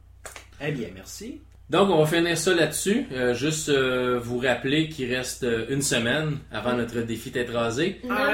Eh bien, merci. Donc, on va finir ça là-dessus. Euh, juste euh, vous rappeler qu'il reste euh, une semaine avant notre défi tête rasée. Ah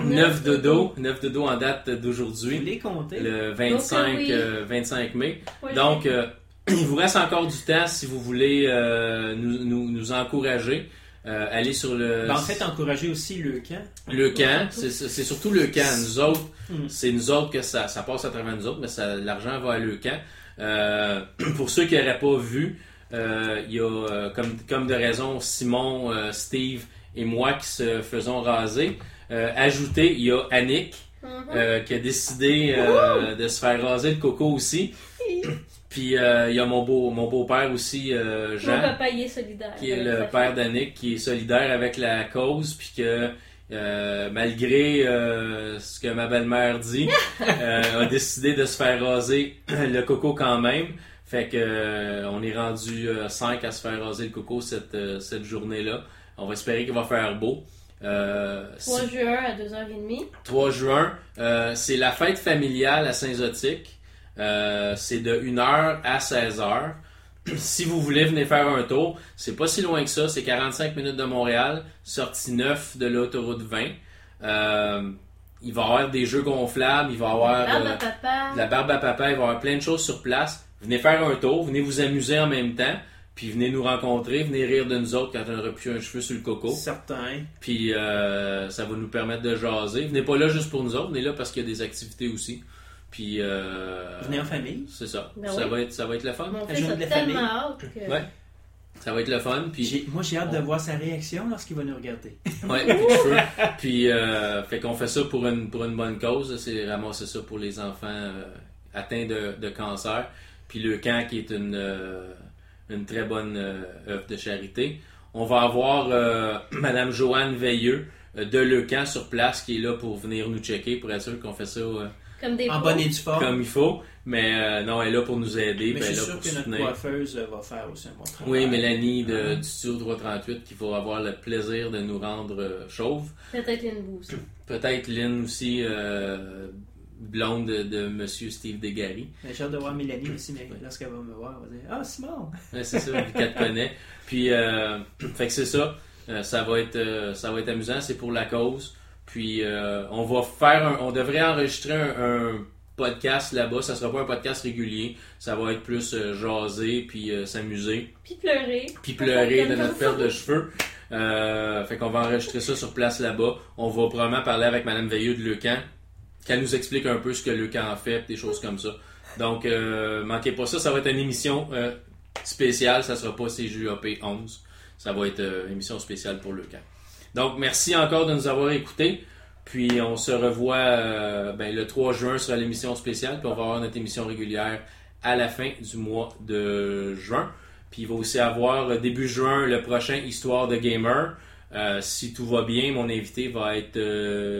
non! 9 dodo, 9 dodo en date Vous d'aujourd'hui, les comptez? le 25, oui. euh, 25 mai. Donc, euh, <clears throat> il vous reste encore du temps si vous voulez euh, nous, nous, nous encourager. Euh, allez sur le, Ben, en fait, encouragez aussi le camp. le camp. C'est surtout le camp. Nous autres, Mm. c'est nous autres que ça, ça passe à travers nous autres, mais ça- l'argent va à le camp. Euh, <clears throat> pour ceux qui n'auraient pas vu, euh, il y a, euh, comme, comme de raison, Simon, Steve et moi qui se faisons raser. Ajouté, il y a Annick Mhm. euh, qui a décidé de se faire raser le coco aussi. <laughs> Puis il y a mon beau mon beau-père aussi, Mon Jean, papa, il est solidaire. qui est le père d'Annick, qui est solidaire avec la cause, puis que euh, malgré euh, ce que ma belle-mère dit, <laughs> euh, a décidé de se faire raser <clears throat> le coco quand même. Fait que euh, on est rendu 5 à se faire raser le coco cette, cette journée-là. On va espérer qu'il va faire beau. Euh, 3 si- juin à 2h30. 3 juin, c'est la fête familiale à Saint-Zotique. C'est de 1h à 16h. Si vous voulez venir faire un tour, c'est pas si loin que ça, c'est 45 minutes de Montréal, sortie 9 de l'autoroute 20. Euh, il va y avoir des jeux gonflables, il va y avoir Ah, euh, bah, papa. de la barbe à papa, il va y avoir plein de choses sur place. Venez faire un tour, venez vous amuser en même temps, puis venez nous rencontrer, venez rire de nous autres quand on aura plus un cheveu sur le coco. Certains. Puis euh, ça va nous permettre de jaser. Venez pas là juste pour nous autres, venez là parce qu'il y a des activités aussi. Puis euh, Venez en famille? c'est ça. Ben ça oui. va être ça va être le fun. Mon fils a de tellement hâte que... Ouais. Ça va être le fun. Puis Moi, j'ai hâte de voir sa réaction lorsqu'il va nous regarder. <laughs> ouais, puis euh, fait qu'on fait ça pour une pour une bonne cause. C'est ramasser ça pour les enfants euh, atteints de, de cancer. Puis le camp qui est une euh, une très bonne euh, œuvre de charité. On va avoir euh, <clears throat> Madame Joanne Veilleux euh, de Le Camp sur place qui est là pour venir nous checker pour être sûr qu'on fait ça euh, Comme des En bonne et due forme. comme il faut. Mais euh, non, elle est là pour nous aider. Mais je elle suis est là sûr pour que notre coiffeuse euh, va faire aussi un bon travail. Oui, Mélanie de, Ah. du Studio 338 qui va avoir le plaisir de nous rendre euh, chauves. Peut-être une boost. Peut-être Lynn aussi, euh, blonde de, de Monsieur Steve Degary. J'ai hâte de voir Mélanie aussi, <laughs> mais lorsqu'elle va me voir, elle va dire Ah, Simon Ouais, c'est ça, vu qu'elle te connaît. Puis, euh, fait que c'est ça. Euh, ça va être, euh, ça va être amusant. C'est pour la cause. Puis, euh, on va faire, un- on devrait enregistrer un, un podcast là-bas. Ça sera pas un podcast régulier. Ça va être plus euh, jaser puis euh, s'amuser. Puis pleurer. puis pleurer de notre perte de cheveux. Euh, fait qu'on va enregistrer ça sur place là-bas. On va probablement parler avec Madame Veilleux de Leucan, qu'elle nous explique un peu ce que Leucan a fait, des choses comme ça. Donc, manquez pas ça. Ça va être une émission spéciale. Ça sera pas CJAP 11. Ça va être une émission spéciale pour Leucan. Donc, merci encore de nous avoir écoutés. Puis, on se revoit euh, ben, le 3 juin sera l'émission spéciale. Puis, on va avoir notre émission régulière à la fin du mois de juin. Puis il va aussi avoir euh, début juin le prochain Histoire de Gamer. Euh, si tout va bien, mon invité va être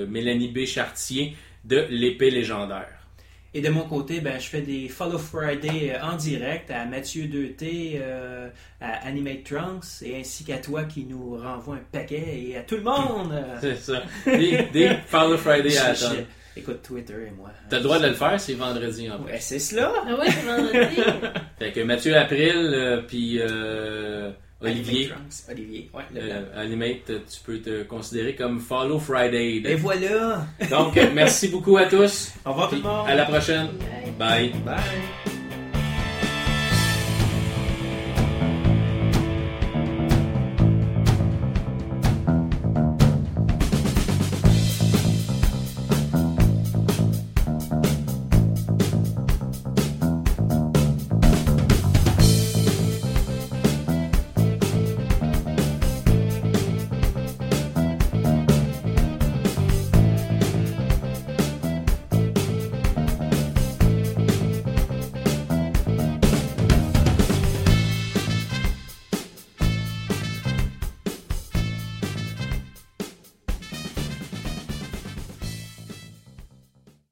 Mélanie B. Chartier de l'épée légendaire. Et de mon côté, ben, je fais des Follow Friday euh, en direct à Mathieu 2T, euh, à Animate Trunks, et ainsi qu'à toi qui nous renvoie un paquet, et à tout le monde. <laughs> C'est ça. Des, des Follow Friday à je- attendre. je- Écoute, Twitter et moi. T'as le droit de le faire, c'est vendredi en plus. Ouais, c'est cela. Ah ouais, c'est vendredi. <laughs> Fait que Mathieu April, euh, puis euh, Olivier, Trunks, Olivier, ouais, le blanc. euh, Animate, tu peux te considérer comme Follow Friday. Et voilà. Donc, euh, merci beaucoup à tous. Au revoir tout le monde. à la prochaine. Bye. Bye. Bye.